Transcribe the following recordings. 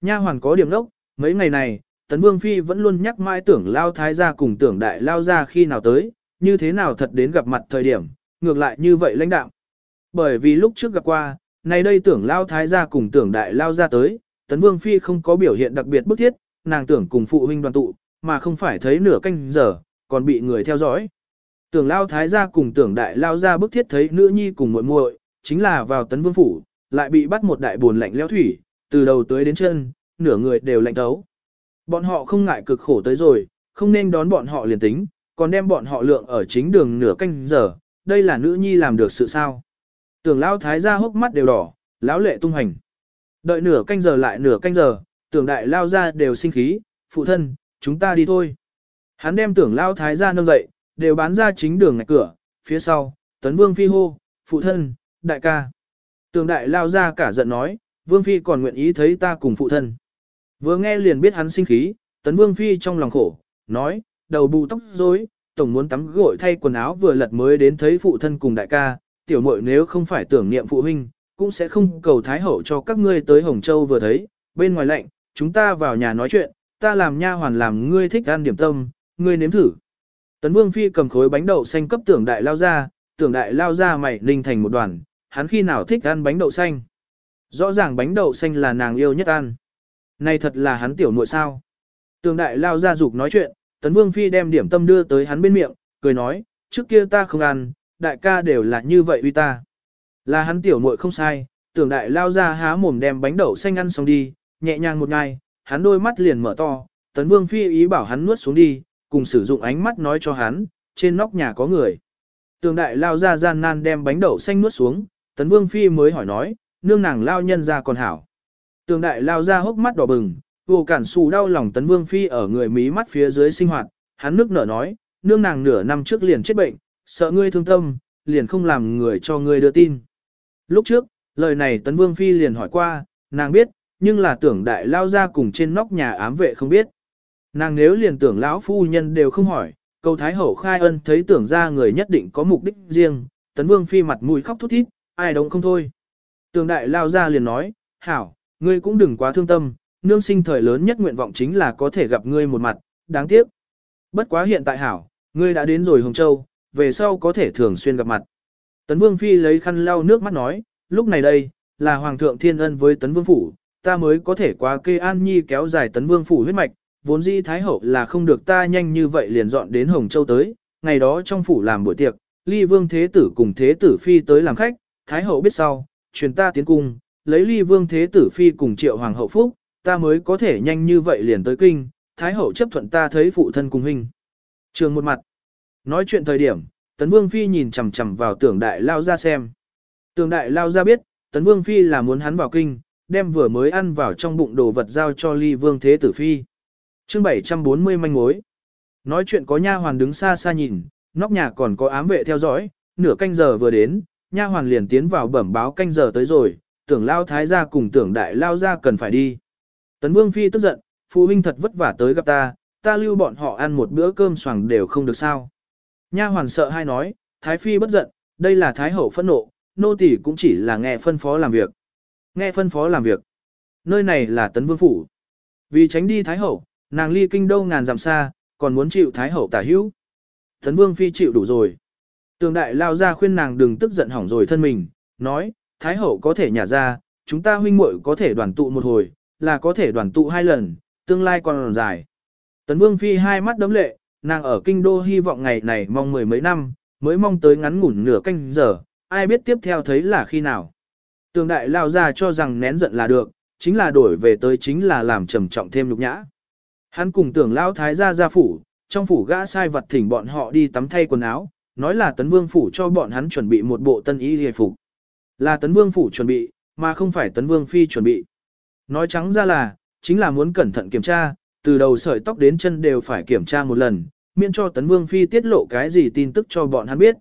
Nha hoàn có điểm đốc, mấy ngày này, Tấn Vương Phi vẫn luôn nhắc mãi tưởng lao thái gia cùng tưởng đại lao ra khi nào tới, như thế nào thật đến gặp mặt thời điểm, ngược lại như vậy lãnh đạo. Bởi vì lúc trước gặp qua, nay đây tưởng lao thái gia cùng tưởng đại lao ra tới, Tấn Vương Phi không có biểu hiện đặc biệt bức thiết, nàng tưởng cùng phụ huynh đoàn tụ, mà không phải thấy nửa canh giờ, còn bị người theo dõi. Tưởng lao thái gia cùng tưởng đại lao ra bức thiết thấy nữ nhi cùng muội muội, chính là vào Tấn Vương Phủ, lại bị bắt một đại buồn lạnh leo thủy, từ đầu tới đến chân, nửa người đều lạnh thấu. Bọn họ không ngại cực khổ tới rồi, không nên đón bọn họ liền tính, còn đem bọn họ lượng ở chính đường nửa canh giờ, đây là nữ nhi làm được sự sao. Tưởng lão thái gia hốc mắt đều đỏ, lão lệ tung hành. Đợi nửa canh giờ lại nửa canh giờ, tưởng đại lao ra đều sinh khí, phụ thân, chúng ta đi thôi. Hắn đem tưởng lao thái gia nâng dậy, đều bán ra chính đường ngạch cửa, phía sau, tấn vương phi hô, phụ thân, đại ca. Tưởng đại lao ra cả giận nói, vương phi còn nguyện ý thấy ta cùng phụ thân. Vừa nghe liền biết hắn sinh khí, tấn vương phi trong lòng khổ, nói, đầu bù tóc rối, tổng muốn tắm gội thay quần áo vừa lật mới đến thấy phụ thân cùng đại ca, tiểu muội nếu không phải tưởng niệm phụ huynh, cũng sẽ không cầu thái hậu cho các ngươi tới Hồng Châu vừa thấy, bên ngoài lạnh, chúng ta vào nhà nói chuyện, ta làm nha hoàn làm ngươi thích ăn điểm tâm, ngươi nếm thử. Tấn Vương Phi cầm khối bánh đậu xanh cấp tưởng đại lao ra, tưởng đại lao ra mày ninh thành một đoàn, hắn khi nào thích ăn bánh đậu xanh. Rõ ràng bánh đậu xanh là nàng yêu nhất ăn. Này thật là hắn tiểu muội sao. Tường đại lao ra dục nói chuyện, Tấn Vương Phi đem điểm tâm đưa tới hắn bên miệng, cười nói, trước kia ta không ăn, đại ca đều là như vậy uy ta. Là hắn tiểu muội không sai, tưởng đại lao ra há mồm đem bánh đậu xanh ăn xong đi, nhẹ nhàng một ngày, hắn đôi mắt liền mở to, tấn vương phi ý bảo hắn nuốt xuống đi, cùng sử dụng ánh mắt nói cho hắn, trên nóc nhà có người. Tường đại lao ra gian nan đem bánh đậu xanh nuốt xuống, tấn vương phi mới hỏi nói, nương nàng lao nhân ra còn hảo. Tường đại lao ra hốc mắt đỏ bừng, vô cản xù đau lòng tấn vương phi ở người mí mắt phía dưới sinh hoạt, hắn nước nở nói, nương nàng nửa năm trước liền chết bệnh, sợ ngươi thương tâm, liền không làm người cho ngươi đưa tin. Lúc trước, lời này Tấn Vương Phi liền hỏi qua, nàng biết, nhưng là tưởng đại lao ra cùng trên nóc nhà ám vệ không biết. Nàng nếu liền tưởng lão phu nhân đều không hỏi, câu Thái Hậu khai ân thấy tưởng ra người nhất định có mục đích riêng, Tấn Vương Phi mặt mũi khóc thút thít, ai đóng không thôi. Tường đại lao ra liền nói, hảo, ngươi cũng đừng quá thương tâm, nương sinh thời lớn nhất nguyện vọng chính là có thể gặp ngươi một mặt, đáng tiếc. Bất quá hiện tại hảo, ngươi đã đến rồi Hồng Châu, về sau có thể thường xuyên gặp mặt. Tấn Vương Phi lấy khăn lau nước mắt nói, lúc này đây, là Hoàng thượng thiên ân với Tấn Vương Phủ, ta mới có thể qua kê an nhi kéo dài Tấn Vương Phủ huyết mạch, vốn dĩ Thái Hậu là không được ta nhanh như vậy liền dọn đến Hồng Châu tới, ngày đó trong phủ làm buổi tiệc, ly vương thế tử cùng thế tử Phi tới làm khách, Thái Hậu biết sau, truyền ta tiến cung, lấy ly vương thế tử Phi cùng triệu Hoàng hậu phúc, ta mới có thể nhanh như vậy liền tới kinh, Thái Hậu chấp thuận ta thấy phụ thân cùng hình. Trường một mặt, nói chuyện thời điểm, Tấn Vương Phi nhìn chằm chằm vào tưởng đại lao ra xem. Tưởng đại lao ra biết, Tấn Vương Phi là muốn hắn vào kinh, đem vừa mới ăn vào trong bụng đồ vật giao cho ly vương thế tử Phi. chương 740 manh mối. Nói chuyện có nha hoàn đứng xa xa nhìn, nóc nhà còn có ám vệ theo dõi, nửa canh giờ vừa đến, nha hoàn liền tiến vào bẩm báo canh giờ tới rồi, tưởng lao thái gia cùng tưởng đại lao gia cần phải đi. Tấn Vương Phi tức giận, phụ huynh thật vất vả tới gặp ta, ta lưu bọn họ ăn một bữa cơm xoàng đều không được sao. Nha hoàn sợ hai nói, Thái Phi bất giận, đây là Thái Hậu phẫn nộ, nô tỳ cũng chỉ là nghe phân phó làm việc. Nghe phân phó làm việc. Nơi này là Tấn Vương Phủ. Vì tránh đi Thái Hậu, nàng ly kinh đâu ngàn dặm xa, còn muốn chịu Thái Hậu tả hữu. Tấn Vương Phi chịu đủ rồi. Tường đại lao ra khuyên nàng đừng tức giận hỏng rồi thân mình, nói, Thái Hậu có thể nhả ra, chúng ta huynh muội có thể đoàn tụ một hồi, là có thể đoàn tụ hai lần, tương lai còn dài. Tấn Vương Phi hai mắt đấm lệ, nàng ở kinh đô hy vọng ngày này mong mười mấy năm, mới mong tới ngắn ngủn nửa canh giờ, ai biết tiếp theo thấy là khi nào. Tường đại lao ra cho rằng nén giận là được, chính là đổi về tới chính là làm trầm trọng thêm nhục nhã. Hắn cùng tưởng lao thái gia gia phủ, trong phủ gã sai vật thỉnh bọn họ đi tắm thay quần áo, nói là tấn vương phủ cho bọn hắn chuẩn bị một bộ tân y hề phục. Là tấn vương phủ chuẩn bị, mà không phải tấn vương phi chuẩn bị. Nói trắng ra là, chính là muốn cẩn thận kiểm tra, từ đầu sợi tóc đến chân đều phải kiểm tra một lần, miễn cho Tấn Vương Phi tiết lộ cái gì tin tức cho bọn hắn biết.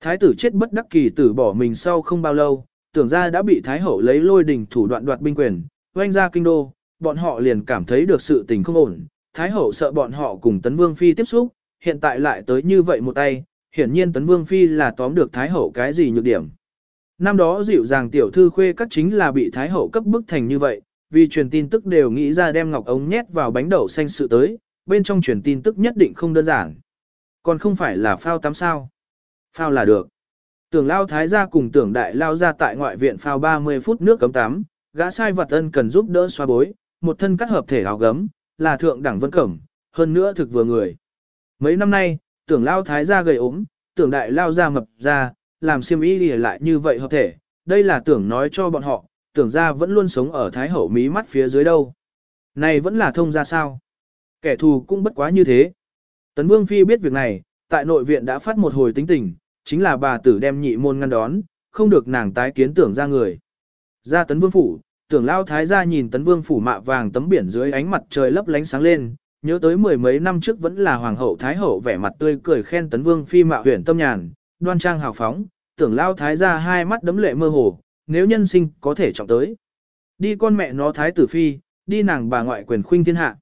Thái tử chết bất đắc kỳ tử bỏ mình sau không bao lâu, tưởng ra đã bị Thái Hậu lấy lôi đình thủ đoạn đoạt binh quyền, oanh ra kinh đô, bọn họ liền cảm thấy được sự tình không ổn. Thái Hậu sợ bọn họ cùng Tấn Vương Phi tiếp xúc, hiện tại lại tới như vậy một tay, hiển nhiên Tấn Vương Phi là tóm được Thái Hậu cái gì nhược điểm. Năm đó dịu dàng tiểu thư khuê các chính là bị Thái Hậu cấp bức thành như vậy, vì truyền tin tức đều nghĩ ra đem ngọc ống nhét vào bánh đậu xanh sự tới, bên trong truyền tin tức nhất định không đơn giản. Còn không phải là phao tắm sao. Phao là được. Tưởng lao thái gia cùng tưởng đại lao ra tại ngoại viện phao 30 phút nước cấm tắm, gã sai vật ân cần giúp đỡ xoa bối, một thân cắt hợp thể áo gấm, là thượng đẳng vân cẩm, hơn nữa thực vừa người. Mấy năm nay, tưởng lao thái gia gầy ốm, tưởng đại lao ra mập ra, làm siêm ý lìa lại như vậy hợp thể, đây là tưởng nói cho bọn họ, tưởng ra vẫn luôn sống ở thái hậu mí mắt phía dưới đâu. Này vẫn là thông ra sao? Kẻ thù cũng bất quá như thế. Tấn Vương Phi biết việc này, tại nội viện đã phát một hồi tính tình, chính là bà tử đem nhị môn ngăn đón, không được nàng tái kiến tưởng ra người. Ra Tấn Vương Phủ, tưởng lao thái gia nhìn Tấn Vương Phủ mạ vàng tấm biển dưới ánh mặt trời lấp lánh sáng lên, nhớ tới mười mấy năm trước vẫn là Hoàng hậu Thái hậu vẻ mặt tươi cười khen Tấn Vương Phi mạo huyền tâm nhàn, đoan trang hào phóng, tưởng lao thái gia hai mắt đấm lệ mơ hồ, nếu nhân sinh có thể trọng tới. Đi con mẹ nó Thái tử Phi, đi nàng bà ngoại quyền khuynh thiên hạ.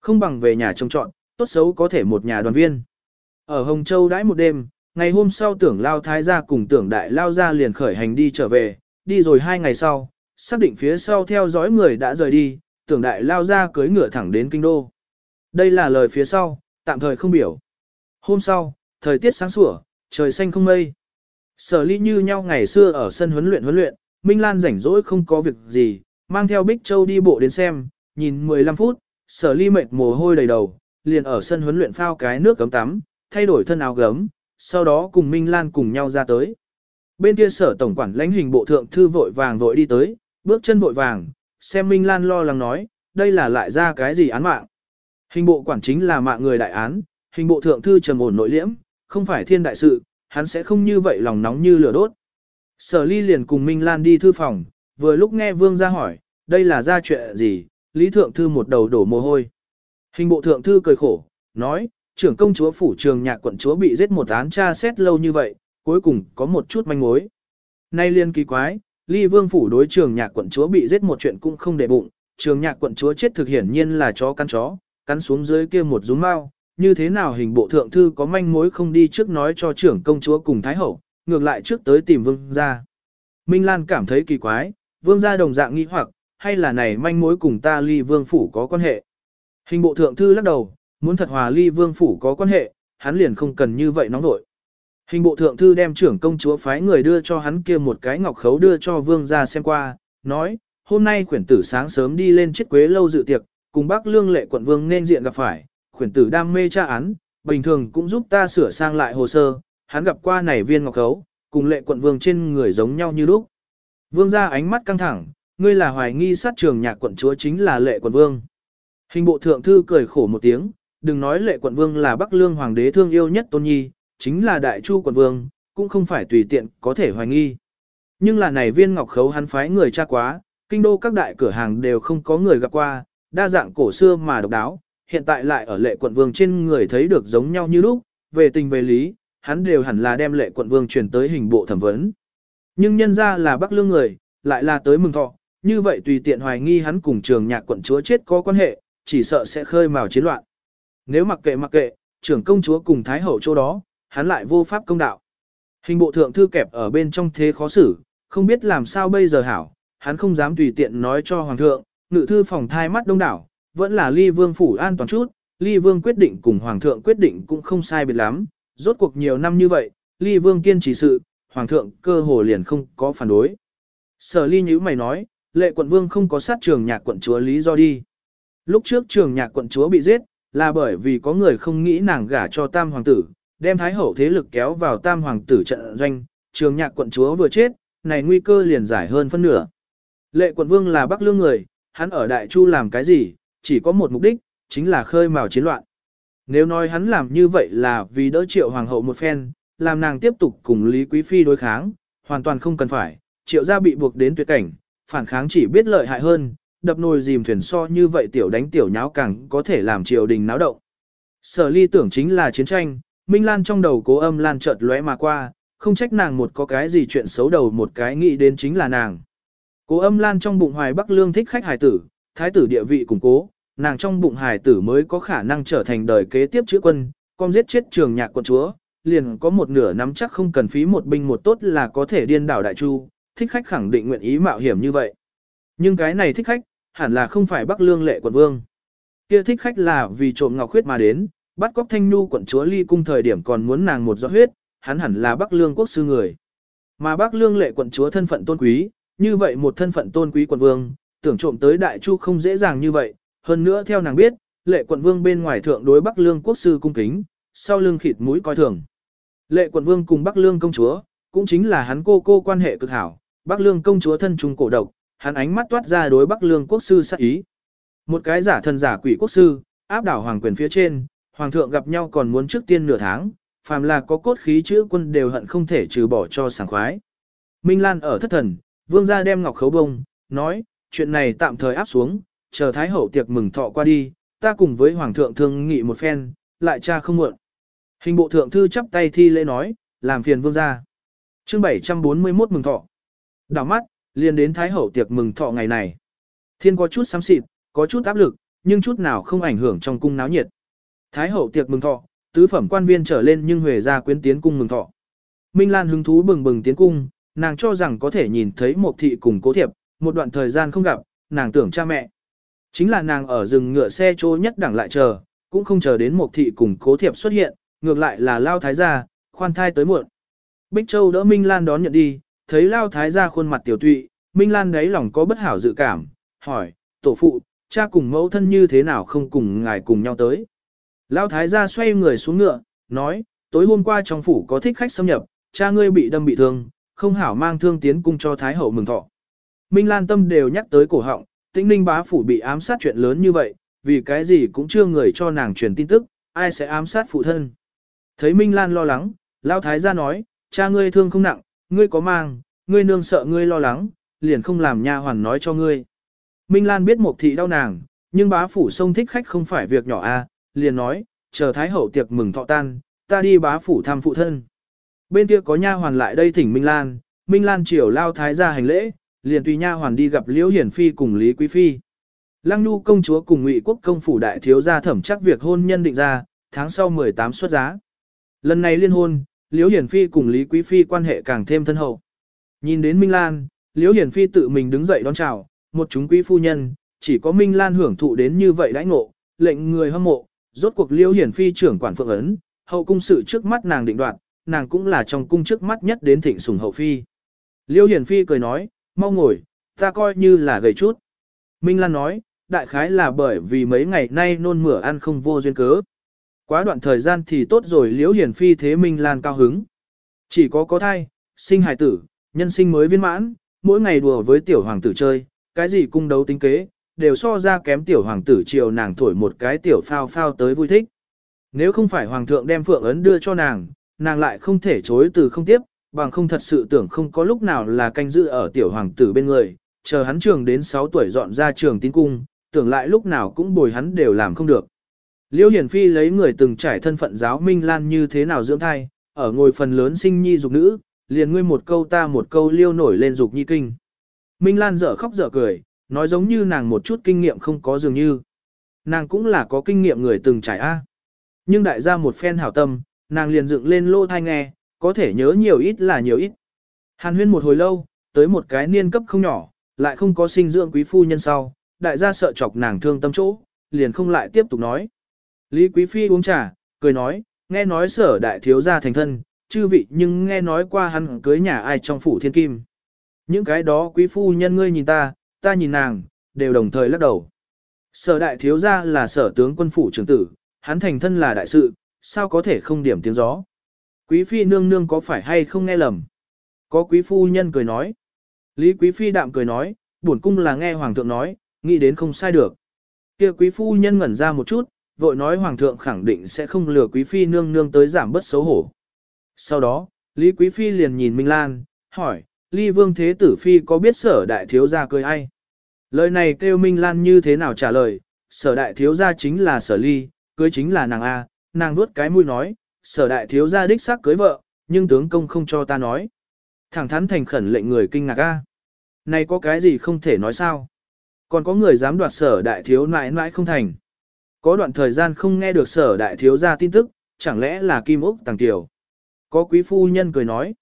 Không bằng về nhà trông trọn, tốt xấu có thể một nhà đoàn viên. Ở Hồng Châu đãi một đêm, ngày hôm sau tưởng lao thái gia cùng tưởng đại lao gia liền khởi hành đi trở về, đi rồi hai ngày sau, xác định phía sau theo dõi người đã rời đi, tưởng đại lao gia cưới ngựa thẳng đến kinh đô. Đây là lời phía sau, tạm thời không biểu. Hôm sau, thời tiết sáng sủa, trời xanh không mây. Sở ly như nhau ngày xưa ở sân huấn luyện huấn luyện, Minh Lan rảnh rỗi không có việc gì, mang theo Bích Châu đi bộ đến xem, nhìn 15 phút, sở ly mệt mồ hôi đầy đầu, liền ở sân huấn luyện phao cái nước cấm tắm, thay đổi thân áo gấm, sau đó cùng Minh Lan cùng nhau ra tới. Bên kia sở tổng quản lãnh hình bộ thượng thư vội vàng vội đi tới, bước chân vội vàng, xem Minh Lan lo lắng nói, đây là lại ra cái gì án mạng. Hình bộ quản chính là mạng người đại án, hình bộ thượng thư trầm ổn nội liễm, không phải thiên đại sự, hắn sẽ không như vậy lòng nóng như lửa đốt. Sở ly liền cùng Minh Lan đi thư phòng, vừa lúc nghe vương ra hỏi, đây là ra chuyện gì, lý thượng thư một đầu đổ mồ hôi. Hình bộ thượng thư cười khổ, nói, trưởng công chúa phủ trường nhạc quận chúa bị giết một án tra xét lâu như vậy, cuối cùng có một chút manh mối. Nay liên kỳ quái, ly vương phủ đối trường nhạc quận chúa bị giết một chuyện cũng không để bụng, trường nhạc quận chúa chết thực hiển nhiên là chó cắn chó, cắn xuống dưới kia một rúm mau, như thế nào hình bộ thượng thư có manh mối không đi trước nói cho trưởng công chúa cùng thái hậu, ngược lại trước tới tìm vương gia. Minh Lan cảm thấy kỳ quái, vương gia đồng dạng nghi hoặc, hay là này manh mối cùng ta ly vương phủ có quan hệ. Hình bộ thượng thư lắc đầu, muốn thật hòa ly vương phủ có quan hệ, hắn liền không cần như vậy nóng nội. Hình bộ thượng thư đem trưởng công chúa phái người đưa cho hắn kia một cái ngọc khấu đưa cho vương gia xem qua, nói, hôm nay khuyển tử sáng sớm đi lên chiếc quế lâu dự tiệc, cùng bác lương lệ quận vương nên diện gặp phải, khuyển tử đam mê tra án, bình thường cũng giúp ta sửa sang lại hồ sơ, hắn gặp qua này viên ngọc khấu, cùng lệ quận vương trên người giống nhau như lúc. Vương ra ánh mắt căng thẳng, ngươi là hoài nghi sát trường nhạc quận chúa chính là lệ quận vương. Hình bộ thượng thư cười khổ một tiếng, đừng nói lệ quận vương là bắc lương hoàng đế thương yêu nhất tôn nhi, chính là đại chu quận vương, cũng không phải tùy tiện có thể hoài nghi. Nhưng là này viên ngọc khấu hắn phái người tra quá, kinh đô các đại cửa hàng đều không có người gặp qua, đa dạng cổ xưa mà độc đáo, hiện tại lại ở lệ quận vương trên người thấy được giống nhau như lúc, về tình về lý, hắn đều hẳn là đem lệ quận vương truyền tới hình bộ thẩm vấn. Nhưng nhân ra là bắc lương người, lại là tới mừng thọ, như vậy tùy tiện hoài nghi hắn cùng trường nhạc quận chúa chết có quan hệ, chỉ sợ sẽ khơi mào chiến loạn. Nếu mặc kệ mặc kệ, trưởng công chúa cùng thái hậu chỗ đó, hắn lại vô pháp công đạo. Hình bộ thượng thư kẹp ở bên trong thế khó xử, không biết làm sao bây giờ hảo, hắn không dám tùy tiện nói cho hoàng thượng, ngự thư phòng thai mắt đông đảo, vẫn là ly vương phủ an toàn chút, ly vương quyết định cùng hoàng thượng quyết định cũng không sai biệt lắm, rốt cuộc nhiều năm như vậy, ly vương kiên trì sự, hoàng thượng cơ hồ liền không có phản đối. Sở ly nhữ mày nói, lệ quận vương không có sát trường nhạc quận chúa lý do đi. Lúc trước trường nhạc quận chúa bị giết, là bởi vì có người không nghĩ nàng gả cho tam hoàng tử, đem thái hậu thế lực kéo vào tam hoàng tử trận doanh, trường nhạc quận chúa vừa chết, này nguy cơ liền giải hơn phân nửa. Lệ quận vương là bắc lương người, hắn ở Đại Chu làm cái gì, chỉ có một mục đích, chính là khơi mào chiến loạn. Nếu nói hắn làm như vậy là vì đỡ triệu hoàng hậu một phen, làm nàng tiếp tục cùng Lý Quý Phi đối kháng, hoàn toàn không cần phải, triệu gia bị buộc đến tuyệt cảnh, phản kháng chỉ biết lợi hại hơn, đập nồi dìm thuyền so như vậy tiểu đánh tiểu nháo càng có thể làm triều đình náo động. Sở ly tưởng chính là chiến tranh, Minh Lan trong đầu cố âm lan chợt lóe mà qua, không trách nàng một có cái gì chuyện xấu đầu một cái nghĩ đến chính là nàng. Cố âm lan trong bụng hoài bắc lương thích khách hài tử, thái tử địa vị củng cố, nàng trong bụng hài tử mới có khả năng trở thành đời kế tiếp chữ quân, con giết chết trường nhạc quận chúa, liền có một nửa nắm chắc không cần phí một binh một tốt là có thể điên đảo đại chu, thích khách khẳng định nguyện ý mạo hiểm như vậy. Nhưng cái này thích khách, hẳn là không phải Bắc Lương lệ quận vương. Kia thích khách là vì trộm ngọc huyết mà đến, bắt cóc thanh nu quận chúa ly cung thời điểm còn muốn nàng một giọt huyết, hắn hẳn là Bắc Lương quốc sư người. Mà Bắc Lương lệ quận chúa thân phận tôn quý, như vậy một thân phận tôn quý quận vương, tưởng trộm tới đại chu không dễ dàng như vậy, hơn nữa theo nàng biết, lệ quận vương bên ngoài thượng đối Bắc Lương quốc sư cung kính, sau lưng khịt mũi coi thường. Lệ quận vương cùng Bắc Lương công chúa, cũng chính là hắn cô cô quan hệ cực hảo, Bắc Lương công chúa thân trùng cổ độc, hắn ánh mắt toát ra đối Bắc Lương quốc sư sát ý. Một cái giả thần giả quỷ quốc sư, áp đảo hoàng quyền phía trên, hoàng thượng gặp nhau còn muốn trước tiên nửa tháng, phàm là có cốt khí chữ quân đều hận không thể trừ bỏ cho sảng khoái. Minh Lan ở thất thần, vương gia đem ngọc khấu bông, nói, chuyện này tạm thời áp xuống, chờ thái hậu tiệc mừng thọ qua đi, ta cùng với hoàng thượng thương nghị một phen, lại cha không muộn. Hình bộ thượng thư chắp tay thi lễ nói, làm phiền vương gia. Chương 741 mừng thọ. Đảo mắt, liền đến thái hậu tiệc mừng thọ ngày này. Thiên có chút xám xịt, có chút áp lực, nhưng chút nào không ảnh hưởng trong cung náo nhiệt. Thái hậu tiệc mừng thọ, tứ phẩm quan viên trở lên nhưng huề ra quyến tiến cung mừng thọ. Minh Lan hứng thú bừng bừng tiến cung, nàng cho rằng có thể nhìn thấy một thị cùng cố thiệp, một đoạn thời gian không gặp, nàng tưởng cha mẹ. Chính là nàng ở rừng ngựa xe chỗ nhất đẳng lại chờ, cũng không chờ đến một thị cùng cố thiệp xuất hiện, ngược lại là lao thái gia, khoan thai tới muộn. Bích Châu đỡ Minh Lan đón nhận đi, thấy lao thái gia khuôn mặt tiểu tụy, Minh Lan đáy lòng có bất hảo dự cảm, hỏi, tổ phụ, cha cùng mẫu thân như thế nào không cùng ngài cùng nhau tới. Lao thái gia xoay người xuống ngựa, nói, tối hôm qua trong phủ có thích khách xâm nhập, cha ngươi bị đâm bị thương, không hảo mang thương tiến cung cho thái hậu mừng thọ. Minh Lan tâm đều nhắc tới cổ họng, tĩnh ninh bá phủ bị ám sát chuyện lớn như vậy, vì cái gì cũng chưa người cho nàng truyền tin tức, ai sẽ ám sát phụ thân. Thấy Minh Lan lo lắng, Lao Thái gia nói, cha ngươi thương không nặng, ngươi có mang, ngươi nương sợ ngươi lo lắng, liền không làm nha hoàn nói cho ngươi. Minh Lan biết một thị đau nàng, nhưng bá phủ sông thích khách không phải việc nhỏ a, à, liền nói, chờ Thái hậu tiệc mừng thọ tan, ta đi bá phủ thăm phụ thân. Bên kia có nha hoàn lại đây thỉnh Minh Lan, Minh Lan chiều Lao Thái gia hành lễ, liền tùy nha hoàn đi gặp Liễu Hiển Phi cùng Lý Quý Phi. Lăng Nhu công chúa cùng Ngụy Quốc công phủ đại thiếu gia thẩm chắc việc hôn nhân định ra, tháng sau 18 xuất giá. Lần này liên hôn, Liễu Hiển Phi cùng Lý Quý Phi quan hệ càng thêm thân hậu. Nhìn đến Minh Lan, Liễu Hiển Phi tự mình đứng dậy đón chào, một chúng quý phu nhân, chỉ có Minh Lan hưởng thụ đến như vậy đãi ngộ, lệnh người hâm mộ, rốt cuộc Liễu Hiển Phi trưởng quản phượng ấn, hậu cung sự trước mắt nàng định đoạt, nàng cũng là trong cung trước mắt nhất đến thịnh sủng hậu phi. liêu Hiển Phi cười nói, mau ngồi, ta coi như là gầy chút. Minh Lan nói, đại khái là bởi vì mấy ngày nay nôn mửa ăn không vô duyên cớ. Quá đoạn thời gian thì tốt rồi liễu hiển phi thế Minh Lan cao hứng. Chỉ có có thai, sinh hài tử, nhân sinh mới viên mãn, mỗi ngày đùa với tiểu hoàng tử chơi, cái gì cung đấu tính kế, đều so ra kém tiểu hoàng tử chiều nàng thổi một cái tiểu phao phao tới vui thích. Nếu không phải hoàng thượng đem phượng ấn đưa cho nàng, nàng lại không thể chối từ không tiếp, bằng không thật sự tưởng không có lúc nào là canh giữ ở tiểu hoàng tử bên người, chờ hắn trường đến 6 tuổi dọn ra trường tín cung, tưởng lại lúc nào cũng bồi hắn đều làm không được. Liêu Hiển Phi lấy người từng trải thân phận giáo Minh Lan như thế nào dưỡng thai, ở ngồi phần lớn sinh nhi dục nữ, liền ngươi một câu ta một câu liêu nổi lên dục nhi kinh. Minh Lan dở khóc dở cười, nói giống như nàng một chút kinh nghiệm không có dường như. Nàng cũng là có kinh nghiệm người từng trải A. Nhưng đại gia một phen hảo tâm, nàng liền dựng lên lô thai nghe, có thể nhớ nhiều ít là nhiều ít. Hàn huyên một hồi lâu, tới một cái niên cấp không nhỏ, lại không có sinh dưỡng quý phu nhân sau, đại gia sợ chọc nàng thương tâm chỗ, liền không lại tiếp tục nói. Lý Quý Phi uống trà, cười nói, nghe nói sở đại thiếu gia thành thân, chư vị nhưng nghe nói qua hắn cưới nhà ai trong phủ thiên kim. Những cái đó quý phu nhân ngươi nhìn ta, ta nhìn nàng, đều đồng thời lắc đầu. Sở đại thiếu gia là sở tướng quân phủ trưởng tử, hắn thành thân là đại sự, sao có thể không điểm tiếng gió. Quý phi nương nương có phải hay không nghe lầm? Có quý phu nhân cười nói. Lý quý phi đạm cười nói, bổn cung là nghe hoàng thượng nói, nghĩ đến không sai được. Kia quý phu nhân ngẩn ra một chút, vội nói hoàng thượng khẳng định sẽ không lừa quý phi nương nương tới giảm bớt xấu hổ. Sau đó, Lý Quý Phi liền nhìn Minh Lan, hỏi, Ly Vương Thế Tử Phi có biết sở đại thiếu gia cười ai? Lời này kêu Minh Lan như thế nào trả lời, sở đại thiếu gia chính là sở ly, cưới chính là nàng A, nàng nuốt cái mũi nói, sở đại thiếu gia đích xác cưới vợ, nhưng tướng công không cho ta nói. Thẳng thắn thành khẩn lệnh người kinh ngạc A. Này có cái gì không thể nói sao? Còn có người dám đoạt sở đại thiếu nãi nãi không thành. Có đoạn thời gian không nghe được sở đại thiếu gia tin tức, chẳng lẽ là Kim Úc Tàng Tiểu. Có quý phu nhân cười nói.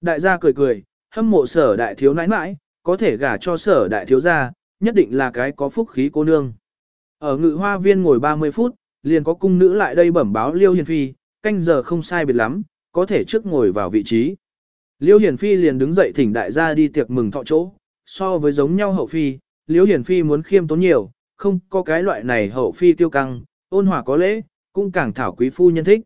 Đại gia cười cười, hâm mộ sở đại thiếu nãi nãi, có thể gả cho sở đại thiếu gia, nhất định là cái có phúc khí cô nương. Ở ngự hoa viên ngồi 30 phút, liền có cung nữ lại đây bẩm báo Liêu Hiền Phi, canh giờ không sai biệt lắm, có thể trước ngồi vào vị trí. Liêu Hiền Phi liền đứng dậy thỉnh đại gia đi tiệc mừng thọ chỗ, so với giống nhau hậu phi, Liêu Hiền Phi muốn khiêm tốn nhiều, không có cái loại này hậu phi tiêu căng, ôn hòa có lễ, cũng càng thảo quý phu nhân thích.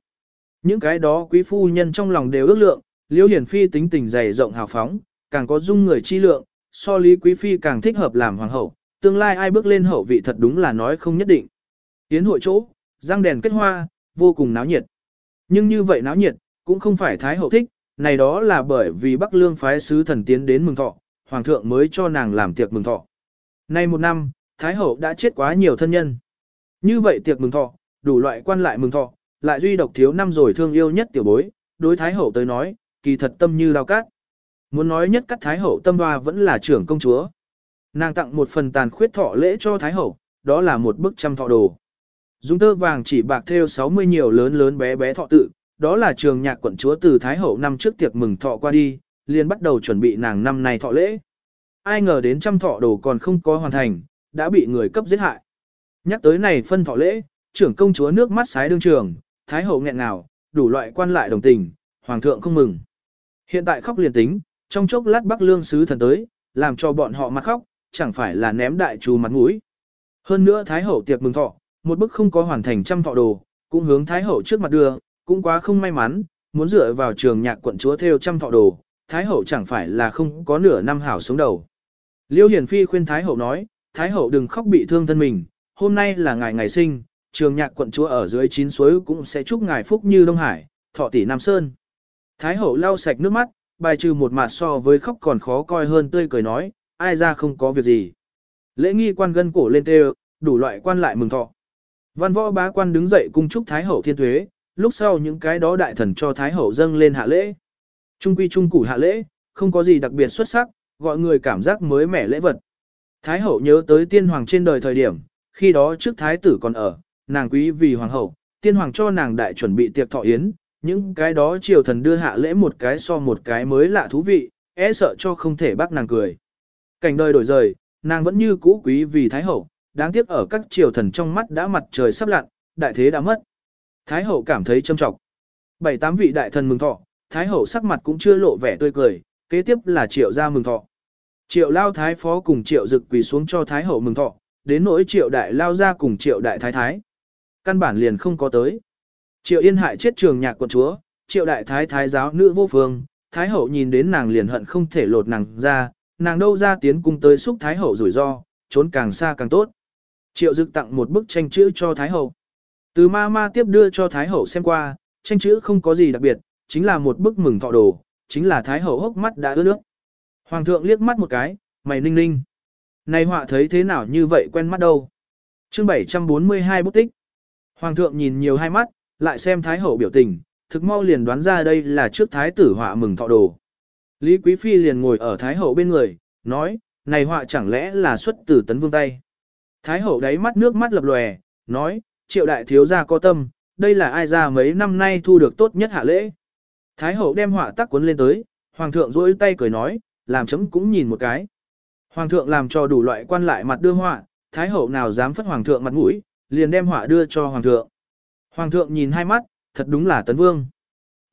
Những cái đó quý phu nhân trong lòng đều ước lượng, Liêu Hiền Phi tính tình dày rộng hào phóng, càng có dung người chi lượng, so lý quý phi càng thích hợp làm hoàng hậu, tương lai ai bước lên hậu vị thật đúng là nói không nhất định. Tiến hội chỗ, răng đèn kết hoa, vô cùng náo nhiệt. Nhưng như vậy náo nhiệt, cũng không phải Thái hậu thích, này đó là bởi vì Bắc Lương phái sứ thần tiến đến mừng thọ, hoàng thượng mới cho nàng làm tiệc mừng thọ. Nay một năm, Thái hậu đã chết quá nhiều thân nhân. Như vậy tiệc mừng thọ, đủ loại quan lại mừng thọ, lại duy độc thiếu năm rồi thương yêu nhất tiểu bối, đối Thái hậu tới nói, kỳ thật tâm như lao cát. Muốn nói nhất các Thái hậu tâm hoa vẫn là trưởng công chúa. Nàng tặng một phần tàn khuyết thọ lễ cho Thái hậu, đó là một bức trăm thọ đồ. Dung tơ vàng chỉ bạc theo 60 nhiều lớn lớn bé bé thọ tự, đó là trường nhạc quận chúa từ Thái hậu năm trước tiệc mừng thọ qua đi, liền bắt đầu chuẩn bị nàng năm nay thọ lễ. Ai ngờ đến trăm thọ đồ còn không có hoàn thành, đã bị người cấp giết hại. Nhắc tới này phân thọ lễ, trưởng công chúa nước mắt sái đương trường, Thái hậu nghẹn ngào, đủ loại quan lại đồng tình, hoàng thượng không mừng. Hiện tại khóc liền tính, trong chốc lát Bắc Lương sứ thần tới, làm cho bọn họ mặt khóc, chẳng phải là ném đại trù mặt mũi. Hơn nữa Thái hậu tiệc mừng thọ, một bức không có hoàn thành trăm thọ đồ, cũng hướng Thái hậu trước mặt đưa, cũng quá không may mắn, muốn dựa vào trường nhạc quận chúa theo trăm thọ đồ, Thái hậu chẳng phải là không có nửa năm hảo sống đầu. Liêu Hiển Phi khuyên Thái hậu nói, Thái hậu đừng khóc bị thương thân mình, hôm nay là ngày ngày sinh, trường nhạc quận chúa ở dưới chín suối cũng sẽ chúc ngài phúc như Đông Hải, thọ tỷ Nam Sơn. Thái hậu lau sạch nước mắt, bài trừ một mặt so với khóc còn khó coi hơn tươi cười nói, ai ra không có việc gì. Lễ nghi quan gân cổ lên tê đủ loại quan lại mừng thọ. Văn võ bá quan đứng dậy cung chúc Thái hậu thiên thuế, lúc sau những cái đó đại thần cho Thái hậu dâng lên hạ lễ. Trung quy trung củ hạ lễ, không có gì đặc biệt xuất sắc, gọi người cảm giác mới mẻ lễ vật. Thái hậu nhớ tới tiên hoàng trên đời thời điểm, khi đó trước thái tử còn ở, nàng quý vì hoàng hậu, tiên hoàng cho nàng đại chuẩn bị tiệc thọ yến, những cái đó triều thần đưa hạ lễ một cái so một cái mới lạ thú vị, e sợ cho không thể bác nàng cười. Cảnh đời đổi rời, nàng vẫn như cũ quý vì thái hậu, đáng tiếc ở các triều thần trong mắt đã mặt trời sắp lặn, đại thế đã mất. Thái hậu cảm thấy châm trọng. Bảy tám vị đại thần mừng thọ, thái hậu sắc mặt cũng chưa lộ vẻ tươi cười, kế tiếp là triệu gia mừng thọ. Triệu lao thái phó cùng triệu dực quỳ xuống cho thái hậu mừng thọ, đến nỗi triệu đại lao ra cùng triệu đại thái thái. Căn bản liền không có tới. Triệu yên hại chết trường nhạc quận chúa, triệu đại thái thái giáo nữ vô phương, thái hậu nhìn đến nàng liền hận không thể lột nàng ra, nàng đâu ra tiến cung tới xúc thái hậu rủi ro, trốn càng xa càng tốt. Triệu dực tặng một bức tranh chữ cho thái hậu. Từ ma ma tiếp đưa cho thái hậu xem qua, tranh chữ không có gì đặc biệt, chính là một bức mừng thọ đồ, chính là thái hậu hốc mắt đã ướt nước. Hoàng thượng liếc mắt một cái, mày ninh ninh. Này họa thấy thế nào như vậy quen mắt đâu. chương 742 bút tích. Hoàng thượng nhìn nhiều hai mắt, lại xem thái hậu biểu tình, thực mau liền đoán ra đây là trước thái tử họa mừng thọ đồ. Lý Quý Phi liền ngồi ở thái hậu bên người, nói, này họa chẳng lẽ là xuất từ tấn vương tay. Thái hậu đáy mắt nước mắt lập lòe, nói, triệu đại thiếu gia có tâm, đây là ai ra mấy năm nay thu được tốt nhất hạ lễ. Thái hậu đem họa tắc cuốn lên tới, hoàng thượng rỗi tay cười nói, làm chấm cũng nhìn một cái. Hoàng thượng làm cho đủ loại quan lại mặt đưa họa, thái hậu nào dám phất hoàng thượng mặt mũi, liền đem họa đưa cho hoàng thượng. Hoàng thượng nhìn hai mắt, thật đúng là tấn vương.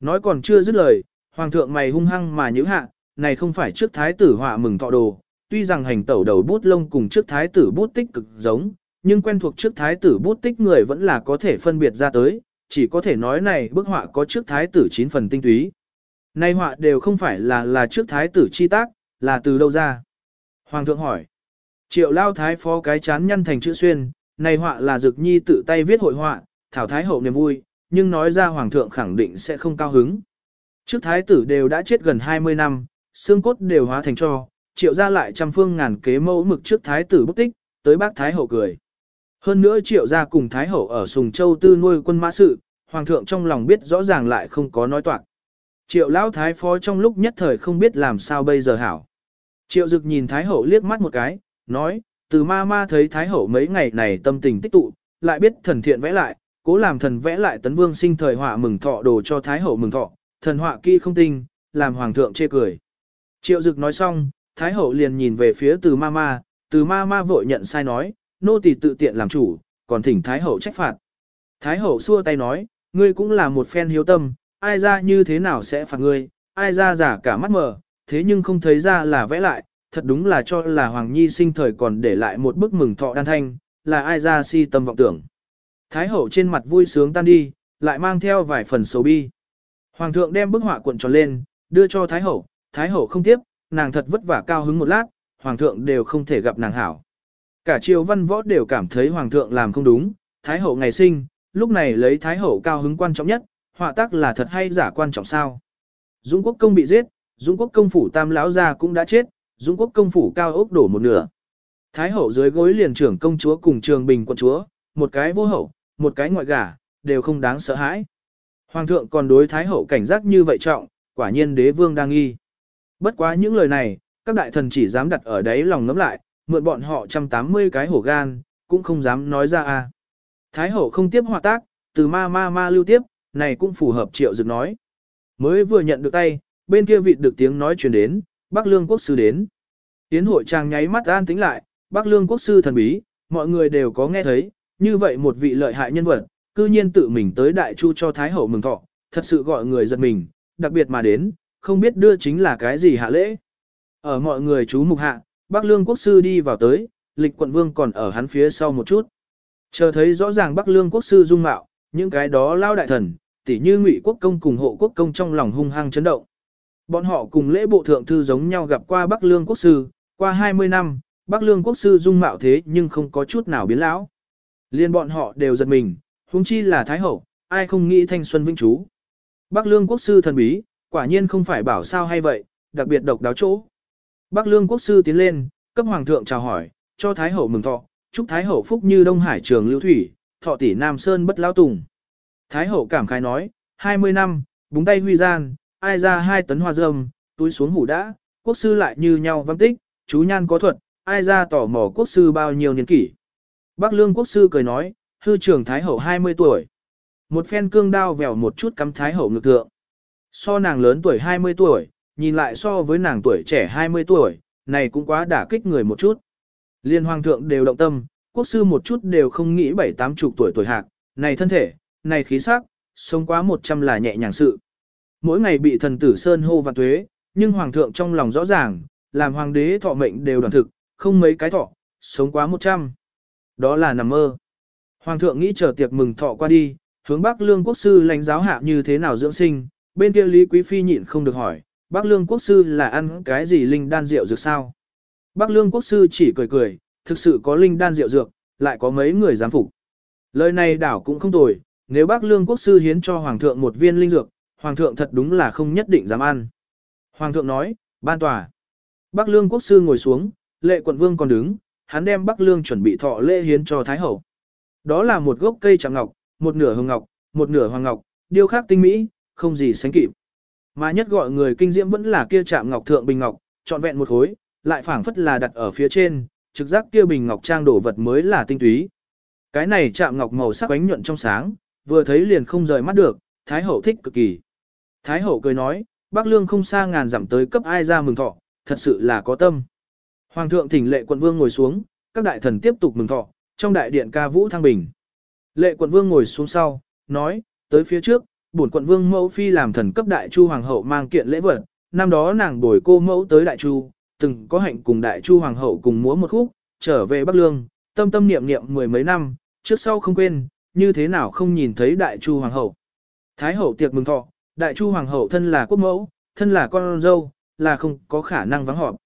Nói còn chưa dứt lời, hoàng thượng mày hung hăng mà nhữ hạ, này không phải trước thái tử họa mừng thọ đồ, tuy rằng hành tẩu đầu bút lông cùng trước thái tử bút tích cực giống, nhưng quen thuộc trước thái tử bút tích người vẫn là có thể phân biệt ra tới, chỉ có thể nói này bức họa có trước thái tử 9 phần tinh túy. Này họa đều không phải là là trước thái tử chi tác, là từ đâu ra? Hoàng thượng hỏi. Triệu lao thái phó cái chán nhăn thành chữ xuyên, này họa là dực nhi tự tay viết hội họa, thảo thái hậu niềm vui, nhưng nói ra hoàng thượng khẳng định sẽ không cao hứng. Trước thái tử đều đã chết gần 20 năm, xương cốt đều hóa thành cho, triệu ra lại trăm phương ngàn kế mẫu mực trước thái tử bức tích, tới bác thái hậu cười. Hơn nữa triệu gia cùng thái hậu ở Sùng Châu tư nuôi quân mã sự, hoàng thượng trong lòng biết rõ ràng lại không có nói toạc. Triệu lão thái phó trong lúc nhất thời không biết làm sao bây giờ hảo. Triệu dực nhìn thái hậu liếc mắt một cái, nói, từ ma ma thấy thái hậu mấy ngày này tâm tình tích tụ, lại biết thần thiện vẽ lại, cố làm thần vẽ lại tấn vương sinh thời họa mừng thọ đồ cho thái hậu mừng thọ, thần họa kia không tinh, làm hoàng thượng chê cười. Triệu dực nói xong, thái hậu liền nhìn về phía từ ma ma, Từ ma ma vội nhận sai nói, nô tỳ tự tiện làm chủ, còn thỉnh Thái Hậu trách phạt. Thái Hậu xua tay nói, ngươi cũng là một phen hiếu tâm, ai ra như thế nào sẽ phạt ngươi, ai ra giả cả mắt mờ, thế nhưng không thấy ra là vẽ lại, thật đúng là cho là Hoàng Nhi sinh thời còn để lại một bức mừng thọ đan thanh, là ai ra si tâm vọng tưởng. Thái Hậu trên mặt vui sướng tan đi, lại mang theo vài phần xấu bi. Hoàng thượng đem bức họa cuộn tròn lên, đưa cho Thái Hậu, Thái Hậu không tiếp, nàng thật vất vả cao hứng một lát, Hoàng thượng đều không thể gặp nàng hảo. Cả triều văn võ đều cảm thấy Hoàng thượng làm không đúng, Thái Hậu ngày sinh, lúc này lấy Thái Hậu cao hứng quan trọng nhất, họa tác là thật hay giả quan trọng sao. Dũng quốc công bị giết, Dũng quốc công phủ tam lão gia cũng đã chết, Dũng quốc công phủ cao ốc đổ một nửa. Thái Hậu dưới gối liền trưởng công chúa cùng trường bình quận chúa, một cái vô hậu, một cái ngoại gả, đều không đáng sợ hãi. Hoàng thượng còn đối Thái Hậu cảnh giác như vậy trọng, quả nhiên đế vương đang nghi. Bất quá những lời này, các đại thần chỉ dám đặt ở đấy lòng ngấm lại, mượn bọn họ 180 cái hổ gan, cũng không dám nói ra a. Thái hậu không tiếp hòa tác, từ ma ma ma lưu tiếp, này cũng phù hợp triệu dực nói. Mới vừa nhận được tay, bên kia vịt được tiếng nói truyền đến, Bắc Lương quốc sư đến. Tiến hội trang nháy mắt an tính lại, Bắc Lương quốc sư thần bí, mọi người đều có nghe thấy, như vậy một vị lợi hại nhân vật, cư nhiên tự mình tới đại chu cho Thái hậu mừng thọ, thật sự gọi người giật mình, đặc biệt mà đến, không biết đưa chính là cái gì hạ lễ. Ở mọi người chú mục hạ, Bắc Lương quốc sư đi vào tới, lịch quận vương còn ở hắn phía sau một chút. Chờ thấy rõ ràng Bắc Lương quốc sư dung mạo, những cái đó lao đại thần, tỉ như Ngụy quốc công cùng hộ quốc công trong lòng hung hăng chấn động. Bọn họ cùng lễ bộ thượng thư giống nhau gặp qua Bắc Lương quốc sư, qua 20 năm, Bắc Lương quốc sư dung mạo thế nhưng không có chút nào biến lão. Liên bọn họ đều giật mình, huống chi là Thái Hậu, ai không nghĩ thanh xuân vinh chú. Bắc Lương quốc sư thần bí, quả nhiên không phải bảo sao hay vậy, đặc biệt độc đáo chỗ. Bắc Lương quốc sư tiến lên, cấp hoàng thượng chào hỏi, cho Thái hậu mừng thọ, chúc Thái hậu phúc như Đông Hải trường lưu thủy, thọ tỷ Nam Sơn bất lão tùng. Thái hậu cảm khái nói, 20 năm, búng tay huy gian, ai ra hai tấn hoa dâm, túi xuống hủ đã, quốc sư lại như nhau văn tích, chú nhan có thuật, ai ra tỏ mò quốc sư bao nhiêu niên kỷ. Bắc Lương quốc sư cười nói, hư trưởng Thái hậu 20 tuổi. Một phen cương đao vèo một chút cắm Thái hậu ngực thượng. So nàng lớn tuổi 20 tuổi, nhìn lại so với nàng tuổi trẻ 20 tuổi, này cũng quá đả kích người một chút. Liên hoàng thượng đều động tâm, quốc sư một chút đều không nghĩ bảy tám chục tuổi tuổi hạc, này thân thể, này khí sắc, sống quá một trăm là nhẹ nhàng sự. Mỗi ngày bị thần tử sơn hô và tuế, nhưng hoàng thượng trong lòng rõ ràng, làm hoàng đế thọ mệnh đều đoàn thực, không mấy cái thọ, sống quá một trăm. Đó là nằm mơ. Hoàng thượng nghĩ chờ tiệc mừng thọ qua đi, hướng Bắc Lương quốc sư lãnh giáo hạ như thế nào dưỡng sinh, bên kia Lý Quý Phi nhịn không được hỏi, Bắc Lương quốc sư là ăn cái gì linh đan rượu dược sao? Bắc Lương quốc sư chỉ cười cười, thực sự có linh đan rượu dược, lại có mấy người giám phục. Lời này đảo cũng không tồi, nếu Bắc Lương quốc sư hiến cho Hoàng thượng một viên linh dược, Hoàng thượng thật đúng là không nhất định dám ăn. Hoàng thượng nói, ban tòa. Bắc Lương quốc sư ngồi xuống, lệ quận vương còn đứng, hắn đem Bắc Lương chuẩn bị thọ lễ hiến cho Thái Hậu. Đó là một gốc cây tràng ngọc, một nửa hồng ngọc, một nửa hoàng ngọc, điêu khắc tinh mỹ, không gì sánh kịp. Mà nhất gọi người kinh diễm vẫn là kia chạm ngọc thượng bình ngọc, trọn vẹn một khối, lại phảng phất là đặt ở phía trên, trực giác kia bình ngọc trang đổ vật mới là tinh túy. Cái này chạm ngọc màu sắc ánh nhuận trong sáng, vừa thấy liền không rời mắt được, Thái hậu thích cực kỳ. Thái hậu cười nói, Bắc Lương không xa ngàn dặm tới cấp ai ra mừng thọ, thật sự là có tâm. Hoàng thượng thỉnh lệ quận vương ngồi xuống, các đại thần tiếp tục mừng thọ, trong đại điện ca vũ thăng bình. Lệ quận vương ngồi xuống sau, nói, tới phía trước, bổn quận vương mẫu phi làm thần cấp đại chu hoàng hậu mang kiện lễ vật, năm đó nàng bồi cô mẫu tới đại chu, từng có hạnh cùng đại chu hoàng hậu cùng múa một khúc, trở về Bắc Lương, tâm tâm niệm niệm mười mấy năm, trước sau không quên, như thế nào không nhìn thấy đại chu hoàng hậu. Thái hậu tiệc mừng thọ, đại chu hoàng hậu thân là quốc mẫu, thân là con dâu, là không có khả năng vắng họp.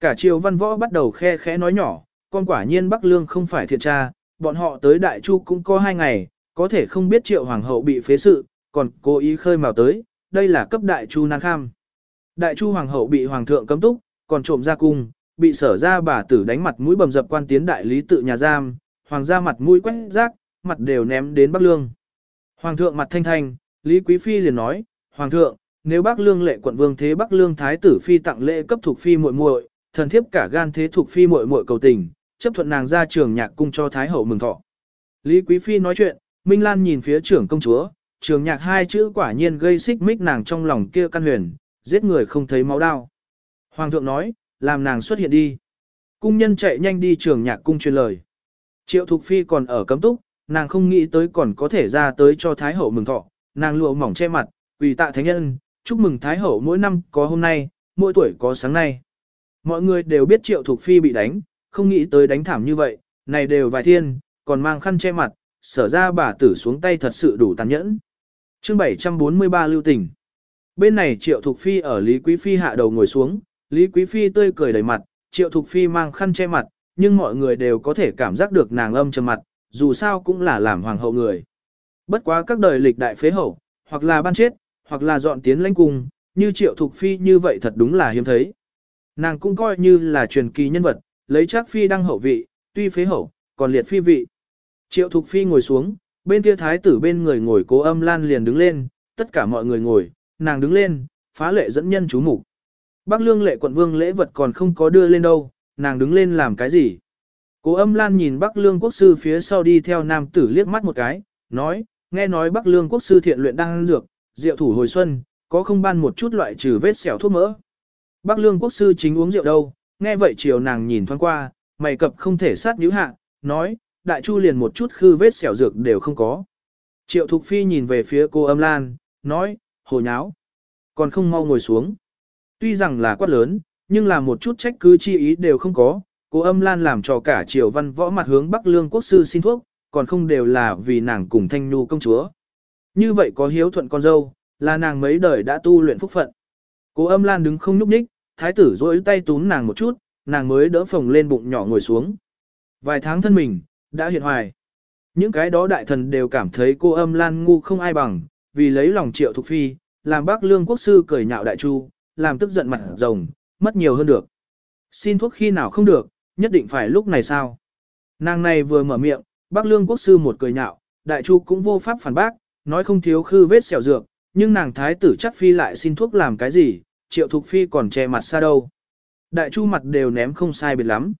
Cả triều văn võ bắt đầu khe khẽ nói nhỏ, con quả nhiên Bắc Lương không phải thiện tra, bọn họ tới đại chu cũng có hai ngày, có thể không biết triệu hoàng hậu bị phế sự, còn cố ý khơi mào tới, đây là cấp đại chu nan kham. Đại chu hoàng hậu bị hoàng thượng cấm túc, còn trộm ra cung, bị sở ra bà tử đánh mặt mũi bầm dập quan tiến đại lý tự nhà giam, hoàng gia mặt mũi quét rác, mặt đều ném đến Bắc Lương. Hoàng thượng mặt thanh thanh, Lý Quý Phi liền nói, Hoàng thượng, nếu Bắc Lương lệ quận vương thế Bắc Lương thái tử phi tặng lễ cấp thuộc phi muội muội, thần thiếp cả gan thế thuộc phi muội muội cầu tình, chấp thuận nàng ra trường nhạc cung cho thái hậu mừng thọ. Lý Quý Phi nói chuyện, Minh Lan nhìn phía trưởng công chúa, trường nhạc hai chữ quả nhiên gây xích mích nàng trong lòng kia căn huyền, giết người không thấy máu đau. Hoàng thượng nói, làm nàng xuất hiện đi. cung nhân chạy nhanh đi trường nhạc cung truyền lời. Triệu Thục Phi còn ở cấm túc, nàng không nghĩ tới còn có thể ra tới cho Thái Hậu mừng thọ, nàng lụa mỏng che mặt, quỳ tạ thánh nhân, chúc mừng Thái Hậu mỗi năm có hôm nay, mỗi tuổi có sáng nay. Mọi người đều biết Triệu Thục Phi bị đánh, không nghĩ tới đánh thảm như vậy, này đều vài thiên, còn mang khăn che mặt, sở ra bà tử xuống tay thật sự đủ tàn nhẫn chương 743 lưu tình. Bên này Triệu Thục Phi ở Lý Quý Phi hạ đầu ngồi xuống, Lý Quý Phi tươi cười đầy mặt, Triệu Thục Phi mang khăn che mặt, nhưng mọi người đều có thể cảm giác được nàng âm trầm mặt, dù sao cũng là làm hoàng hậu người. Bất quá các đời lịch đại phế hậu, hoặc là ban chết, hoặc là dọn tiến lãnh cung, như Triệu Thục Phi như vậy thật đúng là hiếm thấy. Nàng cũng coi như là truyền kỳ nhân vật, lấy chắc Phi đăng hậu vị, tuy phế hậu, còn liệt phi vị. Triệu Thục Phi ngồi xuống, bên kia thái tử bên người ngồi cố âm lan liền đứng lên, tất cả mọi người ngồi, nàng đứng lên, phá lệ dẫn nhân chú mục Bác lương lệ quận vương lễ vật còn không có đưa lên đâu, nàng đứng lên làm cái gì? Cố âm lan nhìn Bắc lương quốc sư phía sau đi theo nam tử liếc mắt một cái, nói, nghe nói Bắc lương quốc sư thiện luyện đang ăn dược, rượu thủ hồi xuân, có không ban một chút loại trừ vết sẹo thuốc mỡ. Bắc lương quốc sư chính uống rượu đâu, nghe vậy chiều nàng nhìn thoáng qua, mày cập không thể sát nhíu hạ, nói, đại chu liền một chút khư vết sẹo dược đều không có. Triệu Thục Phi nhìn về phía cô âm lan, nói, hồ nháo, còn không mau ngồi xuống. Tuy rằng là quát lớn, nhưng là một chút trách cứ chi ý đều không có, cô âm lan làm cho cả triều văn võ mặt hướng Bắc Lương quốc sư xin thuốc, còn không đều là vì nàng cùng thanh nu công chúa. Như vậy có hiếu thuận con dâu, là nàng mấy đời đã tu luyện phúc phận. Cô âm lan đứng không nhúc nhích, thái tử rỗi tay túm nàng một chút, nàng mới đỡ phồng lên bụng nhỏ ngồi xuống. Vài tháng thân mình, đã hiện hoài. Những cái đó đại thần đều cảm thấy cô âm lan ngu không ai bằng, vì lấy lòng triệu thục phi, làm bác lương quốc sư cười nhạo đại chu, làm tức giận mặt rồng, mất nhiều hơn được. Xin thuốc khi nào không được, nhất định phải lúc này sao? Nàng này vừa mở miệng, bác lương quốc sư một cười nhạo, đại chu cũng vô pháp phản bác, nói không thiếu khư vết xẻo dược, nhưng nàng thái tử chắc phi lại xin thuốc làm cái gì, triệu thục phi còn che mặt xa đâu. Đại chu mặt đều ném không sai biệt lắm.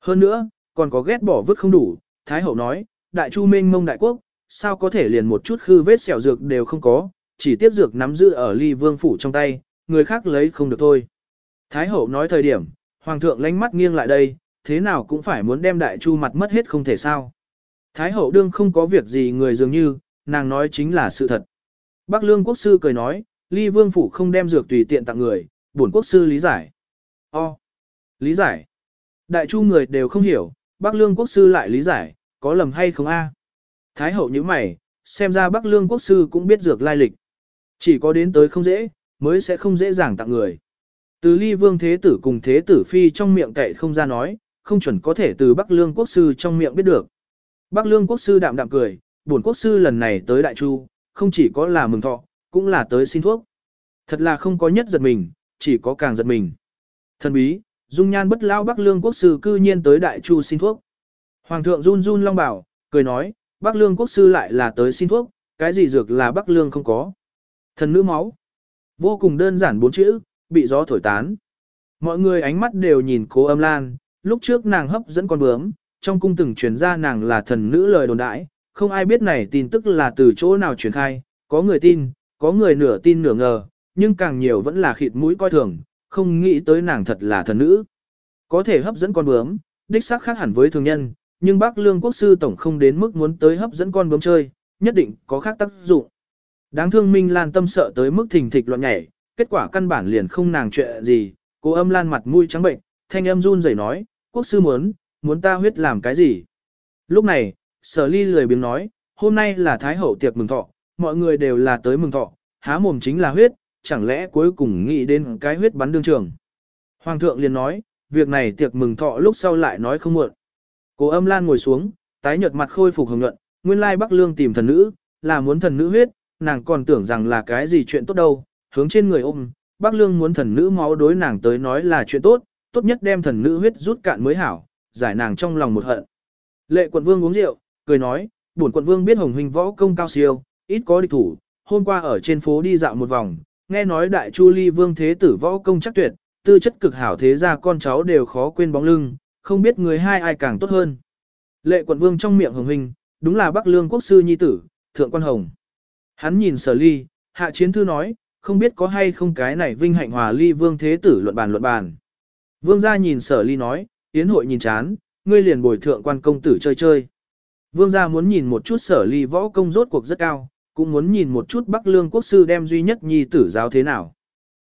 Hơn nữa, còn có ghét bỏ vứt không đủ, thái hậu nói, đại chu minh mông đại quốc, sao có thể liền một chút khư vết xẻo dược đều không có, chỉ tiếp dược nắm giữ ở ly vương phủ trong tay, người khác lấy không được thôi. Thái hậu nói thời điểm, hoàng thượng lánh mắt nghiêng lại đây, thế nào cũng phải muốn đem đại chu mặt mất hết không thể sao. Thái hậu đương không có việc gì người dường như, nàng nói chính là sự thật. Bắc lương quốc sư cười nói, ly vương phủ không đem dược tùy tiện tặng người, bổn quốc sư lý giải. O. Lý giải. Đại chu người đều không hiểu, Bắc lương quốc sư lại lý giải, có lầm hay không a? Thái hậu như mày, xem ra Bắc lương quốc sư cũng biết dược lai lịch. Chỉ có đến tới không dễ, mới sẽ không dễ dàng tặng người. Từ ly vương thế tử cùng thế tử phi trong miệng cậy không ra nói, không chuẩn có thể từ Bắc Lương quốc sư trong miệng biết được. Bắc Lương quốc sư đạm đạm cười, bổn quốc sư lần này tới Đại Chu, không chỉ có là mừng thọ, cũng là tới xin thuốc. Thật là không có nhất giật mình, chỉ có càng giật mình. Thần bí, dung nhan bất lao Bắc Lương quốc sư cư nhiên tới Đại Chu xin thuốc. Hoàng thượng run run long bảo, cười nói, Bắc Lương quốc sư lại là tới xin thuốc, cái gì dược là Bắc Lương không có. Thần nữ máu. Vô cùng đơn giản bốn chữ, bị gió thổi tán. Mọi người ánh mắt đều nhìn cố âm lan, lúc trước nàng hấp dẫn con bướm, trong cung từng truyền ra nàng là thần nữ lời đồn đãi, không ai biết này tin tức là từ chỗ nào truyền khai, có người tin, có người nửa tin nửa ngờ, nhưng càng nhiều vẫn là khịt mũi coi thường, không nghĩ tới nàng thật là thần nữ. Có thể hấp dẫn con bướm, đích xác khác hẳn với thường nhân, nhưng bác lương quốc sư tổng không đến mức muốn tới hấp dẫn con bướm chơi, nhất định có khác tác dụng. Đáng thương Minh Lan tâm sợ tới mức thình thịch loạn nhảy, kết quả căn bản liền không nàng chuyện gì, cô âm Lan mặt mũi trắng bệnh, thanh âm run rẩy nói, quốc sư muốn, muốn ta huyết làm cái gì. Lúc này, sở ly lười biếng nói, hôm nay là thái hậu tiệc mừng thọ, mọi người đều là tới mừng thọ, há mồm chính là huyết, chẳng lẽ cuối cùng nghĩ đến cái huyết bắn đương trường. Hoàng thượng liền nói, việc này tiệc mừng thọ lúc sau lại nói không muộn. cố âm lan ngồi xuống, tái nhợt mặt khôi phục hồng nhuận, nguyên lai Bắc Lương tìm thần nữ, là muốn thần nữ huyết, nàng còn tưởng rằng là cái gì chuyện tốt đâu, hướng trên người ôm, Bắc Lương muốn thần nữ máu đối nàng tới nói là chuyện tốt, tốt nhất đem thần nữ huyết rút cạn mới hảo, giải nàng trong lòng một hận. Lệ quận vương uống rượu, cười nói, bổn quận vương biết hồng huynh võ công cao siêu, ít có địch thủ, hôm qua ở trên phố đi dạo một vòng, nghe nói đại chu ly vương thế tử võ công chắc tuyệt, tư chất cực hảo thế ra con cháu đều khó quên bóng lưng, không biết người hai ai càng tốt hơn. Lệ quận vương trong miệng hồng hình đúng là bắc lương quốc sư nhi tử, thượng quan hồng. Hắn nhìn sở ly, hạ chiến thư nói, không biết có hay không cái này vinh hạnh hòa ly vương thế tử luận bàn luận bàn. Vương gia nhìn sở ly nói, tiến hội nhìn chán, ngươi liền bồi thượng quan công tử chơi chơi. Vương gia muốn nhìn một chút sở ly võ công rốt cuộc rất cao, cũng muốn nhìn một chút Bắc Lương quốc sư đem duy nhất nhi tử giáo thế nào.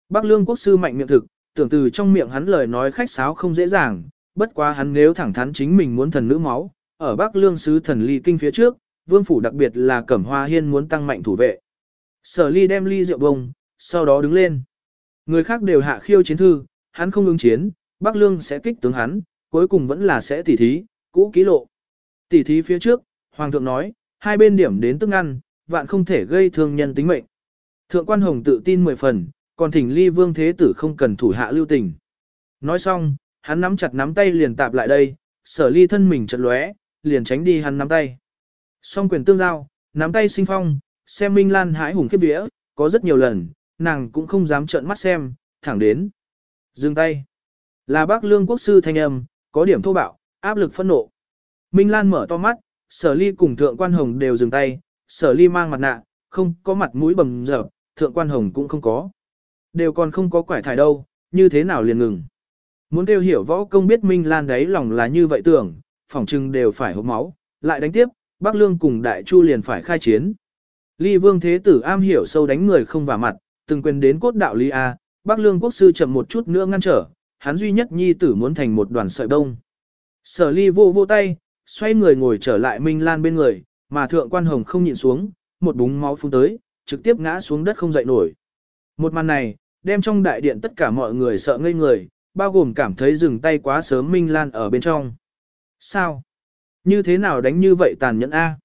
Bắc Lương quốc sư mạnh miệng thực, tưởng từ trong miệng hắn lời nói khách sáo không dễ dàng, bất quá hắn nếu thẳng thắn chính mình muốn thần nữ máu, ở Bắc Lương sứ thần ly kinh phía trước, vương phủ đặc biệt là Cẩm Hoa Hiên muốn tăng mạnh thủ vệ. Sở ly đem ly rượu bông, sau đó đứng lên. Người khác đều hạ khiêu chiến thư, hắn không ứng chiến, Bắc Lương sẽ kích tướng hắn, cuối cùng vẫn là sẽ tỉ thí, cũ ký lộ. Tỉ thí phía trước, Hoàng thượng nói, hai bên điểm đến tức ăn, vạn không thể gây thương nhân tính mệnh. Thượng quan hồng tự tin mười phần, còn thỉnh ly vương thế tử không cần thủ hạ lưu tình. Nói xong, hắn nắm chặt nắm tay liền tạp lại đây, sở ly thân mình chật lóe, liền tránh đi hắn nắm tay. Song quyền tương giao, nắm tay sinh phong, xem Minh Lan hãi hùng khiếp vía, có rất nhiều lần, nàng cũng không dám trợn mắt xem, thẳng đến. Dừng tay. Là bác lương quốc sư thanh âm, có điểm thô bạo, áp lực phân nộ. Minh Lan mở to mắt, sở ly cùng thượng quan hồng đều dừng tay, sở ly mang mặt nạ, không có mặt mũi bầm dập, thượng quan hồng cũng không có. Đều còn không có quải thải đâu, như thế nào liền ngừng. Muốn kêu hiểu võ công biết Minh Lan đấy lòng là như vậy tưởng, phỏng chừng đều phải hốc máu, lại đánh tiếp, Bắc Lương cùng Đại Chu liền phải khai chiến. Ly Vương Thế Tử am hiểu sâu đánh người không vào mặt, từng quên đến cốt đạo Ly A, Bắc Lương Quốc Sư chậm một chút nữa ngăn trở, hắn duy nhất nhi tử muốn thành một đoàn sợi đông. Sở Ly vô vô tay, xoay người ngồi trở lại Minh Lan bên người, mà thượng quan hồng không nhịn xuống, một búng máu phun tới, trực tiếp ngã xuống đất không dậy nổi. Một màn này, đem trong đại điện tất cả mọi người sợ ngây người, bao gồm cảm thấy dừng tay quá sớm Minh Lan ở bên trong. Sao? Như thế nào đánh như vậy tàn nhẫn A?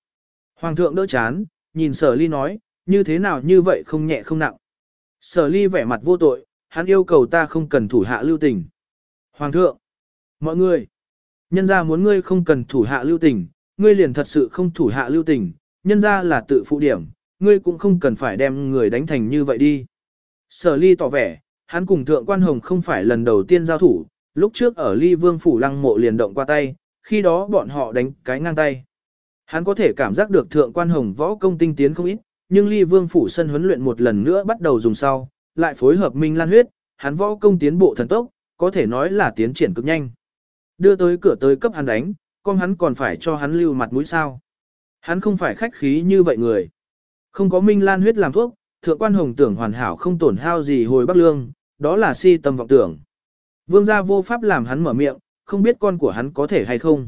Hoàng thượng đỡ chán, nhìn sở ly nói, như thế nào như vậy không nhẹ không nặng. Sở ly vẻ mặt vô tội, hắn yêu cầu ta không cần thủ hạ lưu tình. Hoàng thượng! Mọi người! Nhân ra muốn ngươi không cần thủ hạ lưu tình, ngươi liền thật sự không thủ hạ lưu tình, nhân ra là tự phụ điểm, ngươi cũng không cần phải đem người đánh thành như vậy đi. Sở ly tỏ vẻ, hắn cùng thượng quan hồng không phải lần đầu tiên giao thủ, lúc trước ở ly vương phủ lăng mộ liền động qua tay, khi đó bọn họ đánh cái ngang tay. Hắn có thể cảm giác được thượng quan hồng võ công tinh tiến không ít, nhưng ly vương phủ sân huấn luyện một lần nữa bắt đầu dùng sau, lại phối hợp minh lan huyết, hắn võ công tiến bộ thần tốc, có thể nói là tiến triển cực nhanh. Đưa tới cửa tới cấp hắn đánh, con hắn còn phải cho hắn lưu mặt mũi sao. Hắn không phải khách khí như vậy người. Không có minh lan huyết làm thuốc, thượng quan hồng tưởng hoàn hảo không tổn hao gì hồi bắc lương, đó là si tâm vọng tưởng. Vương gia vô pháp làm hắn mở miệng, không biết con của hắn có thể hay không.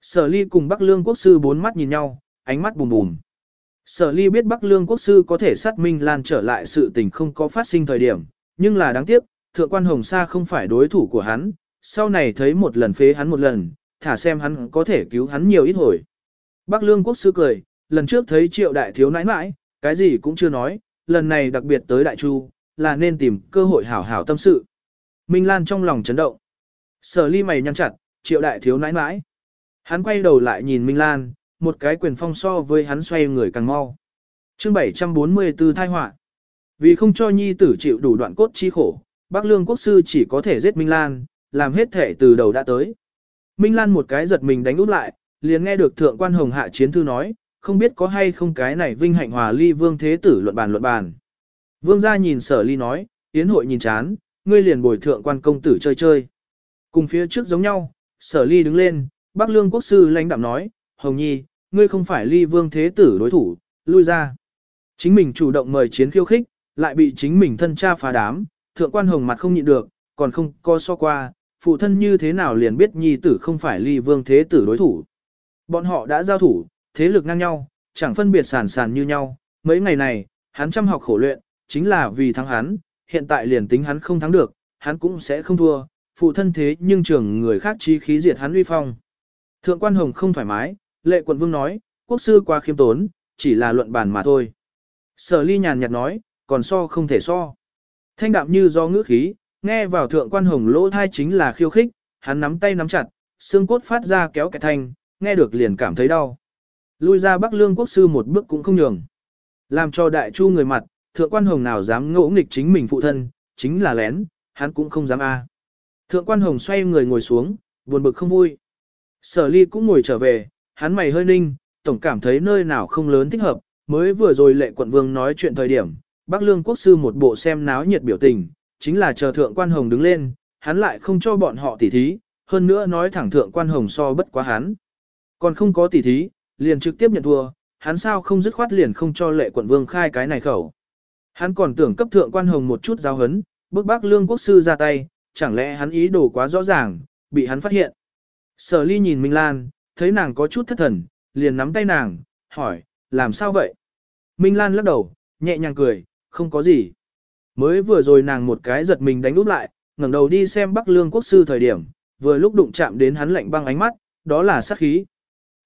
Sở ly cùng Bắc Lương quốc sư bốn mắt nhìn nhau, ánh mắt bùm bùm. Sở ly biết Bắc Lương quốc sư có thể sát minh lan trở lại sự tình không có phát sinh thời điểm, nhưng là đáng tiếc, thượng quan hồng sa không phải đối thủ của hắn, sau này thấy một lần phế hắn một lần, thả xem hắn có thể cứu hắn nhiều ít hồi. Bắc Lương quốc sư cười, lần trước thấy triệu đại thiếu nãi nãi, cái gì cũng chưa nói, lần này đặc biệt tới đại chu, là nên tìm cơ hội hảo hảo tâm sự. Minh Lan trong lòng chấn động. Sở ly mày nhăn chặt, triệu đại thiếu nãi nãi. Hắn quay đầu lại nhìn Minh Lan, một cái quyền phong so với hắn xoay người càng mau. chương 744 thai họa Vì không cho nhi tử chịu đủ đoạn cốt chi khổ, bác lương quốc sư chỉ có thể giết Minh Lan, làm hết thể từ đầu đã tới. Minh Lan một cái giật mình đánh út lại, liền nghe được thượng quan hồng hạ chiến thư nói, không biết có hay không cái này vinh hạnh hòa ly vương thế tử luận bàn luận bàn. Vương gia nhìn sở ly nói, tiến hội nhìn chán, ngươi liền bồi thượng quan công tử chơi chơi. Cùng phía trước giống nhau, sở ly đứng lên, bác lương quốc sư lãnh đạm nói, Hồng Nhi, ngươi không phải ly vương thế tử đối thủ, lui ra. Chính mình chủ động mời chiến khiêu khích, lại bị chính mình thân cha phá đám, thượng quan hồng mặt không nhịn được, còn không co so qua, phụ thân như thế nào liền biết nhi tử không phải ly vương thế tử đối thủ. Bọn họ đã giao thủ, thế lực ngang nhau, chẳng phân biệt sản sản như nhau, mấy ngày này, hắn chăm học khổ luyện, chính là vì thắng hắn, hiện tại liền tính hắn không thắng được, hắn cũng sẽ không thua, phụ thân thế nhưng trưởng người khác chí khí diệt hắn uy phong. Thượng quan hồng không thoải mái, lệ quận vương nói, quốc sư quá khiêm tốn, chỉ là luận bàn mà thôi. Sở ly nhàn nhạt nói, còn so không thể so. Thanh đạm như do ngữ khí, nghe vào thượng quan hồng lỗ thai chính là khiêu khích, hắn nắm tay nắm chặt, xương cốt phát ra kéo kẹt thanh, nghe được liền cảm thấy đau. Lui ra Bắc Lương quốc sư một bước cũng không nhường. Làm cho đại chu người mặt, thượng quan hồng nào dám ngỗ nghịch chính mình phụ thân, chính là lén, hắn cũng không dám a. Thượng quan hồng xoay người ngồi xuống, buồn bực không vui. Sở ly cũng ngồi trở về, hắn mày hơi ninh, tổng cảm thấy nơi nào không lớn thích hợp, mới vừa rồi lệ quận vương nói chuyện thời điểm, bác lương quốc sư một bộ xem náo nhiệt biểu tình, chính là chờ thượng quan hồng đứng lên, hắn lại không cho bọn họ tỉ thí, hơn nữa nói thẳng thượng quan hồng so bất quá hắn. Còn không có tỉ thí, liền trực tiếp nhận thua, hắn sao không dứt khoát liền không cho lệ quận vương khai cái này khẩu. Hắn còn tưởng cấp thượng quan hồng một chút giáo hấn, bức bác lương quốc sư ra tay, chẳng lẽ hắn ý đồ quá rõ ràng, bị hắn phát hiện. Sở ly nhìn Minh Lan, thấy nàng có chút thất thần, liền nắm tay nàng, hỏi, làm sao vậy? Minh Lan lắc đầu, nhẹ nhàng cười, không có gì. Mới vừa rồi nàng một cái giật mình đánh úp lại, ngẩng đầu đi xem Bắc Lương quốc sư thời điểm, vừa lúc đụng chạm đến hắn lạnh băng ánh mắt, đó là sát khí.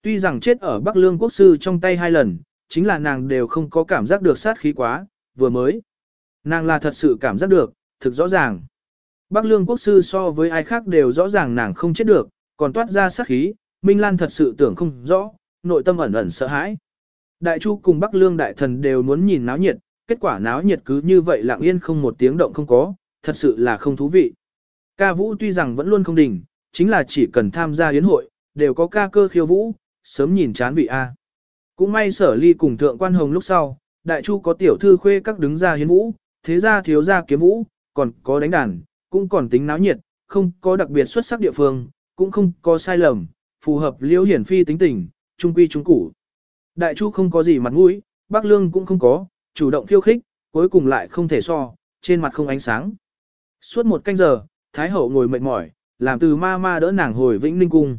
Tuy rằng chết ở Bắc Lương quốc sư trong tay hai lần, chính là nàng đều không có cảm giác được sát khí quá, vừa mới. Nàng là thật sự cảm giác được, thực rõ ràng. Bắc Lương quốc sư so với ai khác đều rõ ràng nàng không chết được, còn toát ra sát khí, Minh Lan thật sự tưởng không rõ, nội tâm ẩn ẩn sợ hãi. Đại Chu cùng Bắc Lương đại thần đều muốn nhìn náo nhiệt, kết quả náo nhiệt cứ như vậy lặng yên không một tiếng động không có, thật sự là không thú vị. Ca vũ tuy rằng vẫn luôn không đỉnh, chính là chỉ cần tham gia yến hội, đều có ca cơ khiêu vũ, sớm nhìn chán vị A. Cũng may sở ly cùng thượng quan hồng lúc sau, đại chu có tiểu thư khuê các đứng ra hiến vũ, thế ra thiếu ra kiếm vũ, còn có đánh đàn, cũng còn tính náo nhiệt, không có đặc biệt xuất sắc địa phương, cũng không có sai lầm, phù hợp liễu hiển phi tính tình, trung quy trung củ. Đại chu không có gì mặt mũi, bác lương cũng không có, chủ động khiêu khích, cuối cùng lại không thể so, trên mặt không ánh sáng. Suốt một canh giờ, Thái hậu ngồi mệt mỏi, làm từ ma ma đỡ nàng hồi vĩnh ninh cung.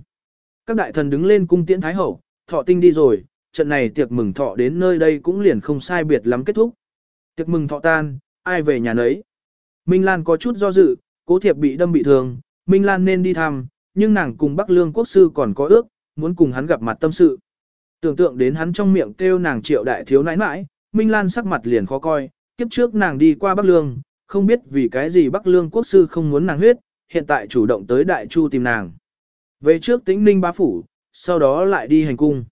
Các đại thần đứng lên cung tiễn Thái hậu, thọ tinh đi rồi, trận này tiệc mừng thọ đến nơi đây cũng liền không sai biệt lắm kết thúc. Tiệc mừng thọ tan, ai về nhà nấy. Minh Lan có chút do dự, cố thiệp bị đâm bị thương, Minh Lan nên đi thăm, nhưng nàng cùng Bắc Lương quốc sư còn có ước, muốn cùng hắn gặp mặt tâm sự. Tưởng tượng đến hắn trong miệng kêu nàng triệu đại thiếu nãi nãi, Minh Lan sắc mặt liền khó coi, kiếp trước nàng đi qua Bắc Lương, không biết vì cái gì Bắc Lương quốc sư không muốn nàng huyết, hiện tại chủ động tới Đại Chu tìm nàng. Về trước tĩnh ninh bá phủ, sau đó lại đi hành cung.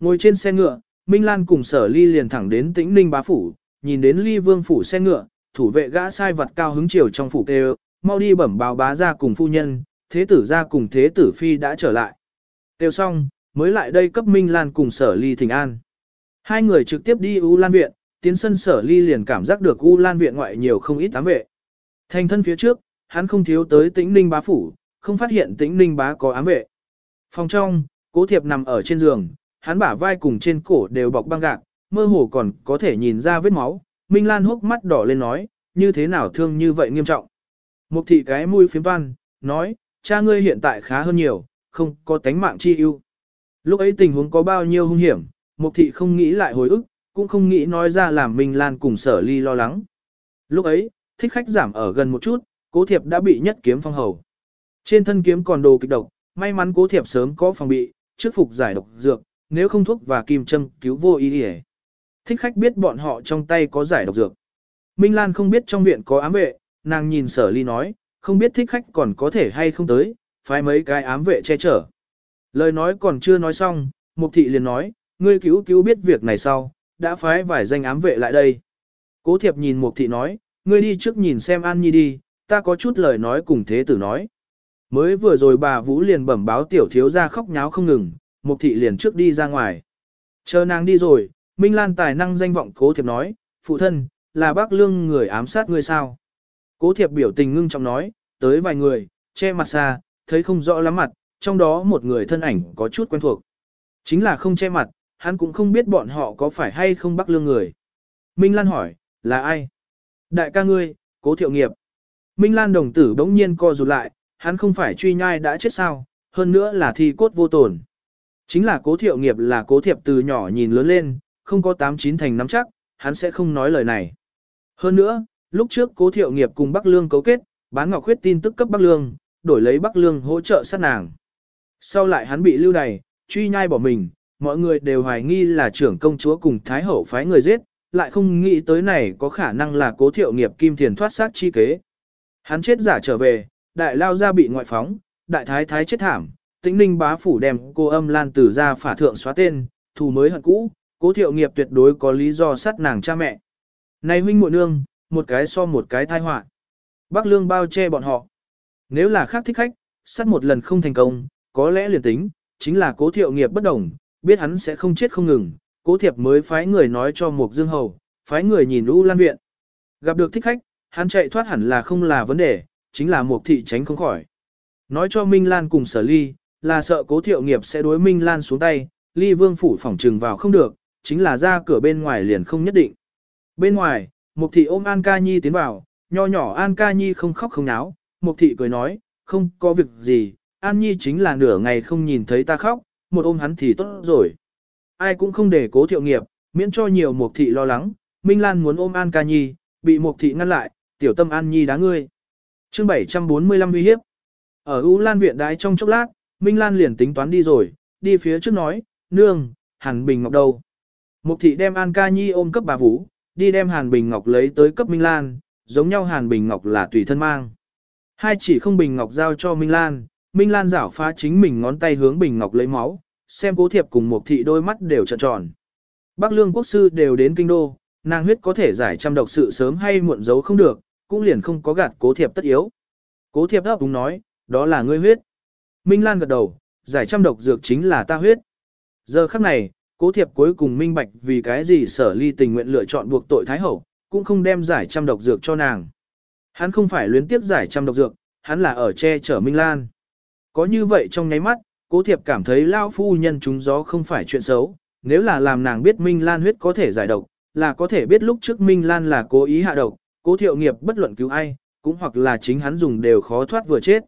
Ngồi trên xe ngựa, Minh Lan cùng sở ly liền thẳng đến tĩnh ninh bá phủ, nhìn đến ly vương phủ xe ngựa, thủ vệ gã sai vật cao hứng chiều trong phủ kêu, mau đi bẩm báo bá ra cùng phu nhân, thế tử ra cùng thế tử phi đã trở lại. Kêu xong, mới lại đây cấp Minh Lan cùng sở ly thỉnh an. Hai người trực tiếp đi U Lan Viện, tiến sân sở ly liền cảm giác được U Lan Viện ngoại nhiều không ít ám vệ. Thành thân phía trước, hắn không thiếu tới tĩnh ninh bá phủ, không phát hiện tĩnh ninh bá có ám vệ. Phòng trong, cố thiệp nằm ở trên giường, hắn bả vai cùng trên cổ đều bọc băng gạc, mơ hồ còn có thể nhìn ra vết máu. Minh Lan hốc mắt đỏ lên nói, như thế nào thương như vậy nghiêm trọng. Mục thị cái mũi phiếm toan, nói, cha ngươi hiện tại khá hơn nhiều, không có tánh mạng chi ưu. Lúc ấy tình huống có bao nhiêu hung hiểm, mục thị không nghĩ lại hồi ức, cũng không nghĩ nói ra làm Minh Lan cùng sở ly lo lắng. Lúc ấy, thích khách giảm ở gần một chút, cố thiệp đã bị nhất kiếm phong hầu. Trên thân kiếm còn đồ kịch độc, may mắn cố thiệp sớm có phòng bị, trước phục giải độc dược, nếu không thuốc và kim châm cứu vô ý hề. Thích khách biết bọn họ trong tay có giải độc dược. Minh Lan không biết trong viện có ám vệ, nàng nhìn sở ly nói, không biết thích khách còn có thể hay không tới, phải mấy cái ám vệ che chở. Lời nói còn chưa nói xong, Mục thị liền nói, ngươi cứu cứu biết việc này sau, đã phái vài danh ám vệ lại đây. Cố thiệp nhìn Mục thị nói, ngươi đi trước nhìn xem An Nhi đi, ta có chút lời nói cùng thế tử nói. Mới vừa rồi bà Vũ liền bẩm báo tiểu thiếu ra khóc nháo không ngừng, Mục thị liền trước đi ra ngoài. Chờ nàng đi rồi, Minh Lan tài năng danh vọng cố thiệp nói, phụ thân, là bác lương người ám sát ngươi sao. Cố thiệp biểu tình ngưng trọng nói, tới vài người, che mặt xa, thấy không rõ lắm mặt, trong đó một người thân ảnh có chút quen thuộc. Chính là không che mặt, hắn cũng không biết bọn họ có phải hay không bắt lương người. Minh Lan hỏi, là ai? Đại ca ngươi, cố thiệu nghiệp. Minh Lan đồng tử bỗng nhiên co rụt lại, hắn không phải truy nhai đã chết sao, hơn nữa là thi cốt vô tổn. Chính là cố thiệu nghiệp là cố thiệp từ nhỏ nhìn lớn lên, không có tám chín thành nắm chắc, hắn sẽ không nói lời này. Hơn nữa, lúc trước cố thiệu nghiệp cùng Bắc Lương cấu kết, bán ngọc khuyết tin tức cấp Bắc Lương, đổi lấy Bắc Lương hỗ trợ sát nàng. Sau lại hắn bị lưu đày, truy nhai bỏ mình, mọi người đều hoài nghi là trưởng công chúa cùng Thái Hậu phái người giết, lại không nghĩ tới này có khả năng là cố thiệu nghiệp kim thiền thoát sát chi kế. Hắn chết giả trở về, đại lao ra bị ngoại phóng, đại thái thái chết thảm, tĩnh ninh bá phủ đem cô âm lan tử ra phả thượng xóa tên, thù mới hận cũ, cố thiệu nghiệp tuyệt đối có lý do sát nàng cha mẹ. Này huynh muội nương, một cái so một cái thai họa Bác lương bao che bọn họ. Nếu là khác thích khách, sát một lần không thành công, có lẽ liền tính, chính là cố thiệu nghiệp bất đồng, biết hắn sẽ không chết không ngừng, cố thiệp mới phái người nói cho Mục Dương Hầu, phái người nhìn U Lan Viện. Gặp được thích khách, hắn chạy thoát hẳn là không là vấn đề, chính là Mục thị tránh không khỏi. Nói cho Minh Lan cùng sở ly, là sợ cố thiệu nghiệp sẽ đối Minh Lan xuống tay, ly vương phủ phỏng trừng vào không được, chính là ra cửa bên ngoài liền không nhất định. Bên ngoài, Mục thị ôm An Ca Nhi tiến vào, nho nhỏ An Ca Nhi không khóc không náo, Mục thị cười nói, không có việc gì, An Nhi chính là nửa ngày không nhìn thấy ta khóc, một ôm hắn thì tốt rồi. Ai cũng không để cố thiệu nghiệp, miễn cho nhiều Mục thị lo lắng, Minh Lan muốn ôm An Ca Nhi, bị Mục thị ngăn lại, tiểu tâm An Nhi đá ngươi. chương 745 uy hiếp. Ở U Lan viện đái trong chốc lát, Minh Lan liền tính toán đi rồi, đi phía trước nói, nương, Hàn Bình Ngọc đâu. Mục thị đem An Ca Nhi ôm cấp bà Vũ, đi đem Hàn Bình Ngọc lấy tới cấp Minh Lan, giống nhau Hàn Bình Ngọc là tùy thân mang. Hai chỉ không Bình Ngọc giao cho Minh Lan, Minh Lan giảo phá chính mình ngón tay hướng Bình Ngọc lấy máu, xem cố thiệp cùng một thị đôi mắt đều trợn tròn. Bắc Lương quốc sư đều đến kinh đô, nàng huyết có thể giải trăm độc sự sớm hay muộn giấu không được, cũng liền không có gạt cố thiệp tất yếu. Cố thiệp ấp đúng nói, đó là ngươi huyết. Minh Lan gật đầu, giải trăm độc dược chính là ta huyết. Giờ khắc này, cố thiệp cuối cùng minh bạch vì cái gì sở ly tình nguyện lựa chọn buộc tội Thái Hậu, cũng không đem giải trăm độc dược cho nàng. Hắn không phải luyến tiếp giải trăm độc dược, hắn là ở che chở Minh Lan. Có như vậy trong nháy mắt, cố thiệp cảm thấy lao phu nhân trúng gió không phải chuyện xấu, nếu là làm nàng biết Minh Lan huyết có thể giải độc, là có thể biết lúc trước Minh Lan là cố ý hạ độc, cố thiệu nghiệp bất luận cứu ai, cũng hoặc là chính hắn dùng đều khó thoát vừa chết.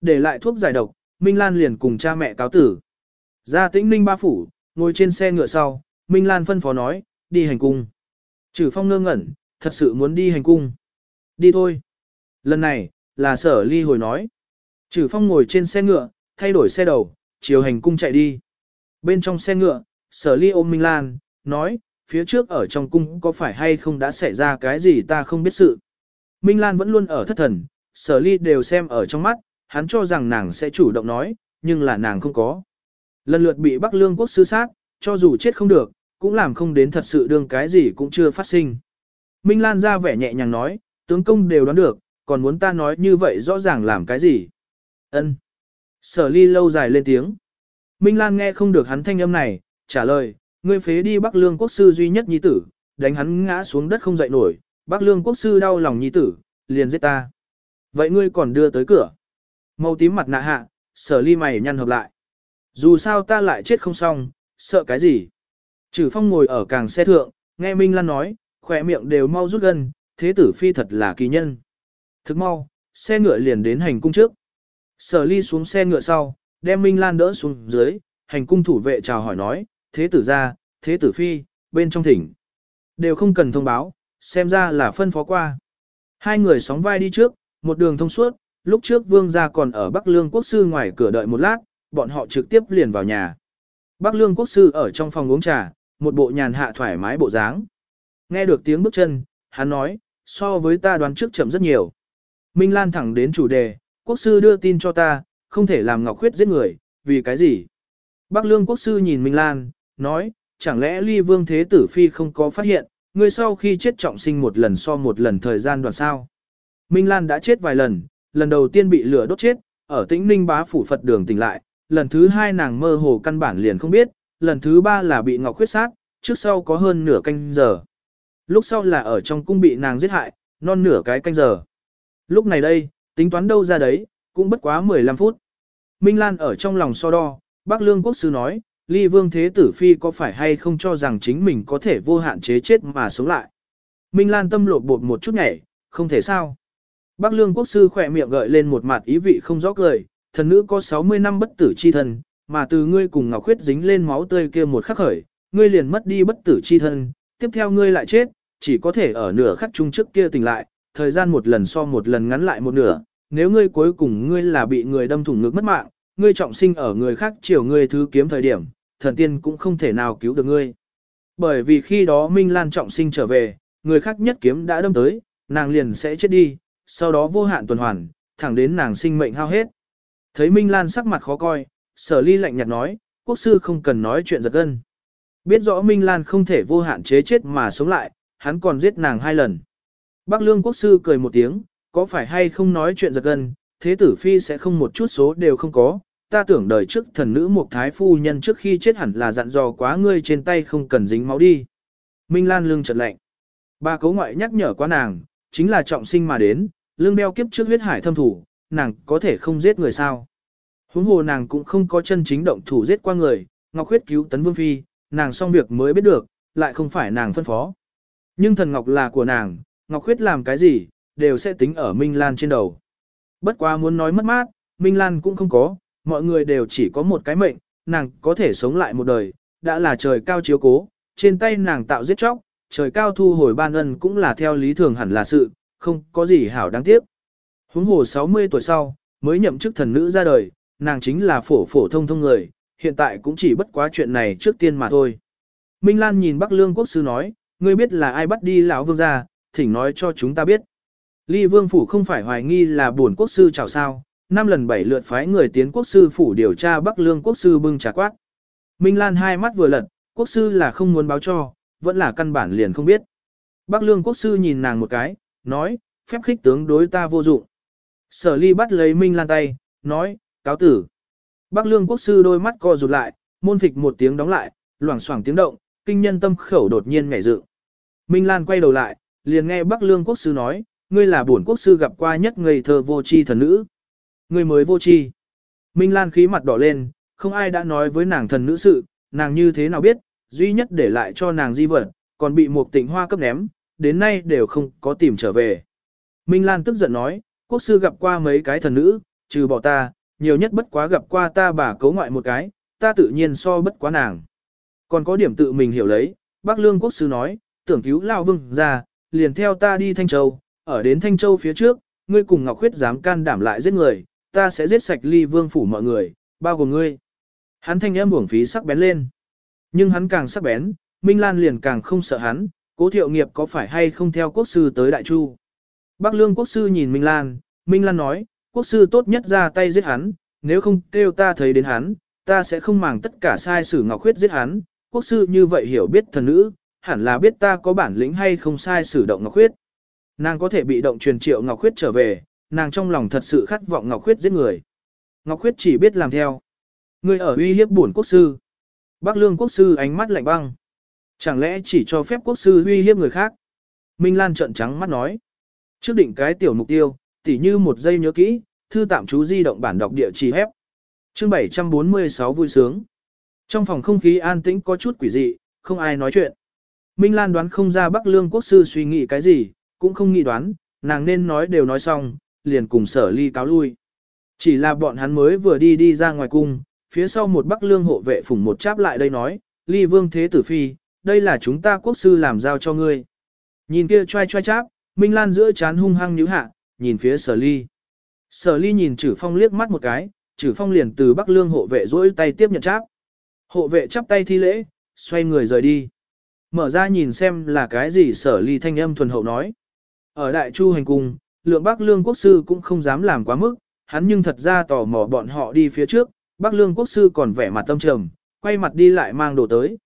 Để lại thuốc giải độc, Minh Lan liền cùng cha mẹ cáo tử. Ra tĩnh ninh ba phủ, ngồi trên xe ngựa sau, Minh Lan phân phó nói, đi hành cung. Trừ phong ngơ ngẩn, thật sự muốn đi hành cung. Đi thôi. Lần này, là sở ly hồi nói. Trừ phong ngồi trên xe ngựa, thay đổi xe đầu, chiều hành cung chạy đi. Bên trong xe ngựa, sở ly ôm Minh Lan, nói, phía trước ở trong cung có phải hay không đã xảy ra cái gì ta không biết sự. Minh Lan vẫn luôn ở thất thần, sở ly đều xem ở trong mắt, hắn cho rằng nàng sẽ chủ động nói, nhưng là nàng không có. Lần lượt bị Bắc Lương quốc sư sát, cho dù chết không được, cũng làm không đến thật sự đương cái gì cũng chưa phát sinh. Minh Lan ra vẻ nhẹ nhàng nói, tướng công đều đoán được, còn muốn ta nói như vậy rõ ràng làm cái gì. Ân. Sở ly lâu dài lên tiếng. Minh Lan nghe không được hắn thanh âm này, trả lời, ngươi phế đi Bắc Lương quốc sư duy nhất nhi tử, đánh hắn ngã xuống đất không dậy nổi, Bắc Lương quốc sư đau lòng nhi tử, liền giết ta. Vậy ngươi còn đưa tới cửa. Màu tím mặt nạ hạ, sở ly mày nhăn hợp lại. Dù sao ta lại chết không xong, sợ cái gì. Trừ phong ngồi ở càng xe thượng, nghe Minh Lan nói, khỏe miệng đều mau rút gần. thế tử phi thật là kỳ nhân. Thức mau, xe ngựa liền đến hành cung trước. Sở ly xuống xe ngựa sau, đem Minh Lan đỡ xuống dưới, hành cung thủ vệ chào hỏi nói, thế tử ra, thế tử phi, bên trong thỉnh. Đều không cần thông báo, xem ra là phân phó qua. Hai người sóng vai đi trước, một đường thông suốt, lúc trước vương gia còn ở Bắc Lương Quốc Sư ngoài cửa đợi một lát, bọn họ trực tiếp liền vào nhà. Bắc Lương Quốc Sư ở trong phòng uống trà, một bộ nhàn hạ thoải mái bộ dáng. Nghe được tiếng bước chân, hắn nói, so với ta đoán trước chậm rất nhiều. Minh Lan thẳng đến chủ đề, Quốc Sư đưa tin cho ta, không thể làm Ngọc Khuyết giết người, vì cái gì? Bắc Lương Quốc Sư nhìn Minh Lan, nói, chẳng lẽ ly vương thế tử phi không có phát hiện, người sau khi chết trọng sinh một lần so một lần thời gian đoạn sao. Minh Lan đã chết vài lần, lần đầu tiên bị lửa đốt chết, ở tĩnh ninh bá phủ Phật đường tỉnh lại, lần thứ hai nàng mơ hồ căn bản liền không biết, lần thứ ba là bị ngọc khuyết sát, trước sau có hơn nửa canh giờ. Lúc sau là ở trong cung bị nàng giết hại, non nửa cái canh giờ. Lúc này đây, tính toán đâu ra đấy, cũng bất quá 15 phút. Minh Lan ở trong lòng so đo, bác Lương Quốc Sư nói, ly vương thế tử phi có phải hay không cho rằng chính mình có thể vô hạn chế chết mà sống lại. Minh Lan tâm lột bột một chút nhảy, không thể sao. Bác Lương Quốc Sư khỏe miệng gợi lên một mặt ý vị không rõ cười, thần nữ có 60 năm bất tử chi thân, mà từ ngươi cùng Ngọc Khuyết dính lên máu tươi kia một khắc khởi, ngươi liền mất đi bất tử chi thân, tiếp theo ngươi lại chết, chỉ có thể ở nửa khắc chung trước kia tỉnh lại, thời gian một lần so một lần ngắn lại một nửa, nếu ngươi cuối cùng ngươi là bị người đâm thủng ngực mất mạng, ngươi trọng sinh ở người khác chiều ngươi thứ kiếm thời điểm, thần tiên cũng không thể nào cứu được ngươi. Bởi vì khi đó Minh Lan trọng sinh trở về, người khác nhất kiếm đã đâm tới, nàng liền sẽ chết đi, sau đó vô hạn tuần hoàn, thẳng đến nàng sinh mệnh hao hết. Thấy Minh Lan sắc mặt khó coi, sở ly lạnh nhạt nói, quốc sư không cần nói chuyện giật gân. Biết rõ Minh Lan không thể vô hạn chế chết mà sống lại, hắn còn giết nàng hai lần. Bác Lương quốc sư cười một tiếng, có phải hay không nói chuyện giật gân, thế tử phi sẽ không một chút số đều không có. Ta tưởng đời trước thần nữ một thái phu nhân trước khi chết hẳn là dặn dò quá ngươi trên tay không cần dính máu đi. Minh Lan lương chợt lạnh. Ba cấu ngoại nhắc nhở quá nàng, chính là trọng sinh mà đến, lương đeo kiếp trước huyết hải thâm thủ, nàng có thể không giết người sao. Huống hồ nàng cũng không có chân chính động thủ giết qua người, Ngọc huyết cứu tấn vương phi, nàng xong việc mới biết được, lại không phải nàng phân phó. Nhưng thần Ngọc là của nàng, Ngọc Khuyết làm cái gì, đều sẽ tính ở Minh Lan trên đầu. Bất quá muốn nói mất mát, Minh Lan cũng không có, mọi người đều chỉ có một cái mệnh, nàng có thể sống lại một đời, đã là trời cao chiếu cố, trên tay nàng tạo giết chóc, trời cao thu hồi ban ân cũng là theo lý thường hẳn là sự, không có gì hảo đáng tiếc. Huống hồ 60 tuổi sau, mới nhậm chức thần nữ ra đời, nàng chính là phổ phổ thông thông người, hiện tại cũng chỉ bất quá chuyện này trước tiên mà thôi. Minh Lan nhìn Bắc Lương Quốc Sư nói, ngươi biết là ai bắt đi lão vương gia? Thỉnh nói cho chúng ta biết. Ly Vương Phủ không phải hoài nghi là buồn quốc sư chào sao, năm lần bảy lượt phái người tiến quốc sư phủ điều tra Bắc Lương Quốc Sư bưng trà quát. Minh Lan hai mắt vừa lật, quốc sư là không muốn báo cho, vẫn là căn bản liền không biết. Bắc Lương Quốc Sư nhìn nàng một cái, nói, phép khích tướng đối ta vô dụng. Sở ly bắt lấy Minh Lan tay, nói, cáo tử. Bắc Lương Quốc Sư đôi mắt co rụt lại, môn phịch một tiếng đóng lại, loảng xoảng tiếng động, kinh nhân tâm khẩu đột nhiên nhảy dựng. Minh Lan quay đầu lại, liền nghe Bắc Lương Quốc Sư nói, ngươi là bổn quốc sư gặp qua nhất ngây thơ vô tri thần nữ. Ngươi mới vô tri. Minh Lan khí mặt đỏ lên, không ai đã nói với nàng thần nữ sự, nàng như thế nào biết, duy nhất để lại cho nàng di vật, còn bị một tịnh hoa cấp ném, đến nay đều không có tìm trở về. Minh Lan tức giận nói, quốc sư gặp qua mấy cái thần nữ, trừ bỏ ta, nhiều nhất bất quá gặp qua ta bà cấu ngoại một cái, ta tự nhiên so bất quá nàng. Còn có điểm tự mình hiểu lấy, bác lương quốc sư nói, tưởng cứu lao vương ra, liền theo ta đi Thanh Châu, ở đến Thanh Châu phía trước, ngươi cùng Ngọc Khuyết dám can đảm lại giết người, ta sẽ giết sạch ly vương phủ mọi người, bao gồm ngươi. Hắn thanh âm buồng phí sắc bén lên. Nhưng hắn càng sắc bén, Minh Lan liền càng không sợ hắn, cố thiệu nghiệp có phải hay không theo quốc sư tới Đại Chu. Bác Lương quốc sư nhìn Minh Lan, Minh Lan nói, quốc sư tốt nhất ra tay giết hắn, nếu không kêu ta thấy đến hắn, ta sẽ không màng tất cả sai sử Ngọc Khuyết giết hắn, quốc sư như vậy hiểu biết thần nữ, hẳn là biết ta có bản lĩnh hay không sai sử động Ngọc Khuyết. Nàng có thể bị động truyền triệu Ngọc Khuyết trở về, nàng trong lòng thật sự khát vọng Ngọc Khuyết giết người. Ngọc Khuyết chỉ biết làm theo. Người ở uy hiếp bổn quốc sư. Bác Lương quốc sư ánh mắt lạnh băng. Chẳng lẽ chỉ cho phép quốc sư uy hiếp người khác? Minh Lan trợn trắng mắt nói. Trước định cái tiểu mục tiêu, tỉ như một giây nhớ kỹ, thư tạm chú di động bản đọc địa chỉ hép. Chương 746 vui sướng. Trong phòng không khí an tĩnh có chút quỷ dị, không ai nói chuyện. Minh Lan đoán không ra Bắc Lương quốc sư suy nghĩ cái gì, cũng không nghĩ đoán, nàng nên nói đều nói xong, liền cùng sở ly cáo lui. Chỉ là bọn hắn mới vừa đi đi ra ngoài cung, phía sau một Bắc Lương hộ vệ phủng một cháp lại đây nói, ly vương thế tử phi, đây là chúng ta quốc sư làm giao cho ngươi. Nhìn kia trai trai cháp, Minh Lan giữa chán hung hăng nhíu hạ, nhìn phía sở ly. Sở ly nhìn Trử Phong liếc mắt một cái, Trử Phong liền từ Bắc Lương hộ vệ rỗi tay tiếp nhận cháp. Hộ vệ chắp tay thi lễ, xoay người rời đi. Mở ra nhìn xem là cái gì sở ly thanh âm thuần hậu nói. Ở Đại Chu hành cung, lượng Bắc Lương quốc sư cũng không dám làm quá mức, hắn nhưng thật ra tò mò bọn họ đi phía trước, Bắc Lương quốc sư còn vẻ mặt tâm trầm, quay mặt đi lại mang đồ tới.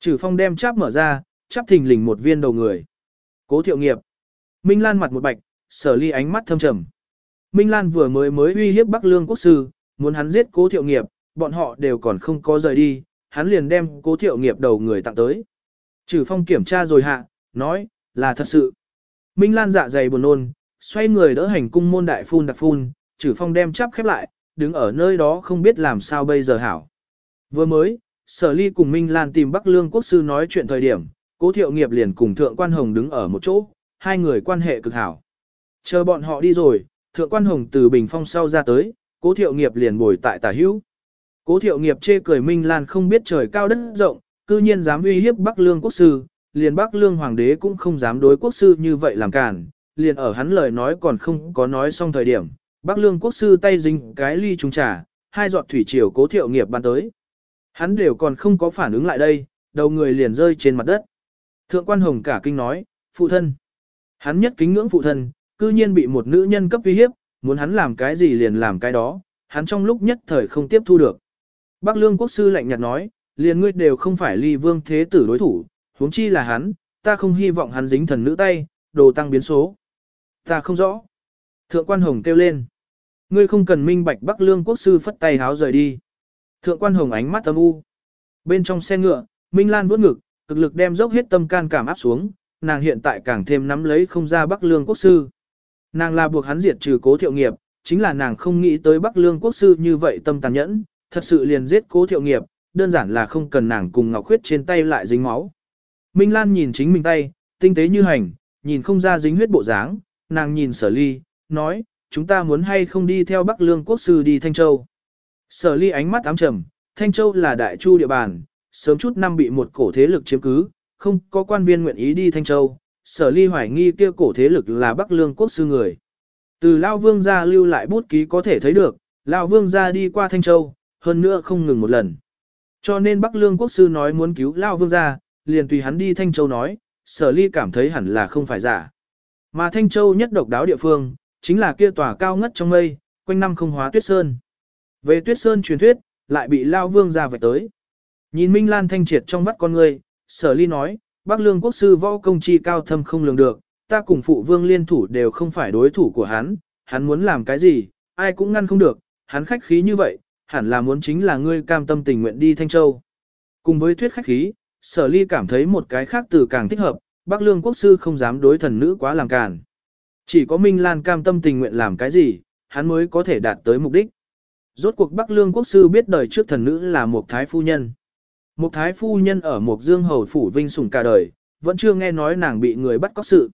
Trừ phong đem cháp mở ra, chắp thình lình một viên đầu người. Cố thiệu nghiệp. Minh Lan mặt một bạch, sở ly ánh mắt thâm trầm. Minh Lan vừa mới mới uy hiếp Bắc Lương quốc sư, muốn hắn giết cố thiệu nghiệp, bọn họ đều còn không có rời đi, hắn liền đem cố thiệu nghiệp đầu người tặng tới. Trừ phong kiểm tra rồi hạ, nói, là thật sự. Minh Lan dạ dày buồn nôn, xoay người đỡ hành cung môn đại phun đặc phun, trừ phong đem chắp khép lại, đứng ở nơi đó không biết làm sao bây giờ hảo. Vừa mới, sở ly cùng Minh Lan tìm Bắc Lương quốc sư nói chuyện thời điểm, cố thiệu nghiệp liền cùng thượng quan hồng đứng ở một chỗ, hai người quan hệ cực hảo. Chờ bọn họ đi rồi, thượng quan hồng từ bình phong sau ra tới, cố thiệu nghiệp liền bồi tại tả hữu. Cố thiệu nghiệp chê cười Minh Lan không biết trời cao đất rộng, cư nhiên dám uy hiếp Bắc Lương quốc sư, liền Bắc Lương hoàng đế cũng không dám đối quốc sư như vậy làm cản, liền ở hắn lời nói còn không có nói xong thời điểm, Bắc Lương quốc sư tay dính cái ly trùng trà, hai giọt thủy triều cố thiệu nghiệp ban tới. Hắn đều còn không có phản ứng lại đây, đầu người liền rơi trên mặt đất. Thượng quan hồng cả kinh nói, phụ thân. Hắn nhất kính ngưỡng phụ thân, cư nhiên bị một nữ nhân cấp uy hiếp, muốn hắn làm cái gì liền làm cái đó, hắn trong lúc nhất thời không tiếp thu được. Bắc lương quốc sư lạnh nhạt nói, liền ngươi đều không phải ly vương thế tử đối thủ, huống chi là hắn, ta không hy vọng hắn dính thần nữ tay, đồ tăng biến số. Ta không rõ. Thượng quan hồng kêu lên. Ngươi không cần minh bạch Bắc lương quốc sư phất tay háo rời đi. Thượng quan hồng ánh mắt âm u. Bên trong xe ngựa, Minh Lan vuốt ngực, cực lực đem dốc hết tâm can cảm áp xuống, nàng hiện tại càng thêm nắm lấy không ra Bắc Lương quốc sư. Nàng là buộc hắn diệt trừ cố thiệu nghiệp, chính là nàng không nghĩ tới Bắc Lương quốc sư như vậy tâm tàn nhẫn, thật sự liền giết cố thiệu nghiệp, đơn giản là không cần nàng cùng Ngọc Khuyết trên tay lại dính máu. Minh Lan nhìn chính mình tay, tinh tế như hành, nhìn không ra dính huyết bộ dáng, nàng nhìn sở ly, nói, chúng ta muốn hay không đi theo Bắc Lương quốc sư đi Thanh Châu. Sở ly ánh mắt ám trầm, Thanh Châu là đại chu địa bàn, sớm chút năm bị một cổ thế lực chiếm cứ, không có quan viên nguyện ý đi Thanh Châu, sở ly hoài nghi kia cổ thế lực là Bắc Lương quốc sư người. Từ Lao Vương gia lưu lại bút ký có thể thấy được, Lao Vương gia đi qua Thanh Châu, hơn nữa không ngừng một lần. Cho nên Bắc Lương quốc sư nói muốn cứu Lao Vương gia, liền tùy hắn đi Thanh Châu nói, sở ly cảm thấy hẳn là không phải giả. Mà Thanh Châu nhất độc đáo địa phương, chính là kia tòa cao ngất trong mây, quanh năm không hóa tuyết sơn. Về tuyết sơn truyền thuyết, lại bị Lao Vương gia vạch tới. Nhìn Minh Lan thanh triệt trong mắt con người, sở ly nói, Bắc Lương quốc sư võ công chi cao thâm không lường được, ta cùng phụ vương liên thủ đều không phải đối thủ của hắn, hắn muốn làm cái gì, ai cũng ngăn không được, hắn khách khí như vậy, hẳn là muốn chính là ngươi cam tâm tình nguyện đi Thanh Châu. Cùng với thuyết khách khí, sở ly cảm thấy một cái khác từ càng thích hợp, Bắc Lương quốc sư không dám đối thần nữ quá làm cản. Chỉ có Minh Lan cam tâm tình nguyện làm cái gì, hắn mới có thể đạt tới mục đích. Rốt cuộc Bắc Lương quốc sư biết đời trước thần nữ là một thái phu nhân. Một thái phu nhân ở một dương hầu phủ vinh sủng cả đời, vẫn chưa nghe nói nàng bị người bắt cóc sự.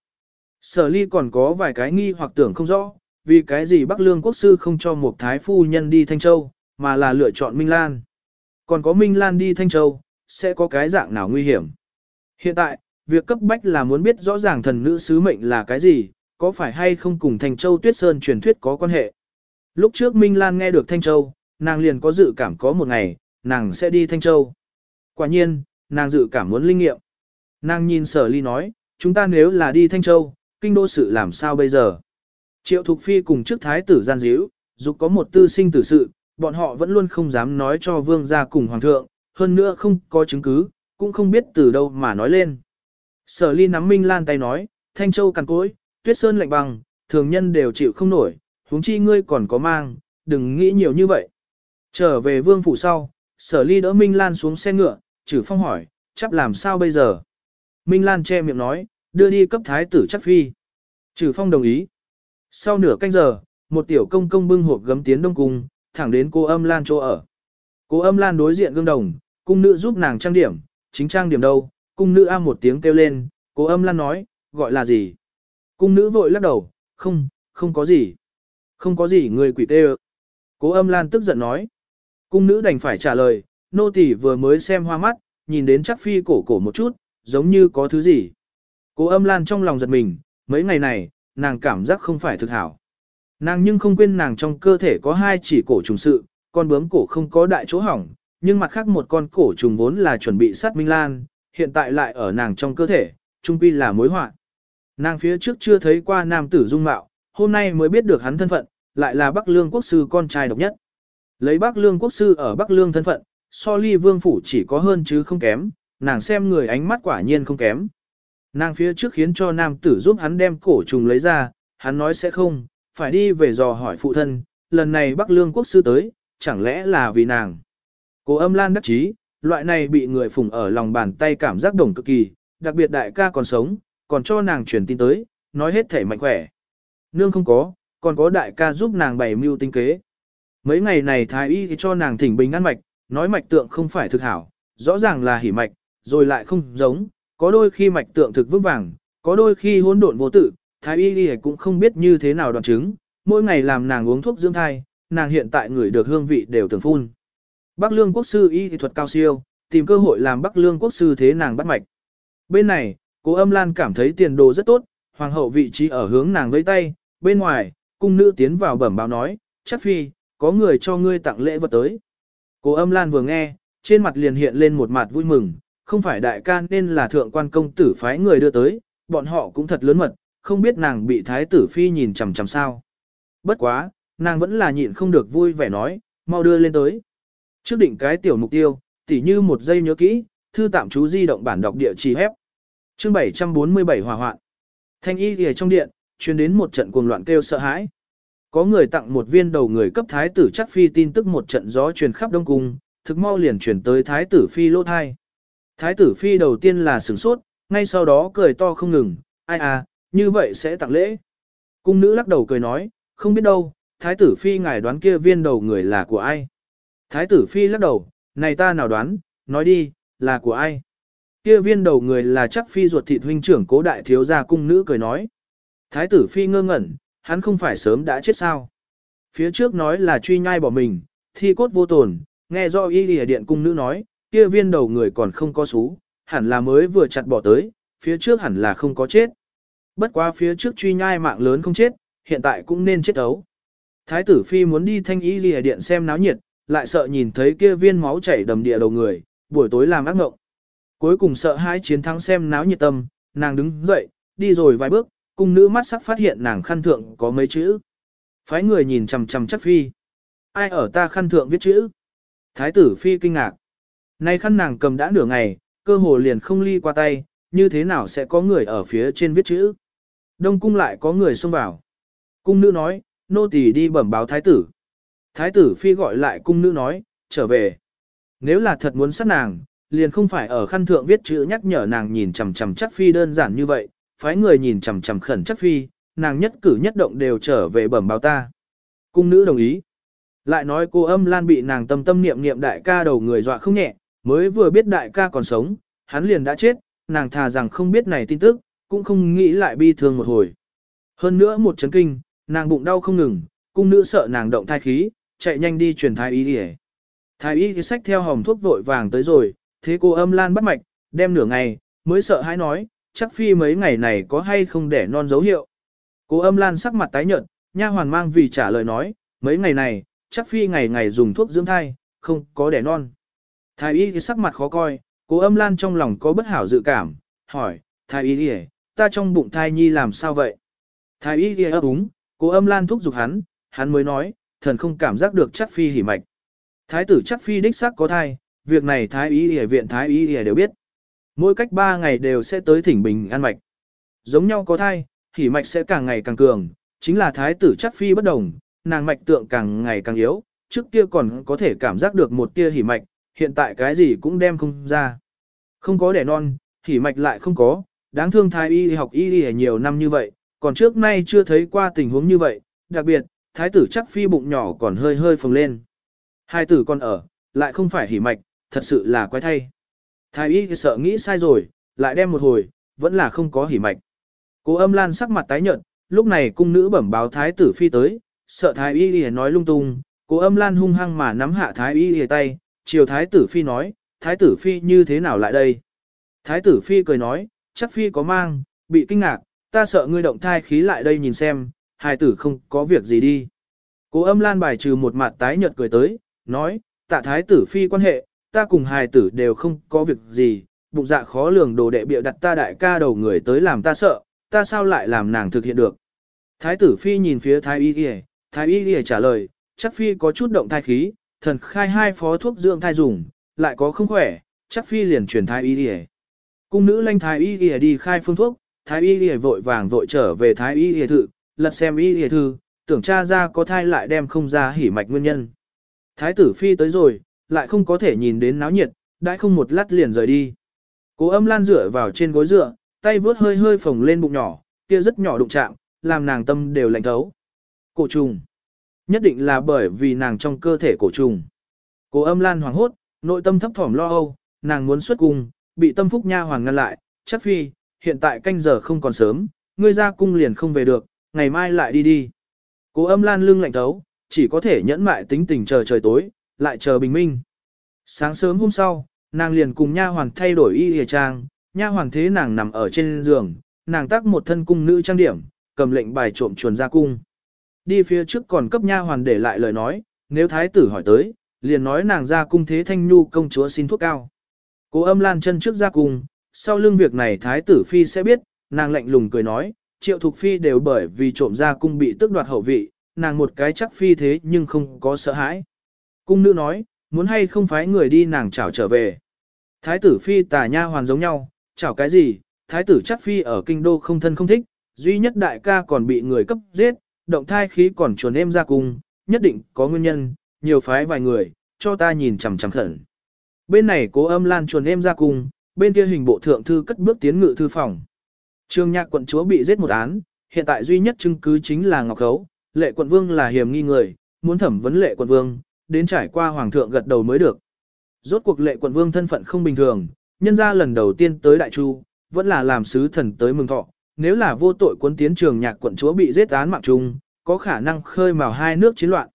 Sở ly còn có vài cái nghi hoặc tưởng không rõ, vì cái gì Bắc Lương quốc sư không cho một thái phu nhân đi Thanh Châu, mà là lựa chọn Minh Lan. Còn có Minh Lan đi Thanh Châu, sẽ có cái dạng nào nguy hiểm. Hiện tại, việc cấp bách là muốn biết rõ ràng thần nữ sứ mệnh là cái gì, có phải hay không cùng Thanh Châu Tuyết Sơn truyền thuyết có quan hệ. Lúc trước Minh Lan nghe được Thanh Châu, nàng liền có dự cảm có một ngày, nàng sẽ đi Thanh Châu. Quả nhiên, nàng dự cảm muốn linh nghiệm. Nàng nhìn sở ly nói, chúng ta nếu là đi Thanh Châu, kinh đô sự làm sao bây giờ? Triệu Thục Phi cùng trước thái tử gian díu, dục có một tư sinh tử sự, bọn họ vẫn luôn không dám nói cho vương gia cùng hoàng thượng, hơn nữa không có chứng cứ, cũng không biết từ đâu mà nói lên. Sở ly nắm Minh Lan tay nói, Thanh Châu cằn cối, tuyết sơn lạnh băng, thường nhân đều chịu không nổi, huống chi ngươi còn có mang, đừng nghĩ nhiều như vậy. Trở về vương phủ sau, sở ly đỡ Minh Lan xuống xe ngựa, trừ phong hỏi, chắc làm sao bây giờ? Minh Lan che miệng nói, đưa đi cấp thái tử chắc phi. Trừ phong đồng ý. Sau nửa canh giờ, một tiểu công công bưng hộp gấm tiến đông cung, thẳng đến cô âm lan chỗ ở. Cô âm lan đối diện gương đồng, cung nữ giúp nàng trang điểm, chính trang điểm đâu, cung nữ a một tiếng kêu lên, cô âm lan nói, gọi là gì? Cung nữ vội lắc đầu, không, không có gì. Không có gì người quỷ tê Cố âm lan tức giận nói. Cung nữ đành phải trả lời, nô tỳ vừa mới xem hoa mắt, nhìn đến chắc phi cổ cổ một chút, giống như có thứ gì. Cố âm lan trong lòng giật mình, mấy ngày này, nàng cảm giác không phải thực hảo. Nàng nhưng không quên nàng trong cơ thể có hai chỉ cổ trùng sự, con bướm cổ không có đại chỗ hỏng, nhưng mặt khác một con cổ trùng vốn là chuẩn bị sát Minh Lan, hiện tại lại ở nàng trong cơ thể, trung quy là mối họa. Nàng phía trước chưa thấy qua nam tử dung mạo, hôm nay mới biết được hắn thân phận, lại là Bắc Lương quốc sư con trai độc nhất. Lấy Bắc Lương quốc sư ở Bắc Lương thân phận, so ly vương phủ chỉ có hơn chứ không kém, nàng xem người ánh mắt quả nhiên không kém. Nàng phía trước khiến cho nam tử giúp hắn đem cổ trùng lấy ra, hắn nói sẽ không, phải đi về dò hỏi phụ thân, lần này Bắc Lương quốc sư tới, chẳng lẽ là vì nàng. Cô âm lan đắc chí, loại này bị người phụng ở lòng bàn tay cảm giác đồng cực kỳ, đặc biệt đại ca còn sống, còn cho nàng truyền tin tới, nói hết thể mạnh khỏe. Nương không có, còn có đại ca giúp nàng bày mưu tinh kế. Mấy ngày này thái y thì cho nàng thỉnh bình ăn mạch, nói mạch tượng không phải thực hảo, rõ ràng là hỉ mạch, rồi lại không giống, có đôi khi mạch tượng thực vững vàng, có đôi khi hỗn độn vô tử thái y thì cũng không biết như thế nào đoạn chứng, mỗi ngày làm nàng uống thuốc dưỡng thai, nàng hiện tại người được hương vị đều tưởng phun. Bắc Lương quốc sư y thuật cao siêu, tìm cơ hội làm Bắc Lương quốc sư thế nàng bắt mạch. Bên này, cô âm lan cảm thấy tiền đồ rất tốt, hoàng hậu vị trí ở hướng nàng với tay, bên ngoài, cung nữ tiến vào bẩm báo nói, chắc phi, có người cho ngươi tặng lễ vật tới. Cô âm lan vừa nghe, trên mặt liền hiện lên một mặt vui mừng, không phải đại ca nên là thượng quan công tử phái người đưa tới, bọn họ cũng thật lớn mật, không biết nàng bị thái tử phi nhìn chằm chằm sao. Bất quá, nàng vẫn là nhịn không được vui vẻ nói, mau đưa lên tới. Trước định cái tiểu mục tiêu, tỉ như một giây nhớ kỹ, thư tạm chú di động bản đọc địa chỉ hép. Chương 747 hòa hoạn. Thanh y thì trong điện, truyền đến một trận cuồng loạn kêu sợ hãi. Có người tặng một viên đầu người cấp thái tử chắc phi tin tức một trận gió truyền khắp đông cung, thực mau liền truyền tới thái tử phi lô thai. Thái tử phi đầu tiên là sửng sốt, ngay sau đó cười to không ngừng, ai à, như vậy sẽ tặng lễ. Cung nữ lắc đầu cười nói, không biết đâu, thái tử phi ngài đoán kia viên đầu người là của ai? Thái tử phi lắc đầu, này ta nào đoán, nói đi, là của ai? Kia viên đầu người là chắc phi ruột thịt huynh trưởng cố đại thiếu gia cung nữ cười nói. Thái tử phi ngơ ngẩn, hắn không phải sớm đã chết sao? Phía trước nói là truy nhai bỏ mình, thi cốt vô tồn, nghe do y lìa điện cung nữ nói, kia viên đầu người còn không có xú, hẳn là mới vừa chặt bỏ tới, phía trước hẳn là không có chết. Bất quá phía trước truy nhai mạng lớn không chết, hiện tại cũng nên chết ấu. Thái tử phi muốn đi thanh ý lìa điện xem náo nhiệt, lại sợ nhìn thấy kia viên máu chảy đầm địa đầu người, buổi tối làm ác ngộng. Cuối cùng sợ hai chiến thắng xem náo nhiệt tâm, nàng đứng dậy, đi rồi vài bước, cung nữ mắt sắc phát hiện nàng khăn thượng có mấy chữ. Phái người nhìn chằm chằm chắc phi. Ai ở ta khăn thượng viết chữ? Thái tử phi kinh ngạc. Nay khăn nàng cầm đã nửa ngày, cơ hồ liền không ly qua tay, như thế nào sẽ có người ở phía trên viết chữ? Đông cung lại có người xông vào. Cung nữ nói, nô tỳ đi bẩm báo thái tử. Thái tử phi gọi lại cung nữ nói, trở về. Nếu là thật muốn sát nàng, liền không phải ở khăn thượng viết chữ nhắc nhở nàng nhìn chằm chằm chắc phi đơn giản như vậy, phái người nhìn chằm chằm khẩn chắc phi, nàng nhất cử nhất động đều trở về bẩm báo ta. Cung nữ đồng ý. Lại nói cô âm lan bị nàng tâm tâm niệm niệm đại ca đầu người dọa không nhẹ, mới vừa biết đại ca còn sống, hắn liền đã chết, nàng thà rằng không biết này tin tức, cũng không nghĩ lại bi thương một hồi. Hơn nữa một chấn kinh, nàng bụng đau không ngừng, cung nữ sợ nàng động thai khí, chạy nhanh đi truyền thái y đi Thái y thì sách theo hồng thuốc vội vàng tới rồi, thế cô âm lan bắt mạch, đem nửa ngày, mới sợ hãi nói, chắc phi mấy ngày này có hay không để non dấu hiệu. Cô âm lan sắc mặt tái nhợt, nha hoàn mang vì trả lời nói, mấy ngày này, chắc phi ngày ngày dùng thuốc dưỡng thai, không có đẻ non. Thái y thì sắc mặt khó coi, cô âm lan trong lòng có bất hảo dự cảm, hỏi, thái y thì ta trong bụng thai nhi làm sao vậy? Thái y thì ấp úng, cô âm lan thúc giục hắn, hắn mới nói, thần không cảm giác được chắc phi hỉ mạch. Thái tử chắc phi đích xác có thai, việc này thái y y viện thái y y đều biết. Mỗi cách 3 ngày đều sẽ tới thỉnh bình an mạch. Giống nhau có thai, hỉ mạch sẽ càng ngày càng cường, chính là thái tử chắc phi bất đồng, nàng mạch tượng càng ngày càng yếu, trước kia còn có thể cảm giác được một tia hỉ mạch, hiện tại cái gì cũng đem không ra. Không có đẻ non, hỉ mạch lại không có, đáng thương thái y học y y nhiều năm như vậy, còn trước nay chưa thấy qua tình huống như vậy, đặc biệt, thái tử chắc phi bụng nhỏ còn hơi hơi phồng lên. Hai tử còn ở, lại không phải hỉ mạch, thật sự là quái thay. Thái y sợ nghĩ sai rồi, lại đem một hồi, vẫn là không có hỉ mạch. cố âm lan sắc mặt tái nhợt, lúc này cung nữ bẩm báo thái tử phi tới, sợ thái y y nói lung tung, cố âm lan hung hăng mà nắm hạ thái y y tay, chiều thái tử phi nói, thái tử phi như thế nào lại đây? Thái tử phi cười nói, chắc phi có mang, bị kinh ngạc, ta sợ ngươi động thai khí lại đây nhìn xem, hài tử không có việc gì đi. Cố âm lan bài trừ một mặt tái nhợt cười tới, nói, tạ thái tử phi quan hệ, ta cùng hài tử đều không có việc gì, bụng dạ khó lường đồ đệ bịa đặt ta đại ca đầu người tới làm ta sợ, ta sao lại làm nàng thực hiện được. Thái tử phi nhìn phía thái y ghi thái y ghi trả lời, chắc phi có chút động thai khí, thần khai hai phó thuốc dưỡng thai dùng, lại có không khỏe, chắc phi liền truyền thái y ghi Cung nữ lanh thái y lìa đi khai phương thuốc, thái y lìa vội vàng vội trở về thái y lìa thự, lật xem y lìa thư, tưởng cha ra có thai lại đem không ra hỉ mạch nguyên nhân. Thái tử phi tới rồi, lại không có thể nhìn đến náo nhiệt, đãi không một lát liền rời đi. Cố âm lan dựa vào trên gối dựa, tay vướt hơi hơi phồng lên bụng nhỏ, kia rất nhỏ đụng chạm, làm nàng tâm đều lạnh thấu. Cổ trùng. Nhất định là bởi vì nàng trong cơ thể cổ trùng. Cố âm lan hoàng hốt, nội tâm thấp thỏm lo âu, nàng muốn xuất cung, bị tâm phúc nha hoàng ngăn lại, chắc phi, hiện tại canh giờ không còn sớm, ngươi ra cung liền không về được, ngày mai lại đi đi. Cố âm lan lưng lạnh thấu, chỉ có thể nhẫn mại tính tình chờ trời tối, lại chờ bình minh. Sáng sớm hôm sau, nàng liền cùng nha hoàn thay đổi y hề trang, nha hoàn thế nàng nằm ở trên giường, nàng tác một thân cung nữ trang điểm, cầm lệnh bài trộm chuồn ra cung. Đi phía trước còn cấp nha hoàn để lại lời nói, nếu thái tử hỏi tới, liền nói nàng ra cung thế thanh nhu công chúa xin thuốc cao. Cố âm lan chân trước ra cung, sau lưng việc này thái tử phi sẽ biết, nàng lạnh lùng cười nói, triệu thục phi đều bởi vì trộm ra cung bị tức đoạt hậu vị, nàng một cái chắc phi thế nhưng không có sợ hãi. Cung nữ nói, muốn hay không phái người đi nàng chảo trở về. Thái tử phi tà nha hoàn giống nhau, chảo cái gì, thái tử chắc phi ở kinh đô không thân không thích, duy nhất đại ca còn bị người cấp giết, động thai khí còn chuồn em ra cung, nhất định có nguyên nhân, nhiều phái vài người, cho ta nhìn chằm chằm khẩn. Bên này cố âm lan chuồn em ra cùng, bên kia hình bộ thượng thư cất bước tiến ngự thư phòng. Trương nhạc quận chúa bị giết một án, hiện tại duy nhất chứng cứ chính là Ngọc Khấu, lệ quận vương là hiểm nghi người, muốn thẩm vấn lệ quận vương, đến trải qua hoàng thượng gật đầu mới được. Rốt cuộc lệ quận vương thân phận không bình thường, nhân ra lần đầu tiên tới đại chu, vẫn là làm sứ thần tới mừng thọ, nếu là vô tội quân tiến trường nhạc quận chúa bị giết án mạng chung, có khả năng khơi mào hai nước chiến loạn.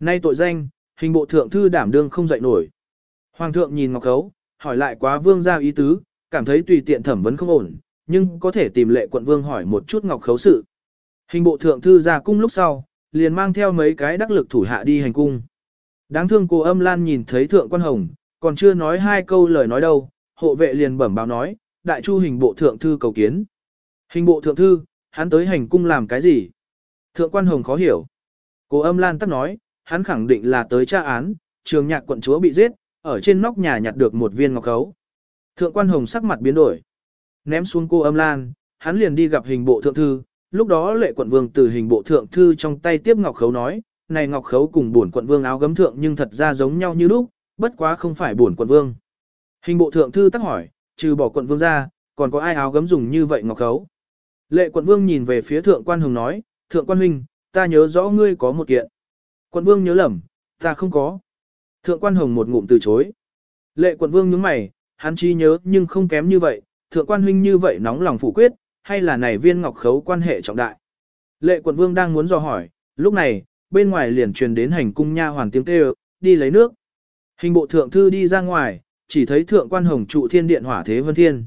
Nay tội danh, hình bộ thượng thư đảm đương không dậy nổi. Hoàng thượng nhìn Ngọc Khấu, hỏi lại quá vương gia ý tứ, cảm thấy tùy tiện thẩm vấn không ổn, nhưng có thể tìm lệ quận vương hỏi một chút Ngọc Khấu sự. Hình bộ thượng thư ra cung lúc sau, liền mang theo mấy cái đắc lực thủ hạ đi hành cung. Đáng thương cô âm lan nhìn thấy thượng quan hồng, còn chưa nói hai câu lời nói đâu, hộ vệ liền bẩm báo nói, đại chu hình bộ thượng thư cầu kiến. Hình bộ thượng thư, hắn tới hành cung làm cái gì? Thượng quan hồng khó hiểu. Cô âm lan tắc nói, hắn khẳng định là tới tra án, trường nhạc quận chúa bị giết, ở trên nóc nhà nhặt được một viên ngọc khấu. Thượng quan hồng sắc mặt biến đổi. Ném xuống cô âm lan, hắn liền đi gặp hình bộ thượng thư, lúc đó lệ quận vương từ hình bộ thượng thư trong tay tiếp ngọc khấu nói, này ngọc khấu cùng bổn quận vương áo gấm thượng nhưng thật ra giống nhau như lúc, bất quá không phải bổn quận vương. Hình bộ thượng thư tắc hỏi, trừ bỏ quận vương ra, còn có ai áo gấm dùng như vậy ngọc khấu. Lệ quận vương nhìn về phía thượng quan hồng nói, thượng quan huynh, ta nhớ rõ ngươi có một kiện. Quận vương nhớ lầm, ta không có. Thượng quan hồng một ngụm từ chối. Lệ quận vương nhướng mày, hắn chi nhớ nhưng không kém như vậy, thượng quan huynh như vậy nóng lòng phủ quyết, hay là này viên ngọc khấu quan hệ trọng đại. Lệ quận vương đang muốn dò hỏi, lúc này, bên ngoài liền truyền đến hành cung nha hoàn tiếng kêu, đi lấy nước. Hình bộ thượng thư đi ra ngoài, chỉ thấy thượng quan hồng trụ thiên điện hỏa thế vân thiên.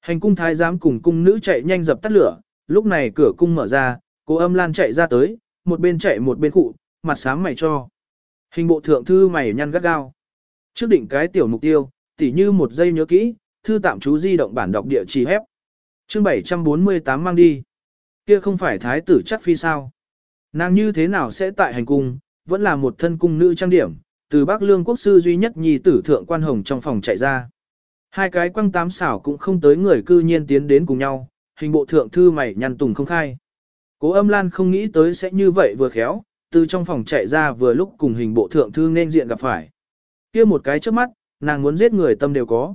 Hành cung thái giám cùng cung nữ chạy nhanh dập tắt lửa, lúc này cửa cung mở ra, cô âm lan chạy ra tới, một bên chạy một bên cụ, mặt sáng mày cho. Hình bộ thượng thư mày nhăn gắt gao. Trước định cái tiểu mục tiêu, tỉ như một giây nhớ kỹ, thư tạm chú di động bản đọc địa chỉ hép. Chương 748 mang đi. Kia không phải thái tử chắc phi sao? Nàng như thế nào sẽ tại hành cung, vẫn là một thân cung nữ trang điểm, từ Bắc Lương quốc sư duy nhất nhì tử thượng quan hồng trong phòng chạy ra. Hai cái quăng tám xảo cũng không tới người cư nhiên tiến đến cùng nhau, hình bộ thượng thư mày nhăn tùng không khai. Cố âm lan không nghĩ tới sẽ như vậy vừa khéo, từ trong phòng chạy ra vừa lúc cùng hình bộ thượng thư nên diện gặp phải. kia một cái trước mắt, nàng muốn giết người tâm đều có.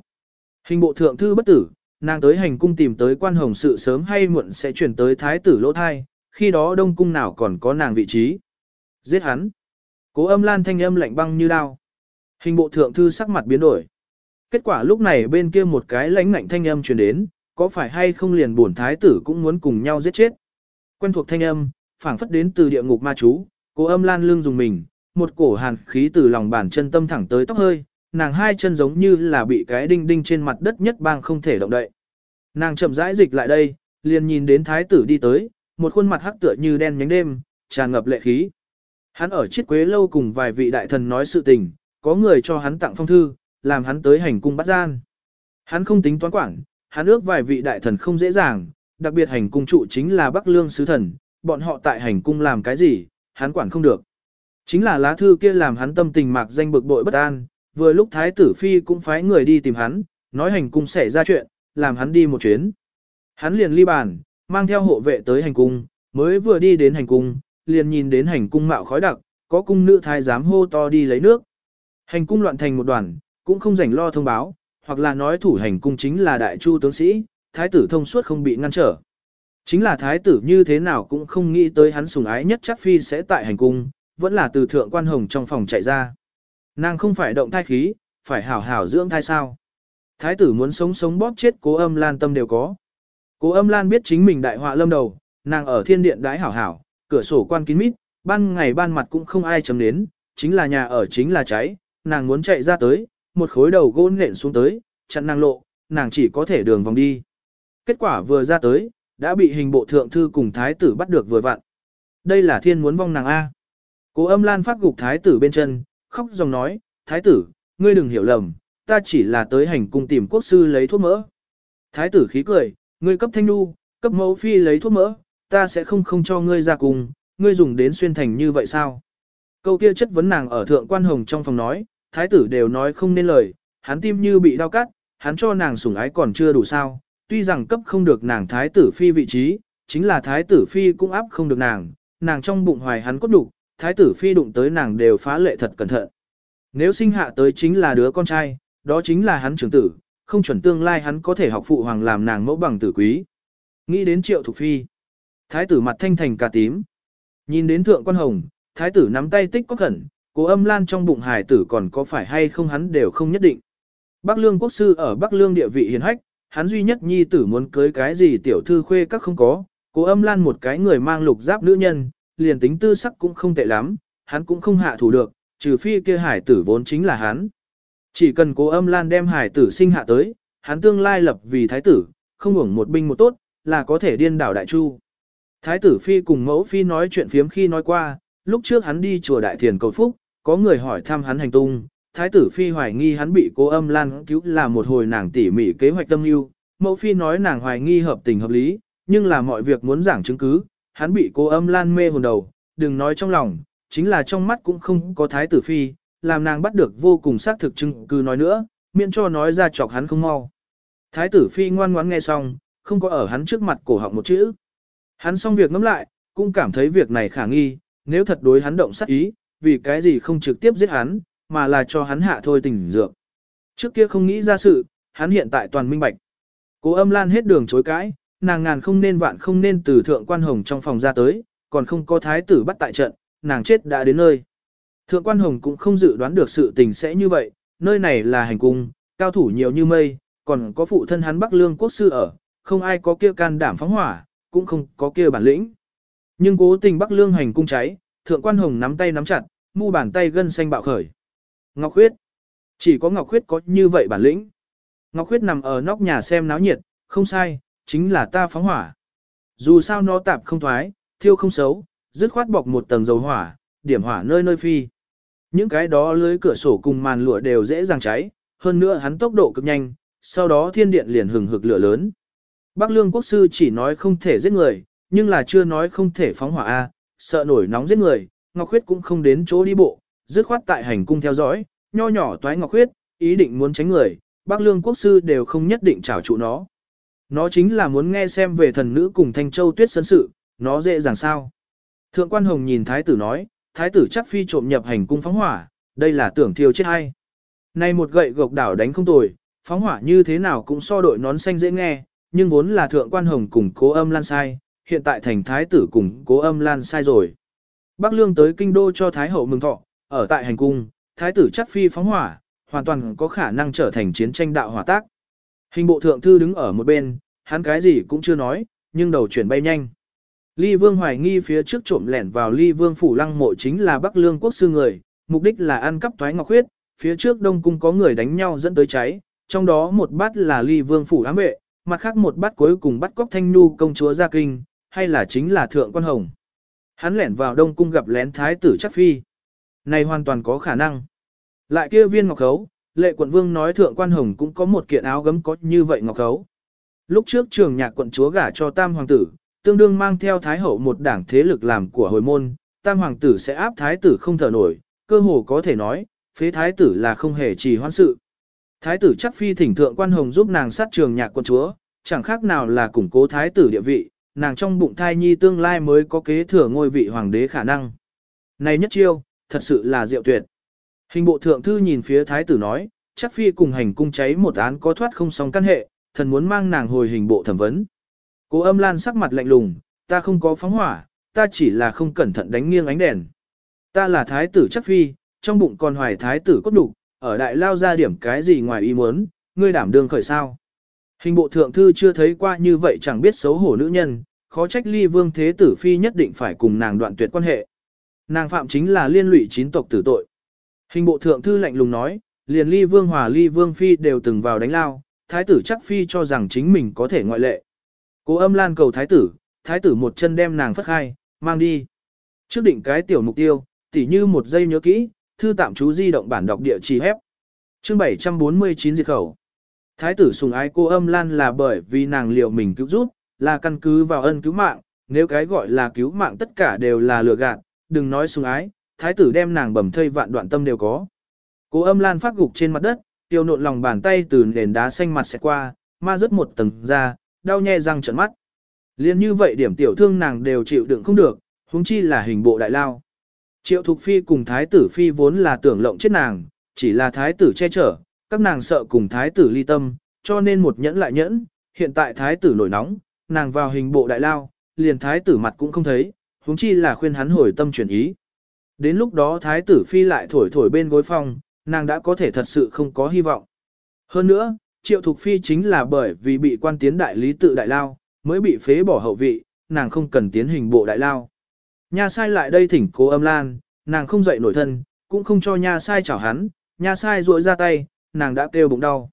Hình bộ thượng thư bất tử, nàng tới hành cung tìm tới quan hồng sự sớm hay muộn sẽ chuyển tới thái tử lỗ thai, khi đó đông cung nào còn có nàng vị trí. Giết hắn. Cố âm lan thanh âm lạnh băng như đao. Hình bộ thượng thư sắc mặt biến đổi. Kết quả lúc này bên kia một cái lãnh ngạnh thanh âm truyền đến, có phải hay không liền bổn thái tử cũng muốn cùng nhau giết chết. Quen thuộc thanh âm, phảng phất đến từ địa ngục ma chú, Cô âm lan lưng dùng mình, một cổ hàn khí từ lòng bàn chân tâm thẳng tới tóc hơi, nàng hai chân giống như là bị cái đinh đinh trên mặt đất nhất bang không thể động đậy. Nàng chậm rãi dịch lại đây, liền nhìn đến thái tử đi tới, một khuôn mặt hắc tựa như đen nhánh đêm, tràn ngập lệ khí. Hắn ở chiếc quế lâu cùng vài vị đại thần nói sự tình, có người cho hắn tặng phong thư, làm hắn tới hành cung bắt gian. Hắn không tính toán quản, hắn ước vài vị đại thần không dễ dàng, đặc biệt hành cung trụ chính là Bắc Lương sứ thần, bọn họ tại hành cung làm cái gì, hắn quản không được. Chính là lá thư kia làm hắn tâm tình mạc danh bực bội bất an, vừa lúc thái tử phi cũng phái người đi tìm hắn, nói hành cung xảy ra chuyện, làm hắn đi một chuyến. Hắn liền ly bàn, mang theo hộ vệ tới hành cung, mới vừa đi đến hành cung, liền nhìn đến hành cung mạo khói đặc, có cung nữ thái giám hô to đi lấy nước. Hành cung loạn thành một đoàn, cũng không rảnh lo thông báo, hoặc là nói thủ hành cung chính là đại chu tướng sĩ, thái tử thông suốt không bị ngăn trở. Chính là thái tử như thế nào cũng không nghĩ tới hắn sùng ái nhất chắc phi sẽ tại hành cung, vẫn là từ thượng quan hồng trong phòng chạy ra. Nàng không phải động thai khí, phải hảo hảo dưỡng thai sao. Thái tử muốn sống sống bóp chết cố âm lan tâm đều có. Cố âm lan biết chính mình đại họa lâm đầu, nàng ở thiên điện đái hảo hảo, cửa sổ quan kín mít, ban ngày ban mặt cũng không ai chấm đến, chính là nhà ở chính là cháy, nàng muốn chạy ra tới, một khối đầu gỗ nện xuống tới, chặn nàng lộ, nàng chỉ có thể đường vòng đi. Kết quả vừa ra tới, đã bị hình bộ thượng thư cùng thái tử bắt được vừa vặn. Đây là thiên muốn vong nàng A. Cố âm lan phát gục thái tử bên chân, khóc dòng nói, thái tử, ngươi đừng hiểu lầm, ta chỉ là tới hành cung tìm quốc sư lấy thuốc mỡ. Thái tử khí cười, ngươi cấp thanh nu, cấp mẫu phi lấy thuốc mỡ, ta sẽ không không cho ngươi ra cùng, ngươi dùng đến xuyên thành như vậy sao? Câu kia chất vấn nàng ở thượng quan hồng trong phòng nói, thái tử đều nói không nên lời, hắn tim như bị đau cắt, hắn cho nàng sủng ái còn chưa đủ sao, tuy rằng cấp không được nàng thái tử phi vị trí, chính là thái tử phi cũng áp không được nàng, nàng trong bụng hoài hắn cốt đủ, thái tử phi đụng tới nàng đều phá lệ thật cẩn thận. Nếu sinh hạ tới chính là đứa con trai, đó chính là hắn trưởng tử, không chuẩn tương lai hắn có thể học phụ hoàng làm nàng mẫu bằng tử quý. Nghĩ đến triệu thục phi. Thái tử mặt thanh thành cả tím. Nhìn đến thượng quan hồng, thái tử nắm tay tích có khẩn, cố âm lan trong bụng hài tử còn có phải hay không hắn đều không nhất định. Bắc lương quốc sư ở Bắc lương địa vị hiền hách, hắn duy nhất nhi tử muốn cưới cái gì tiểu thư khuê các không có, cố âm lan một cái người mang lục giáp nữ nhân, liền tính tư sắc cũng không tệ lắm, hắn cũng không hạ thủ được, trừ phi kia hải tử vốn chính là hắn. Chỉ cần cố âm lan đem hải tử sinh hạ tới, hắn tương lai lập vì thái tử, không hưởng một binh một tốt, là có thể điên đảo đại chu. Thái tử phi cùng mẫu phi nói chuyện phiếm khi nói qua, lúc trước hắn đi chùa đại thiền cầu phúc, có người hỏi thăm hắn hành tung, thái tử phi hoài nghi hắn bị cố âm lan cứu là một hồi nàng tỉ mỉ kế hoạch tâm yêu, mẫu phi nói nàng hoài nghi hợp tình hợp lý, nhưng là mọi việc muốn giảng chứng cứ, hắn bị cố âm lan mê hồn đầu, đừng nói trong lòng, chính là trong mắt cũng không có thái tử phi, làm nàng bắt được vô cùng xác thực chứng cứ nói nữa, miễn cho nói ra chọc hắn không mau. Thái tử phi ngoan ngoãn nghe xong, không có ở hắn trước mặt cổ họng một chữ. Hắn xong việc ngẫm lại, cũng cảm thấy việc này khả nghi, nếu thật đối hắn động sát ý, vì cái gì không trực tiếp giết hắn, mà là cho hắn hạ thôi tình dược. Trước kia không nghĩ ra sự, hắn hiện tại toàn minh bạch. Cố âm lan hết đường chối cãi, nàng ngàn không nên vạn không nên từ thượng quan hồng trong phòng ra tới, còn không có thái tử bắt tại trận, nàng chết đã đến nơi. Thượng quan hồng cũng không dự đoán được sự tình sẽ như vậy, nơi này là hành cung, cao thủ nhiều như mây, còn có phụ thân hắn Bắc Lương quốc sư ở, không ai có kia can đảm phóng hỏa, cũng không có kia bản lĩnh. Nhưng cố tình Bắc Lương hành cung cháy, thượng quan hồng nắm tay nắm chặt, mu bàn tay gân xanh bạo khởi. Ngọc Khuyết. Chỉ có Ngọc Khuyết có như vậy bản lĩnh. Ngọc Khuyết nằm ở nóc nhà xem náo nhiệt, không sai, chính là ta phóng hỏa. Dù sao nó tạp không thoái, thiêu không xấu, dứt khoát bọc một tầng dầu hỏa, điểm hỏa nơi nơi phi. Những cái đó lưới cửa sổ cùng màn lụa đều dễ dàng cháy, hơn nữa hắn tốc độ cực nhanh, sau đó thiên điện liền hừng hực lửa lớn. Bắc Lương quốc sư chỉ nói không thể giết người, nhưng là chưa nói không thể phóng hỏa a, sợ nổi nóng giết người, Ngọc Khuyết cũng không đến chỗ đi bộ, dứt khoát tại hành cung theo dõi, nho nhỏ toái Ngọc Khuyết, ý định muốn tránh người, Bắc Lương quốc sư đều không nhất định trảo trụ nó. Nó chính là muốn nghe xem về thần nữ cùng Thanh Châu Tuyết sân sự, nó dễ dàng sao. Thượng quan Hồng nhìn thái tử nói, thái tử chắc phi trộm nhập hành cung phóng hỏa, đây là tưởng thiêu chết hay. Nay một gậy gộc đảo đánh không tồi, phóng hỏa như thế nào cũng so đội nón xanh dễ nghe, nhưng vốn là thượng quan hồng cùng cố âm lan sai, hiện tại thành thái tử cùng cố âm lan sai rồi. Bắc lương tới kinh đô cho thái hậu mừng thọ, ở tại hành cung, thái tử chắc phi phóng hỏa, hoàn toàn có khả năng trở thành chiến tranh đạo hỏa tác. Hình bộ thượng thư đứng ở một bên, hắn cái gì cũng chưa nói, nhưng đầu chuyển bay nhanh. Ly Vương hoài nghi phía trước trộm lẻn vào Ly Vương phủ lăng mộ chính là Bắc Lương quốc sư người, mục đích là ăn cắp toái ngọc huyết, phía trước Đông cung có người đánh nhau dẫn tới cháy, trong đó một bát là Ly Vương phủ ám vệ, mặt khác một bát cuối cùng bắt cóc Thanh Nhu công chúa gia kinh, hay là chính là Thượng Quan Hồng. Hắn lẻn vào Đông cung gặp lén thái tử chắc phi. Này hoàn toàn có khả năng. Lại kia viên ngọc khấu, lệ quận vương nói Thượng Quan Hồng cũng có một kiện áo gấm có như vậy ngọc khấu. Lúc trước trường nhạc quận chúa gả cho tam hoàng tử, tương đương mang theo thái hậu một đảng thế lực làm của hồi môn, tam hoàng tử sẽ áp thái tử không thở nổi, cơ hồ có thể nói, phế thái tử là không hề trì hoãn sự. Thái tử chắc phi thỉnh thượng quan hồng giúp nàng sát trường nhạc quận chúa, chẳng khác nào là củng cố thái tử địa vị, nàng trong bụng thai nhi tương lai mới có kế thừa ngôi vị hoàng đế khả năng. Này nhất chiêu, thật sự là diệu tuyệt. Hình bộ thượng thư nhìn phía thái tử nói, chắc phi cùng hành cung cháy một án có thoát không song căn hệ, thần muốn mang nàng hồi hình bộ thẩm vấn. Cố âm lan sắc mặt lạnh lùng, ta không có phóng hỏa, ta chỉ là không cẩn thận đánh nghiêng ánh đèn. Ta là thái tử chắc phi, trong bụng còn hoài thái tử cốt đục, ở đại lao ra điểm cái gì ngoài ý muốn, ngươi đảm đương khởi sao. Hình bộ thượng thư chưa thấy qua như vậy chẳng biết xấu hổ nữ nhân, khó trách ly vương thế tử phi nhất định phải cùng nàng đoạn tuyệt quan hệ. Nàng phạm chính là liên lụy chín tộc tử tội. Hình bộ thượng thư lạnh lùng nói, liền ly vương hòa ly vương phi đều từng vào đánh lao, thái tử chắc phi cho rằng chính mình có thể ngoại lệ. Cố âm lan cầu thái tử, thái tử một chân đem nàng phất khai, mang đi. Trước định cái tiểu mục tiêu, tỉ như một giây nhớ kỹ, thư tạm chú di động bản đọc địa chỉ hép. Chương 749 diệt khẩu. Thái tử sùng ái cô âm lan là bởi vì nàng liệu mình cứu giúp, là căn cứ vào ân cứu mạng, nếu cái gọi là cứu mạng tất cả đều là lừa gạt, đừng nói sùng ái, thái tử đem nàng bầm thây vạn đoạn tâm đều có. cố âm lan phát gục trên mặt đất, tiêu nộn lòng bàn tay từ nền đá xanh mặt sẽ qua, ma rớt một tầng ra, đau nhè răng trợn mắt. Liên như vậy điểm tiểu thương nàng đều chịu đựng không được, huống chi là hình bộ đại lao. Triệu Thục Phi cùng Thái tử Phi vốn là tưởng lộng chết nàng, chỉ là Thái tử che chở, các nàng sợ cùng Thái tử ly tâm, cho nên một nhẫn lại nhẫn, hiện tại Thái tử nổi nóng, nàng vào hình bộ đại lao, liền Thái tử mặt cũng không thấy, huống chi là khuyên hắn hồi tâm chuyển ý. Đến lúc đó thái tử phi lại thổi thổi bên gối phòng, nàng đã có thể thật sự không có hy vọng. Hơn nữa, triệu thục phi chính là bởi vì bị quan tiến đại lý tự đại lao, mới bị phế bỏ hậu vị, nàng không cần tiến hình bộ đại lao. Nha sai lại đây thỉnh cố âm lan, nàng không dậy nổi thân, cũng không cho nha sai chảo hắn, nha sai ruội ra tay, nàng đã kêu bụng đau.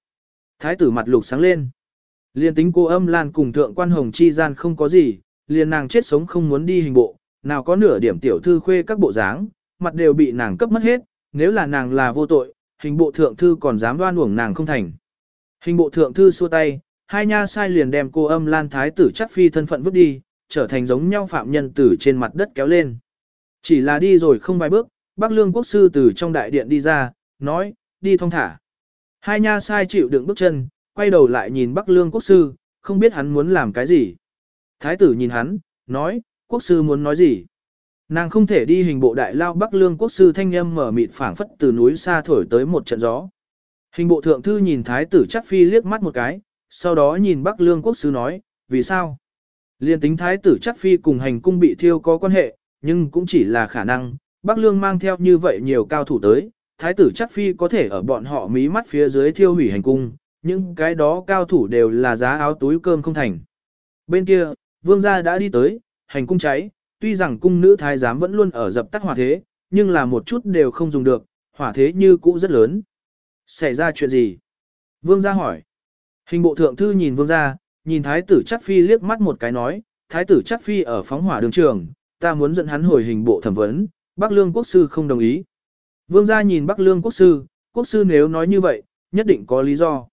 Thái tử mặt lục sáng lên. Liên tính cô âm lan cùng thượng quan hồng chi gian không có gì, liền nàng chết sống không muốn đi hình bộ, nào có nửa điểm tiểu thư khuê các bộ dáng, mặt đều bị nàng cấp mất hết, nếu là nàng là vô tội, hình bộ thượng thư còn dám đoan uổng nàng không thành. Hình bộ thượng thư xua tay, hai nha sai liền đem cô âm lan thái tử chắc phi thân phận vứt đi, trở thành giống nhau phạm nhân tử trên mặt đất kéo lên. Chỉ là đi rồi không vài bước, bác lương quốc sư từ trong đại điện đi ra, nói, đi thong thả. Hai nha sai chịu đựng bước chân, quay đầu lại nhìn Bắc Lương quốc sư, không biết hắn muốn làm cái gì. Thái tử nhìn hắn, nói, quốc sư muốn nói gì. Nàng không thể đi hình bộ đại lao Bắc Lương quốc sư thanh âm mở mịt phảng phất từ núi xa thổi tới một trận gió. Hình bộ thượng thư nhìn thái tử chắc phi liếc mắt một cái, sau đó nhìn Bắc Lương quốc sư nói, vì sao? Liên tính thái tử chắc phi cùng hành cung bị thiêu có quan hệ, nhưng cũng chỉ là khả năng, Bắc Lương mang theo như vậy nhiều cao thủ tới, thái tử chắc phi có thể ở bọn họ mí mắt phía dưới thiêu hủy hành cung, những cái đó cao thủ đều là giá áo túi cơm không thành. Bên kia, vương gia đã đi tới, hành cung cháy, tuy rằng cung nữ thái giám vẫn luôn ở dập tắt hỏa thế, nhưng là một chút đều không dùng được, hỏa thế như cũ rất lớn. Xảy ra chuyện gì? Vương gia hỏi. Hình bộ thượng thư nhìn vương gia, nhìn thái tử chắc phi liếc mắt một cái nói, thái tử chắc phi ở phóng hỏa đường trường, ta muốn dẫn hắn hồi hình bộ thẩm vấn, Bắc Lương quốc sư không đồng ý. Vương gia nhìn Bắc Lương quốc sư, quốc sư nếu nói như vậy, nhất định có lý do.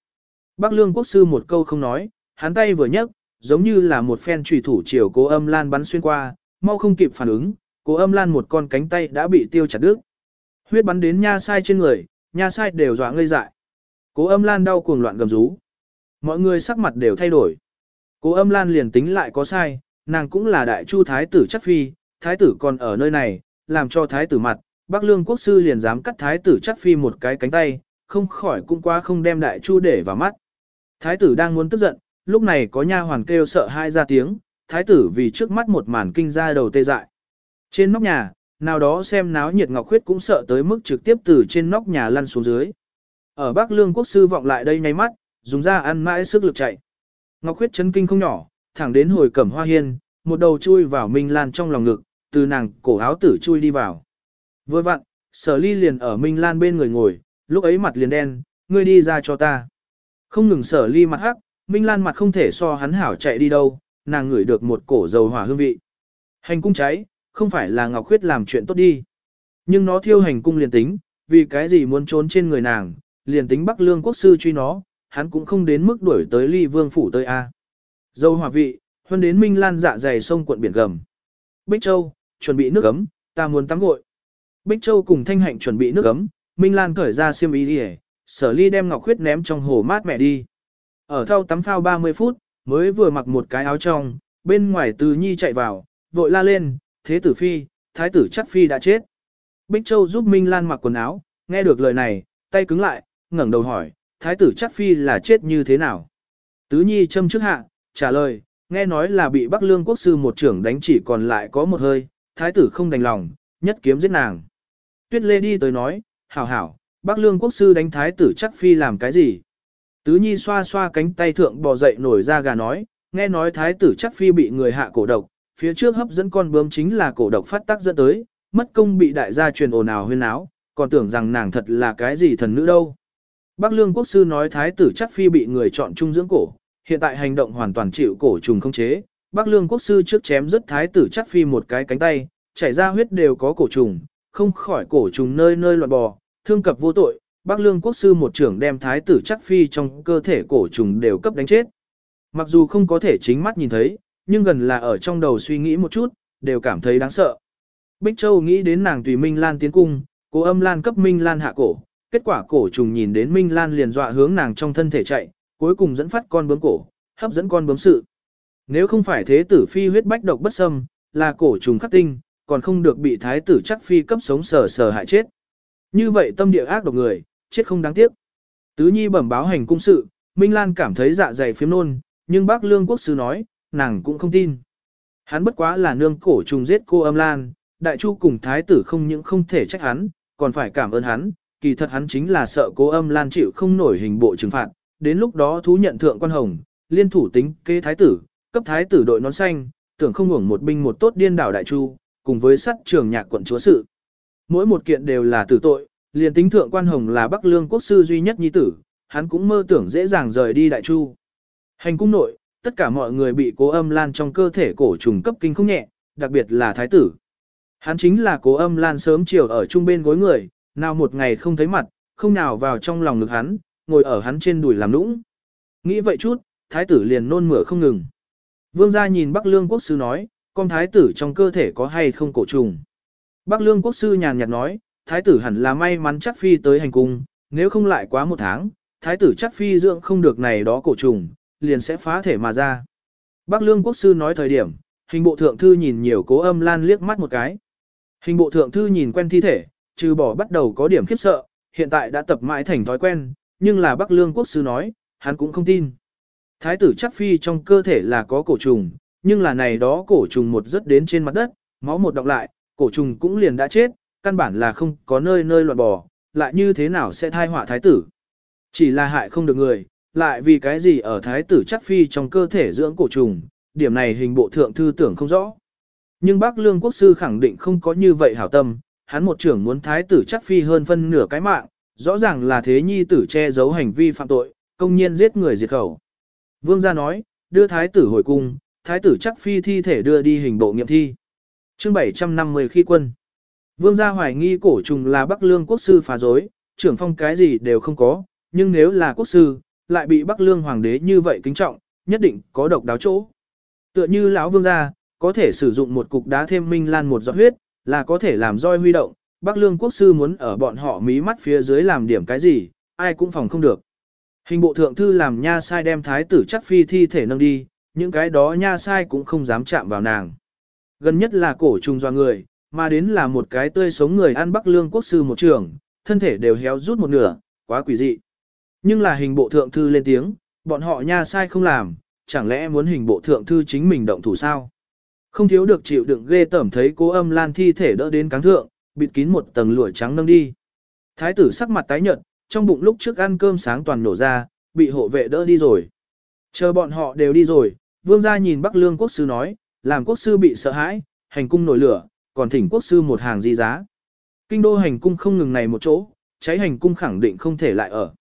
Bắc Lương quốc sư một câu không nói, hắn tay vừa nhấc, giống như là một phen trùy thủ chiều cố âm lan bắn xuyên qua, mau không kịp phản ứng, cố âm lan một con cánh tay đã bị tiêu chặt đứt. Huyết bắn đến nha sai trên người, nha sai đều dọa ngây dại. Cố âm lan đau cuồng loạn gầm rú. Mọi người sắc mặt đều thay đổi. Cố âm lan liền tính lại có sai, nàng cũng là đại chu thái tử chắc phi, thái tử còn ở nơi này, làm cho thái tử mặt, Bắc Lương quốc sư liền dám cắt thái tử chắc phi một cái cánh tay, không khỏi cũng quá không đem đại chu để vào mắt. Thái tử đang muốn tức giận, lúc này có nha hoàn kêu sợ hai ra tiếng, thái tử vì trước mắt một màn kinh ra đầu tê dại. Trên nóc nhà, nào đó xem náo nhiệt Ngọc Khuyết cũng sợ tới mức trực tiếp từ trên nóc nhà lăn xuống dưới. Ở Bắc Lương quốc sư vọng lại đây nháy mắt, dùng ra ăn mãi sức lực chạy. Ngọc Khuyết chấn kinh không nhỏ, thẳng đến hồi cẩm hoa hiên, một đầu chui vào Minh Lan trong lòng ngực, từ nàng cổ áo tử chui đi vào. Vừa vặn, sở ly liền ở Minh Lan bên người ngồi, lúc ấy mặt liền đen, ngươi đi ra cho ta. Không ngừng sở ly mặt hắc, Minh Lan mặt không thể so hắn hảo chạy đi đâu, nàng ngửi được một cổ dầu hỏa hương vị. Hành cung cháy, không phải là Ngọc Khuyết làm chuyện tốt đi. Nhưng nó thiêu hành cung liền tính, vì cái gì muốn trốn trên người nàng, liền tính Bắc Lương quốc sư truy nó, hắn cũng không đến mức đuổi tới ly vương phủ tới A. Dầu hỏa vị, hơn đến Minh Lan dạ dày sông quận biển gầm. Bích Châu, chuẩn bị nước ấm, ta muốn tắm gội. Bích Châu cùng Thanh Hạnh chuẩn bị nước ấm, Minh Lan cởi ra xiêm y đi sở ly đem ngọc khuyết ném trong hồ mát mẹ đi. Ở thau tắm phao 30 phút, mới vừa mặc một cái áo trong, bên ngoài từ nhi chạy vào, vội la lên, thế tử phi, thái tử chắc phi đã chết. Bích Châu giúp Minh Lan mặc quần áo, nghe được lời này, tay cứng lại, ngẩng đầu hỏi, thái tử chắc phi là chết như thế nào? Tứ nhi châm trước hạ, trả lời, nghe nói là bị Bắc Lương quốc sư một trưởng đánh chỉ còn lại có một hơi, thái tử không đành lòng, nhất kiếm giết nàng. Tuyết Lê đi tới nói, hảo hảo, Bắc Lương quốc sư đánh thái tử chắc phi làm cái gì? Tứ Nhi xoa xoa cánh tay thượng bò dậy nổi ra gà nói, nghe nói thái tử chắc phi bị người hạ cổ độc, phía trước hấp dẫn con bướm chính là cổ độc phát tác dẫn tới, mất công bị đại gia truyền ồn ào huyên áo, còn tưởng rằng nàng thật là cái gì thần nữ đâu. Bắc Lương quốc sư nói thái tử chắc phi bị người chọn trung dưỡng cổ, hiện tại hành động hoàn toàn chịu cổ trùng không chế. Bắc Lương quốc sư trước chém rất thái tử chắc phi một cái cánh tay, chảy ra huyết đều có cổ trùng, không khỏi cổ trùng nơi nơi loạn bò, thương cập vô tội, Bắc Lương quốc sư một trưởng đem thái tử chắc phi trong cơ thể cổ trùng đều cấp đánh chết. Mặc dù không có thể chính mắt nhìn thấy, nhưng gần là ở trong đầu suy nghĩ một chút, đều cảm thấy đáng sợ. Bích Châu nghĩ đến nàng tùy Minh Lan tiến cung, cố âm Lan cấp Minh Lan hạ cổ, kết quả cổ trùng nhìn đến Minh Lan liền dọa hướng nàng trong thân thể chạy, cuối cùng dẫn phát con bướm cổ, hấp dẫn con bướm sự. Nếu không phải thế tử phi huyết bách độc bất xâm, là cổ trùng khắc tinh, còn không được bị thái tử chắc phi cấp sống sờ sờ hại chết. Như vậy tâm địa ác độc người, chết không đáng tiếc. Tứ Nhi bẩm báo hành cung sự, Minh Lan cảm thấy dạ dày phiếm nôn, nhưng bác Lương Quốc Sư nói, nàng cũng không tin. Hắn bất quá là nương cổ trùng giết cô âm lan, đại chu cùng thái tử không những không thể trách hắn, còn phải cảm ơn hắn, kỳ thật hắn chính là sợ cô âm lan chịu không nổi hình bộ trừng phạt, đến lúc đó thú nhận thượng quan hồng, liên thủ tính kế thái tử, cấp thái tử đội nón xanh, tưởng không hưởng một binh một tốt điên đảo đại chu, cùng với sắt trường nhạc quận chúa sự. Mỗi một kiện đều là tử tội, liền tính thượng quan hồng là Bắc Lương quốc sư duy nhất nhi tử, hắn cũng mơ tưởng dễ dàng rời đi đại chu. Hành cung nội, tất cả mọi người bị cố âm lan trong cơ thể cổ trùng cấp kinh không nhẹ, đặc biệt là thái tử. Hắn chính là cố âm lan sớm chiều ở trung bên gối người, nào một ngày không thấy mặt, không nào vào trong lòng ngực hắn, ngồi ở hắn trên đùi làm nũng. Nghĩ vậy chút, thái tử liền nôn mửa không ngừng. Vương gia nhìn Bắc Lương quốc sư nói, con thái tử trong cơ thể có hay không cổ trùng. Bắc Lương quốc sư nhàn nhạt nói, thái tử hẳn là may mắn chắc phi tới hành cung, nếu không lại quá một tháng, thái tử chắc phi dưỡng không được này đó cổ trùng, liền sẽ phá thể mà ra. Bắc Lương quốc sư nói thời điểm, hình bộ thượng thư nhìn nhiều cố âm lan liếc mắt một cái. Hình bộ thượng thư nhìn quen thi thể, trừ bỏ bắt đầu có điểm khiếp sợ, hiện tại đã tập mãi thành thói quen, nhưng là Bắc Lương quốc sư nói, hắn cũng không tin. Thái tử chắc phi trong cơ thể là có cổ trùng, nhưng là này đó cổ trùng một rất đến trên mặt đất, máu một đọc lại, cổ trùng cũng liền đã chết, căn bản là không có nơi nơi loạn bò, lại như thế nào sẽ thai họa thái tử. Chỉ là hại không được người, lại vì cái gì ở thái tử chắc phi trong cơ thể dưỡng cổ trùng, điểm này hình bộ thượng thư tưởng không rõ. Nhưng bác lương quốc sư khẳng định không có như vậy hảo tâm, hắn một trưởng muốn thái tử chắc phi hơn phân nửa cái mạng, rõ ràng là thế nhi tử che giấu hành vi phạm tội, công nhiên giết người diệt khẩu. Vương gia nói, đưa thái tử hồi cung, thái tử chắc phi thi thể đưa đi hình bộ nghiệm thi. chương 750 khi quân. Vương gia hoài nghi cổ trùng là Bắc Lương quốc sư phá dối, trưởng phong cái gì đều không có, nhưng nếu là quốc sư, lại bị Bắc Lương hoàng đế như vậy kính trọng, nhất định có độc đáo chỗ. Tựa như lão vương gia, có thể sử dụng một cục đá thêm minh lan một giọt huyết, là có thể làm roi huy động, Bắc Lương quốc sư muốn ở bọn họ mí mắt phía dưới làm điểm cái gì, ai cũng phòng không được. Hình bộ thượng thư làm nha sai đem thái tử chắc phi thi thể nâng đi, những cái đó nha sai cũng không dám chạm vào nàng. Gần nhất là cổ trùng do người, mà đến là một cái tươi sống người ăn Bắc Lương quốc sư một trường, thân thể đều héo rút một nửa, quá quỷ dị. Nhưng là hình bộ thượng thư lên tiếng, bọn họ nha sai không làm, chẳng lẽ muốn hình bộ thượng thư chính mình động thủ sao? Không thiếu được chịu đựng ghê tởm thấy cố âm lan thi thể đỡ đến cáng thượng, bịt kín một tầng lụa trắng nâng đi. Thái tử sắc mặt tái nhợt, trong bụng lúc trước ăn cơm sáng toàn nổ ra, bị hộ vệ đỡ đi rồi. Chờ bọn họ đều đi rồi, vương gia nhìn Bắc Lương quốc sư nói, làm quốc sư bị sợ hãi, hành cung nổi lửa, còn thỉnh quốc sư một hàng di giá. Kinh đô hành cung không ngừng này một chỗ, cháy hành cung khẳng định không thể lại ở.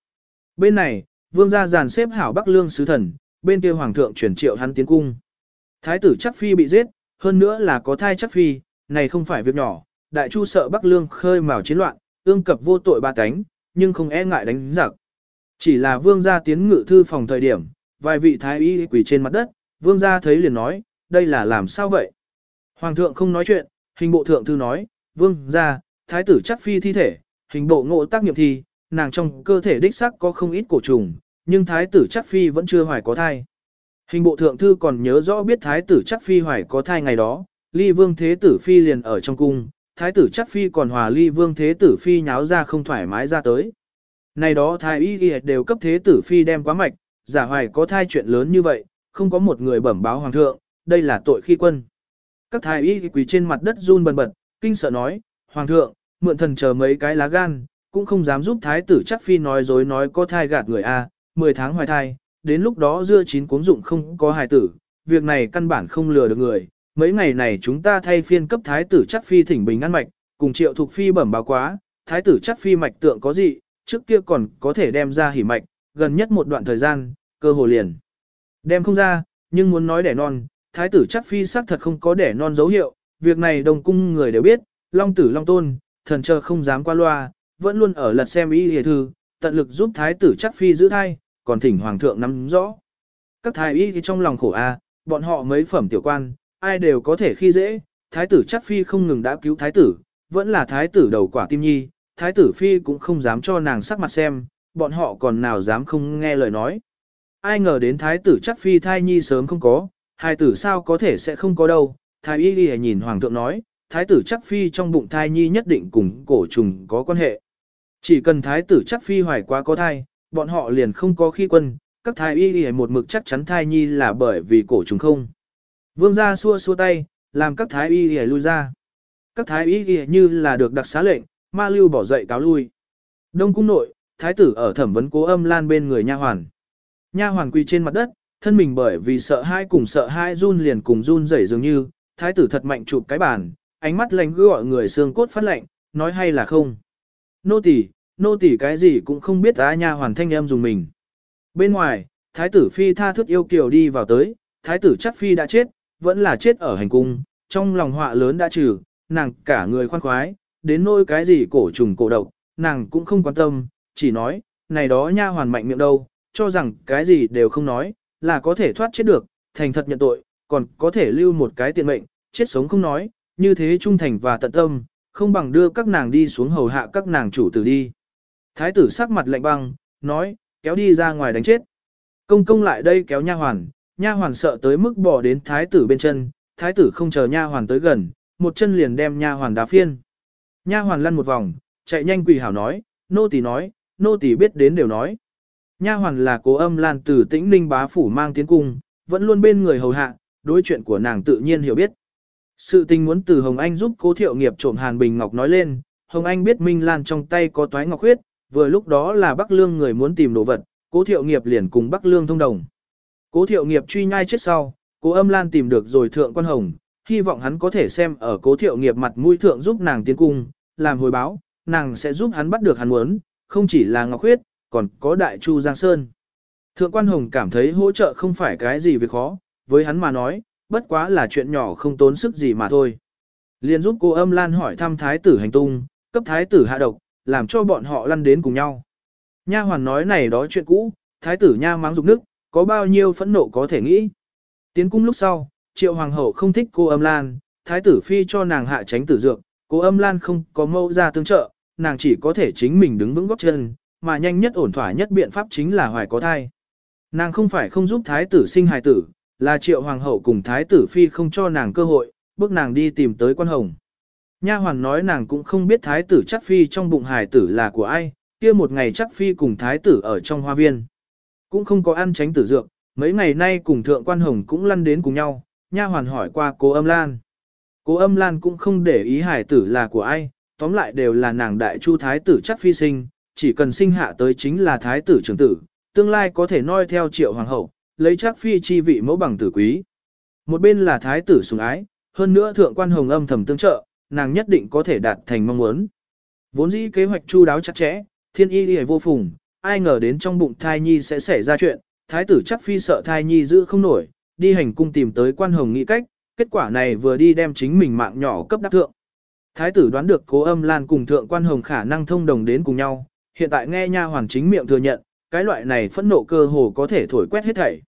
Bên này, vương gia giàn xếp hảo Bắc Lương sứ thần, bên kia hoàng thượng chuyển triệu hắn tiến cung. Thái tử chắc phi bị giết, hơn nữa là có thai chắc phi, này không phải việc nhỏ, đại chu sợ Bắc Lương khơi mào chiến loạn, ương cập vô tội ba cánh, nhưng không e ngại đánh giặc. Chỉ là vương gia tiến ngự thư phòng thời điểm, vài vị thái y quỳ trên mặt đất, vương gia thấy liền nói, đây là làm sao vậy? Hoàng thượng không nói chuyện, hình bộ thượng thư nói, vương gia, thái tử chắc phi thi thể, hình bộ ngộ tác nghiệp thi, nàng trong cơ thể đích sắc có không ít cổ trùng, nhưng thái tử chắc phi vẫn chưa hoài có thai. Hình bộ thượng thư còn nhớ rõ biết thái tử chắc phi hoài có thai ngày đó, ly vương thế tử phi liền ở trong cung, thái tử chắc phi còn hòa ly vương thế tử phi nháo ra không thoải mái ra tới. Này đó thái y y đều cấp thế tử phi đem quá mạch, giả hoài có thai chuyện lớn như vậy, không có một người bẩm báo hoàng thượng, đây là tội khi quân. Các thái y quỳ trên mặt đất run bần bật, kinh sợ nói, hoàng thượng, mượn thần chờ mấy cái lá gan, cũng không dám giúp thái tử chắc phi nói dối nói có thai gạt người A, 10 tháng hoài thai, đến lúc đó dưa chín cuống dụng không có hài tử, việc này căn bản không lừa được người. Mấy ngày này chúng ta thay phiên cấp thái tử chắc phi thỉnh bình ăn mạch, cùng triệu thục phi bẩm báo quá, thái tử chắc phi mạch tượng có gì, trước kia còn có thể đem ra hỉ mạch, gần nhất một đoạn thời gian, cơ hồ liền. Đem không ra, nhưng muốn nói đẻ non, thái tử chắc phi xác thật không có đẻ non dấu hiệu, việc này đồng cung người đều biết, long tử long tôn, thần chờ không dám qua loa, vẫn luôn ở lật xem ý hề thư, tận lực giúp thái tử chắc phi giữ thai, còn thỉnh hoàng thượng nắm rõ. Các thái y thì trong lòng khổ a, bọn họ mấy phẩm tiểu quan, ai đều có thể khi dễ, thái tử chắc phi không ngừng đã cứu thái tử, vẫn là thái tử đầu quả tim nhi, thái tử phi cũng không dám cho nàng sắc mặt xem, bọn họ còn nào dám không nghe lời nói. Ai ngờ đến thái tử chắc phi thai nhi sớm không có, hai tử sao có thể sẽ không có đâu, thái y ghi nhìn hoàng thượng nói, thái tử chắc phi trong bụng thai nhi nhất định cùng cổ trùng có quan hệ. Chỉ cần thái tử chắc phi hoài quá có thai, bọn họ liền không có khi quân, các thái y ghi một mực chắc chắn thai nhi là bởi vì cổ trùng không. Vương gia xua xua tay, làm các thái y y lui ra. Các thái y y như là được đặc xá lệnh, ma lưu bỏ dậy cáo lui. Đông cung nội, thái tử ở thẩm vấn cố âm lan bên người nha hoàn. Nha hoàn quỳ trên mặt đất, thân mình bởi vì sợ hai cùng sợ hai run liền cùng run rẩy dường như, thái tử thật mạnh chụp cái bàn, ánh mắt lạnh gọi người xương cốt phát lạnh, nói hay là không. Nô tỳ, nô tỳ cái gì cũng không biết á nha hoàn thanh em dùng mình. Bên ngoài, thái tử phi tha thức yêu kiều đi vào tới, thái tử chắc phi đã chết, vẫn là chết ở hành cung, trong lòng họa lớn đã trừ, nàng cả người khoan khoái, đến nỗi cái gì cổ trùng cổ độc, nàng cũng không quan tâm, chỉ nói, này đó nha hoàn mạnh miệng đâu, cho rằng cái gì đều không nói, là có thể thoát chết được, thành thật nhận tội, còn có thể lưu một cái tiện mệnh, chết sống không nói, như thế trung thành và tận tâm, không bằng đưa các nàng đi xuống hầu hạ các nàng chủ tử đi. Thái tử sắc mặt lạnh băng, nói, kéo đi ra ngoài đánh chết. Công công lại đây kéo nha hoàn, nha hoàn sợ tới mức bỏ đến thái tử bên chân, thái tử không chờ nha hoàn tới gần, một chân liền đem nha hoàn đá phiên. Nha hoàn lăn một vòng, chạy nhanh quỳ hảo nói, nô tỳ nói, nô tỳ biết đến đều nói. Nha hoàn là cố âm lan từ tĩnh ninh bá phủ mang tiến cung, vẫn luôn bên người hầu hạ, đối chuyện của nàng tự nhiên hiểu biết. Sự tình muốn từ Hồng Anh giúp cố thiệu nghiệp trộm Hàn Bình Ngọc nói lên, Hồng Anh biết Minh Lan trong tay có toái ngọc huyết, vừa lúc đó là Bắc Lương người muốn tìm đồ vật, cố thiệu nghiệp liền cùng Bắc Lương thông đồng. Cố thiệu nghiệp truy nhai chết sau, cố âm lan tìm được rồi thượng quan hồng, hy vọng hắn có thể xem ở cố thiệu nghiệp mặt mũi thượng giúp nàng tiến cung, làm hồi báo, nàng sẽ giúp hắn bắt được hắn muốn, không chỉ là Ngọc Huyết, còn có Đại Chu Giang Sơn. Thượng quan hồng cảm thấy hỗ trợ không phải cái gì việc khó, với hắn mà nói, bất quá là chuyện nhỏ không tốn sức gì mà thôi. Liên giúp cô âm lan hỏi thăm thái tử hành tung, cấp thái tử hạ độc, làm cho bọn họ lăn đến cùng nhau. Nha hoàn nói này đó chuyện cũ, thái tử nha mắng dục nước, có bao nhiêu phẫn nộ có thể nghĩ. Tiến cung lúc sau, triệu hoàng hậu không thích cô âm lan, thái tử phi cho nàng hạ tránh tử dược, cô âm lan không có mâu ra tương trợ, nàng chỉ có thể chính mình đứng vững góc chân, mà nhanh nhất ổn thỏa nhất biện pháp chính là hoài có thai. Nàng không phải không giúp thái tử sinh hài tử, là triệu hoàng hậu cùng thái tử phi không cho nàng cơ hội, bước nàng đi tìm tới quan hồng. Nha hoàn nói nàng cũng không biết thái tử chắc phi trong bụng hài tử là của ai, kia một ngày chắc phi cùng thái tử ở trong hoa viên. Cũng không có ăn tránh tử dược, mấy ngày nay cùng thượng quan hồng cũng lăn đến cùng nhau, nha hoàn hỏi qua cô âm lan. cô âm lan cũng không để ý hài tử là của ai, tóm lại đều là nàng đại chu thái tử chắc phi sinh, chỉ cần sinh hạ tới chính là thái tử trưởng tử, tương lai có thể noi theo triệu hoàng hậu, lấy chắc phi chi vị mẫu bằng tử quý. Một bên là thái tử sủng ái, hơn nữa thượng quan hồng âm thầm tương trợ, nàng nhất định có thể đạt thành mong muốn. Vốn dĩ kế hoạch chu đáo chặt chẽ, thiên y đi vô phùng, ai ngờ đến trong bụng thai nhi sẽ xảy ra chuyện, thái tử chắc phi sợ thai nhi giữ không nổi, đi hành cung tìm tới quan hồng nghĩ cách, kết quả này vừa đi đem chính mình mạng nhỏ cấp đắc thượng. Thái tử đoán được cố âm lan cùng thượng quan hồng khả năng thông đồng đến cùng nhau, hiện tại nghe nha hoàn chính miệng thừa nhận, cái loại này phẫn nộ cơ hồ có thể thổi quét hết thảy.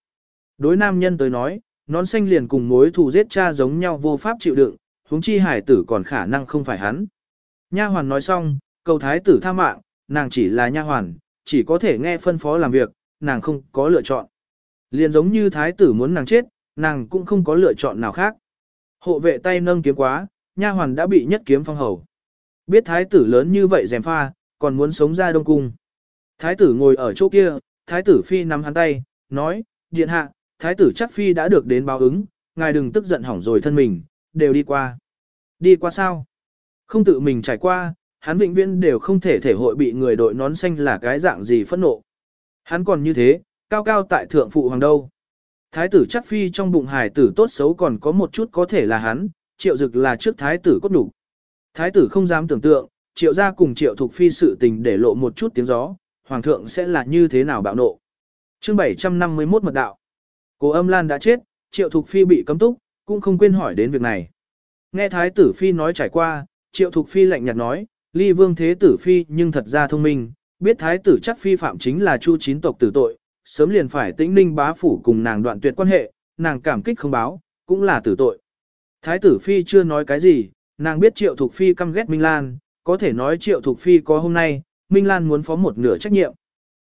Đối nam nhân tới nói, nón xanh liền cùng mối thù giết cha giống nhau vô pháp chịu đựng, huống chi hải tử còn khả năng không phải hắn. Nha hoàn nói xong, cầu thái tử tha mạng, nàng chỉ là nha hoàn, chỉ có thể nghe phân phó làm việc, nàng không có lựa chọn. Liền giống như thái tử muốn nàng chết, nàng cũng không có lựa chọn nào khác. Hộ vệ tay nâng kiếm quá, nha hoàn đã bị nhất kiếm phong hầu. Biết thái tử lớn như vậy dèm pha, còn muốn sống ra đông cung. Thái tử ngồi ở chỗ kia, thái tử phi nắm hắn tay, nói, điện hạ, thái tử chắc phi đã được đến báo ứng, ngài đừng tức giận hỏng rồi thân mình, đều đi qua. Đi qua sao? Không tự mình trải qua, hắn vĩnh viễn đều không thể thể hội bị người đội nón xanh là cái dạng gì phẫn nộ. Hắn còn như thế, cao cao tại thượng phụ hoàng đâu. Thái tử chắc phi trong bụng hài tử tốt xấu còn có một chút có thể là hắn, triệu dực là trước thái tử cốt đủ. Thái tử không dám tưởng tượng, triệu gia cùng triệu thục phi sự tình để lộ một chút tiếng gió, hoàng thượng sẽ là như thế nào bạo nộ. Chương 751 mật đạo. Cố âm lan đã chết, triệu thục phi bị cấm túc, cũng không quên hỏi đến việc này. Nghe thái tử phi nói trải qua, triệu thục phi lạnh nhạt nói, ly vương thế tử phi nhưng thật ra thông minh, biết thái tử chắc phi phạm chính là chu chín tộc tử tội, sớm liền phải tĩnh ninh bá phủ cùng nàng đoạn tuyệt quan hệ, nàng cảm kích không báo, cũng là tử tội. Thái tử phi chưa nói cái gì, nàng biết triệu thục phi căm ghét Minh Lan, có thể nói triệu thục phi có hôm nay, Minh Lan muốn phó một nửa trách nhiệm.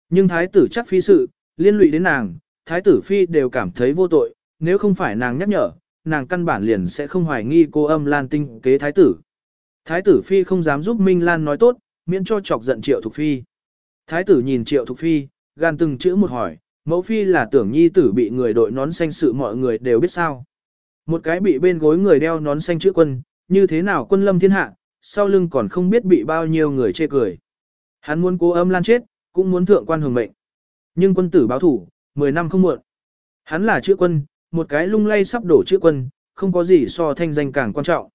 Nhưng thái tử chắc phi sự, liên lụy đến nàng, thái tử phi đều cảm thấy vô tội, nếu không phải nàng nhắc nhở, nàng căn bản liền sẽ không hoài nghi cô âm lan tinh kế thái tử. Thái tử phi không dám giúp Minh Lan nói tốt, miễn cho chọc giận triệu thục phi. Thái tử nhìn triệu thục phi, gan từng chữ một hỏi, mẫu phi là tưởng nhi tử bị người đội nón xanh sự mọi người đều biết sao. Một cái bị bên gối người đeo nón xanh chữ quân, như thế nào quân lâm thiên hạ, sau lưng còn không biết bị bao nhiêu người chê cười. Hắn muốn cố âm lan chết, cũng muốn thượng quan hưởng mệnh. Nhưng quân tử báo thủ, 10 năm không muộn. Hắn là chữ quân, một cái lung lay sắp đổ chữ quân, không có gì so thanh danh càng quan trọng.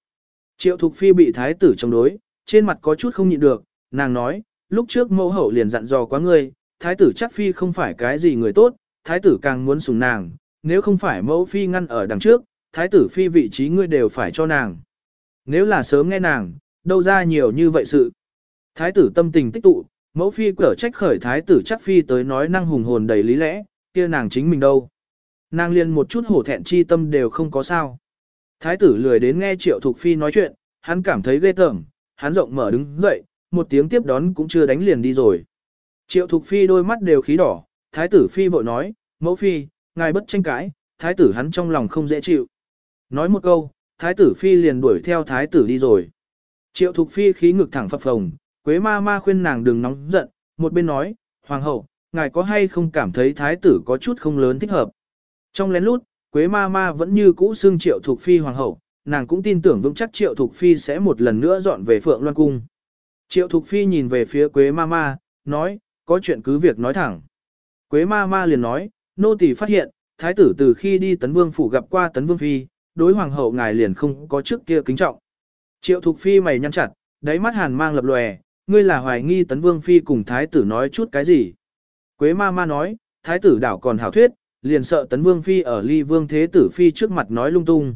Triệu Thục Phi bị thái tử chống đối, trên mặt có chút không nhịn được, nàng nói, lúc trước mẫu hậu liền dặn dò quá ngươi, thái tử chắc phi không phải cái gì người tốt, thái tử càng muốn sủng nàng, nếu không phải mẫu phi ngăn ở đằng trước, thái tử phi vị trí ngươi đều phải cho nàng. Nếu là sớm nghe nàng, đâu ra nhiều như vậy sự. Thái tử tâm tình tích tụ, mẫu phi cở trách khởi thái tử chắc phi tới nói năng hùng hồn đầy lý lẽ, kia nàng chính mình đâu. Nàng liền một chút hổ thẹn chi tâm đều không có sao. Thái tử lười đến nghe triệu thục phi nói chuyện, hắn cảm thấy ghê tởm, hắn rộng mở đứng dậy, một tiếng tiếp đón cũng chưa đánh liền đi rồi. Triệu thục phi đôi mắt đều khí đỏ, thái tử phi vội nói, mẫu phi, ngài bất tranh cãi, thái tử hắn trong lòng không dễ chịu. Nói một câu, thái tử phi liền đuổi theo thái tử đi rồi. Triệu thục phi khí ngực thẳng phập phồng, quế ma ma khuyên nàng đừng nóng giận, một bên nói, hoàng hậu, ngài có hay không cảm thấy thái tử có chút không lớn thích hợp. Trong lén lút, quế ma ma vẫn như cũ xưng triệu thục phi hoàng hậu, nàng cũng tin tưởng vững chắc triệu thục phi sẽ một lần nữa dọn về phượng loan cung. Triệu thục phi nhìn về phía quế ma ma, nói, có chuyện cứ việc nói thẳng. Quế ma ma liền nói, nô tỳ phát hiện, thái tử từ khi đi tấn vương phủ gặp qua tấn vương phi, đối hoàng hậu ngài liền không có trước kia kính trọng. Triệu Thục Phi mày nhăn chặt, đáy mắt hàn mang lập lòe, ngươi là hoài nghi tấn vương phi cùng thái tử nói chút cái gì. Quế ma ma nói, thái tử đảo còn hảo thuyết, liền sợ tấn vương phi ở ly vương thế tử phi trước mặt nói lung tung.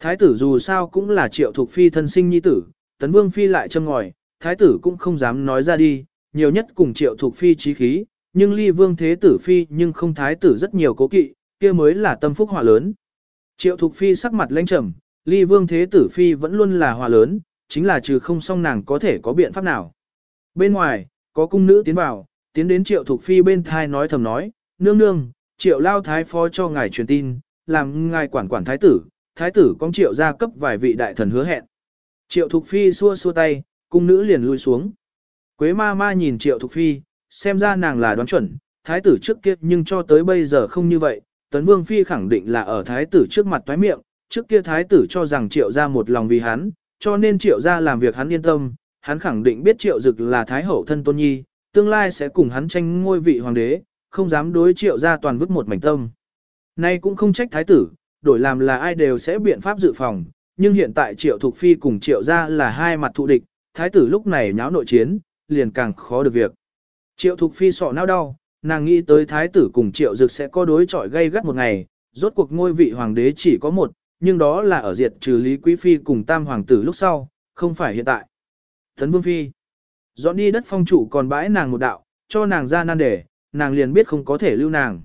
Thái tử dù sao cũng là triệu Thục Phi thân sinh nhi tử, tấn vương phi lại châm ngòi, thái tử cũng không dám nói ra đi, nhiều nhất cùng triệu Thục Phi trí khí, nhưng ly vương thế tử phi nhưng không thái tử rất nhiều cố kỵ, kia mới là tâm phúc họa lớn. Triệu Thục Phi sắc mặt lãnh trầm, ly vương thế tử Phi vẫn luôn là hòa lớn, chính là trừ không xong nàng có thể có biện pháp nào. Bên ngoài, có cung nữ tiến vào, tiến đến Triệu Thục Phi bên thai nói thầm nói, nương nương, Triệu Lao Thái Phó cho ngài truyền tin, làm ngài quản quản thái tử, thái tử con Triệu gia cấp vài vị đại thần hứa hẹn. Triệu Thục Phi xua xua tay, cung nữ liền lui xuống. Quế ma ma nhìn Triệu Thục Phi, xem ra nàng là đoán chuẩn, thái tử trước kia nhưng cho tới bây giờ không như vậy, Tấn Vương Phi khẳng định là ở thái tử trước mặt toái miệng, trước kia thái tử cho rằng triệu gia một lòng vì hắn, cho nên triệu gia làm việc hắn yên tâm, hắn khẳng định biết triệu dực là thái hậu thân tôn nhi, tương lai sẽ cùng hắn tranh ngôi vị hoàng đế, không dám đối triệu gia toàn vứt một mảnh tâm. Nay cũng không trách thái tử, đổi làm là ai đều sẽ biện pháp dự phòng, nhưng hiện tại triệu thục phi cùng triệu gia là hai mặt thụ địch, thái tử lúc này nháo nội chiến, liền càng khó được việc. Triệu thục phi sọ não đau, nàng nghĩ tới thái tử cùng triệu dực sẽ có đối chọi gây gắt một ngày, rốt cuộc ngôi vị hoàng đế chỉ có một, nhưng đó là ở diệt trừ Lý Quý Phi cùng tam hoàng tử lúc sau, không phải hiện tại. Thấn Vương Phi dọn đi đất phong chủ còn bãi nàng một đạo, cho nàng ra nan đề, nàng liền biết không có thể lưu nàng.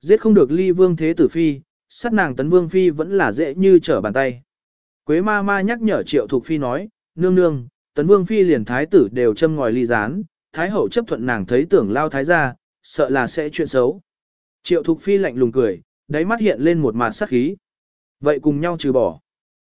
Giết không được ly vương thế tử Phi, sát nàng Tấn Vương Phi vẫn là dễ như trở bàn tay. Quế ma ma nhắc nhở triệu thục Phi nói, nương nương, Tấn Vương Phi liền thái tử đều châm ngòi ly gián, thái hậu chấp thuận nàng thấy tưởng lao thái gia, sợ là sẽ chuyện xấu. Triệu Thục Phi lạnh lùng cười, đáy mắt hiện lên một mạt sắc khí. Vậy cùng nhau trừ bỏ.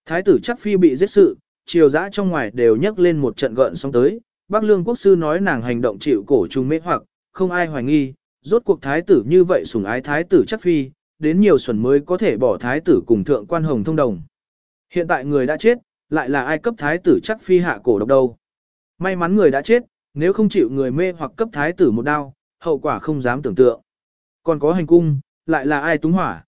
Thái tử chắc Phi bị giết sự, triều dã trong ngoài đều nhấc lên một trận gợn sóng tới. Bác Lương Quốc Sư nói nàng hành động chịu cổ trùng mê hoặc, không ai hoài nghi, rốt cuộc thái tử như vậy sủng ái thái tử chắc Phi, đến nhiều xuẩn mới có thể bỏ thái tử cùng thượng quan hồng thông đồng. Hiện tại người đã chết, lại là ai cấp thái tử chắc Phi hạ cổ độc đâu. May mắn người đã chết, nếu không chịu người mê hoặc cấp thái tử một đao, hậu quả không dám tưởng tượng. Còn có hành cung, lại là ai túng hỏa.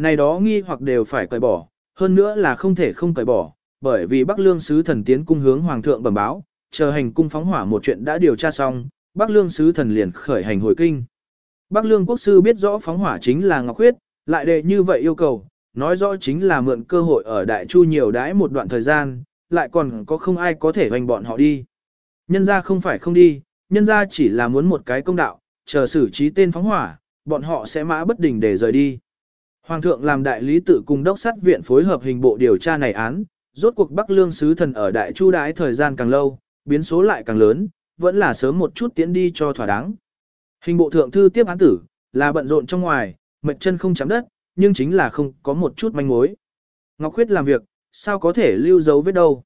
Này đó nghi hoặc đều phải cởi bỏ, hơn nữa là không thể không cởi bỏ, bởi vì Bắc Lương Sứ Thần tiến cung hướng Hoàng thượng bẩm báo, chờ hành cung phóng hỏa một chuyện đã điều tra xong, Bắc Lương Sứ Thần liền khởi hành hồi kinh. Bắc Lương Quốc Sư biết rõ phóng hỏa chính là Ngọc Khuyết, lại đề như vậy yêu cầu, nói rõ chính là mượn cơ hội ở Đại Chu nhiều đãi một đoạn thời gian, lại còn có không ai có thể hoành bọn họ đi. Nhân ra không phải không đi, nhân ra chỉ là muốn một cái công đạo, chờ xử trí tên phóng hỏa, bọn họ sẽ mã bất đình để rời đi. Hoàng thượng làm đại lý tự cùng đốc sát viện phối hợp hình bộ điều tra này án, rốt cuộc Bắc Lương sứ thần ở đại chu đái thời gian càng lâu, biến số lại càng lớn, vẫn là sớm một chút tiến đi cho thỏa đáng. Hình bộ thượng thư tiếp án tử, là bận rộn trong ngoài, mệt chân không chạm đất, nhưng chính là không có một chút manh mối. Ngọc Khuyết làm việc, sao có thể lưu dấu vết đâu.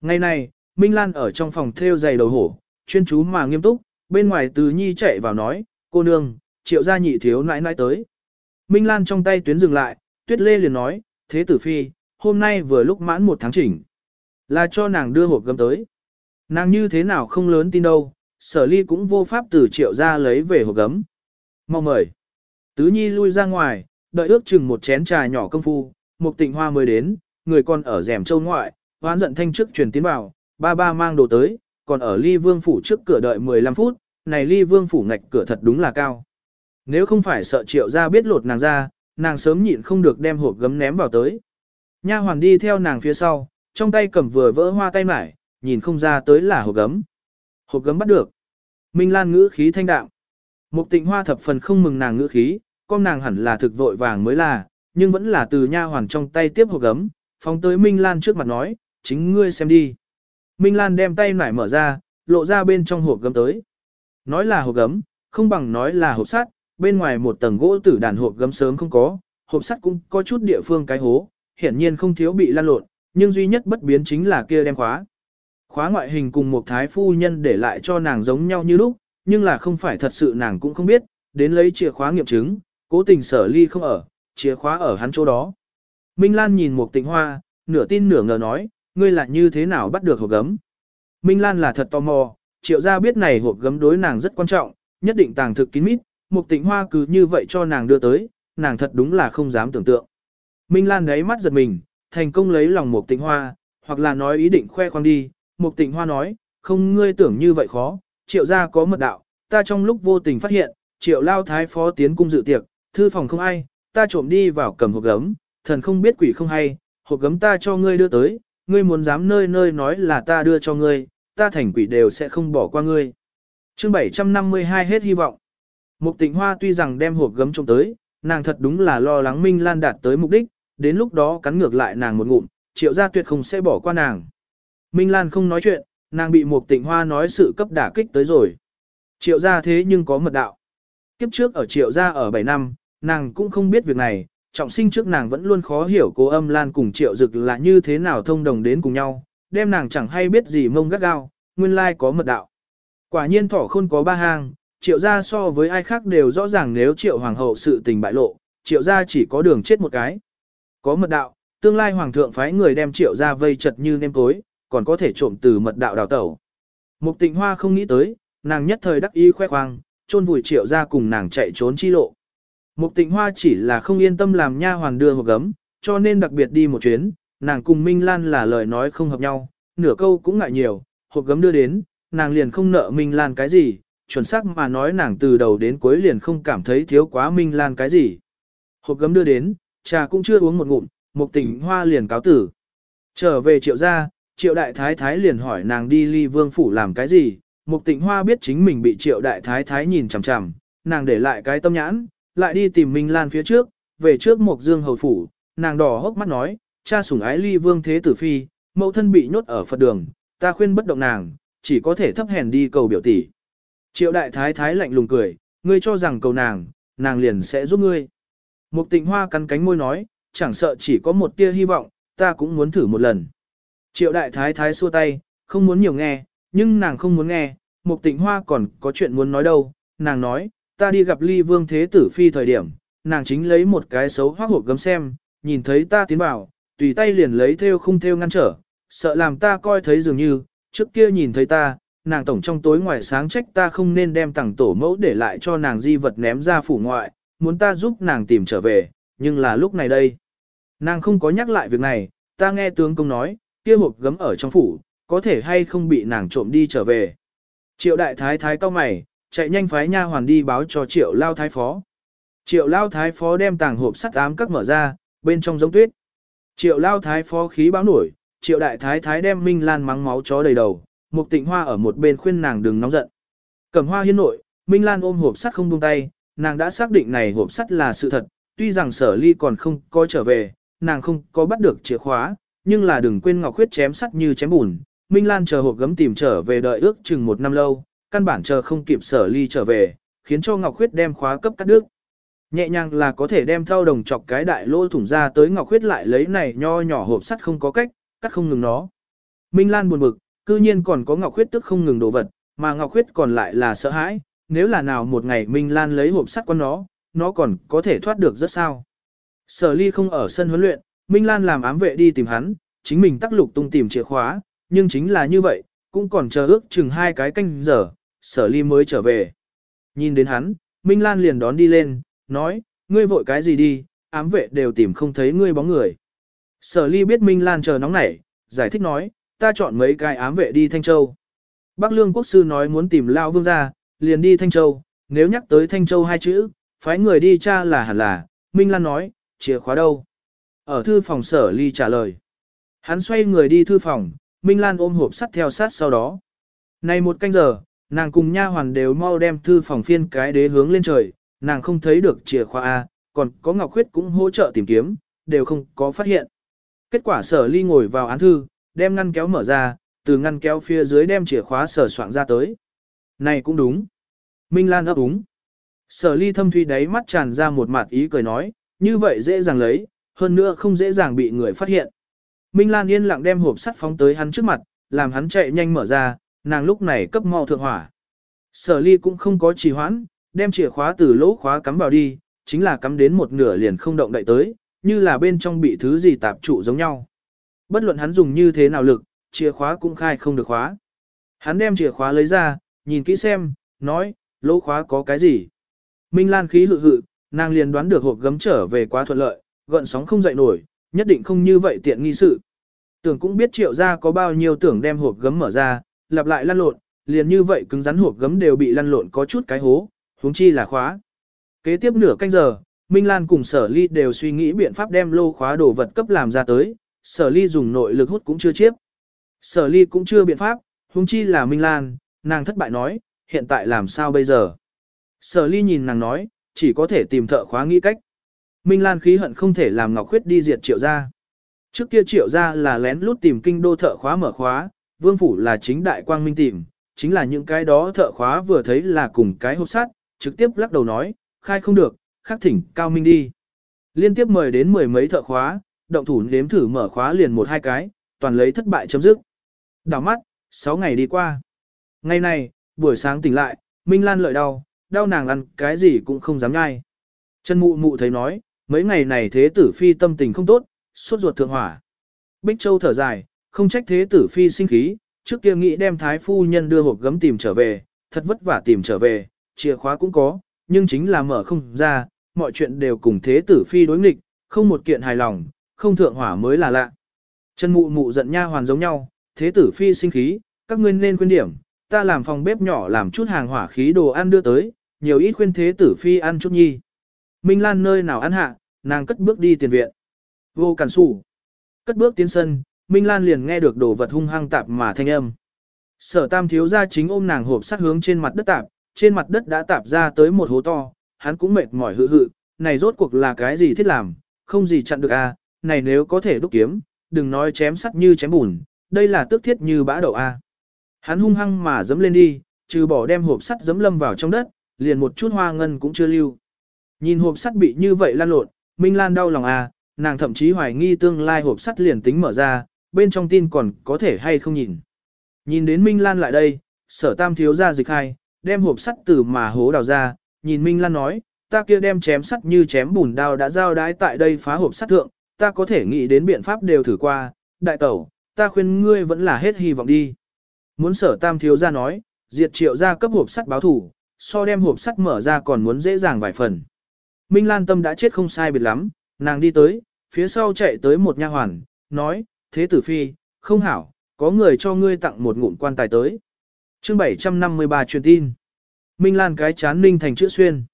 Ngày này, Minh Lan ở trong phòng theo giày đầu hổ, chuyên chú mà nghiêm túc, bên ngoài từ nhi chạy vào nói, cô nương, triệu gia nhị thiếu nãi nãi tới. Minh Lan trong tay tuyến dừng lại, tuyết lê liền nói, thế tử phi, hôm nay vừa lúc mãn một tháng chỉnh. Là cho nàng đưa hộp gấm tới. Nàng như thế nào không lớn tin đâu, sở ly cũng vô pháp từ triệu ra lấy về hộp gấm. Mau mời. Tứ nhi lui ra ngoài, đợi ước chừng một chén trà nhỏ công phu, một tịnh hoa mới đến, người con ở rèm châu ngoại, hoán giận thanh trước truyền tiến vào, ba ba mang đồ tới, còn ở ly vương phủ trước cửa đợi 15 phút, này ly vương phủ ngạch cửa thật đúng là cao. Nếu không phải sợ triệu ra biết lột nàng ra, nàng sớm nhịn không được đem hộp gấm ném vào tới. Nha hoàn đi theo nàng phía sau, trong tay cầm vừa vỡ hoa tay mải, nhìn không ra tới là hộp gấm. Hộp gấm bắt được. Minh Lan ngữ khí thanh đạm. Mục tịnh hoa thập phần không mừng nàng ngữ khí, con nàng hẳn là thực vội vàng mới là, nhưng vẫn là từ nha hoàn trong tay tiếp hộp gấm, phóng tới Minh Lan trước mặt nói, chính ngươi xem đi. Minh Lan đem tay nải mở ra, lộ ra bên trong hộp gấm tới. Nói là hộp gấm, không bằng nói là hộp sắt, bên ngoài một tầng gỗ tử đàn hộp gấm sớm không có, hộp sắt cũng có chút địa phương cái hố, hiển nhiên không thiếu bị lan lộn, nhưng duy nhất bất biến chính là kia đem khóa. Khóa ngoại hình cùng một thái phu nhân để lại cho nàng giống nhau như lúc, nhưng là không phải thật sự nàng cũng không biết, đến lấy chìa khóa nghiệm chứng, cố tình sở ly không ở, chìa khóa ở hắn chỗ đó. Minh Lan nhìn một tịnh hoa, nửa tin nửa ngờ nói, ngươi là như thế nào bắt được hộp gấm. Minh Lan là thật tò mò, triệu gia biết này hộp gấm đối nàng rất quan trọng, nhất định tàng thực kín mít, một tịnh hoa cứ như vậy cho nàng đưa tới, nàng thật đúng là không dám tưởng tượng. Minh Lan gáy mắt giật mình, thành công lấy lòng một tịnh hoa, hoặc là nói ý định khoe khoang đi, một tịnh hoa nói, không ngươi tưởng như vậy khó, triệu gia có mật đạo, ta trong lúc vô tình phát hiện, triệu lao thái phó tiến cung dự tiệc, thư phòng không ai, ta trộm đi vào cầm hộp gấm, thần không biết quỷ không hay, hộp gấm ta cho ngươi đưa tới, ngươi muốn dám nơi nơi nói là ta đưa cho ngươi, ta thành quỷ đều sẽ không bỏ qua ngươi. chương 752 hết hy vọng. Mục tịnh hoa tuy rằng đem hộp gấm trông tới, nàng thật đúng là lo lắng Minh Lan đạt tới mục đích, đến lúc đó cắn ngược lại nàng một ngụm, triệu gia tuyệt không sẽ bỏ qua nàng. Minh Lan không nói chuyện, nàng bị mục tịnh hoa nói sự cấp đả kích tới rồi. Triệu gia thế nhưng có mật đạo. Kiếp trước ở triệu gia ở 7 năm, nàng cũng không biết việc này, trọng sinh trước nàng vẫn luôn khó hiểu cô âm lan cùng triệu dực là như thế nào thông đồng đến cùng nhau, đem nàng chẳng hay biết gì mông gắt gao, nguyên lai có mật đạo. Quả nhiên thỏ khôn có ba hang, triệu gia so với ai khác đều rõ ràng nếu triệu hoàng hậu sự tình bại lộ, triệu gia chỉ có đường chết một cái. Có mật đạo, tương lai hoàng thượng phái người đem triệu gia vây chật như nêm tối, còn có thể trộm từ mật đạo đào tẩu. Mục tịnh hoa không nghĩ tới, nàng nhất thời đắc ý khoe khoang, chôn vùi triệu gia cùng nàng chạy trốn chi lộ. Mục tịnh hoa chỉ là không yên tâm làm nha hoàn đưa hộp gấm, cho nên đặc biệt đi một chuyến, nàng cùng Minh Lan là lời nói không hợp nhau, nửa câu cũng ngại nhiều, hộp gấm đưa đến, nàng liền không nợ Minh Lan cái gì, chuẩn xác mà nói nàng từ đầu đến cuối liền không cảm thấy thiếu quá Minh Lan cái gì. Hộp gấm đưa đến, trà cũng chưa uống một ngụm, mục tịnh hoa liền cáo tử. Trở về triệu gia, triệu đại thái thái liền hỏi nàng đi ly vương phủ làm cái gì, mục tịnh hoa biết chính mình bị triệu đại thái thái nhìn chằm chằm, nàng để lại cái tâm nhãn, lại đi tìm Minh Lan phía trước, về trước một Dương hầu phủ, nàng đỏ hốc mắt nói, cha sủng ái ly vương thế tử phi, mẫu thân bị nhốt ở Phật đường, ta khuyên bất động nàng, chỉ có thể thấp hèn đi cầu biểu tỷ. Triệu đại thái thái lạnh lùng cười, ngươi cho rằng cầu nàng, nàng liền sẽ giúp ngươi. Mục tịnh hoa cắn cánh môi nói, chẳng sợ chỉ có một tia hy vọng, ta cũng muốn thử một lần. Triệu đại thái thái xua tay, không muốn nhiều nghe, nhưng nàng không muốn nghe, mục tịnh hoa còn có chuyện muốn nói đâu, nàng nói, ta đi gặp ly vương thế tử phi thời điểm, nàng chính lấy một cái xấu hoác hộp gấm xem, nhìn thấy ta tiến vào, tùy tay liền lấy theo không theo ngăn trở, sợ làm ta coi thấy dường như, trước kia nhìn thấy ta, nàng tổng trong tối ngoài sáng trách ta không nên đem tặng tổ mẫu để lại cho nàng di vật ném ra phủ ngoại, muốn ta giúp nàng tìm trở về, nhưng là lúc này đây. Nàng không có nhắc lại việc này, ta nghe tướng công nói, kia hộp gấm ở trong phủ, có thể hay không bị nàng trộm đi trở về. Triệu đại thái thái cao mày, chạy nhanh phái nha hoàn đi báo cho triệu lao thái phó. Triệu lao thái phó đem tàng hộp sắt ám các mở ra, bên trong giống tuyết. Triệu lao thái phó khí báo nổi, triệu đại thái thái đem Minh Lan mắng máu chó đầy đầu, Mục Tịnh Hoa ở một bên khuyên nàng đừng nóng giận. Cầm hoa hiên nội, Minh Lan ôm hộp sắt không buông tay, nàng đã xác định này hộp sắt là sự thật, tuy rằng sở ly còn không có trở về, nàng không có bắt được chìa khóa, nhưng là đừng quên ngọc Khuyết chém sắt như chém bùn. Minh Lan chờ hộp gấm tìm trở về đợi ước chừng một năm lâu, căn bản chờ không kịp sở ly trở về, khiến cho Ngọc Khuyết đem khóa cấp cắt đứt. Nhẹ nhàng là có thể đem thao đồng chọc cái đại lỗ thủng ra tới Ngọc Khuyết lại lấy này nho nhỏ hộp sắt không có cách, cắt không ngừng nó. Minh Lan buồn bực, cư nhiên còn có Ngọc Khuyết tức không ngừng đồ vật, mà Ngọc Khuyết còn lại là sợ hãi, nếu là nào một ngày Minh Lan lấy hộp sắt con nó, nó còn có thể thoát được rất sao. Sở ly không ở sân huấn luyện, Minh Lan làm ám vệ đi tìm hắn, chính mình tắc lục tung tìm chìa khóa, nhưng chính là như vậy, cũng còn chờ ước chừng hai cái canh giờ, sở ly mới trở về. Nhìn đến hắn, Minh Lan liền đón đi lên, nói, ngươi vội cái gì đi, ám vệ đều tìm không thấy ngươi bóng người. Sở ly biết Minh Lan chờ nóng nảy, giải thích nói, ta chọn mấy cái ám vệ đi Thanh Châu. Bắc Lương Quốc Sư nói muốn tìm Lao Vương ra, liền đi Thanh Châu, nếu nhắc tới Thanh Châu hai chữ, phái người đi cha là hẳn là, Minh Lan nói, chìa khóa đâu? Ở thư phòng sở ly trả lời. Hắn xoay người đi thư phòng, Minh Lan ôm hộp sắt theo sát sau đó. Này một canh giờ, nàng cùng nha hoàn đều mau đem thư phòng phiên cái đế hướng lên trời, nàng không thấy được chìa khóa A, còn có Ngọc Khuyết cũng hỗ trợ tìm kiếm, đều không có phát hiện. Kết quả sở ly ngồi vào án thư, đem ngăn kéo mở ra, từ ngăn kéo phía dưới đem chìa khóa sở soạn ra tới. Này cũng đúng. Minh Lan ấp úng. Sở ly thâm thuy đáy mắt tràn ra một mặt ý cười nói, như vậy dễ dàng lấy, hơn nữa không dễ dàng bị người phát hiện. Minh Lan yên lặng đem hộp sắt phóng tới hắn trước mặt, làm hắn chạy nhanh mở ra, nàng lúc này cấp mau thượng hỏa. Sở ly cũng không có trì hoãn, đem chìa khóa từ lỗ khóa cắm vào đi, chính là cắm đến một nửa liền không động đậy tới, như là bên trong bị thứ gì tạp trụ giống nhau. Bất luận hắn dùng như thế nào lực, chìa khóa cũng khai không được khóa. Hắn đem chìa khóa lấy ra, nhìn kỹ xem, nói, lỗ khóa có cái gì. Minh Lan khí hự hự, nàng liền đoán được hộp gấm trở về quá thuận lợi, gợn sóng không dậy nổi, nhất định không như vậy tiện nghi sự. Tưởng cũng biết triệu ra có bao nhiêu tưởng đem hộp gấm mở ra, lặp lại lăn lộn, liền như vậy cứng rắn hộp gấm đều bị lăn lộn có chút cái hố, huống chi là khóa. Kế tiếp nửa canh giờ, Minh Lan cùng Sở Ly đều suy nghĩ biện pháp đem lô khóa đồ vật cấp làm ra tới, Sở Ly dùng nội lực hút cũng chưa chiếp. Sở Ly cũng chưa biện pháp, huống chi là Minh Lan, nàng thất bại nói, hiện tại làm sao bây giờ? Sở Ly nhìn nàng nói, chỉ có thể tìm thợ khóa nghĩ cách. Minh Lan khí hận không thể làm Ngọc Khuyết đi diệt triệu gia. Trước kia triệu gia là lén lút tìm kinh đô thợ khóa mở khóa, vương phủ là chính đại quang minh tìm, chính là những cái đó thợ khóa vừa thấy là cùng cái hộp sắt, trực tiếp lắc đầu nói, khai không được, khắc thỉnh cao minh đi. Liên tiếp mời đến mười mấy thợ khóa, động thủ nếm thử mở khóa liền một hai cái, toàn lấy thất bại chấm dứt. Đảo mắt, 6 ngày đi qua. Ngày này, buổi sáng tỉnh lại, Minh Lan lợi đau, đau nàng ăn cái gì cũng không dám nhai. Chân mụ mụ thấy nói, mấy ngày này thế tử phi tâm tình không tốt, suốt ruột thượng hỏa. Bích Châu thở dài, không trách thế tử phi sinh khí, trước kia nghĩ đem thái phu nhân đưa hộp gấm tìm trở về, thật vất vả tìm trở về, chìa khóa cũng có, nhưng chính là mở không ra, mọi chuyện đều cùng thế tử phi đối nghịch, không một kiện hài lòng, không thượng hỏa mới là lạ. Chân mụ mụ giận nha hoàn giống nhau, thế tử phi sinh khí, các ngươi nên khuyên điểm, ta làm phòng bếp nhỏ làm chút hàng hỏa khí đồ ăn đưa tới, nhiều ít khuyên thế tử phi ăn chút nhi. Minh Lan nơi nào ăn hạ, nàng cất bước đi tiền viện. Vô cản sủ. Cất bước tiến sân, Minh Lan liền nghe được đồ vật hung hăng tạp mà thanh âm. Sở tam thiếu ra chính ôm nàng hộp sát hướng trên mặt đất tạp, trên mặt đất đã tạp ra tới một hố to, hắn cũng mệt mỏi hự hự, này rốt cuộc là cái gì thiết làm, không gì chặn được à, này nếu có thể đúc kiếm, đừng nói chém sắt như chém bùn, đây là tước thiết như bã đậu a. Hắn hung hăng mà dấm lên đi, trừ bỏ đem hộp sắt dấm lâm vào trong đất, liền một chút hoa ngân cũng chưa lưu. Nhìn hộp sắt bị như vậy lan lộn, Minh Lan đau lòng à, nàng thậm chí hoài nghi tương lai hộp sắt liền tính mở ra, bên trong tin còn có thể hay không nhìn. Nhìn đến Minh Lan lại đây, sở tam thiếu ra dịch hai, đem hộp sắt từ mà hố đào ra, nhìn Minh Lan nói, ta kia đem chém sắt như chém bùn đao đã giao đái tại đây phá hộp sắt thượng, ta có thể nghĩ đến biện pháp đều thử qua, đại tẩu, ta khuyên ngươi vẫn là hết hy vọng đi. Muốn sở tam thiếu ra nói, diệt triệu ra cấp hộp sắt báo thủ, so đem hộp sắt mở ra còn muốn dễ dàng vài phần. Minh Lan tâm đã chết không sai biệt lắm, nàng đi tới, phía sau chạy tới một nha hoàn, nói, thế tử phi, không hảo, có người cho ngươi tặng một ngụm quan tài tới. chương 753 truyền tin. Minh Lan cái chán ninh thành chữ xuyên.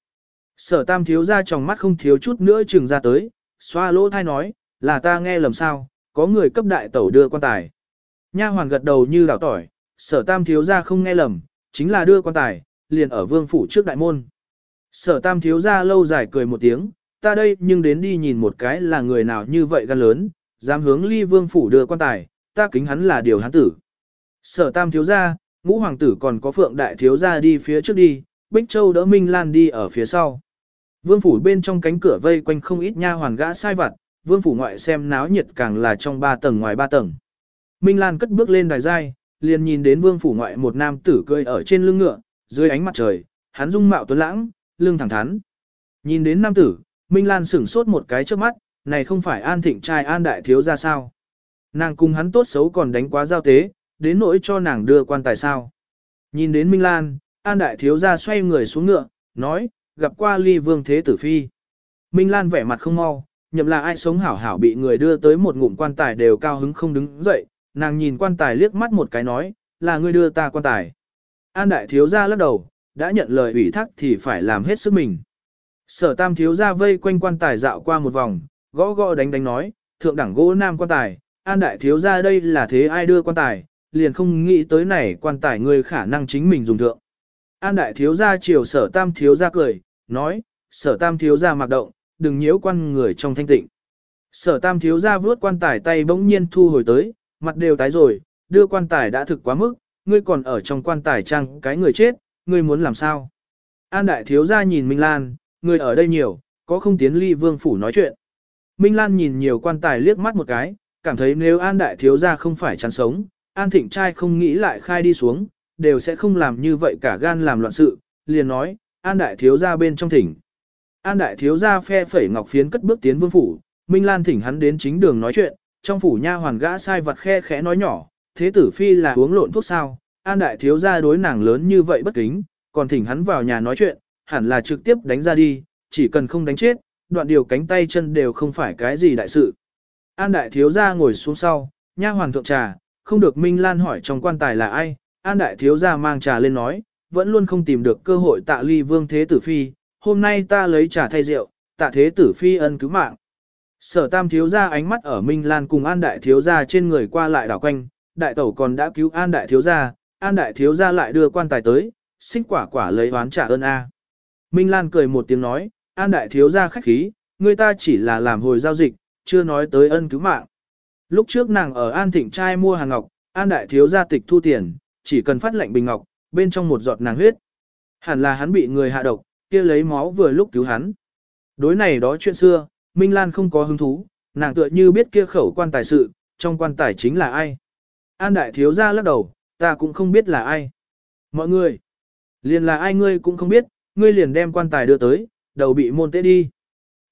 Sở tam thiếu ra trong mắt không thiếu chút nữa trừng ra tới, xoa lỗ thai nói, là ta nghe lầm sao, có người cấp đại tẩu đưa quan tài. Nha hoàn gật đầu như đảo tỏi, sở tam thiếu ra không nghe lầm, chính là đưa quan tài, liền ở vương phủ trước đại môn. Sở tam thiếu ra lâu dài cười một tiếng, ta đây nhưng đến đi nhìn một cái là người nào như vậy gan lớn, dám hướng ly vương phủ đưa quan tài, ta kính hắn là điều hắn tử. Sở tam thiếu ra, ngũ hoàng tử còn có phượng đại thiếu ra đi phía trước đi, Bích Châu đỡ Minh Lan đi ở phía sau. Vương phủ bên trong cánh cửa vây quanh không ít nha hoàn gã sai vặt, vương phủ ngoại xem náo nhiệt càng là trong ba tầng ngoài ba tầng. Minh Lan cất bước lên đài giai, liền nhìn đến vương phủ ngoại một nam tử cười ở trên lưng ngựa, dưới ánh mặt trời, hắn dung mạo tuấn lãng, lưng thẳng thắn. Nhìn đến nam tử, Minh Lan sửng sốt một cái trước mắt, này không phải an thịnh trai an đại thiếu ra sao. Nàng cùng hắn tốt xấu còn đánh quá giao tế, đến nỗi cho nàng đưa quan tài sao. Nhìn đến Minh Lan, an đại thiếu ra xoay người xuống ngựa, nói, gặp qua ly vương thế tử phi. Minh Lan vẻ mặt không mau, nhậm là ai sống hảo hảo bị người đưa tới một ngụm quan tài đều cao hứng không đứng dậy, nàng nhìn quan tài liếc mắt một cái nói, là ngươi đưa ta quan tài. An đại thiếu ra lắc đầu, đã nhận lời ủy thác thì phải làm hết sức mình. Sở tam thiếu ra vây quanh quan tài dạo qua một vòng, gõ gõ đánh đánh nói, thượng đẳng gỗ nam quan tài, an đại thiếu ra đây là thế ai đưa quan tài, liền không nghĩ tới này quan tài người khả năng chính mình dùng thượng. An đại thiếu gia chiều sở tam thiếu gia cười, nói, sở tam thiếu gia mặc động, đừng nhiễu quan người trong thanh tịnh. Sở tam thiếu gia vướt quan tài tay bỗng nhiên thu hồi tới, mặt đều tái rồi, đưa quan tài đã thực quá mức, ngươi còn ở trong quan tài trang cái người chết, ngươi muốn làm sao? An đại thiếu gia nhìn Minh Lan, người ở đây nhiều, có không tiến ly vương phủ nói chuyện. Minh Lan nhìn nhiều quan tài liếc mắt một cái, cảm thấy nếu An đại thiếu gia không phải chán sống, An thịnh trai không nghĩ lại khai đi xuống, đều sẽ không làm như vậy cả gan làm loạn sự, liền nói, An đại thiếu ra bên trong thỉnh. An đại thiếu ra phe phẩy ngọc phiến cất bước tiến vương phủ, Minh Lan thỉnh hắn đến chính đường nói chuyện, trong phủ nha hoàn gã sai vật khe khẽ nói nhỏ, thế tử phi là uống lộn thuốc sao, An đại thiếu ra đối nàng lớn như vậy bất kính, còn thỉnh hắn vào nhà nói chuyện, hẳn là trực tiếp đánh ra đi, chỉ cần không đánh chết, đoạn điều cánh tay chân đều không phải cái gì đại sự. An đại thiếu ra ngồi xuống sau, nha hoàn thượng trà, không được Minh Lan hỏi trong quan tài là ai, An đại thiếu gia mang trà lên nói, vẫn luôn không tìm được cơ hội tạ ly vương thế tử phi, hôm nay ta lấy trà thay rượu, tạ thế tử phi ân cứu mạng. Sở tam thiếu gia ánh mắt ở Minh Lan cùng An đại thiếu gia trên người qua lại đảo quanh, đại tẩu còn đã cứu An đại thiếu gia, An đại thiếu gia lại đưa quan tài tới, xích quả quả lấy oán trả ơn A. Minh Lan cười một tiếng nói, An đại thiếu gia khách khí, người ta chỉ là làm hồi giao dịch, chưa nói tới ân cứu mạng. Lúc trước nàng ở An Thịnh trai mua hàng ngọc, An đại thiếu gia tịch thu tiền, chỉ cần phát lệnh bình ngọc, bên trong một giọt nàng huyết. Hẳn là hắn bị người hạ độc, kia lấy máu vừa lúc cứu hắn. Đối này đó chuyện xưa, Minh Lan không có hứng thú, nàng tựa như biết kia khẩu quan tài sự, trong quan tài chính là ai. An đại thiếu ra lắc đầu, ta cũng không biết là ai. Mọi người, liền là ai ngươi cũng không biết, ngươi liền đem quan tài đưa tới, đầu bị môn tế đi.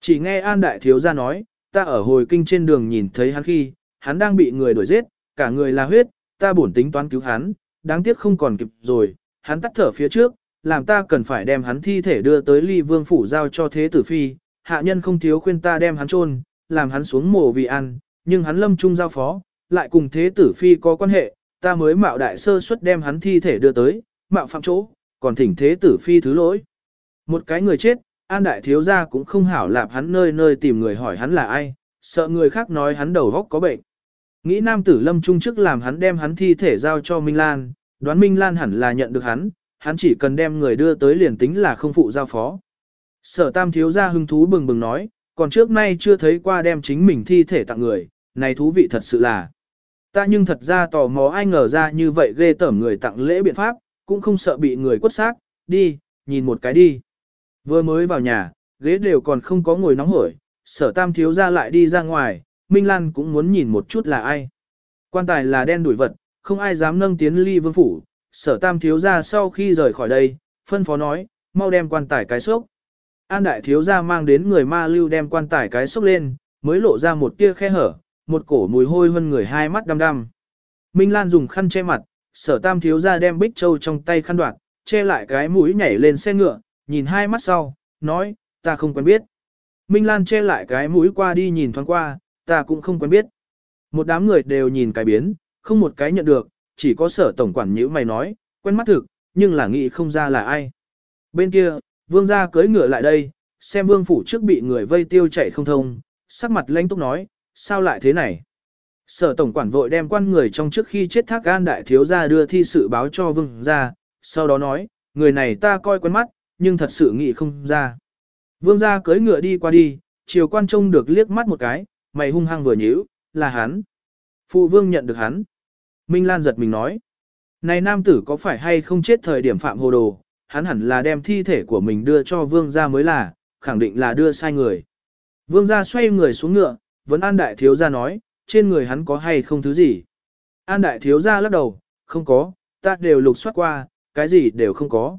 Chỉ nghe An đại thiếu ra nói, ta ở hồi kinh trên đường nhìn thấy hắn khi, hắn đang bị người đuổi giết, cả người là huyết, ta bổn tính toán cứu hắn, đáng tiếc không còn kịp rồi, hắn tắt thở phía trước, làm ta cần phải đem hắn thi thể đưa tới ly vương phủ giao cho thế tử phi, hạ nhân không thiếu khuyên ta đem hắn chôn, làm hắn xuống mồ vì ăn, nhưng hắn lâm trung giao phó, lại cùng thế tử phi có quan hệ, ta mới mạo đại sơ suất đem hắn thi thể đưa tới, mạo phạm chỗ, còn thỉnh thế tử phi thứ lỗi. Một cái người chết, an đại thiếu gia cũng không hảo lạp hắn nơi nơi tìm người hỏi hắn là ai, sợ người khác nói hắn đầu góc có bệnh. Nghĩ nam tử lâm trung trước làm hắn đem hắn thi thể giao cho Minh Lan, đoán Minh Lan hẳn là nhận được hắn, hắn chỉ cần đem người đưa tới liền tính là không phụ giao phó. Sở tam thiếu gia hưng thú bừng bừng nói, còn trước nay chưa thấy qua đem chính mình thi thể tặng người, này thú vị thật sự là. Ta nhưng thật ra tò mò ai ngờ ra như vậy ghê tởm người tặng lễ biện pháp, cũng không sợ bị người quất xác, đi, nhìn một cái đi. Vừa mới vào nhà, ghế đều còn không có ngồi nóng hổi, sở tam thiếu gia lại đi ra ngoài, Minh Lan cũng muốn nhìn một chút là ai. Quan tài là đen đuổi vật, không ai dám nâng tiến ly vương phủ, sở tam thiếu gia sau khi rời khỏi đây, phân phó nói, mau đem quan tài cái sốc. An đại thiếu gia mang đến người ma lưu đem quan tài cái sốc lên, mới lộ ra một tia khe hở, một cổ mùi hôi hơn người hai mắt đăm đăm. Minh Lan dùng khăn che mặt, sở tam thiếu gia đem bích châu trong tay khăn đoạt, che lại cái mũi nhảy lên xe ngựa, nhìn hai mắt sau, nói, ta không quen biết. Minh Lan che lại cái mũi qua đi nhìn thoáng qua, ta cũng không quen biết. Một đám người đều nhìn cái biến, không một cái nhận được, chỉ có sở tổng quản nhữ mày nói, quen mắt thực, nhưng là nghĩ không ra là ai. Bên kia, vương gia cưỡi ngựa lại đây, xem vương phủ trước bị người vây tiêu chạy không thông, sắc mặt lãnh túc nói, sao lại thế này? Sở tổng quản vội đem quan người trong trước khi chết thác gan đại thiếu gia đưa thi sự báo cho vương gia, sau đó nói, người này ta coi quen mắt, nhưng thật sự nghĩ không ra. Vương gia cưỡi ngựa đi qua đi, chiều quan trông được liếc mắt một cái, mày hung hăng vừa nhíu, là hắn. Phụ vương nhận được hắn. Minh Lan giật mình nói. Này nam tử có phải hay không chết thời điểm phạm hồ đồ, hắn hẳn là đem thi thể của mình đưa cho vương gia mới là, khẳng định là đưa sai người. Vương gia xoay người xuống ngựa, vẫn an đại thiếu gia nói, trên người hắn có hay không thứ gì. An đại thiếu gia lắc đầu, không có, ta đều lục soát qua, cái gì đều không có.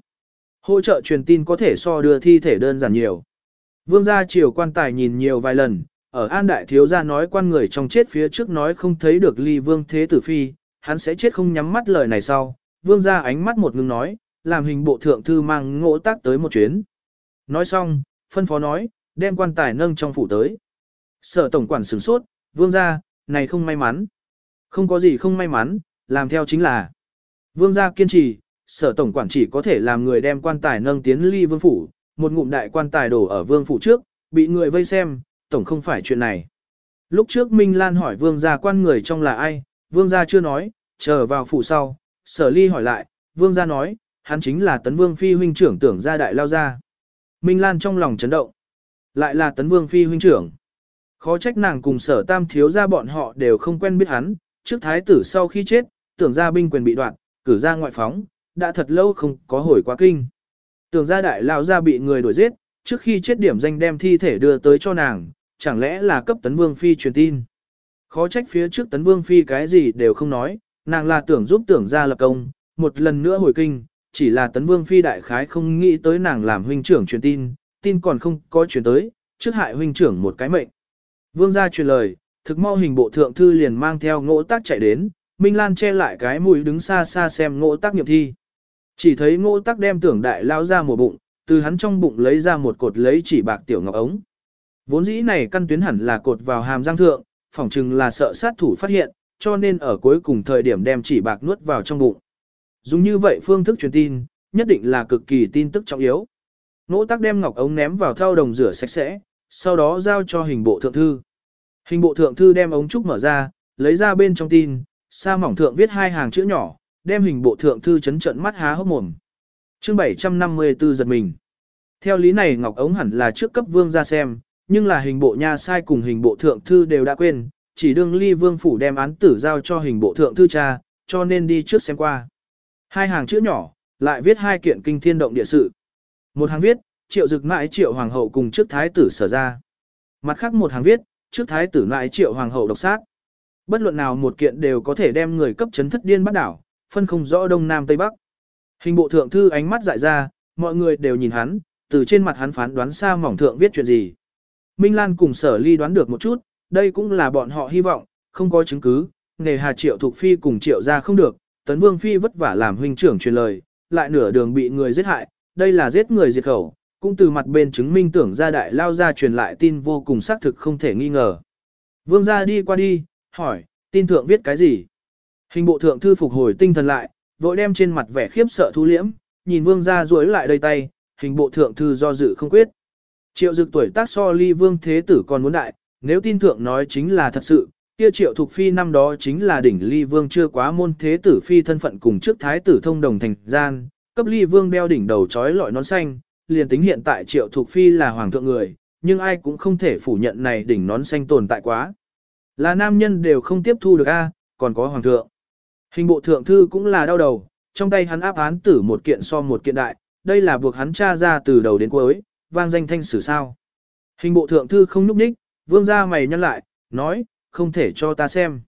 Hỗ trợ truyền tin có thể so đưa thi thể đơn giản nhiều. Vương gia chiều quan tài nhìn nhiều vài lần, ở an đại thiếu gia nói quan người trong chết phía trước nói không thấy được ly vương thế tử phi, hắn sẽ chết không nhắm mắt lời này sau, vương ra ánh mắt một ngừng nói, làm hình bộ thượng thư mang ngỗ tác tới một chuyến. Nói xong, phân phó nói, đem quan tài nâng trong phủ tới. Sở tổng quản sửng sốt, vương gia, này không may mắn. Không có gì không may mắn, làm theo chính là. Vương gia kiên trì, sở tổng quản chỉ có thể làm người đem quan tài nâng tiến ly vương phủ, một ngụm đại quan tài đổ ở vương phủ trước, bị người vây xem, tổng không phải chuyện này. Lúc trước Minh Lan hỏi vương gia quan người trong là ai, vương gia chưa nói, chờ vào phủ sau, sở ly hỏi lại, vương gia nói, hắn chính là tấn vương phi huynh trưởng tưởng gia đại lao gia. Minh Lan trong lòng chấn động, lại là tấn vương phi huynh trưởng. Khó trách nàng cùng sở tam thiếu gia bọn họ đều không quen biết hắn, trước thái tử sau khi chết, tưởng gia binh quyền bị đoạn, cử ra ngoại phóng, đã thật lâu không có hồi quá kinh. Tưởng gia đại lao gia bị người đuổi giết, trước khi chết điểm danh đem thi thể đưa tới cho nàng, chẳng lẽ là cấp tấn vương phi truyền tin. Khó trách phía trước tấn vương phi cái gì đều không nói, nàng là tưởng giúp tưởng gia lập công, một lần nữa hồi kinh, chỉ là tấn vương phi đại khái không nghĩ tới nàng làm huynh trưởng truyền tin, tin còn không có truyền tới, trước hại huynh trưởng một cái mệnh. Vương gia truyền lời, thực mau hình bộ thượng thư liền mang theo ngỗ tác chạy đến, Minh Lan che lại cái mũi đứng xa xa xem ngỗ tác nghiệm thi. Chỉ thấy ngỗ tác đem tưởng đại lao ra một bụng, từ hắn trong bụng lấy ra một cột lấy chỉ bạc tiểu ngọc ống. Vốn dĩ này căn tuyến hẳn là cột vào hàm răng thượng, phỏng chừng là sợ sát thủ phát hiện, cho nên ở cuối cùng thời điểm đem chỉ bạc nuốt vào trong bụng. Dùng như vậy phương thức truyền tin, nhất định là cực kỳ tin tức trọng yếu. Nỗ tắc đem ngọc ống ném vào thao đồng rửa sạch sẽ, sau đó giao cho hình bộ thượng thư. Hình bộ thượng thư đem ống trúc mở ra, lấy ra bên trong tin, sa mỏng thượng viết hai hàng chữ nhỏ, đem hình bộ thượng thư chấn trận mắt há hốc mồm. Chương 754 giật mình. Theo lý này ngọc ống hẳn là trước cấp vương ra xem, nhưng là hình bộ nha sai cùng hình bộ thượng thư đều đã quên, chỉ đương ly vương phủ đem án tử giao cho hình bộ thượng thư cha, cho nên đi trước xem qua. Hai hàng chữ nhỏ, lại viết hai kiện kinh thiên động địa sự. Một hàng viết, triệu dực mãi triệu hoàng hậu cùng trước thái tử sở ra. Mặt khác một hàng viết, trước thái tử mãi triệu hoàng hậu độc sát. Bất luận nào một kiện đều có thể đem người cấp chấn thất điên bắt đảo, phân không rõ đông nam tây bắc. Hình bộ thượng thư ánh mắt dại ra, mọi người đều nhìn hắn, từ trên mặt hắn phán đoán xa mỏng thượng viết chuyện gì. Minh Lan cùng sở ly đoán được một chút, đây cũng là bọn họ hy vọng, không có chứng cứ, nghề hà triệu thuộc phi cùng triệu ra không được, tấn vương phi vất vả làm huynh trưởng truyền lời, lại nửa đường bị người giết hại, đây là giết người diệt khẩu, cũng từ mặt bên chứng minh tưởng ra đại lao ra truyền lại tin vô cùng xác thực không thể nghi ngờ. Vương gia đi qua đi, hỏi, tin thượng viết cái gì? Hình bộ thượng thư phục hồi tinh thần lại, vội đem trên mặt vẻ khiếp sợ thu liễm, nhìn vương gia duỗi lại đầy tay, hình bộ thượng thư do dự không quyết. Triệu dực tuổi tác so ly vương thế tử còn muốn đại, nếu tin thượng nói chính là thật sự, kia triệu thục phi năm đó chính là đỉnh ly vương chưa quá môn thế tử phi thân phận cùng trước thái tử thông đồng thành gian, cấp ly vương đeo đỉnh đầu trói lọi nón xanh, liền tính hiện tại triệu thục phi là hoàng thượng người, nhưng ai cũng không thể phủ nhận này đỉnh nón xanh tồn tại quá. Là nam nhân đều không tiếp thu được a, còn có hoàng thượng. Hình bộ thượng thư cũng là đau đầu, trong tay hắn áp án tử một kiện so một kiện đại, đây là buộc hắn tra ra từ đầu đến cuối, vang danh thanh sử sao. Hình bộ thượng thư không núp ních, vương ra mày nhăn lại, nói, không thể cho ta xem.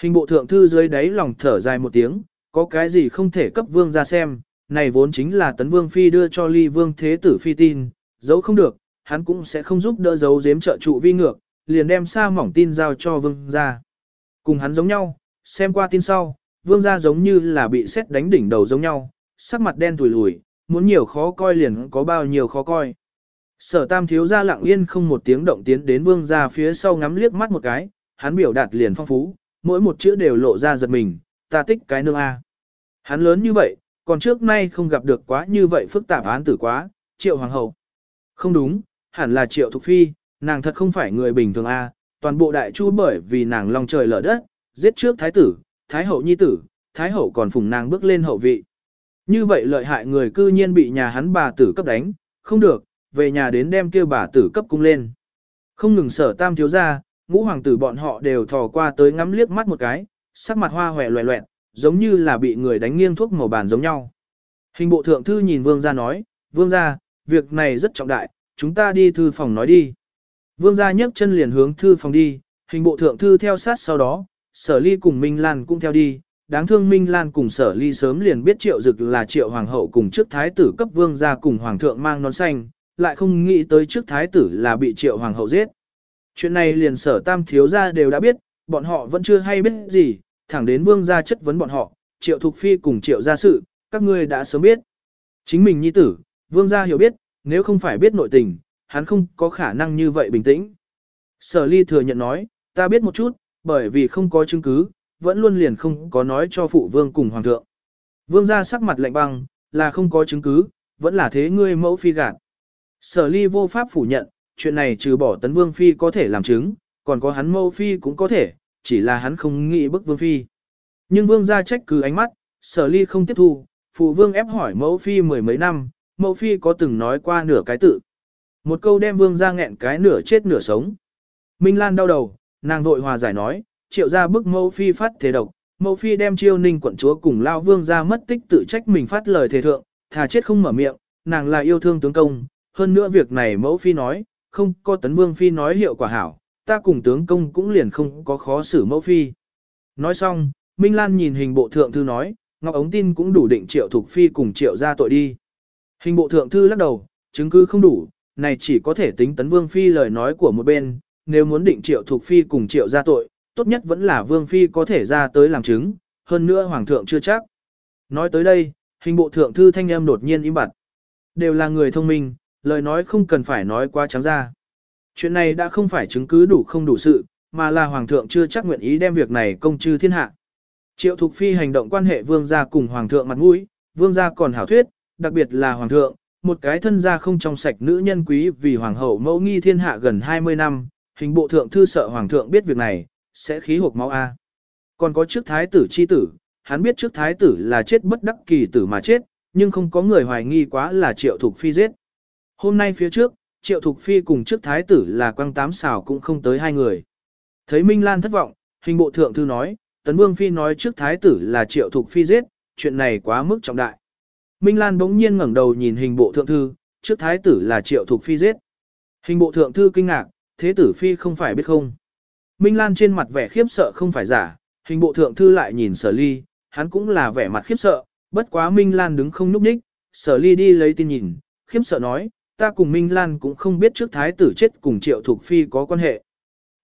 Hình bộ thượng thư dưới đáy lòng thở dài một tiếng, có cái gì không thể cấp vương ra xem, này vốn chính là tấn vương phi đưa cho ly vương thế tử phi tin, giấu không được, hắn cũng sẽ không giúp đỡ giấu giếm trợ trụ vi ngược, liền đem sa mỏng tin giao cho vương ra. Cùng hắn giống nhau, xem qua tin sau, vương ra giống như là bị xét đánh đỉnh đầu giống nhau, sắc mặt đen tùi lùi, muốn nhiều khó coi liền có bao nhiêu khó coi. Sở tam thiếu ra lặng yên không một tiếng động tiến đến vương ra phía sau ngắm liếc mắt một cái, hắn biểu đạt liền phong phú, mỗi một chữ đều lộ ra giật mình, ta tích cái nương A. Hắn lớn như vậy, còn trước nay không gặp được quá như vậy phức tạp án tử quá, triệu hoàng hậu. Không đúng, hẳn là triệu thục phi, nàng thật không phải người bình thường A, toàn bộ đại chu bởi vì nàng lòng trời lở đất, giết trước thái tử, thái hậu nhi tử, thái hậu còn phùng nàng bước lên hậu vị. Như vậy lợi hại người cư nhiên bị nhà hắn bà tử cấp đánh, không được, về nhà đến đem kêu bà tử cấp cung lên. Không ngừng sở tam thiếu ra, ngũ hoàng tử bọn họ đều thò qua tới ngắm liếc mắt một cái, sắc mặt hoa hòe loẹ loẹt, giống như là bị người đánh nghiêng thuốc màu bàn giống nhau. Hình bộ thượng thư nhìn vương gia nói, vương gia, việc này rất trọng đại, chúng ta đi thư phòng nói đi. Vương gia nhấc chân liền hướng thư phòng đi, hình bộ thượng thư theo sát sau đó, sở ly cùng Minh Lan cũng theo đi. Đáng thương Minh Lan cùng sở ly sớm liền biết triệu dực là triệu hoàng hậu cùng trước thái tử cấp vương gia cùng hoàng thượng mang nón xanh, lại không nghĩ tới trước thái tử là bị triệu hoàng hậu giết. Chuyện này liền sở tam thiếu gia đều đã biết, bọn họ vẫn chưa hay biết gì, thẳng đến vương gia chất vấn bọn họ, triệu thục phi cùng triệu gia sự, các ngươi đã sớm biết. Chính mình nhi tử, vương gia hiểu biết, nếu không phải biết nội tình, hắn không có khả năng như vậy bình tĩnh. Sở ly thừa nhận nói, ta biết một chút, bởi vì không có chứng cứ, vẫn luôn liền không có nói cho phụ vương cùng hoàng thượng. Vương gia sắc mặt lạnh băng, là không có chứng cứ, vẫn là thế ngươi mẫu phi gạt. Sở ly vô pháp phủ nhận, chuyện này trừ bỏ tấn vương phi có thể làm chứng, còn có hắn mẫu phi cũng có thể, chỉ là hắn không nghĩ bức vương phi. Nhưng vương gia trách cứ ánh mắt, sở ly không tiếp thu, phụ vương ép hỏi mẫu phi mười mấy năm, mẫu phi có từng nói qua nửa cái tự. Một câu đem vương gia nghẹn cái nửa chết nửa sống. Minh Lan đau đầu, nàng vội hòa giải nói, triệu ra bức mẫu phi phát thế độc, mẫu phi đem chiêu ninh quận chúa cùng lao vương ra mất tích tự trách mình phát lời thề thượng, thà chết không mở miệng, nàng là yêu thương tướng công, hơn nữa việc này mẫu phi nói, không có tấn vương phi nói hiệu quả hảo, ta cùng tướng công cũng liền không có khó xử mẫu phi. Nói xong, Minh Lan nhìn hình bộ thượng thư nói, Ngọc Ống tin cũng đủ định triệu thuộc phi cùng triệu ra tội đi. Hình bộ thượng thư lắc đầu, chứng cứ không đủ, này chỉ có thể tính tấn vương phi lời nói của một bên, nếu muốn định triệu thuộc phi cùng triệu ra tội, tốt nhất vẫn là vương phi có thể ra tới làm chứng, hơn nữa hoàng thượng chưa chắc. Nói tới đây, hình bộ thượng thư thanh em đột nhiên im bặt. Đều là người thông minh, lời nói không cần phải nói quá trắng ra. Chuyện này đã không phải chứng cứ đủ không đủ sự, mà là hoàng thượng chưa chắc nguyện ý đem việc này công chư thiên hạ. Triệu Thục Phi hành động quan hệ vương gia cùng hoàng thượng mặt mũi, vương gia còn hảo thuyết, đặc biệt là hoàng thượng, một cái thân gia không trong sạch nữ nhân quý vì hoàng hậu mẫu nghi thiên hạ gần 20 năm, hình bộ thượng thư sợ hoàng thượng biết việc này, sẽ khí hộp máu A. Còn có trước thái tử chi tử, hắn biết trước thái tử là chết bất đắc kỳ tử mà chết, nhưng không có người hoài nghi quá là triệu thục phi giết. Hôm nay phía trước, triệu thục phi cùng trước thái tử là quang tám xào cũng không tới hai người. Thấy Minh Lan thất vọng, hình bộ thượng thư nói, tấn vương phi nói trước thái tử là triệu thục phi giết, chuyện này quá mức trọng đại. Minh Lan bỗng nhiên ngẩng đầu nhìn hình bộ thượng thư, trước thái tử là triệu thục phi giết. Hình bộ thượng thư kinh ngạc, thế tử phi không phải biết không. Minh Lan trên mặt vẻ khiếp sợ không phải giả, hình bộ thượng thư lại nhìn sở ly, hắn cũng là vẻ mặt khiếp sợ, bất quá Minh Lan đứng không núp ních, sở ly đi lấy tin nhìn, khiếp sợ nói, ta cùng Minh Lan cũng không biết trước thái tử chết cùng triệu thục phi có quan hệ.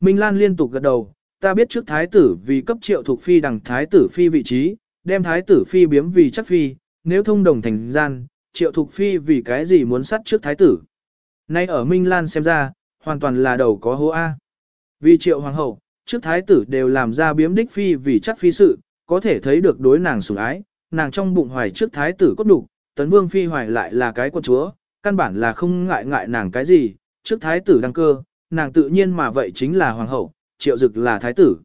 Minh Lan liên tục gật đầu, ta biết trước thái tử vì cấp triệu thục phi đằng thái tử phi vị trí, đem thái tử phi biếm vì chắc phi, nếu thông đồng thành gian, triệu thục phi vì cái gì muốn sát trước thái tử. Nay ở Minh Lan xem ra, hoàn toàn là đầu có hố A. Vì triệu hoàng hậu, trước thái tử đều làm ra biếm đích phi vì chắc phi sự, có thể thấy được đối nàng sủng ái, nàng trong bụng hoài trước thái tử cốt đủ, tấn vương phi hoài lại là cái quân chúa, căn bản là không ngại ngại nàng cái gì, trước thái tử đăng cơ, nàng tự nhiên mà vậy chính là hoàng hậu, triệu dực là thái tử.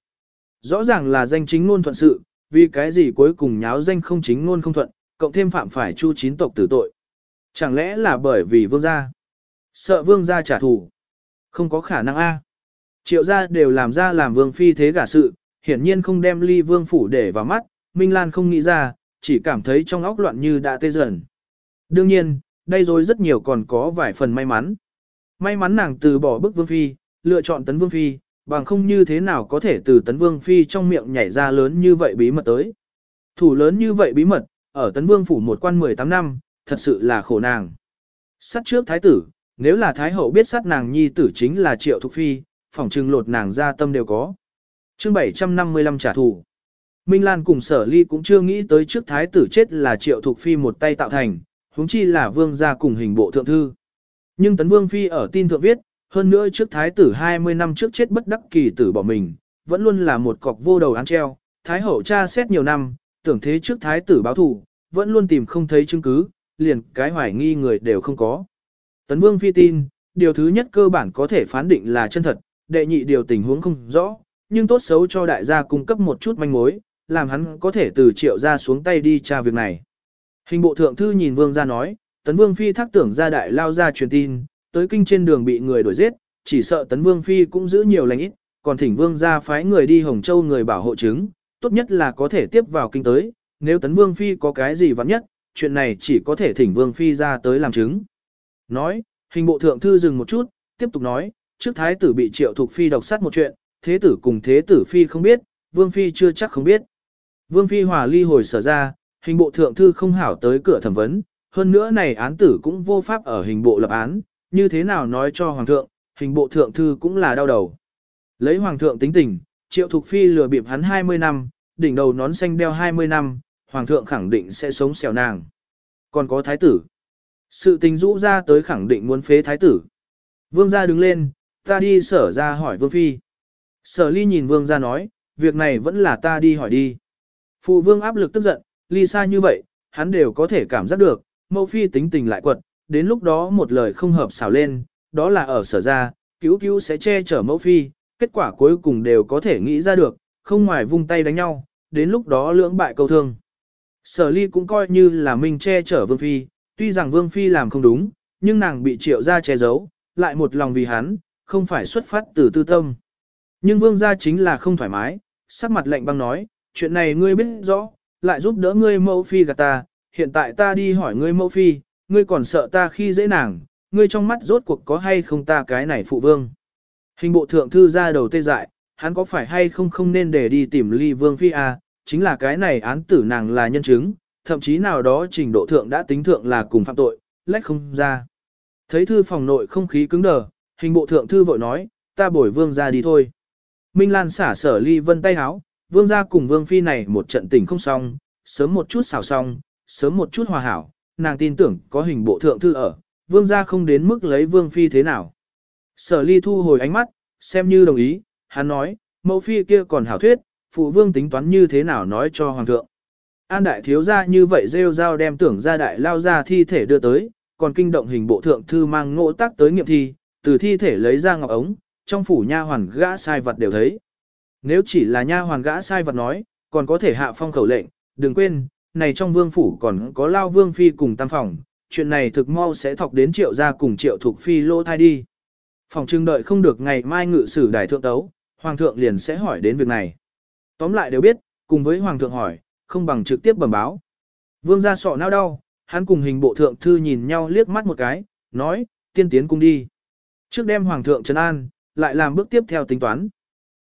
Rõ ràng là danh chính ngôn thuận sự, vì cái gì cuối cùng nháo danh không chính ngôn không thuận, cộng thêm phạm phải chu chín tộc tử tội. Chẳng lẽ là bởi vì vương gia? Sợ vương gia trả thù. Không có khả năng a. Triệu gia đều làm ra làm vương phi thế gả sự, hiển nhiên không đem ly vương phủ để vào mắt, Minh Lan không nghĩ ra, chỉ cảm thấy trong óc loạn như đã tê dần. Đương nhiên, đây rồi rất nhiều còn có vài phần may mắn. May mắn nàng từ bỏ bức vương phi, lựa chọn tấn vương phi, bằng không như thế nào có thể từ tấn vương phi trong miệng nhảy ra lớn như vậy bí mật tới. Thủ lớn như vậy bí mật, ở tấn vương phủ một quan 18 năm, thật sự là khổ nàng. Sát trước thái tử, nếu là thái hậu biết sát nàng nhi tử chính là triệu thục phi, phỏng trừng lột nàng ra tâm đều có. chương 755 trả thù. Minh Lan cùng sở ly cũng chưa nghĩ tới trước thái tử chết là triệu thục phi một tay tạo thành, huống chi là vương gia cùng hình bộ thượng thư. Nhưng tấn vương phi ở tin thượng viết, hơn nữa trước thái tử 20 năm trước chết bất đắc kỳ tử bỏ mình, vẫn luôn là một cọc vô đầu án treo, thái hậu cha xét nhiều năm, tưởng thế trước thái tử báo thù, vẫn luôn tìm không thấy chứng cứ, liền cái hoài nghi người đều không có. Tấn vương phi tin, điều thứ nhất cơ bản có thể phán định là chân thật, đệ nhị điều tình huống không rõ, nhưng tốt xấu cho đại gia cung cấp một chút manh mối, làm hắn có thể từ triệu ra xuống tay đi tra việc này. Hình bộ thượng thư nhìn vương ra nói, tấn vương phi thác tưởng ra đại lao ra truyền tin, tới kinh trên đường bị người đuổi giết, chỉ sợ tấn vương phi cũng giữ nhiều lành ít, còn thỉnh vương ra phái người đi Hồng Châu người bảo hộ chứng, tốt nhất là có thể tiếp vào kinh tới, nếu tấn vương phi có cái gì vắng nhất, chuyện này chỉ có thể thỉnh vương phi ra tới làm chứng. Nói, hình bộ thượng thư dừng một chút, tiếp tục nói, trước thái tử bị triệu thuộc phi độc sát một chuyện, thế tử cùng thế tử phi không biết, vương phi chưa chắc không biết. Vương phi hòa ly hồi sở ra, hình bộ thượng thư không hảo tới cửa thẩm vấn, hơn nữa này án tử cũng vô pháp ở hình bộ lập án, như thế nào nói cho hoàng thượng, hình bộ thượng thư cũng là đau đầu. Lấy hoàng thượng tính tình, triệu thục phi lừa bịp hắn 20 năm, đỉnh đầu nón xanh đeo 20 năm, hoàng thượng khẳng định sẽ sống xèo nàng. Còn có thái tử. Sự tình rũ ra tới khẳng định muốn phế thái tử. Vương gia đứng lên, ta đi sở ra hỏi vương phi. Sở ly nhìn vương gia nói, việc này vẫn là ta đi hỏi đi. Phụ vương áp lực tức giận, ly xa như vậy, hắn đều có thể cảm giác được, mẫu phi tính tình lại quật, đến lúc đó một lời không hợp xảo lên, đó là ở sở ra, cứu cứu sẽ che chở mẫu phi, kết quả cuối cùng đều có thể nghĩ ra được, không ngoài vung tay đánh nhau, đến lúc đó lưỡng bại câu thương. Sở ly cũng coi như là mình che chở vương phi, tuy rằng vương phi làm không đúng, nhưng nàng bị triệu ra che giấu, lại một lòng vì hắn, không phải xuất phát từ tư tâm. Nhưng vương gia chính là không thoải mái, sắc mặt lạnh băng nói, chuyện này ngươi biết rõ, lại giúp đỡ ngươi mẫu phi gạt ta, hiện tại ta đi hỏi ngươi mẫu phi, ngươi còn sợ ta khi dễ nàng, ngươi trong mắt rốt cuộc có hay không ta cái này phụ vương. Hình bộ thượng thư ra đầu tê dại, hắn có phải hay không không nên để đi tìm ly vương phi à, chính là cái này án tử nàng là nhân chứng, thậm chí nào đó trình độ thượng đã tính thượng là cùng phạm tội, lách không ra. Thấy thư phòng nội không khí cứng đờ, hình bộ thượng thư vội nói, ta bổi vương ra đi thôi. Minh Lan xả sở ly vân tay háo, vương gia cùng vương phi này một trận tình không xong, sớm một chút xào xong, sớm một chút hòa hảo, nàng tin tưởng có hình bộ thượng thư ở, vương gia không đến mức lấy vương phi thế nào. Sở ly thu hồi ánh mắt, xem như đồng ý, hắn nói, mẫu phi kia còn hảo thuyết, phụ vương tính toán như thế nào nói cho hoàng thượng. An đại thiếu gia như vậy rêu rao đem tưởng ra đại lao ra thi thể đưa tới, còn kinh động hình bộ thượng thư mang ngộ tác tới nghiệm thi, từ thi thể lấy ra ngọc ống, trong phủ nha hoàn gã sai vật đều thấy. Nếu chỉ là nha hoàn gã sai vật nói, còn có thể hạ phong khẩu lệnh, đừng quên, này trong vương phủ còn có lao vương phi cùng tam phòng, chuyện này thực mau sẽ thọc đến triệu gia cùng triệu thuộc phi lô thai đi. Phòng trưng đợi không được ngày mai ngự sử đại thượng tấu, hoàng thượng liền sẽ hỏi đến việc này. Tóm lại đều biết, cùng với hoàng thượng hỏi, không bằng trực tiếp bẩm báo. Vương gia sọ não đau, hắn cùng hình bộ thượng thư nhìn nhau liếc mắt một cái, nói, tiên tiến cung đi. Trước đem hoàng thượng trấn an, lại làm bước tiếp theo tính toán.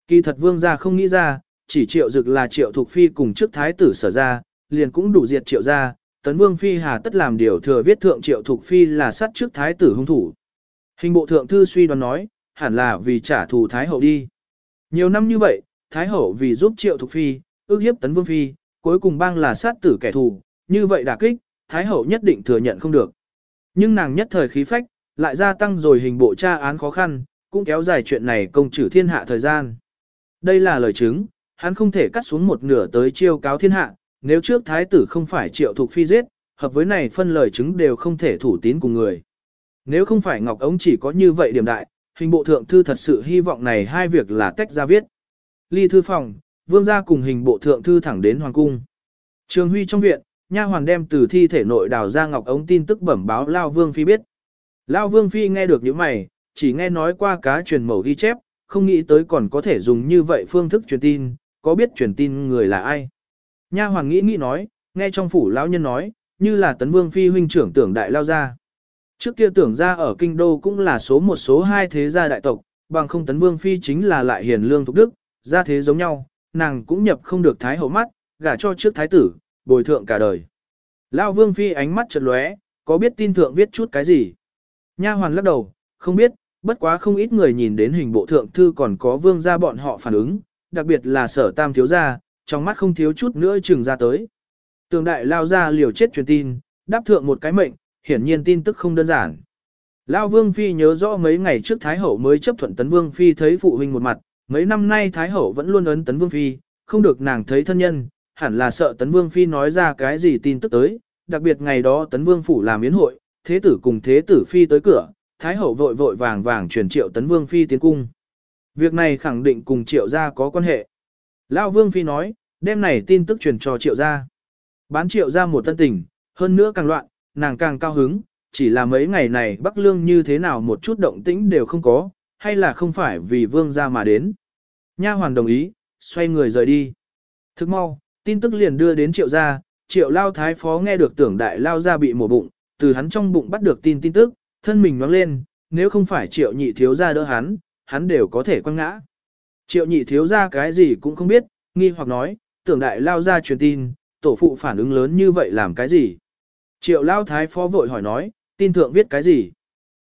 Kỳ thật vương gia không nghĩ ra, chỉ triệu dực là triệu thuộc phi cùng trước thái tử sở ra, liền cũng đủ diệt triệu gia. tấn vương phi hà tất làm điều thừa viết thượng triệu thuộc phi là sát trước thái tử hung thủ. Hình bộ thượng thư suy đoán nói, hẳn là vì trả thù thái hậu đi. Nhiều năm như vậy, thái hậu vì giúp triệu thuộc phi, ước hiếp tấn vương phi, cuối cùng bang là sát tử kẻ thù, như vậy đả kích, thái hậu nhất định thừa nhận không được. Nhưng nàng nhất thời khí phách, lại gia tăng rồi hình bộ tra án khó khăn, cũng kéo dài chuyện này công trừ thiên hạ thời gian. Đây là lời chứng, hắn không thể cắt xuống một nửa tới chiêu cáo thiên hạ, nếu trước thái tử không phải triệu thuộc phi giết, hợp với này phân lời chứng đều không thể thủ tín cùng người. Nếu không phải Ngọc Ống chỉ có như vậy điểm đại, hình bộ thượng thư thật sự hy vọng này hai việc là tách ra viết. Ly thư phòng, vương gia cùng hình bộ thượng thư thẳng đến hoàng cung. Trường Huy trong viện, nha hoàn đem từ thi thể nội đào ra Ngọc Ống tin tức bẩm báo Lao Vương Phi biết. Lao Vương Phi nghe được những mày, chỉ nghe nói qua cá truyền mẫu ghi chép, không nghĩ tới còn có thể dùng như vậy phương thức truyền tin, có biết truyền tin người là ai. Nha hoàng nghĩ nghĩ nói, nghe trong phủ lão nhân nói, như là tấn vương phi huynh trưởng tưởng đại lao ra. Trước kia tưởng ra ở kinh đô cũng là số một số hai thế gia đại tộc, bằng không tấn vương phi chính là lại hiền lương thục đức, gia thế giống nhau, nàng cũng nhập không được thái hậu mắt, gả cho trước thái tử, bồi thượng cả đời. Lao vương phi ánh mắt chợt lóe, có biết tin thượng viết chút cái gì? Nha hoàn lắc đầu, không biết, bất quá không ít người nhìn đến hình bộ thượng thư còn có vương gia bọn họ phản ứng, đặc biệt là sở tam thiếu gia, trong mắt không thiếu chút nữa chừng ra tới. Tường đại lao ra liều chết truyền tin, đáp thượng một cái mệnh, hiển nhiên tin tức không đơn giản. Lao Vương Phi nhớ rõ mấy ngày trước Thái Hậu mới chấp thuận Tấn Vương Phi thấy phụ huynh một mặt, mấy năm nay Thái Hậu vẫn luôn ấn Tấn Vương Phi, không được nàng thấy thân nhân, hẳn là sợ Tấn Vương Phi nói ra cái gì tin tức tới, đặc biệt ngày đó Tấn Vương Phủ làm yến hội, Thế tử cùng Thế tử Phi tới cửa, Thái Hậu vội vội vàng vàng truyền triệu Tấn Vương Phi tiến cung. Việc này khẳng định cùng triệu gia có quan hệ. Lão Vương Phi nói, đêm này tin tức truyền cho triệu gia. Bán triệu gia một tân tình, hơn nữa càng loạn, nàng càng cao hứng, chỉ là mấy ngày này Bắc Lương như thế nào một chút động tĩnh đều không có, hay là không phải vì vương gia mà đến. Nha hoàn đồng ý, xoay người rời đi. Thức mau, tin tức liền đưa đến triệu gia, triệu lao thái phó nghe được tưởng đại lao gia bị mổ bụng, từ hắn trong bụng bắt được tin tin tức, thân mình nhoáng lên, nếu không phải triệu nhị thiếu gia đỡ hắn, hắn đều có thể quăng ngã. Triệu nhị thiếu gia cái gì cũng không biết, nghi hoặc nói, tưởng đại lao ra truyền tin, tổ phụ phản ứng lớn như vậy làm cái gì? Triệu lao thái phó vội hỏi nói, tin thượng viết cái gì?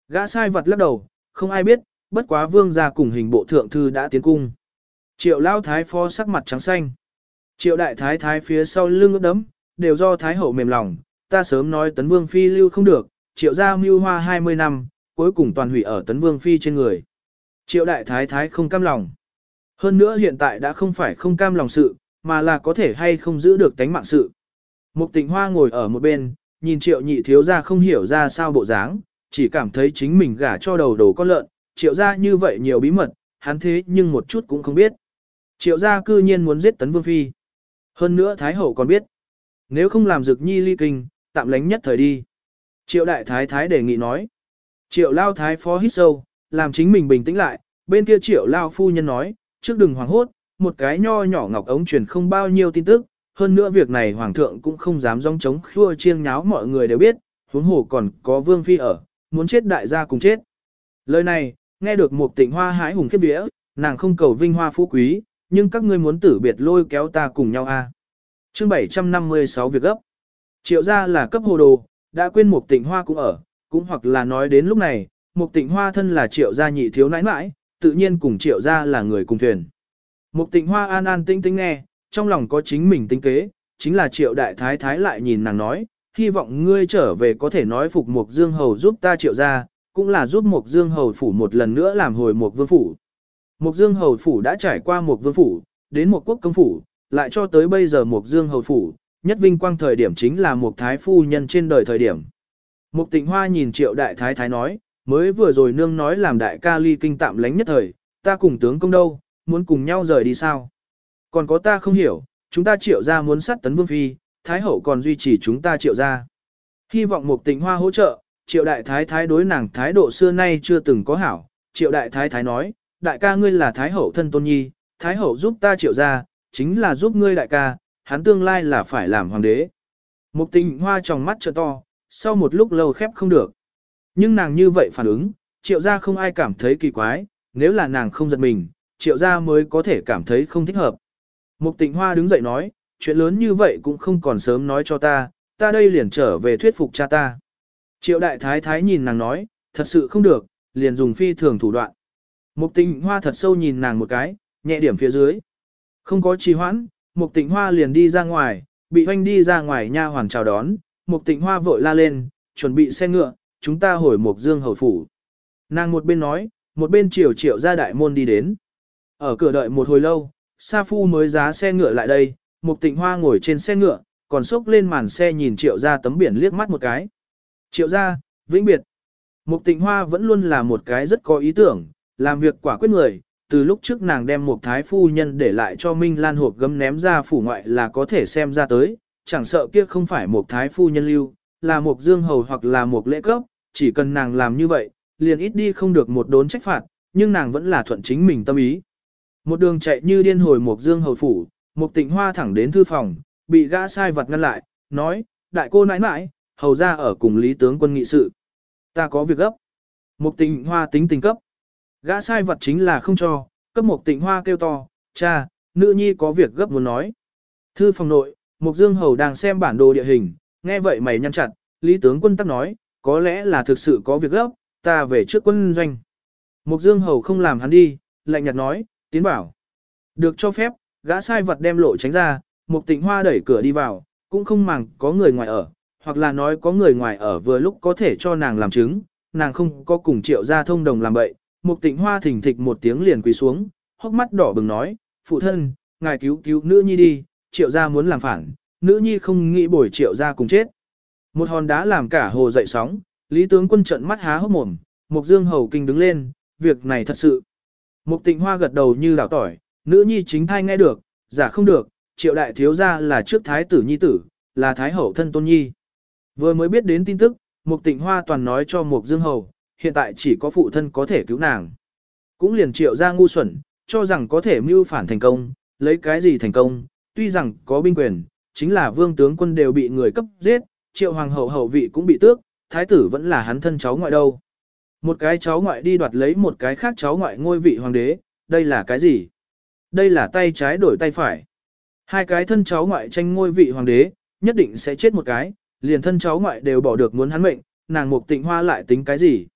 Gã sai vật lắc đầu, không ai biết, bất quá vương gia cùng hình bộ thượng thư đã tiến cung. Triệu lao thái phó sắc mặt trắng xanh. Triệu đại thái thái phía sau lưng ướt đấm, đều do thái hậu mềm lòng, ta sớm nói tấn vương phi lưu không được, triệu gia mưu hoa 20 năm, cuối cùng toàn hủy ở tấn vương phi trên người. Triệu đại thái thái không cam lòng. Hơn nữa hiện tại đã không phải không cam lòng sự, mà là có thể hay không giữ được tánh mạng sự. Mục tịnh hoa ngồi ở một bên, nhìn triệu nhị thiếu gia không hiểu ra sao bộ dáng, chỉ cảm thấy chính mình gả cho đầu đồ con lợn, triệu gia như vậy nhiều bí mật, hắn thế nhưng một chút cũng không biết. Triệu gia cư nhiên muốn giết tấn vương phi. Hơn nữa Thái Hậu còn biết. Nếu không làm dực nhi ly kinh, tạm lánh nhất thời đi. Triệu đại thái thái đề nghị nói. Triệu lao thái phó hít sâu, làm chính mình bình tĩnh lại, bên kia triệu lao phu nhân nói, trước đừng hoảng hốt, một cái nho nhỏ ngọc ống truyền không bao nhiêu tin tức, hơn nữa việc này hoàng thượng cũng không dám rong chống khua chiêng nháo mọi người đều biết, huống hồ còn có vương phi ở, muốn chết đại gia cùng chết. Lời này, nghe được một tịnh hoa hái hùng khiếp vía, nàng không cầu vinh hoa phú quý, nhưng các ngươi muốn tử biệt lôi kéo ta cùng nhau a. À. Chương 756 việc gấp. Triệu gia là cấp hồ đồ, đã quên một tịnh hoa cũng ở, cũng hoặc là nói đến lúc này, một tịnh hoa thân là triệu gia nhị thiếu nãi nãi, tự nhiên cùng triệu gia là người cùng thuyền. Một tịnh hoa an an tinh tinh nghe, trong lòng có chính mình tính kế, chính là triệu đại thái thái lại nhìn nàng nói, hy vọng ngươi trở về có thể nói phục Mục Dương Hầu giúp ta triệu gia, cũng là giúp Mục Dương Hầu phủ một lần nữa làm hồi Mục Vương phủ. Mục Dương Hầu phủ đã trải qua Mục Vương phủ, đến một quốc công phủ, lại cho tới bây giờ Mục Dương Hầu phủ, nhất vinh quang thời điểm chính là một Thái Phu Nhân trên đời thời điểm. Mục Tịnh Hoa nhìn triệu đại thái thái nói, mới vừa rồi nương nói làm đại ca ly kinh tạm lánh nhất thời, ta cùng tướng công đâu, muốn cùng nhau rời đi sao? Còn có ta không hiểu, chúng ta triệu ra muốn sát tấn vương phi, thái hậu còn duy trì chúng ta triệu ra. Hy vọng mục Tịnh hoa hỗ trợ, triệu đại thái thái đối nàng thái độ xưa nay chưa từng có hảo. Triệu đại thái thái nói, đại ca ngươi là thái hậu thân tôn nhi, thái hậu giúp ta triệu ra, chính là giúp ngươi đại ca, hắn tương lai là phải làm hoàng đế. mục tình hoa trong mắt trợ to, sau một lúc lâu khép không được. Nhưng nàng như vậy phản ứng, triệu gia không ai cảm thấy kỳ quái, nếu là nàng không giật mình, triệu gia mới có thể cảm thấy không thích hợp. Mục tịnh hoa đứng dậy nói, chuyện lớn như vậy cũng không còn sớm nói cho ta, ta đây liền trở về thuyết phục cha ta. Triệu đại thái thái nhìn nàng nói, thật sự không được, liền dùng phi thường thủ đoạn. Mục tịnh hoa thật sâu nhìn nàng một cái, nhẹ điểm phía dưới. Không có trì hoãn, mục tịnh hoa liền đi ra ngoài, bị hoanh đi ra ngoài nha hoàn chào đón, mục tịnh hoa vội la lên, chuẩn bị xe ngựa, chúng ta hồi mục dương hầu phủ. Nàng một bên nói, một bên chiều triệu ra đại môn đi đến. Ở cửa đợi một hồi lâu, Sa Phu mới giá xe ngựa lại đây, Mục Tịnh Hoa ngồi trên xe ngựa, còn xốc lên màn xe nhìn Triệu Gia tấm biển liếc mắt một cái. Triệu Gia, vĩnh biệt. Mục Tịnh Hoa vẫn luôn là một cái rất có ý tưởng, làm việc quả quyết người. Từ lúc trước nàng đem một thái phu nhân để lại cho Minh Lan hộp gấm ném ra phủ ngoại là có thể xem ra tới, chẳng sợ kia không phải một thái phu nhân lưu, là một dương hầu hoặc là một lễ cấp, chỉ cần nàng làm như vậy, liền ít đi không được một đốn trách phạt, nhưng nàng vẫn là thuận chính mình tâm ý. Một đường chạy như điên hồi một dương hầu phủ, một tịnh hoa thẳng đến thư phòng, bị gã sai vật ngăn lại, nói, đại cô nãi nãi, hầu ra ở cùng lý tướng quân nghị sự. Ta có việc gấp. Một tịnh hoa tính tình cấp. Gã sai vật chính là không cho, cấp một tịnh hoa kêu to, cha, nữ nhi có việc gấp muốn nói. Thư phòng nội, Mục dương hầu đang xem bản đồ địa hình, nghe vậy mày nhăn chặt, lý tướng quân tắc nói, có lẽ là thực sự có việc gấp, ta về trước quân doanh. Mục dương hầu không làm hắn đi, lạnh nhạt nói, tiến bảo. Được cho phép, gã sai vật đem lộ tránh ra, Mục tịnh hoa đẩy cửa đi vào, cũng không màng có người ngoài ở, hoặc là nói có người ngoài ở vừa lúc có thể cho nàng làm chứng, nàng không có cùng triệu gia thông đồng làm bậy. Mục tịnh hoa thỉnh thịch một tiếng liền quỳ xuống, hốc mắt đỏ bừng nói, phụ thân, ngài cứu cứu nữ nhi đi, triệu gia muốn làm phản, nữ nhi không nghĩ bồi triệu gia cùng chết. Một hòn đá làm cả hồ dậy sóng, lý tướng quân trận mắt há hốc mồm, Mục Dương hầu kinh đứng lên, việc này thật sự. Mục tịnh hoa gật đầu như đảo tỏi, nữ nhi chính thai nghe được, giả không được, triệu đại thiếu gia là trước thái tử nhi tử, là thái hậu thân tôn nhi. Vừa mới biết đến tin tức, mục tịnh hoa toàn nói cho mục dương hầu, hiện tại chỉ có phụ thân có thể cứu nàng. Cũng liền triệu ra ngu xuẩn, cho rằng có thể mưu phản thành công, lấy cái gì thành công, tuy rằng có binh quyền, chính là vương tướng quân đều bị người cấp giết, triệu hoàng hậu hậu vị cũng bị tước, thái tử vẫn là hắn thân cháu ngoại đâu. Một cái cháu ngoại đi đoạt lấy một cái khác cháu ngoại ngôi vị hoàng đế, đây là cái gì? Đây là tay trái đổi tay phải. Hai cái thân cháu ngoại tranh ngôi vị hoàng đế, nhất định sẽ chết một cái, liền thân cháu ngoại đều bỏ được muốn hắn mệnh, nàng mục tịnh hoa lại tính cái gì?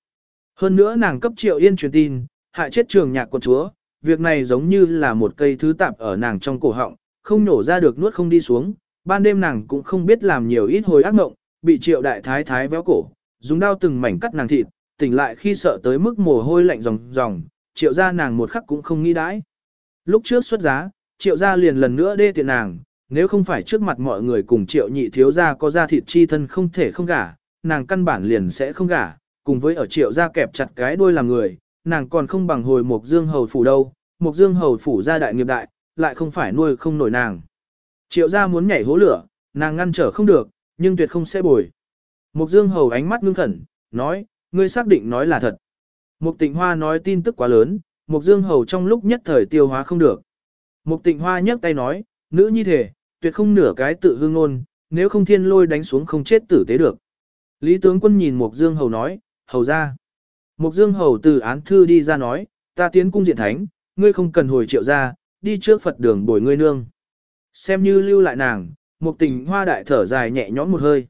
Hơn nữa nàng cấp triệu yên truyền tin, hại chết trường nhạc quận chúa, việc này giống như là một cây thứ tạp ở nàng trong cổ họng, không nổ ra được nuốt không đi xuống, ban đêm nàng cũng không biết làm nhiều ít hồi ác mộng, bị triệu đại thái thái véo cổ, dùng đao từng mảnh cắt nàng thịt, tỉnh lại khi sợ tới mức mồ hôi lạnh ròng ròng, triệu ra nàng một khắc cũng không nghĩ đãi. Lúc trước xuất giá, triệu ra liền lần nữa đê tiện nàng, nếu không phải trước mặt mọi người cùng triệu nhị thiếu ra có ra thịt chi thân không thể không gả, nàng căn bản liền sẽ không gả, cùng với ở triệu gia kẹp chặt cái đuôi làm người, nàng còn không bằng hồi một dương hầu phủ đâu, một dương hầu phủ gia đại nghiệp đại, lại không phải nuôi không nổi nàng. Triệu gia muốn nhảy hố lửa, nàng ngăn trở không được, nhưng tuyệt không sẽ bồi. Mộc dương hầu ánh mắt ngưng khẩn, nói, ngươi xác định nói là thật. Mục tịnh hoa nói tin tức quá lớn, mục dương hầu trong lúc nhất thời tiêu hóa không được. Mục tịnh hoa nhấc tay nói, nữ nhi thể, tuyệt không nửa cái tự hương ngôn, nếu không thiên lôi đánh xuống không chết tử tế được. Lý tướng quân nhìn mục dương hầu nói, hầu ra. Mục dương hầu từ án thư đi ra nói, ta tiến cung diện thánh, ngươi không cần hồi triệu ra, đi trước Phật đường bồi ngươi nương. Xem như lưu lại nàng, mục tình hoa đại thở dài nhẹ nhõm một hơi.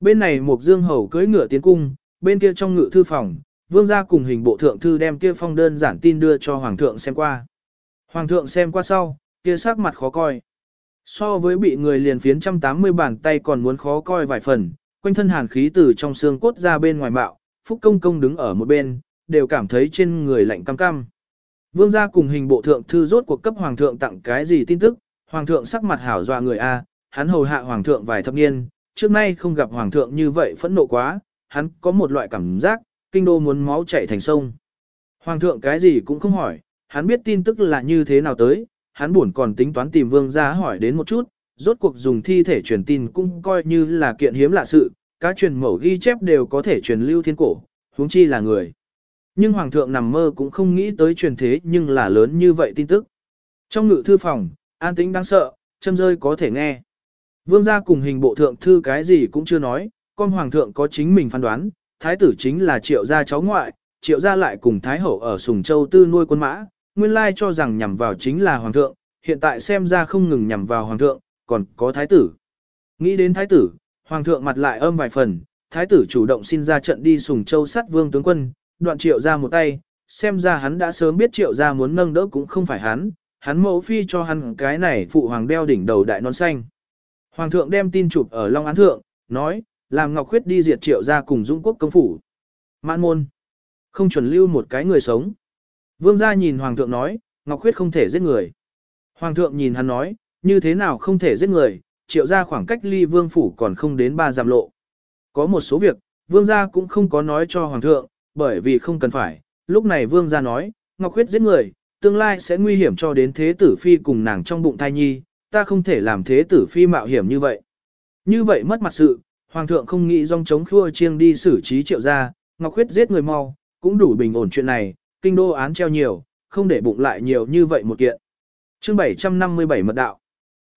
Bên này mục dương hầu cưỡi ngựa tiến cung, bên kia trong ngự thư phòng, vương gia cùng hình bộ thượng thư đem kia phong đơn giản tin đưa cho hoàng thượng xem qua. Hoàng thượng xem qua sau, kia sắc mặt khó coi. So với bị người liền phiến 180 bàn tay còn muốn khó coi vài phần, quanh thân hàn khí từ trong xương cốt ra bên ngoài bạo, Phúc Công Công đứng ở một bên, đều cảm thấy trên người lạnh cam cam. Vương gia cùng hình bộ thượng thư rốt cuộc cấp hoàng thượng tặng cái gì tin tức, hoàng thượng sắc mặt hảo dọa người A, hắn hầu hạ hoàng thượng vài thập niên, trước nay không gặp hoàng thượng như vậy phẫn nộ quá, hắn có một loại cảm giác, kinh đô muốn máu chảy thành sông. Hoàng thượng cái gì cũng không hỏi, hắn biết tin tức là như thế nào tới, hắn buồn còn tính toán tìm vương gia hỏi đến một chút, rốt cuộc dùng thi thể truyền tin cũng coi như là kiện hiếm lạ sự, các truyền mẫu ghi chép đều có thể truyền lưu thiên cổ, huống chi là người. Nhưng hoàng thượng nằm mơ cũng không nghĩ tới truyền thế nhưng là lớn như vậy tin tức. Trong ngự thư phòng, an tĩnh đáng sợ, châm rơi có thể nghe. Vương gia cùng hình bộ thượng thư cái gì cũng chưa nói, con hoàng thượng có chính mình phán đoán, thái tử chính là triệu gia cháu ngoại, triệu gia lại cùng thái hậu ở Sùng Châu tư nuôi quân mã, nguyên lai cho rằng nhằm vào chính là hoàng thượng, hiện tại xem ra không ngừng nhằm vào hoàng thượng, còn có thái tử. Nghĩ đến thái tử, hoàng thượng mặt lại âm vài phần, thái tử chủ động xin ra trận đi Sùng Châu sát vương tướng quân, đoạn triệu ra một tay, xem ra hắn đã sớm biết triệu ra muốn nâng đỡ cũng không phải hắn, hắn mẫu phi cho hắn cái này phụ hoàng đeo đỉnh đầu đại non xanh. Hoàng thượng đem tin chụp ở Long Án Thượng, nói, làm Ngọc Khuyết đi diệt triệu ra cùng Dũng quốc công phủ. Mãn môn, không chuẩn lưu một cái người sống. Vương gia nhìn Hoàng thượng nói, Ngọc Khuyết không thể giết người. Hoàng thượng nhìn hắn nói, như thế nào không thể giết người, triệu ra khoảng cách ly vương phủ còn không đến ba giảm lộ. Có một số việc, vương gia cũng không có nói cho Hoàng thượng, bởi vì không cần phải, lúc này vương gia nói, Ngọc Khuyết giết người, tương lai sẽ nguy hiểm cho đến thế tử phi cùng nàng trong bụng thai nhi, ta không thể làm thế tử phi mạo hiểm như vậy. Như vậy mất mặt sự, hoàng thượng không nghĩ dòng chống khua chiêng đi xử trí triệu gia, Ngọc Khuyết giết người mau, cũng đủ bình ổn chuyện này, kinh đô án treo nhiều, không để bụng lại nhiều như vậy một kiện. Chương 757 mật đạo.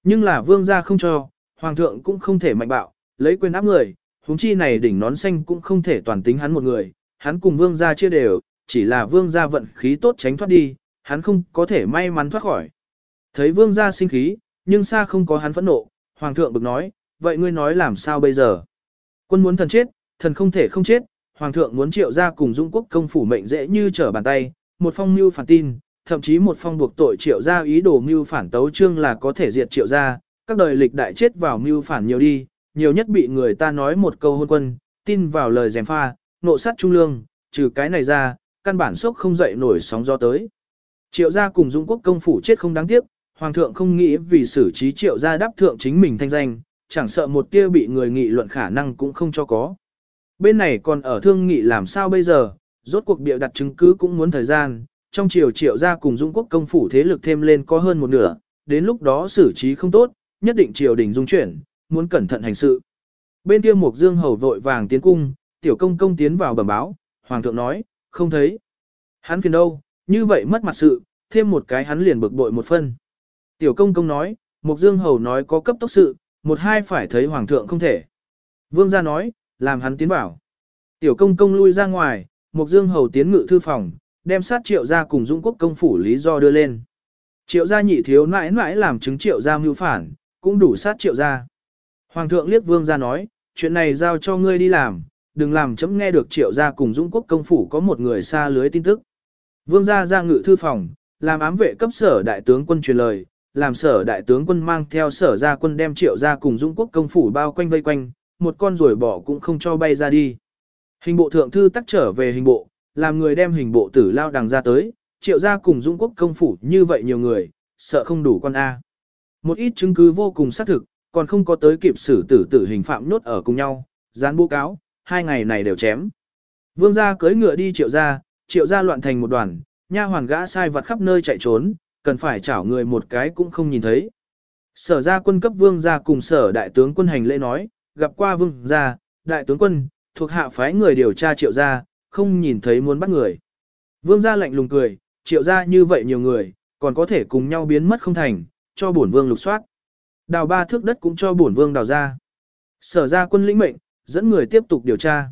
Nhưng là vương gia không cho, hoàng thượng cũng không thể mạnh bạo, lấy quyền áp người, huống chi này đỉnh nón xanh cũng không thể toàn tính hắn một người, hắn cùng vương gia chia đều, chỉ là vương gia vận khí tốt tránh thoát đi, hắn không có thể may mắn thoát khỏi. Thấy vương gia sinh khí, nhưng xa không có hắn phẫn nộ, hoàng thượng bực nói, vậy ngươi nói làm sao bây giờ? Quân muốn thần chết, thần không thể không chết, hoàng thượng muốn triệu ra cùng dũng quốc công phủ mệnh dễ như trở bàn tay, một phong mưu phản tin, thậm chí một phong buộc tội triệu ra ý đồ mưu phản tấu trương là có thể diệt triệu ra, các đời lịch đại chết vào mưu phản nhiều đi, nhiều nhất bị người ta nói một câu hôn quân, tin vào lời dèm pha, nộ sát trung lương, trừ cái này ra, căn bản sốc không dậy nổi sóng gió tới. Triệu gia cùng Dũng quốc công phủ chết không đáng tiếc, hoàng thượng không nghĩ vì xử trí triệu gia đáp thượng chính mình thanh danh, chẳng sợ một tia bị người nghị luận khả năng cũng không cho có. Bên này còn ở thương nghị làm sao bây giờ, rốt cuộc bịa đặt chứng cứ cũng muốn thời gian, trong triều triệu gia cùng dung quốc công phủ thế lực thêm lên có hơn một nửa, đến lúc đó xử trí không tốt, nhất định triều đình dung chuyển, muốn cẩn thận hành sự. Bên kia Mục Dương hầu vội vàng tiến cung, tiểu công công tiến vào bẩm báo, hoàng thượng nói, không thấy. Hắn phiền đâu, như vậy mất mặt sự, thêm một cái hắn liền bực bội một phân. Tiểu công công nói, Mục Dương hầu nói có cấp tốc sự, một hai phải thấy hoàng thượng không thể. Vương gia nói, làm hắn tiến vào. Tiểu công công lui ra ngoài, Mục Dương hầu tiến ngự thư phòng, đem sát triệu gia cùng Dũng quốc công phủ lý do đưa lên. Triệu gia nhị thiếu nãi nãi làm chứng triệu gia mưu phản, cũng đủ sát triệu gia. Hoàng thượng liếc vương gia nói, chuyện này giao cho ngươi đi làm, đừng làm chấm nghe được triệu gia cùng Dũng quốc công phủ có một người xa lưới tin tức. Vương gia ra ngự thư phòng, làm ám vệ cấp sở đại tướng quân truyền lời, làm sở đại tướng quân mang theo sở gia quân đem triệu gia cùng dũng quốc công phủ bao quanh vây quanh, một con rồi bỏ cũng không cho bay ra đi. Hình bộ thượng thư tắc trở về hình bộ, làm người đem hình bộ tử lao đằng ra tới, triệu gia cùng dũng quốc công phủ như vậy nhiều người, sợ không đủ con A. Một ít chứng cứ vô cùng xác thực, còn không có tới kịp xử tử tử hình phạm nhốt ở cùng nhau, dán bố cáo, hai ngày này đều chém. Vương gia cưới ngựa đi triệu gia, triệu gia loạn thành một đoàn, nha hoàn gã sai vặt khắp nơi chạy trốn, cần phải chảo người một cái cũng không nhìn thấy. Sở gia quân cấp vương gia cùng sở đại tướng quân hành lễ nói, gặp qua vương gia, đại tướng quân, thuộc hạ phái người điều tra triệu gia, không nhìn thấy muốn bắt người. Vương gia lạnh lùng cười, triệu gia như vậy nhiều người, còn có thể cùng nhau biến mất không thành, cho bổn vương lục soát. Đào ba thước đất cũng cho bổn vương đào ra. Sở ra quân lĩnh mệnh, dẫn người tiếp tục điều tra.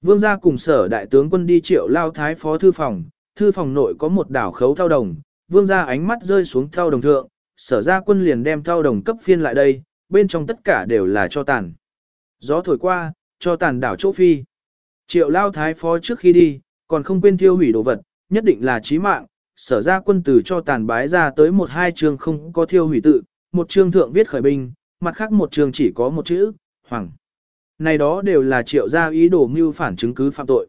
Vương gia cùng sở đại tướng quân đi triệu lao thái phó thư phòng, thư phòng nội có một đảo khấu thao đồng, vương gia ánh mắt rơi xuống thao đồng thượng, sở ra quân liền đem thao đồng cấp phiên lại đây, bên trong tất cả đều là cho tàn. Gió thổi qua, cho tàn đảo chỗ phi. Triệu lao thái phó trước khi đi, còn không quên tiêu hủy đồ vật, nhất định là chí mạng, sở ra quân tử cho tàn bái ra tới một hai chương không có thiêu hủy tự, một chương thượng viết khởi binh, mặt khác một chương chỉ có một chữ, hoàng. Này đó đều là triệu gia ý đồ mưu phản chứng cứ phạm tội.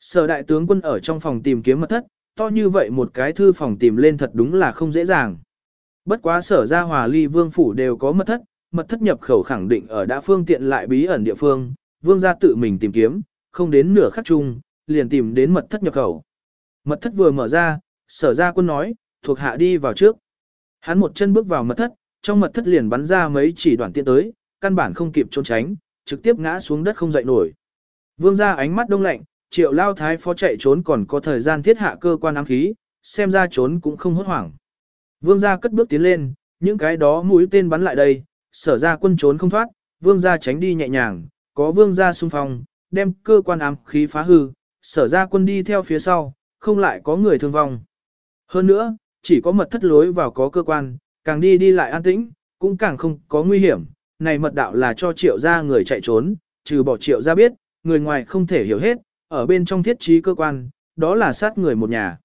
Sở đại tướng quân ở trong phòng tìm kiếm mật thất, to như vậy một cái thư phòng tìm lên thật đúng là không dễ dàng. Bất quá sở gia hòa ly vương phủ đều có mật thất, mật thất nhập khẩu khẳng định ở đã phương tiện lại bí ẩn địa phương, vương gia tự mình tìm kiếm, không đến nửa khắc chung, liền tìm đến mật thất nhập khẩu. Mật thất vừa mở ra, sở ra quân nói, thuộc hạ đi vào trước. Hắn một chân bước vào mật thất, trong mật thất liền bắn ra mấy chỉ đoạn tiện tới, căn bản không kịp trốn tránh, trực tiếp ngã xuống đất không dậy nổi. Vương ra ánh mắt đông lạnh, triệu lao thái phó chạy trốn còn có thời gian thiết hạ cơ quan ám khí, xem ra trốn cũng không hốt hoảng. Vương gia cất bước tiến lên, những cái đó mũi tên bắn lại đây, sở ra quân trốn không thoát, vương gia tránh đi nhẹ nhàng, có vương gia xung phong, đem cơ quan ám khí phá hư, sở ra quân đi theo phía sau, không lại có người thương vong. Hơn nữa, chỉ có mật thất lối vào có cơ quan, càng đi đi lại an tĩnh, cũng càng không có nguy hiểm. Này mật đạo là cho triệu gia người chạy trốn, trừ bỏ triệu gia biết, người ngoài không thể hiểu hết, ở bên trong thiết trí cơ quan, đó là sát người một nhà.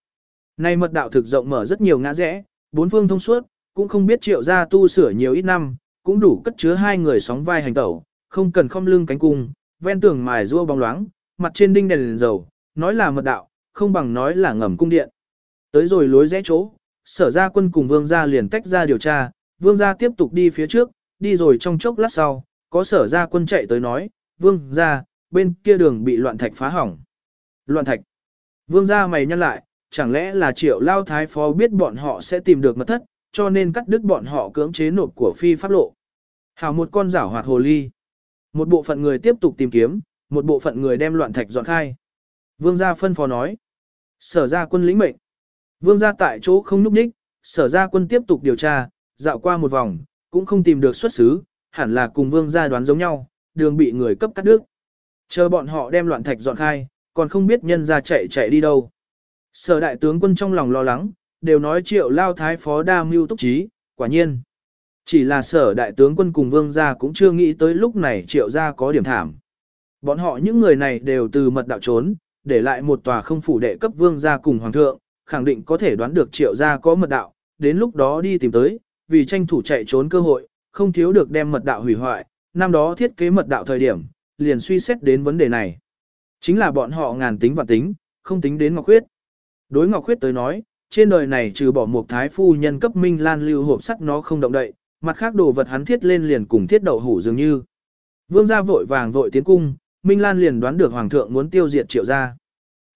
Này mật đạo thực rộng mở rất nhiều ngã rẽ, bốn phương thông suốt, cũng không biết triệu gia tu sửa nhiều ít năm, cũng đủ cất chứa hai người sóng vai hành tẩu, không cần khom lưng cánh cung, ven tường mài rua bóng loáng, mặt trên đinh đèn, đèn dầu, nói là mật đạo, không bằng nói là ngầm cung điện. Tới rồi lối rẽ chỗ, sở ra quân cùng vương gia liền tách ra điều tra, vương gia tiếp tục đi phía trước, đi rồi trong chốc lát sau, có sở ra quân chạy tới nói, vương gia, bên kia đường bị loạn thạch phá hỏng. Loạn thạch. Vương gia mày nhăn lại, chẳng lẽ là triệu lao thái phó biết bọn họ sẽ tìm được mật thất, cho nên cắt đứt bọn họ cưỡng chế nộp của phi pháp lộ. Hào một con rảo hoạt hồ ly. Một bộ phận người tiếp tục tìm kiếm, một bộ phận người đem loạn thạch dọn khai. Vương gia phân phó nói. Sở ra quân lĩnh mệnh. Vương gia tại chỗ không núp đích, sở ra quân tiếp tục điều tra, dạo qua một vòng, cũng không tìm được xuất xứ, hẳn là cùng vương gia đoán giống nhau, đường bị người cấp cắt đứt. Chờ bọn họ đem loạn thạch dọn khai, còn không biết nhân ra chạy chạy đi đâu. Sở đại tướng quân trong lòng lo lắng, đều nói triệu lao thái phó đa mưu túc trí, quả nhiên. Chỉ là sở đại tướng quân cùng vương gia cũng chưa nghĩ tới lúc này triệu gia có điểm thảm. Bọn họ những người này đều từ mật đạo trốn, để lại một tòa không phủ đệ cấp vương gia cùng hoàng thượng, khẳng định có thể đoán được triệu gia có mật đạo, đến lúc đó đi tìm tới, vì tranh thủ chạy trốn cơ hội, không thiếu được đem mật đạo hủy hoại, năm đó thiết kế mật đạo thời điểm, liền suy xét đến vấn đề này. Chính là bọn họ ngàn tính và tính, không tính đến Ngọc Khuyết. Đối Ngọc Khuyết tới nói, trên đời này trừ bỏ một thái phu nhân cấp minh lan lưu hộp sắt nó không động đậy, mặt khác đồ vật hắn thiết lên liền cùng thiết đậu hủ dường như. Vương gia vội vàng vội tiến cung, Minh Lan liền đoán được Hoàng thượng muốn tiêu diệt triệu gia.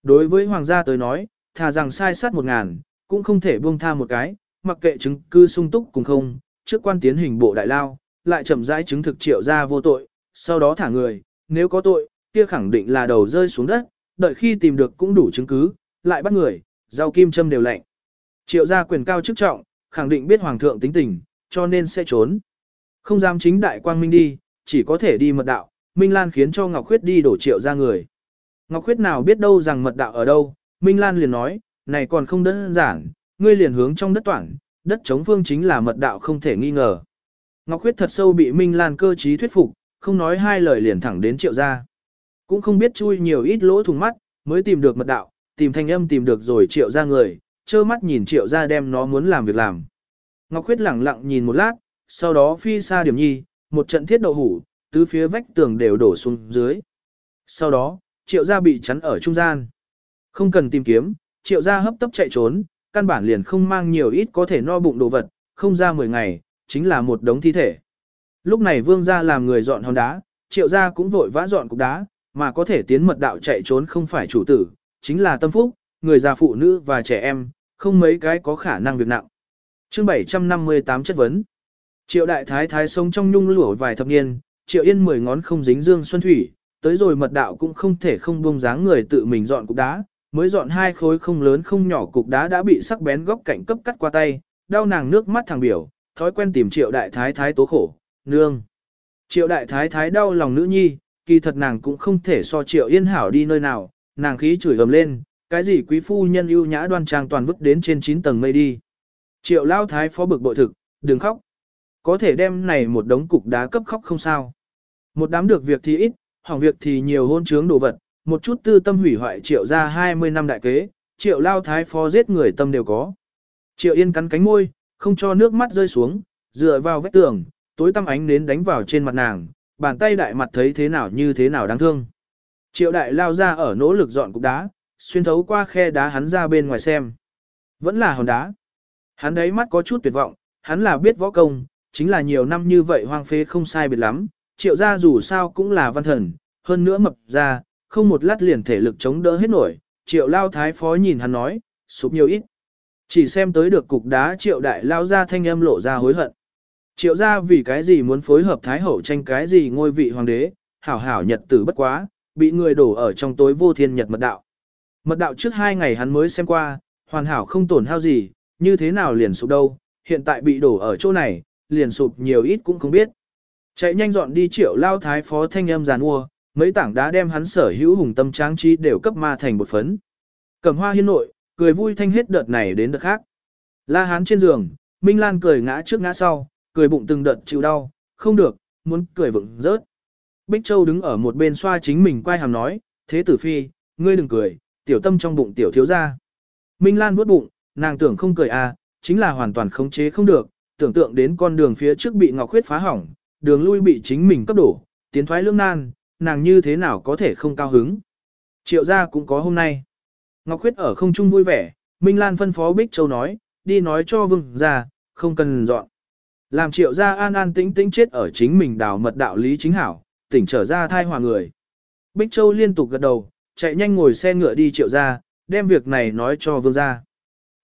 Đối với Hoàng gia tới nói, thà rằng sai sát một ngàn, cũng không thể buông tha một cái, mặc kệ chứng cư sung túc cùng không, trước quan tiến hình bộ đại lao, lại chậm rãi chứng thực triệu gia vô tội, sau đó thả người, nếu có tội, kia khẳng định là đầu rơi xuống đất, đợi khi tìm được cũng đủ chứng cứ, lại bắt người, rau kim châm đều lạnh. Triệu gia quyền cao chức trọng, khẳng định biết hoàng thượng tính tình, cho nên sẽ trốn. Không dám chính đại quang minh đi, chỉ có thể đi mật đạo, Minh Lan khiến cho Ngọc Khuyết đi đổ triệu ra người. Ngọc Khuyết nào biết đâu rằng mật đạo ở đâu, Minh Lan liền nói, này còn không đơn giản, ngươi liền hướng trong đất toảng, đất chống phương chính là mật đạo không thể nghi ngờ. Ngọc Khuyết thật sâu bị Minh Lan cơ trí thuyết phục, không nói hai lời liền thẳng đến triệu ra. Cũng không biết chui nhiều ít lỗ thùng mắt, mới tìm được mật đạo, tìm thanh âm tìm được rồi triệu ra người, trơ mắt nhìn triệu ra đem nó muốn làm việc làm. Ngọc Khuyết lẳng lặng nhìn một lát, sau đó phi xa điểm nhi, một trận thiết đậu hủ, tứ phía vách tường đều đổ xuống dưới. Sau đó, triệu gia bị chắn ở trung gian. Không cần tìm kiếm, triệu gia hấp tấp chạy trốn, căn bản liền không mang nhiều ít có thể no bụng đồ vật, không ra 10 ngày, chính là một đống thi thể. Lúc này vương gia làm người dọn hòn đá, triệu gia cũng vội vã dọn cục đá, mà có thể tiến mật đạo chạy trốn không phải chủ tử, chính là tâm phúc, người già phụ nữ và trẻ em, không mấy cái có khả năng việc nặng. Chương 758 chất vấn. Triệu đại thái thái sống trong nhung lụa vài thập niên, triệu yên mười ngón không dính dương xuân thủy, tới rồi mật đạo cũng không thể không buông dáng người tự mình dọn cục đá, mới dọn hai khối không lớn không nhỏ cục đá đã bị sắc bén góc cạnh cấp cắt qua tay, đau nàng nước mắt thằng biểu, thói quen tìm triệu đại thái thái tố khổ, nương. Triệu đại thái thái đau lòng nữ nhi, kỳ thật nàng cũng không thể so triệu yên hảo đi nơi nào, nàng khí chửi ầm lên, cái gì quý phu nhân ưu nhã đoan trang toàn vứt đến trên 9 tầng mây đi. Triệu lao thái phó bực bội thực, đừng khóc. Có thể đem này một đống cục đá cấp khóc không sao. Một đám được việc thì ít, hỏng việc thì nhiều hôn trướng đồ vật, một chút tư tâm hủy hoại triệu ra 20 năm đại kế, triệu lao thái phó giết người tâm đều có. Triệu yên cắn cánh môi, không cho nước mắt rơi xuống, dựa vào vách tường, tối tăm ánh nến đánh vào trên mặt nàng, bàn tay đại mặt thấy thế nào như thế nào đáng thương. Triệu đại lao ra ở nỗ lực dọn cục đá, xuyên thấu qua khe đá hắn ra bên ngoài xem. Vẫn là hòn đá. Hắn đấy mắt có chút tuyệt vọng, hắn là biết võ công, chính là nhiều năm như vậy hoang phế không sai biệt lắm, triệu gia dù sao cũng là văn thần, hơn nữa mập ra, không một lát liền thể lực chống đỡ hết nổi, triệu lao thái phó nhìn hắn nói, sụp nhiều ít. Chỉ xem tới được cục đá triệu đại lao ra thanh âm lộ ra hối hận. Triệu gia vì cái gì muốn phối hợp thái hậu tranh cái gì ngôi vị hoàng đế, hảo hảo nhật tử bất quá, bị người đổ ở trong tối vô thiên nhật mật đạo. Mật đạo trước hai ngày hắn mới xem qua, hoàn hảo không tổn hao gì, như thế nào liền sụp đâu, hiện tại bị đổ ở chỗ này, liền sụp nhiều ít cũng không biết. Chạy nhanh dọn đi triệu lao thái phó thanh âm giàn mua, mấy tảng đá đem hắn sở hữu hùng tâm tráng trí đều cấp ma thành một phấn. Cầm hoa hiên nội, cười vui thanh hết đợt này đến đợt khác. La hán trên giường, Minh Lan cười ngã trước ngã sau, cười bụng từng đợt chịu đau, không được, muốn cười vựng rớt. Bích Châu đứng ở một bên xoa chính mình quay hàm nói, thế tử phi, ngươi đừng cười, tiểu tâm trong bụng tiểu thiếu ra. Minh Lan vuốt bụng, nàng tưởng không cười à, chính là hoàn toàn khống chế không được, tưởng tượng đến con đường phía trước bị Ngọc Khuyết phá hỏng, đường lui bị chính mình cấp đổ, tiến thoái lưỡng nan, nàng như thế nào có thể không cao hứng. Triệu gia cũng có hôm nay. Ngọc Khuyết ở không trung vui vẻ, Minh Lan phân phó Bích Châu nói, đi nói cho vương gia, không cần dọn. Làm triệu gia an an tĩnh tĩnh chết ở chính mình đào mật đạo lý chính hảo, tỉnh trở ra thai hòa người. Bích Châu liên tục gật đầu, chạy nhanh ngồi xe ngựa đi triệu gia, đem việc này nói cho vương gia.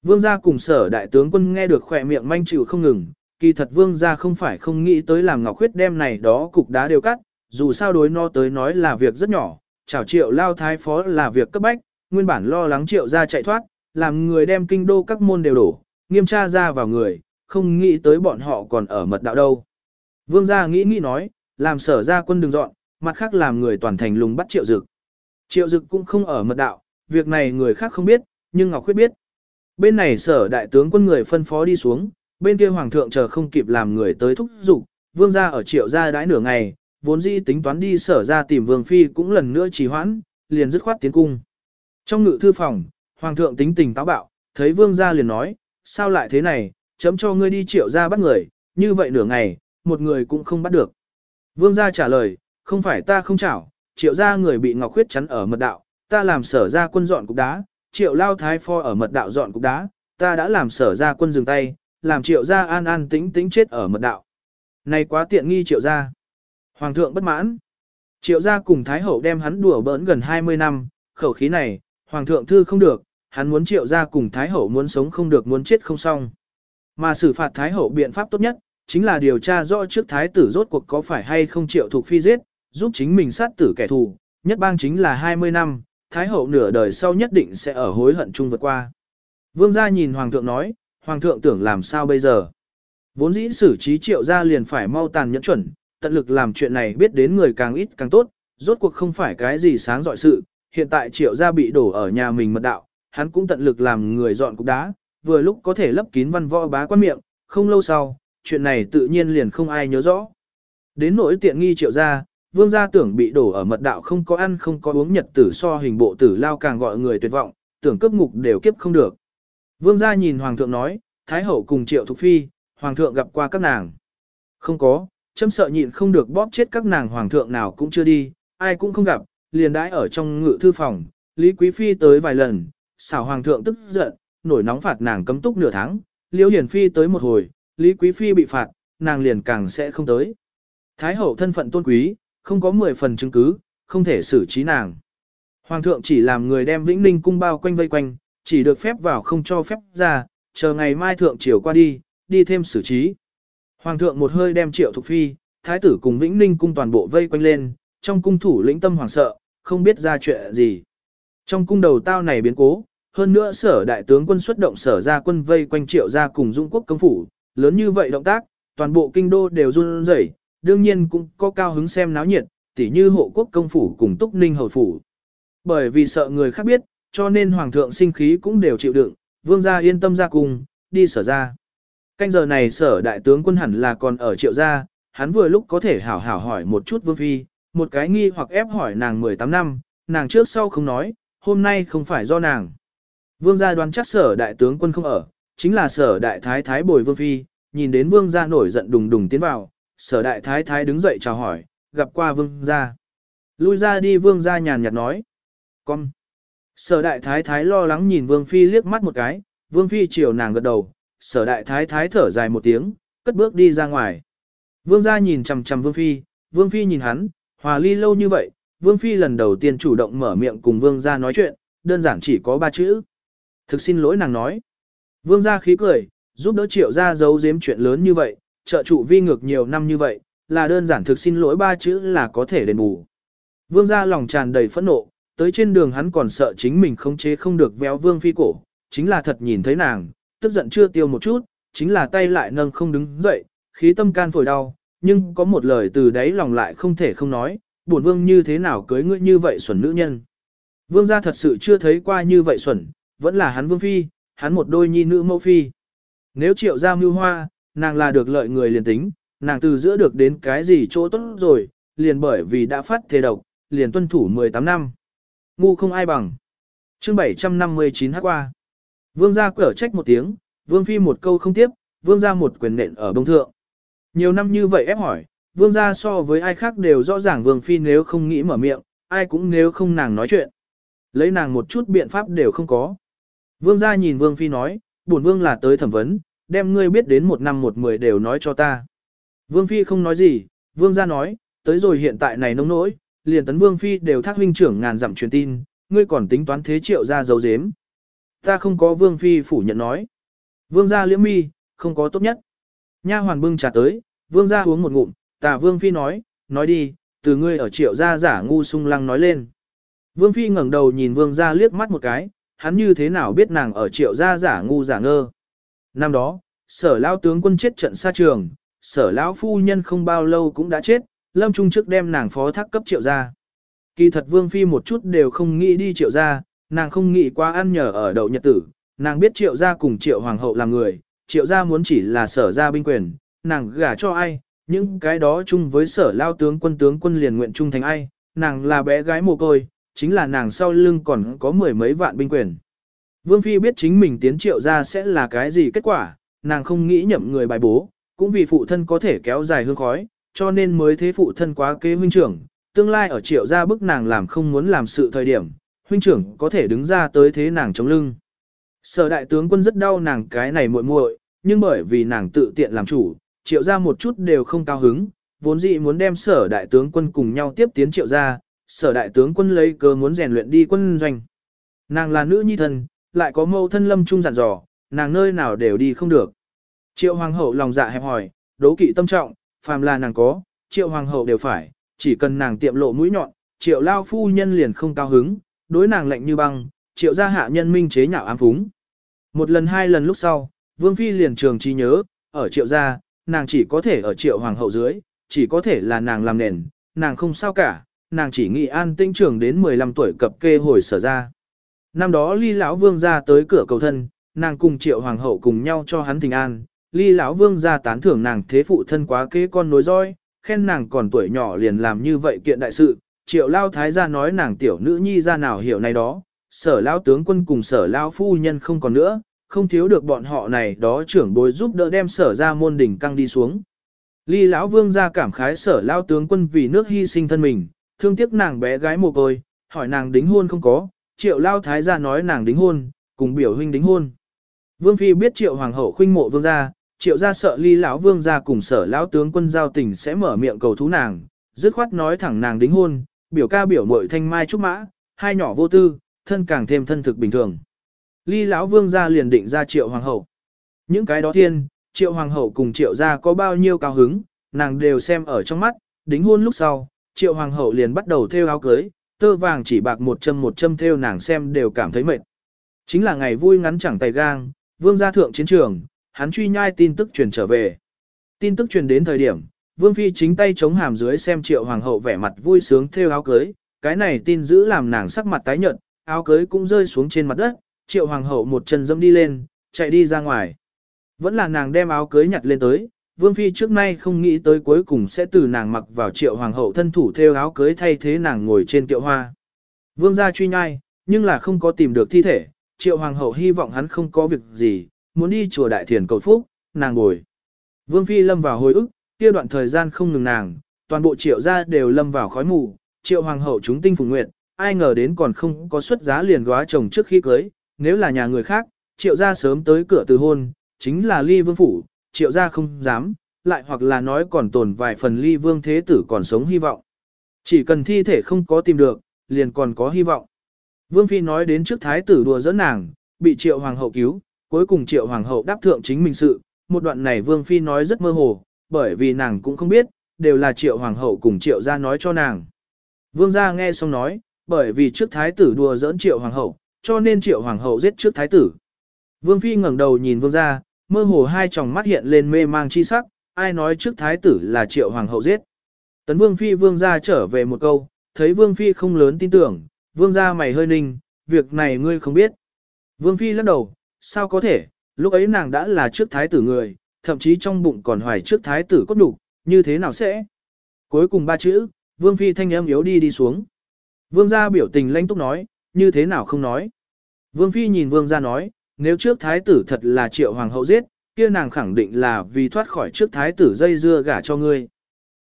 Vương gia cùng sở đại tướng quân nghe được khỏe miệng manh chịu không ngừng, kỳ thật vương gia không phải không nghĩ tới làm ngọc khuyết đem này đó cục đá đều cắt, dù sao đối no tới nói là việc rất nhỏ, chào triệu lao thái phó là việc cấp bách, nguyên bản lo lắng triệu gia chạy thoát, làm người đem kinh đô các môn đều đổ, nghiêm tra ra vào người, không nghĩ tới bọn họ còn ở mật đạo đâu. Vương gia nghĩ nghĩ nói, làm sở ra quân đừng dọn, mặt khác làm người toàn thành lùng bắt triệu dực. Triệu dực cũng không ở mật đạo, việc này người khác không biết, nhưng Ngọc Khuyết biết. Bên này sở đại tướng quân người phân phó đi xuống, bên kia hoàng thượng chờ không kịp làm người tới thúc giục, vương gia ở triệu gia đãi nửa ngày, vốn dĩ tính toán đi sở ra tìm vương phi cũng lần nữa trì hoãn, liền dứt khoát tiến cung. Trong ngự thư phòng, hoàng thượng tính tình táo bạo, thấy vương gia liền nói, sao lại thế này, chấm cho ngươi đi triệu gia bắt người, như vậy nửa ngày, một người cũng không bắt được. Vương gia trả lời, không phải ta không chảo, triệu gia người bị ngọc khuyết chắn ở mật đạo, ta làm sở ra quân dọn cục đá, triệu lao thái pho ở mật đạo dọn cục đá, ta đã làm sở ra quân dừng tay, làm triệu gia an an tĩnh tĩnh chết ở mật đạo. Này quá tiện nghi triệu gia. Hoàng thượng bất mãn. Triệu gia cùng Thái hậu đem hắn đùa bỡn gần 20 năm, khẩu khí này, Hoàng thượng thư không được, hắn muốn triệu gia cùng Thái hậu muốn sống không được muốn chết không xong. Mà xử phạt Thái hậu biện pháp tốt nhất, chính là điều tra rõ trước Thái tử rốt cuộc có phải hay không triệu thuộc phi giết, giúp chính mình sát tử kẻ thù, nhất bang chính là 20 năm, Thái hậu nửa đời sau nhất định sẽ ở hối hận chung vượt qua. Vương gia nhìn Hoàng thượng nói, Hoàng thượng tưởng làm sao bây giờ. Vốn dĩ xử trí triệu gia liền phải mau tàn nhẫn chuẩn, tận lực làm chuyện này biết đến người càng ít càng tốt, rốt cuộc không phải cái gì sáng dọi sự, hiện tại triệu gia bị đổ ở nhà mình mật đạo, hắn cũng tận lực làm người dọn cục đá, vừa lúc có thể lấp kín văn võ bá quan miệng, không lâu sau, chuyện này tự nhiên liền không ai nhớ rõ. Đến nỗi tiện nghi triệu gia, vương gia tưởng bị đổ ở mật đạo không có ăn không có uống nhật tử so hình bộ tử lao càng gọi người tuyệt vọng, tưởng cấp ngục đều kiếp không được. Vương gia nhìn hoàng thượng nói, thái hậu cùng triệu thục phi, hoàng thượng gặp qua các nàng. Không có, châm sợ nhịn không được bóp chết các nàng hoàng thượng nào cũng chưa đi, ai cũng không gặp, liền đãi ở trong ngự thư phòng, Lý Quý Phi tới vài lần, xảo hoàng thượng tức giận, nổi nóng phạt nàng cấm túc nửa tháng, Liễu Hiển Phi tới một hồi, Lý Quý Phi bị phạt, nàng liền càng sẽ không tới. Thái hậu thân phận tôn quý, không có 10 phần chứng cứ, không thể xử trí nàng. Hoàng thượng chỉ làm người đem Vĩnh Ninh cung bao quanh vây quanh, chỉ được phép vào không cho phép ra, chờ ngày mai thượng triều qua đi, đi thêm xử trí. Hoàng thượng một hơi đem triệu thục phi, thái tử cùng Vĩnh Ninh cung toàn bộ vây quanh lên, trong cung thủ lĩnh tâm hoàng sợ, không biết ra chuyện gì. Trong cung đầu tao này biến cố, hơn nữa sở đại tướng quân xuất động sở ra quân vây quanh triệu ra cùng dung quốc công phủ, lớn như vậy động tác, toàn bộ kinh đô đều run rẩy, đương nhiên cũng có cao hứng xem náo nhiệt, tỉ như hộ quốc công phủ cùng túc ninh hầu phủ. Bởi vì sợ người khác biết, cho nên hoàng thượng sinh khí cũng đều chịu đựng, vương gia yên tâm ra cùng, đi sở ra. Canh giờ này sở đại tướng quân hẳn là còn ở triệu gia, hắn vừa lúc có thể hảo hảo hỏi một chút vương phi, một cái nghi hoặc ép hỏi nàng 18 năm, nàng trước sau không nói, hôm nay không phải do nàng. Vương gia đoán chắc sở đại tướng quân không ở, chính là sở đại thái thái bồi vương phi, nhìn đến vương gia nổi giận đùng đùng tiến vào, sở đại thái thái đứng dậy chào hỏi, gặp qua vương gia. Lui ra đi vương gia nhàn nhạt nói. Con. Sở đại thái thái lo lắng nhìn vương phi liếc mắt một cái, vương phi chiều nàng gật đầu, sở đại thái thái thở dài một tiếng, cất bước đi ra ngoài. Vương gia nhìn chằm chằm vương phi, vương phi nhìn hắn, hòa ly lâu như vậy, vương phi lần đầu tiên chủ động mở miệng cùng vương gia nói chuyện, đơn giản chỉ có ba chữ. Thực xin lỗi nàng nói. Vương gia khí cười, giúp đỡ triệu gia giấu giếm chuyện lớn như vậy, trợ trụ vi ngược nhiều năm như vậy, là đơn giản thực xin lỗi ba chữ là có thể đền bù. Vương gia lòng tràn đầy phẫn nộ, tới trên đường hắn còn sợ chính mình không chế không được véo vương phi cổ, chính là thật nhìn thấy nàng, tức giận chưa tiêu một chút, chính là tay lại nâng không đứng dậy, khí tâm can phổi đau, nhưng có một lời từ đấy lòng lại không thể không nói, bổn vương như thế nào cưới ngươi như vậy xuẩn nữ nhân. Vương gia thật sự chưa thấy qua như vậy xuẩn, vẫn là hắn vương phi, hắn một đôi nhi nữ mẫu phi. Nếu triệu gia mưu hoa, nàng là được lợi người liền tính, nàng từ giữa được đến cái gì chỗ tốt rồi, liền bởi vì đã phát thế độc, liền tuân thủ 18 năm. Ngu không ai bằng. chương 759 hát qua. Vương gia cửa trách một tiếng, vương phi một câu không tiếp, vương gia một quyền nện ở bông thượng. Nhiều năm như vậy ép hỏi, vương gia so với ai khác đều rõ ràng vương phi nếu không nghĩ mở miệng, ai cũng nếu không nàng nói chuyện. Lấy nàng một chút biện pháp đều không có. Vương gia nhìn vương phi nói, bổn vương là tới thẩm vấn, đem ngươi biết đến một năm một mười đều nói cho ta. Vương phi không nói gì, vương gia nói, tới rồi hiện tại này nông nỗi, liền tấn vương phi đều thác huynh trưởng ngàn dặm truyền tin, ngươi còn tính toán thế triệu ra dấu dếm. Ta không có vương phi phủ nhận nói. Vương gia liễm mi, không có tốt nhất. Nha hoàn bưng trà tới, vương gia uống một ngụm, tà vương phi nói, nói đi, từ ngươi ở triệu gia giả ngu sung lăng nói lên. Vương phi ngẩng đầu nhìn vương gia liếc mắt một cái, hắn như thế nào biết nàng ở triệu gia giả ngu giả ngơ. Năm đó, sở lao tướng quân chết trận xa trường, sở lão phu nhân không bao lâu cũng đã chết, lâm trung trước đem nàng phó thác cấp triệu gia. Kỳ thật vương phi một chút đều không nghĩ đi triệu gia, nàng không nghĩ qua ăn nhờ ở đậu nhật tử, nàng biết triệu gia cùng triệu hoàng hậu là người, triệu gia muốn chỉ là sở gia binh quyền, nàng gả cho ai, những cái đó chung với sở lao tướng quân tướng quân liền nguyện trung thành ai, nàng là bé gái mồ côi, chính là nàng sau lưng còn có mười mấy vạn binh quyền. Vương Phi biết chính mình tiến triệu gia sẽ là cái gì kết quả, nàng không nghĩ nhậm người bài bố, cũng vì phụ thân có thể kéo dài hương khói, cho nên mới thế phụ thân quá kế huynh trưởng, tương lai ở triệu gia bức nàng làm không muốn làm sự thời điểm, huynh trưởng có thể đứng ra tới thế nàng chống lưng. Sở đại tướng quân rất đau nàng cái này muội muội, nhưng bởi vì nàng tự tiện làm chủ, triệu gia một chút đều không cao hứng, vốn dĩ muốn đem sở đại tướng quân cùng nhau tiếp tiến triệu gia, sở đại tướng quân lấy cơ muốn rèn luyện đi quân doanh. Nàng là nữ nhi thần lại có mâu thân lâm trung dặn dò, nàng nơi nào đều đi không được. Triệu hoàng hậu lòng dạ hẹp hỏi, đố kỵ tâm trọng, phàm là nàng có, triệu hoàng hậu đều phải, chỉ cần nàng tiệm lộ mũi nhọn, triệu lao phu nhân liền không cao hứng, đối nàng lạnh như băng, triệu gia hạ nhân minh chế nhạo ám phúng. Một lần hai lần lúc sau, vương phi liền trường trí nhớ, ở triệu gia, nàng chỉ có thể ở triệu hoàng hậu dưới, chỉ có thể là nàng làm nền, nàng không sao cả, nàng chỉ nghĩ an tinh trưởng đến 15 tuổi cập kê hồi sở ra. Năm đó ly lão vương ra tới cửa cầu thân, nàng cùng triệu hoàng hậu cùng nhau cho hắn tình an, ly lão vương ra tán thưởng nàng thế phụ thân quá kế con nối roi, khen nàng còn tuổi nhỏ liền làm như vậy kiện đại sự, triệu lao thái gia nói nàng tiểu nữ nhi ra nào hiểu này đó, sở lao tướng quân cùng sở lao phu nhân không còn nữa, không thiếu được bọn họ này đó trưởng bối giúp đỡ đem sở ra môn đỉnh căng đi xuống. Ly lão vương ra cảm khái sở lao tướng quân vì nước hy sinh thân mình, thương tiếc nàng bé gái mồ côi, hỏi nàng đính hôn không có, triệu lao thái gia nói nàng đính hôn, cùng biểu huynh đính hôn. Vương phi biết triệu hoàng hậu khuynh mộ vương gia, triệu gia sợ ly lão vương gia cùng sở lão tướng quân giao tình sẽ mở miệng cầu thú nàng, dứt khoát nói thẳng nàng đính hôn, biểu ca biểu muội thanh mai trúc mã, hai nhỏ vô tư, thân càng thêm thân thực bình thường. Ly lão vương gia liền định ra triệu hoàng hậu. Những cái đó thiên, triệu hoàng hậu cùng triệu gia có bao nhiêu cao hứng, nàng đều xem ở trong mắt, đính hôn lúc sau, triệu hoàng hậu liền bắt đầu thêu áo cưới, tơ vàng chỉ bạc một châm một châm theo nàng xem đều cảm thấy mệt. Chính là ngày vui ngắn chẳng tay gang, vương gia thượng chiến trường, hắn truy nhai tin tức truyền trở về. Tin tức truyền đến thời điểm, vương phi chính tay chống hàm dưới xem triệu hoàng hậu vẻ mặt vui sướng theo áo cưới, cái này tin giữ làm nàng sắc mặt tái nhợt, áo cưới cũng rơi xuống trên mặt đất, triệu hoàng hậu một chân dẫm đi lên, chạy đi ra ngoài. Vẫn là nàng đem áo cưới nhặt lên tới, vương phi trước nay không nghĩ tới cuối cùng sẽ từ nàng mặc vào triệu hoàng hậu thân thủ theo áo cưới thay thế nàng ngồi trên tiệu hoa. Vương gia truy nhai, nhưng là không có tìm được thi thể, triệu hoàng hậu hy vọng hắn không có việc gì, muốn đi chùa đại thiền cầu phúc, nàng ngồi. Vương phi lâm vào hồi ức, kia đoạn thời gian không ngừng nàng, toàn bộ triệu gia đều lâm vào khói mù, triệu hoàng hậu chúng tinh phùng nguyện, ai ngờ đến còn không có xuất giá liền góa chồng trước khi cưới, nếu là nhà người khác, triệu gia sớm tới cửa từ hôn, chính là ly vương phủ, triệu gia không dám, lại hoặc là nói còn tồn vài phần ly vương thế tử còn sống hy vọng. Chỉ cần thi thể không có tìm được, liền còn có hy vọng. Vương Phi nói đến trước thái tử đùa dẫn nàng, bị triệu hoàng hậu cứu, cuối cùng triệu hoàng hậu đáp thượng chính mình sự, một đoạn này Vương Phi nói rất mơ hồ, bởi vì nàng cũng không biết, đều là triệu hoàng hậu cùng triệu gia nói cho nàng. Vương gia nghe xong nói, bởi vì trước thái tử đùa dẫn triệu hoàng hậu, cho nên triệu hoàng hậu giết trước thái tử. Vương Phi ngẩng đầu nhìn vương gia, mơ hồ hai tròng mắt hiện lên mê mang chi sắc, ai nói trước thái tử là triệu hoàng hậu giết. Tấn Vương Phi vương gia trở về một câu, thấy Vương Phi không lớn tin tưởng, vương gia mày hơi ninh, việc này ngươi không biết. Vương Phi lắc đầu, sao có thể, lúc ấy nàng đã là trước thái tử người, thậm chí trong bụng còn hoài trước thái tử cốt đủ, như thế nào sẽ? Cuối cùng ba chữ, Vương Phi thanh âm yếu đi đi xuống. Vương gia biểu tình lãnh túc nói, như thế nào không nói. Vương Phi nhìn Vương gia nói, nếu trước thái tử thật là triệu hoàng hậu giết, kia nàng khẳng định là vì thoát khỏi trước thái tử dây dưa gả cho ngươi.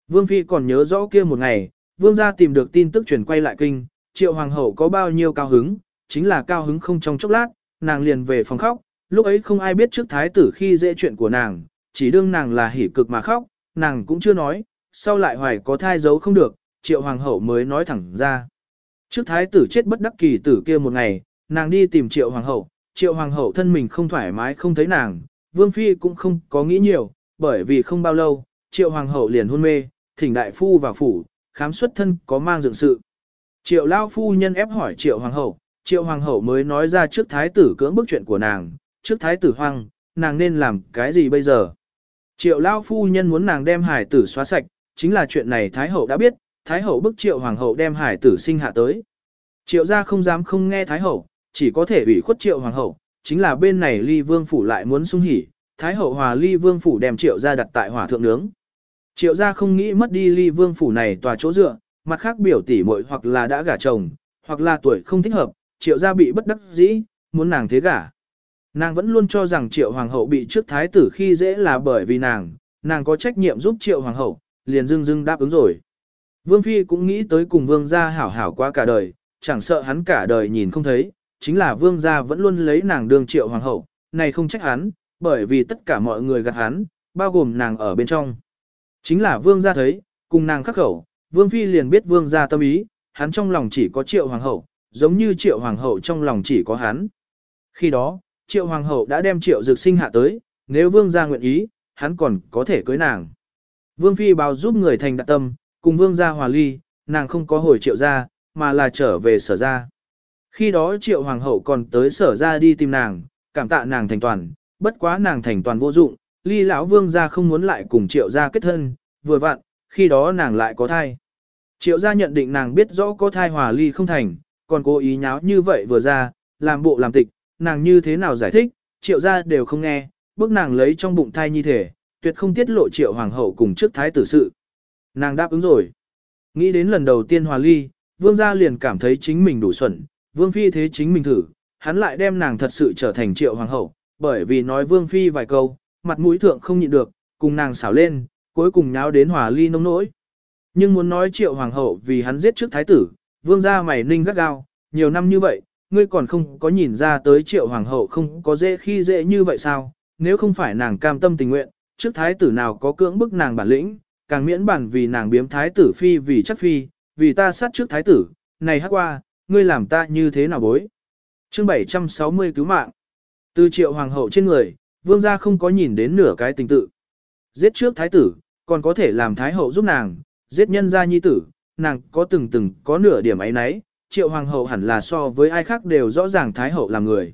Vương Phi còn nhớ rõ kia một ngày, Vương gia tìm được tin tức truyền quay lại kinh, triệu hoàng hậu có bao nhiêu cao hứng, chính là cao hứng không trong chốc lát, nàng liền về phòng khóc, lúc ấy không ai biết trước thái tử khi dễ chuyện của nàng, chỉ đương nàng là hỉ cực mà khóc, nàng cũng chưa nói, sau lại hoài có thai giấu không được, triệu hoàng hậu mới nói thẳng ra. Trước thái tử chết bất đắc kỳ tử kia một ngày, nàng đi tìm triệu hoàng hậu, triệu hoàng hậu thân mình không thoải mái không thấy nàng, vương phi cũng không có nghĩ nhiều, bởi vì không bao lâu, triệu hoàng hậu liền hôn mê, thỉnh đại phu vào phủ, khám xuất thân có mang dựng sự. Triệu lao phu nhân ép hỏi triệu hoàng hậu, triệu hoàng hậu mới nói ra trước thái tử cưỡng bức chuyện của nàng, trước thái tử hoang, nàng nên làm cái gì bây giờ. Triệu lao phu nhân muốn nàng đem hải tử xóa sạch, chính là chuyện này thái hậu đã biết, thái hậu bức triệu hoàng hậu đem hải tử sinh hạ tới. Triệu gia không dám không nghe thái hậu, chỉ có thể ủy khuất triệu hoàng hậu, chính là bên này ly vương phủ lại muốn sung hỉ, thái hậu hòa ly vương phủ đem triệu gia đặt tại hỏa thượng nướng. Triệu gia không nghĩ mất đi ly vương phủ này tòa chỗ dựa, mặt khác biểu tỷ muội hoặc là đã gả chồng, hoặc là tuổi không thích hợp, triệu gia bị bất đắc dĩ, muốn nàng thế gả. Nàng vẫn luôn cho rằng triệu hoàng hậu bị trước thái tử khi dễ là bởi vì nàng, nàng có trách nhiệm giúp triệu hoàng hậu, liền dưng dưng đáp ứng rồi. Vương Phi cũng nghĩ tới cùng vương gia hảo hảo qua cả đời, chẳng sợ hắn cả đời nhìn không thấy, chính là vương gia vẫn luôn lấy nàng đương triệu hoàng hậu, này không trách hắn, bởi vì tất cả mọi người gạt hắn, bao gồm nàng ở bên trong. Chính là vương gia thấy, cùng nàng khắc khẩu, vương phi liền biết vương gia tâm ý, hắn trong lòng chỉ có triệu hoàng hậu, giống như triệu hoàng hậu trong lòng chỉ có hắn. Khi đó, triệu hoàng hậu đã đem triệu dược sinh hạ tới, nếu vương gia nguyện ý, hắn còn có thể cưới nàng. Vương phi báo giúp người thành đạt tâm, cùng vương gia hòa ly, nàng không có hồi triệu gia, mà là trở về sở gia. Khi đó triệu hoàng hậu còn tới sở gia đi tìm nàng, cảm tạ nàng thành toàn, bất quá nàng thành toàn vô dụng, ly lão vương gia không muốn lại cùng triệu gia kết thân, vừa vặn, khi đó nàng lại có thai. Triệu gia nhận định nàng biết rõ có thai hòa ly không thành, còn cố ý nháo như vậy vừa ra, làm bộ làm tịch, nàng như thế nào giải thích, triệu gia đều không nghe, bước nàng lấy trong bụng thai như thể, tuyệt không tiết lộ triệu hoàng hậu cùng trước thái tử sự. Nàng đáp ứng rồi. Nghĩ đến lần đầu tiên hòa ly, vương gia liền cảm thấy chính mình đủ xuẩn, vương phi thế chính mình thử, hắn lại đem nàng thật sự trở thành triệu hoàng hậu, bởi vì nói vương phi vài câu, mặt mũi thượng không nhịn được, cùng nàng xảo lên, cuối cùng nháo đến hòa ly nông nỗi. Nhưng muốn nói triệu hoàng hậu vì hắn giết trước thái tử, vương gia mày ninh gắt gao, nhiều năm như vậy, ngươi còn không có nhìn ra tới triệu hoàng hậu không có dễ khi dễ như vậy sao, nếu không phải nàng cam tâm tình nguyện, trước thái tử nào có cưỡng bức nàng bản lĩnh, càng miễn bản vì nàng biếm thái tử phi vì chắc phi, vì ta sát trước thái tử, này hắc qua, ngươi làm ta như thế nào bối. Chương 760 cứu mạng. Từ triệu hoàng hậu trên người, vương gia không có nhìn đến nửa cái tình tự. Giết trước thái tử, còn có thể làm thái hậu giúp nàng, giết nhân gia nhi tử, nàng có từng từng có nửa điểm ấy nấy, triệu hoàng hậu hẳn là so với ai khác đều rõ ràng thái hậu là người.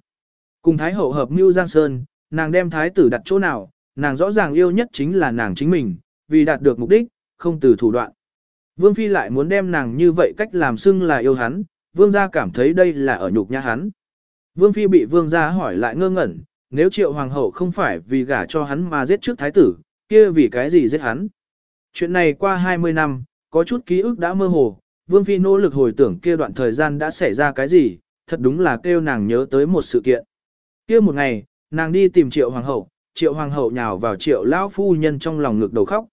Cùng thái hậu hợp mưu giang sơn, nàng đem thái tử đặt chỗ nào, nàng rõ ràng yêu nhất chính là nàng chính mình, vì đạt được mục đích, không từ thủ đoạn. Vương Phi lại muốn đem nàng như vậy cách làm xưng là yêu hắn, vương gia cảm thấy đây là ở nhục nhã hắn. Vương Phi bị vương gia hỏi lại ngơ ngẩn, nếu triệu hoàng hậu không phải vì gả cho hắn mà giết trước thái tử, kia vì cái gì giết hắn. Chuyện này qua 20 năm, có chút ký ức đã mơ hồ, Vương Phi nỗ lực hồi tưởng kia đoạn thời gian đã xảy ra cái gì, thật đúng là kêu nàng nhớ tới một sự kiện. Kia một ngày, nàng đi tìm triệu hoàng hậu, triệu hoàng hậu nhào vào triệu lão phu nhân trong lòng ngực đầu khóc.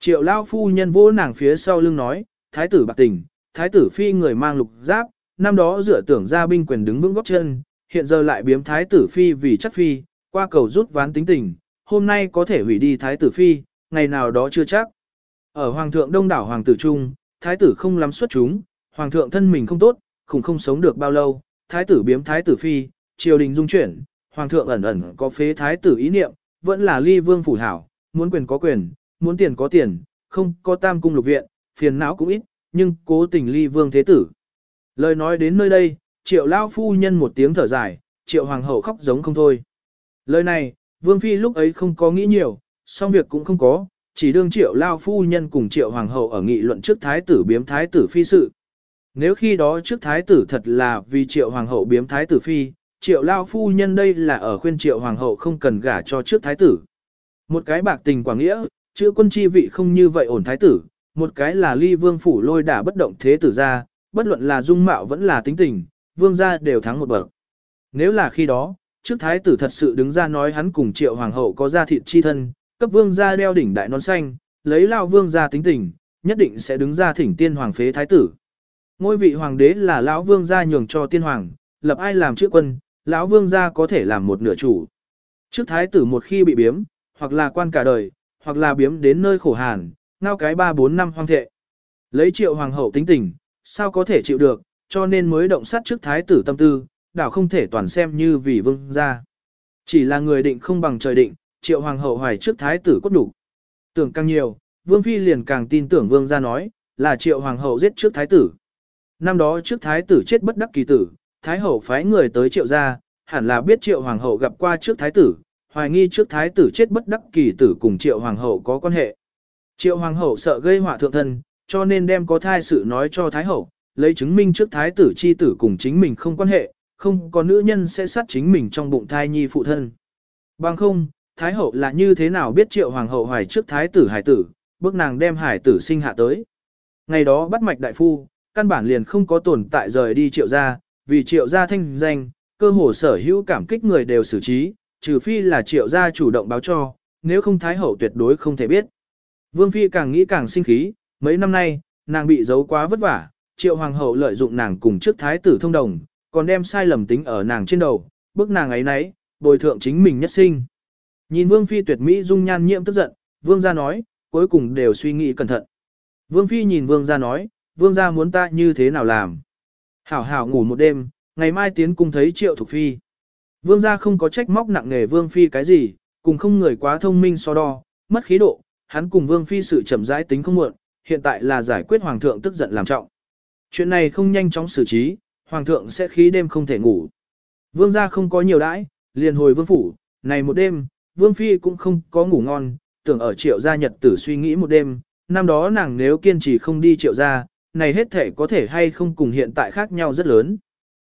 Triệu lão phu nhân vỗ nàng phía sau lưng nói, thái tử bạc tình, thái tử phi người mang lục giáp, năm đó dựa tưởng ra binh quyền đứng vững góc chân, hiện giờ lại biếm thái tử phi vì chắc phi, qua cầu rút ván tính tình, hôm nay có thể hủy đi thái tử phi, ngày nào đó chưa chắc. Ở hoàng thượng đông đảo hoàng tử trung, thái tử không lắm xuất chúng, hoàng thượng thân mình không tốt, khủng không sống được bao lâu, thái tử biếm thái tử phi, triều đình dung chuyển, hoàng thượng ẩn ẩn có phế thái tử ý niệm, vẫn là ly vương phủ hảo, muốn quyền có quyền, muốn tiền có tiền, không có tam cung lục viện, phiền não cũng ít, nhưng cố tình ly vương thế tử. Lời nói đến nơi đây, triệu lao phu nhân một tiếng thở dài, triệu hoàng hậu khóc giống không thôi. Lời này, vương phi lúc ấy không có nghĩ nhiều, song việc cũng không có, chỉ đương triệu lao phu nhân cùng triệu hoàng hậu ở nghị luận trước thái tử biếm thái tử phi sự. Nếu khi đó trước thái tử thật là vì triệu hoàng hậu biếm thái tử phi, triệu lao phu nhân đây là ở khuyên triệu hoàng hậu không cần gả cho trước thái tử. Một cái bạc tình quả nghĩa, chữ quân chi vị không như vậy ổn thái tử, một cái là ly vương phủ lôi đả bất động thế tử ra, bất luận là dung mạo vẫn là tính tình, vương gia đều thắng một bậc. Nếu là khi đó, trước thái tử thật sự đứng ra nói hắn cùng triệu hoàng hậu có gia thịt chi thân, cấp vương gia đeo đỉnh đại nón xanh, lấy lao vương gia tính tình, nhất định sẽ đứng ra thỉnh tiên hoàng phế thái tử. Ngôi vị hoàng đế là lão vương gia nhường cho tiên hoàng, lập ai làm chữ quân, lão vương gia có thể làm một nửa chủ. Trước thái tử một khi bị biếm, hoặc là quan cả đời, hoặc là biếm đến nơi khổ hàn, ngao cái ba bốn năm hoang thệ. Lấy triệu hoàng hậu tính tình, sao có thể chịu được, cho nên mới động sát trước thái tử tâm tư, đảo không thể toàn xem như vì vương gia. Chỉ là người định không bằng trời định, triệu hoàng hậu hoài trước thái tử cốt đủ. Tưởng càng nhiều, vương phi liền càng tin tưởng vương gia nói, là triệu hoàng hậu giết trước thái tử. Năm đó trước thái tử chết bất đắc kỳ tử, thái hậu phái người tới triệu gia, hẳn là biết triệu hoàng hậu gặp qua trước thái tử, hoài nghi trước thái tử chết bất đắc kỳ tử cùng triệu hoàng hậu có quan hệ. Triệu hoàng hậu sợ gây họa thượng thân, cho nên đem có thai sự nói cho thái hậu, lấy chứng minh trước thái tử chi tử cùng chính mình không quan hệ, không có nữ nhân sẽ sát chính mình trong bụng thai nhi phụ thân. Bằng không, Thái hậu là như thế nào biết triệu hoàng hậu hoài trước thái tử hải tử, bước nàng đem hải tử sinh hạ tới. Ngày đó bắt mạch đại phu, căn bản liền không có tồn tại rời đi triệu gia, vì triệu gia thanh danh, cơ hồ sở hữu cảm kích người đều xử trí, trừ phi là triệu gia chủ động báo cho, nếu không thái hậu tuyệt đối không thể biết. Vương phi càng nghĩ càng sinh khí, mấy năm nay, nàng bị giấu quá vất vả, triệu hoàng hậu lợi dụng nàng cùng trước thái tử thông đồng, còn đem sai lầm tính ở nàng trên đầu, bức nàng ấy nấy, bồi thượng chính mình nhất sinh. Nhìn Vương Phi tuyệt mỹ dung nhan nhiễm tức giận, Vương gia nói, cuối cùng đều suy nghĩ cẩn thận. Vương Phi nhìn Vương gia nói, Vương gia muốn ta như thế nào làm. Hảo hảo ngủ một đêm, ngày mai tiến cung thấy Triệu Thục Phi. Vương gia không có trách móc nặng nề Vương Phi cái gì, cùng không người quá thông minh so đo, mất khí độ, hắn cùng Vương Phi sự chậm rãi tính không muộn, hiện tại là giải quyết Hoàng thượng tức giận làm trọng. Chuyện này không nhanh chóng xử trí, Hoàng thượng sẽ khí đêm không thể ngủ. Vương gia không có nhiều đãi, liền hồi Vương Phủ, này một đêm, Vương Phi cũng không có ngủ ngon, tưởng ở triệu gia nhật tử suy nghĩ một đêm, năm đó nàng nếu kiên trì không đi triệu gia, này hết thể có thể hay không cùng hiện tại khác nhau rất lớn.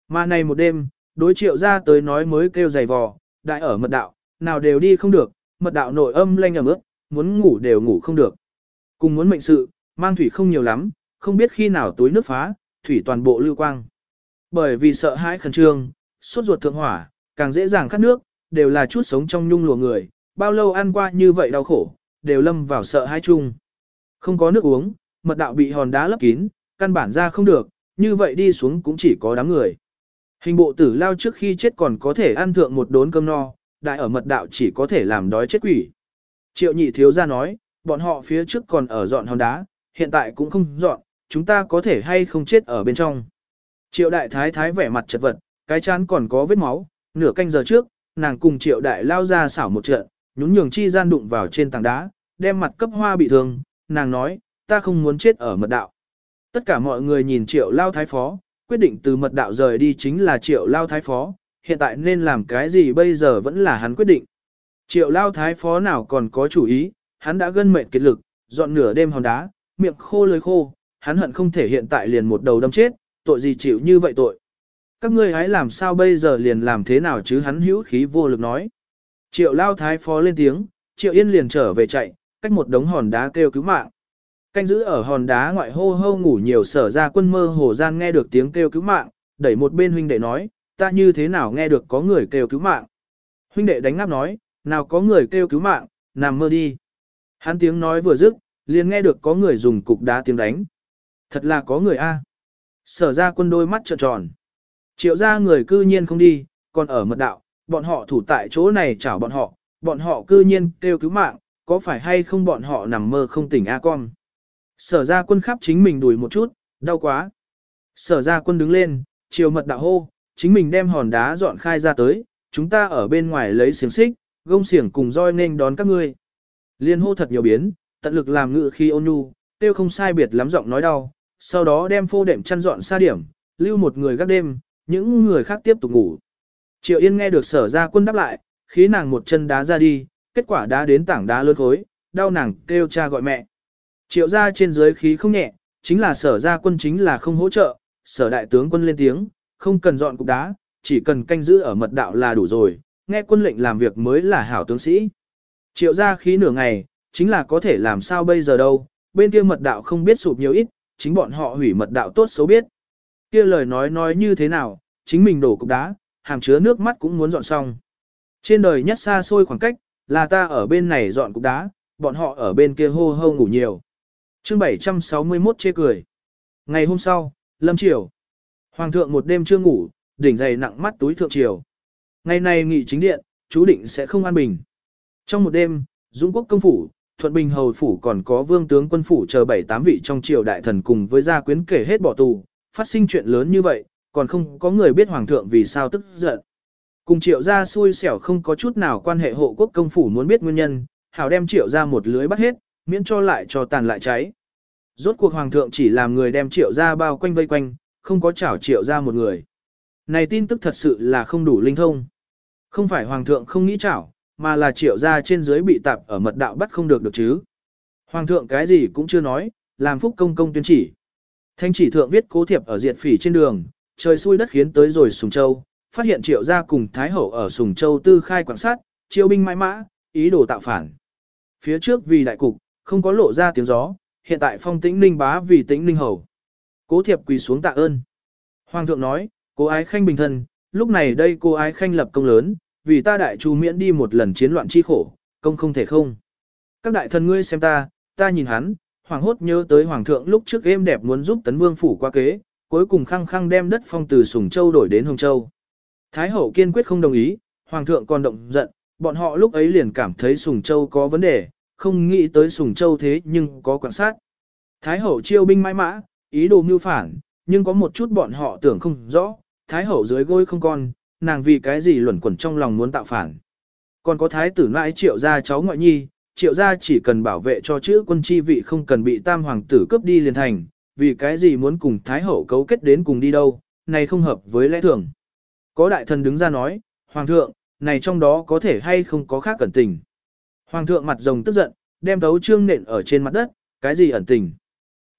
Mà này một đêm, đối triệu gia tới nói mới kêu dày vò, đại ở mật đạo, nào đều đi không được, mật đạo nội âm lanh ẩm ướt, muốn ngủ đều ngủ không được. Cùng muốn mệnh sự, mang thủy không nhiều lắm, không biết khi nào túi nước phá, thủy toàn bộ lưu quang. Bởi vì sợ hãi khẩn trương, sốt ruột thượng hỏa, càng dễ dàng khát nước, đều là chút sống trong nhung lụa người, bao lâu ăn qua như vậy đau khổ, đều lâm vào sợ hãi chung. Không có nước uống, mật đạo bị hòn đá lấp kín, căn bản ra không được, như vậy đi xuống cũng chỉ có đám người. Hình bộ tử lao trước khi chết còn có thể ăn thượng một đốn cơm no, đại ở mật đạo chỉ có thể làm đói chết quỷ. Triệu nhị thiếu ra nói, bọn họ phía trước còn ở dọn hòn đá, hiện tại cũng không dọn, chúng ta có thể hay không chết ở bên trong. Triệu đại thái thái vẻ mặt chật vật, cái chán còn có vết máu, nửa canh giờ trước, nàng cùng triệu đại lao ra xảo một trận, nhún nhường chi gian đụng vào trên tảng đá, đem mặt cấp hoa bị thương, nàng nói, ta không muốn chết ở mật đạo. Tất cả mọi người nhìn triệu lao thái phó, quyết định từ mật đạo rời đi chính là triệu lao thái phó, hiện tại nên làm cái gì bây giờ vẫn là hắn quyết định. Triệu lao thái phó nào còn có chủ ý, hắn đã gân mệnh kiệt lực, dọn nửa đêm hòn đá, miệng khô lưới khô, hắn hận không thể hiện tại liền một đầu đâm chết, tội gì chịu như vậy tội. Các ngươi hãy làm sao bây giờ liền làm thế nào chứ hắn hữu khí vô lực nói. Triệu lao thái phó lên tiếng, triệu yên liền trở về chạy, cách một đống hòn đá kêu cứu mạng. Canh giữ ở hòn đá ngoại hô hô ngủ nhiều sở ra quân mơ hồ gian nghe được tiếng kêu cứu mạng, đẩy một bên huynh đệ nói, ta như thế nào nghe được có người kêu cứu mạng. Huynh đệ đánh ngáp nói, nào có người kêu cứu mạng, nằm mơ đi. Hắn tiếng nói vừa dứt, liền nghe được có người dùng cục đá tiếng đánh. Thật là có người a. Sở ra quân đôi mắt trợn tròn. Triệu ra người cư nhiên không đi, còn ở mật đạo, bọn họ thủ tại chỗ này chảo bọn họ, bọn họ cư nhiên kêu cứu mạng, có phải hay không bọn họ nằm mơ không tỉnh a con. Sở ra quân khắp chính mình đùi một chút, đau quá. Sở ra quân đứng lên, chiều mật đạo hô, chính mình đem hòn đá dọn khai ra tới, chúng ta ở bên ngoài lấy xiềng xích, gông xiềng cùng roi nên đón các ngươi. Liên hô thật nhiều biến, tận lực làm ngự khi ôn nhu, tiêu không sai biệt lắm giọng nói đau, sau đó đem phô đệm chăn dọn xa điểm, lưu một người gác đêm, những người khác tiếp tục ngủ. Triệu Yên nghe được sở ra quân đáp lại, khí nàng một chân đá ra đi, kết quả đá đến tảng đá lớn khối, đau nàng kêu cha gọi mẹ. Triệu ra trên dưới khí không nhẹ, chính là sở ra quân chính là không hỗ trợ, sở đại tướng quân lên tiếng, không cần dọn cục đá, chỉ cần canh giữ ở mật đạo là đủ rồi, nghe quân lệnh làm việc mới là hảo tướng sĩ. Triệu ra khí nửa ngày, chính là có thể làm sao bây giờ đâu, bên kia mật đạo không biết sụp nhiều ít, chính bọn họ hủy mật đạo tốt xấu biết. Kia lời nói nói như thế nào, chính mình đổ cục đá, hàm chứa nước mắt cũng muốn dọn xong. Trên đời nhất xa xôi khoảng cách, là ta ở bên này dọn cục đá, bọn họ ở bên kia hô hô ngủ nhiều. chương 761 chê cười. Ngày hôm sau, lâm chiều Hoàng thượng một đêm chưa ngủ, đỉnh dày nặng mắt túi thượng triều. Ngày này nghị chính điện, chú định sẽ không an bình. Trong một đêm, Dũng quốc công phủ, Thuận Bình hầu phủ còn có vương tướng quân phủ chờ bảy tám vị trong triều đại thần cùng với gia quyến kể hết bỏ tù, phát sinh chuyện lớn như vậy, còn không có người biết hoàng thượng vì sao tức giận. Cùng triệu gia xui xẻo không có chút nào quan hệ hộ quốc công phủ muốn biết nguyên nhân, hảo đem triệu gia một lưới bắt hết, miễn cho lại cho tàn lại cháy. Rốt cuộc hoàng thượng chỉ làm người đem triệu gia bao quanh vây quanh, không có chảo triệu gia một người. Này tin tức thật sự là không đủ linh thông. Không phải hoàng thượng không nghĩ chảo, mà là triệu gia trên dưới bị tạp ở mật đạo bắt không được được chứ. Hoàng thượng cái gì cũng chưa nói, làm phúc công công tuyên chỉ. Thanh chỉ thượng viết cố thiệp ở diệt phỉ trên đường, trời xui đất khiến tới rồi Sùng Châu, phát hiện triệu gia cùng Thái Hậu ở Sùng Châu tư khai quan sát, triệu binh mãi mã, ý đồ tạo phản. Phía trước vì đại cục, không có lộ ra tiếng gió, hiện tại phong tĩnh ninh bá vì tĩnh ninh hầu. Cố thiệp quỳ xuống tạ ơn. Hoàng thượng nói, cô ái khanh bình thân, lúc này đây cô ái khanh lập công lớn, vì ta đại chu miễn đi một lần chiến loạn chi khổ, công không thể không. Các đại thần ngươi xem ta, ta nhìn hắn, hoàng hốt nhớ tới hoàng thượng lúc trước êm đẹp muốn giúp tấn vương phủ qua kế, cuối cùng khăng khăng đem đất phong từ Sùng Châu đổi đến Hồng Châu. Thái hậu kiên quyết không đồng ý, hoàng thượng còn động giận, bọn họ lúc ấy liền cảm thấy Sùng Châu có vấn đề, không nghĩ tới Sùng Châu thế nhưng có quan sát. Thái hậu chiêu binh mãi mã, ý đồ mưu phản, nhưng có một chút bọn họ tưởng không rõ, Thái hậu dưới gối không con, nàng vì cái gì luẩn quẩn trong lòng muốn tạo phản. Còn có thái tử nãi triệu gia cháu ngoại nhi, triệu gia chỉ cần bảo vệ cho chữ quân chi vị không cần bị tam hoàng tử cướp đi liền thành, vì cái gì muốn cùng thái hậu cấu kết đến cùng đi đâu, này không hợp với lẽ thường. Có đại thần đứng ra nói, hoàng thượng, này trong đó có thể hay không có khác cẩn tình. Hoàng thượng mặt rồng tức giận, đem đấu trương nện ở trên mặt đất, cái gì ẩn tình.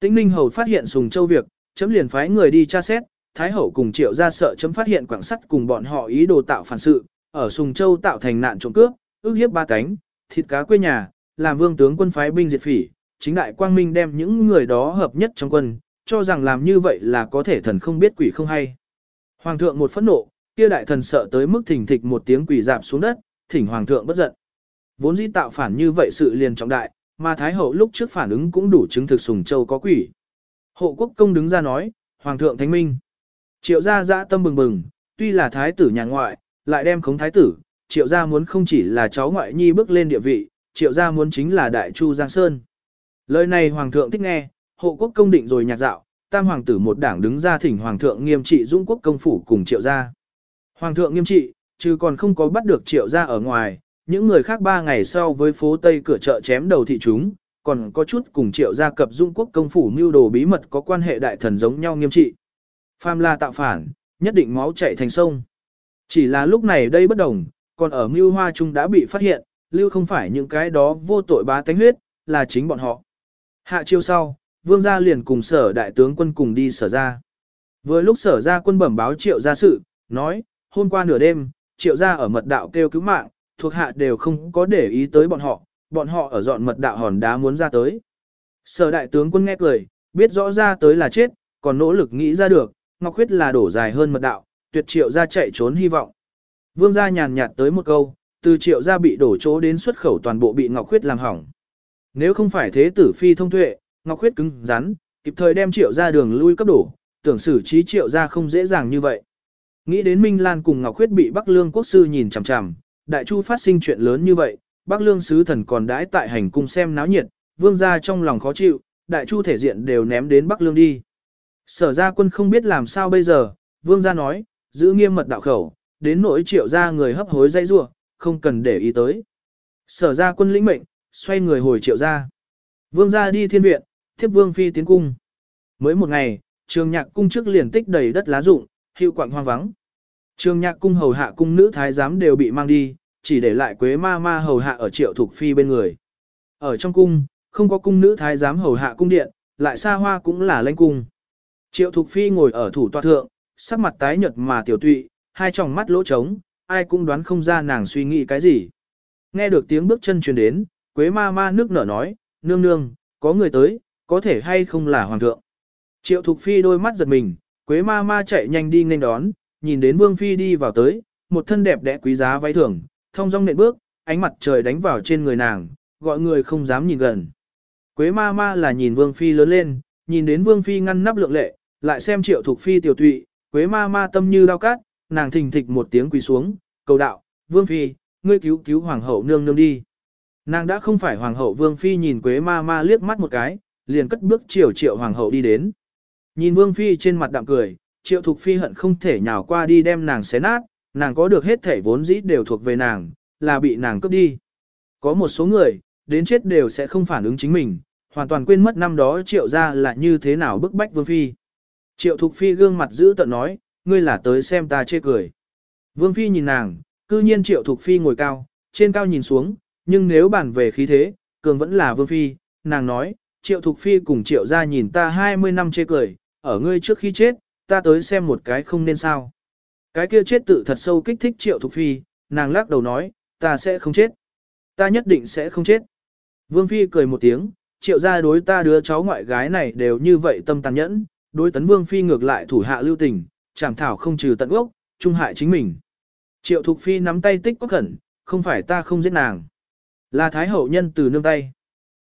Tĩnh ninh hầu phát hiện sùng châu việc, chấm liền phái người đi tra xét, Thái hậu cùng triệu ra sợ chấm phát hiện quảng sắt cùng bọn họ ý đồ tạo phản sự, ở Sùng Châu tạo thành nạn trộm cướp, ước hiếp ba cánh, thịt cá quê nhà, làm vương tướng quân phái binh diệt phỉ, chính đại quang minh đem những người đó hợp nhất trong quân, cho rằng làm như vậy là có thể thần không biết quỷ không hay. Hoàng thượng một phẫn nộ, kia đại thần sợ tới mức thỉnh thịch một tiếng quỷ dạp xuống đất, thỉnh hoàng thượng bất giận. Vốn dĩ tạo phản như vậy sự liền trọng đại, mà thái hậu lúc trước phản ứng cũng đủ chứng thực sùng châu có quỷ. Hộ quốc công đứng ra nói, hoàng thượng thánh minh. Triệu gia dã tâm bừng bừng, tuy là thái tử nhà ngoại, lại đem khống thái tử, triệu gia muốn không chỉ là cháu ngoại nhi bước lên địa vị, triệu gia muốn chính là đại chu Giang Sơn. Lời này hoàng thượng thích nghe, hộ quốc công định rồi nhạc dạo, tam hoàng tử một đảng đứng ra thỉnh hoàng thượng nghiêm trị dũng quốc công phủ cùng triệu gia. Hoàng thượng nghiêm trị, chứ còn không có bắt được triệu gia ở ngoài, những người khác ba ngày sau với phố Tây cửa chợ chém đầu thị chúng, còn có chút cùng triệu gia cập dũng quốc công phủ mưu đồ bí mật có quan hệ đại thần giống nhau nghiêm trị. Phàm la tạo phản, nhất định máu chảy thành sông. Chỉ là lúc này đây bất đồng, còn ở mưu hoa trung đã bị phát hiện, lưu không phải những cái đó vô tội bá tánh huyết, là chính bọn họ. Hạ chiêu sau, vương gia liền cùng sở đại tướng quân cùng đi sở ra. Vừa lúc sở ra quân bẩm báo triệu gia sự, nói, hôm qua nửa đêm, triệu gia ở mật đạo kêu cứu mạng, thuộc hạ đều không có để ý tới bọn họ, bọn họ ở dọn mật đạo hòn đá muốn ra tới. Sở đại tướng quân nghe cười, biết rõ ra tới là chết, còn nỗ lực nghĩ ra được, Ngọc Khuyết là đổ dài hơn mật đạo, tuyệt triệu ra chạy trốn hy vọng. Vương gia nhàn nhạt tới một câu, từ triệu ra bị đổ chỗ đến xuất khẩu toàn bộ bị Ngọc Khuyết làm hỏng. Nếu không phải thế tử phi thông tuệ, Ngọc Khuyết cứng rắn, kịp thời đem triệu ra đường lui cấp đổ, tưởng xử trí triệu ra không dễ dàng như vậy. Nghĩ đến Minh Lan cùng Ngọc Khuyết bị Bắc Lương quốc sư nhìn chằm chằm, đại chu phát sinh chuyện lớn như vậy, Bắc Lương sứ thần còn đãi tại hành cung xem náo nhiệt, vương gia trong lòng khó chịu, đại chu thể diện đều ném đến Bắc Lương đi. Sở gia quân không biết làm sao bây giờ, vương gia nói, giữ nghiêm mật đạo khẩu, đến nỗi triệu gia người hấp hối dây rua, không cần để ý tới. Sở gia quân lĩnh mệnh, xoay người hồi triệu gia. Vương gia đi thiên viện, tiếp vương phi tiến cung. Mới một ngày, trường nhạc cung trước liền tích đầy đất lá rụng, hiệu quạng hoang vắng. Trường nhạc cung hầu hạ cung nữ thái giám đều bị mang đi, chỉ để lại quế ma ma hầu hạ ở triệu thục phi bên người. Ở trong cung, không có cung nữ thái giám hầu hạ cung điện, lại xa hoa cũng là lãnh cung. Triệu thục phi ngồi ở thủ tọa thượng, sắc mặt tái nhợt mà tiểu tụy, hai tròng mắt lỗ trống, ai cũng đoán không ra nàng suy nghĩ cái gì. Nghe được tiếng bước chân truyền đến, quế ma ma nước nở nói, nương nương, có người tới, có thể hay không là hoàng thượng. Triệu thục phi đôi mắt giật mình, quế ma ma chạy nhanh đi nghênh đón, nhìn đến vương phi đi vào tới, một thân đẹp đẽ quý giá váy thường, thông dong nện bước, ánh mặt trời đánh vào trên người nàng, gọi người không dám nhìn gần. Quế ma ma là nhìn vương phi lớn lên, nhìn đến vương phi ngăn nắp lượng lệ, lại xem triệu thục phi tiểu tụy, quế ma ma tâm như đau cát, nàng thình thịch một tiếng quỳ xuống, cầu đạo, vương phi, ngươi cứu cứu hoàng hậu nương nương đi. Nàng đã không phải hoàng hậu vương phi nhìn quế ma ma liếc mắt một cái, liền cất bước chiều triệu hoàng hậu đi đến. Nhìn vương phi trên mặt đạm cười, triệu thục phi hận không thể nhào qua đi đem nàng xé nát, nàng có được hết thể vốn dĩ đều thuộc về nàng, là bị nàng cướp đi. Có một số người, đến chết đều sẽ không phản ứng chính mình, hoàn toàn quên mất năm đó triệu ra là như thế nào bức bách vương phi. Triệu thục phi gương mặt giữ tận nói, ngươi là tới xem ta chê cười. Vương phi nhìn nàng, cư nhiên triệu thục phi ngồi cao, trên cao nhìn xuống, nhưng nếu bàn về khí thế, cường vẫn là vương phi, nàng nói, triệu thục phi cùng triệu ra nhìn ta 20 năm chê cười, ở ngươi trước khi chết, ta tới xem một cái không nên sao. Cái kia chết tự thật sâu kích thích triệu thục phi, nàng lắc đầu nói, ta sẽ không chết. Ta nhất định sẽ không chết. Vương phi cười một tiếng, triệu ra đối ta đứa cháu ngoại gái này đều như vậy tâm tàn nhẫn, đối tấn vương phi ngược lại thủ hạ lưu tình, chảm thảo không trừ tận gốc, trung hại chính mình. Triệu thục phi nắm tay tích có khẩn, không phải ta không giết nàng. Là thái hậu nhân từ nương tay.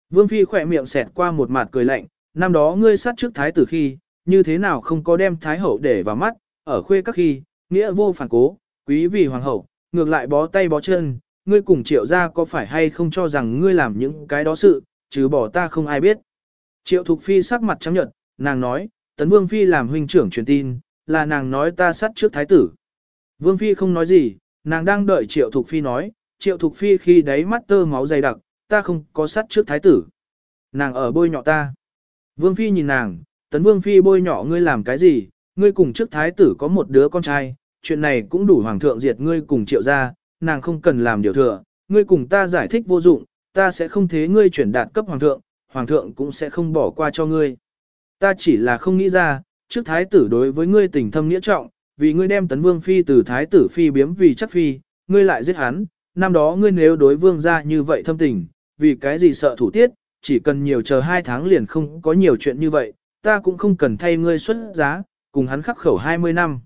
Vương phi khỏe miệng xẹt qua một mặt cười lạnh, năm đó ngươi sát trước thái tử khi, như thế nào không có đem thái hậu để vào mắt, ở khuê các khi, nghĩa vô phản cố, quý vì hoàng hậu, ngược lại bó tay bó chân, ngươi cùng triệu gia có phải hay không cho rằng ngươi làm những cái đó sự, chứ bỏ ta không ai biết. Triệu Thục Phi sắc mặt trắng nhợt, nàng nói, Tấn Vương Phi làm huynh trưởng truyền tin, là nàng nói ta sát trước thái tử. Vương Phi không nói gì, nàng đang đợi Triệu Thục Phi nói, Triệu Thục Phi khi đáy mắt tơ máu dày đặc, ta không có sát trước thái tử. Nàng ở bôi nhọ ta. Vương Phi nhìn nàng, tấn vương phi bôi nhỏ ngươi làm cái gì, ngươi cùng trước thái tử có một đứa con trai, chuyện này cũng đủ hoàng thượng diệt ngươi cùng triệu gia, nàng không cần làm điều thừa, ngươi cùng ta giải thích vô dụng, ta sẽ không thế ngươi chuyển đạt cấp hoàng thượng, hoàng thượng cũng sẽ không bỏ qua cho ngươi. Ta chỉ là không nghĩ ra, trước thái tử đối với ngươi tình thâm nghĩa trọng, vì ngươi đem tấn vương phi từ thái tử phi biếm vì chắc phi, ngươi lại giết hắn, năm đó ngươi nếu đối vương ra như vậy thâm tình, vì cái gì sợ thủ tiết, chỉ cần nhiều chờ hai tháng liền không có nhiều chuyện như vậy, ta cũng không cần thay ngươi xuất giá, cùng hắn khắc khẩu 20 năm.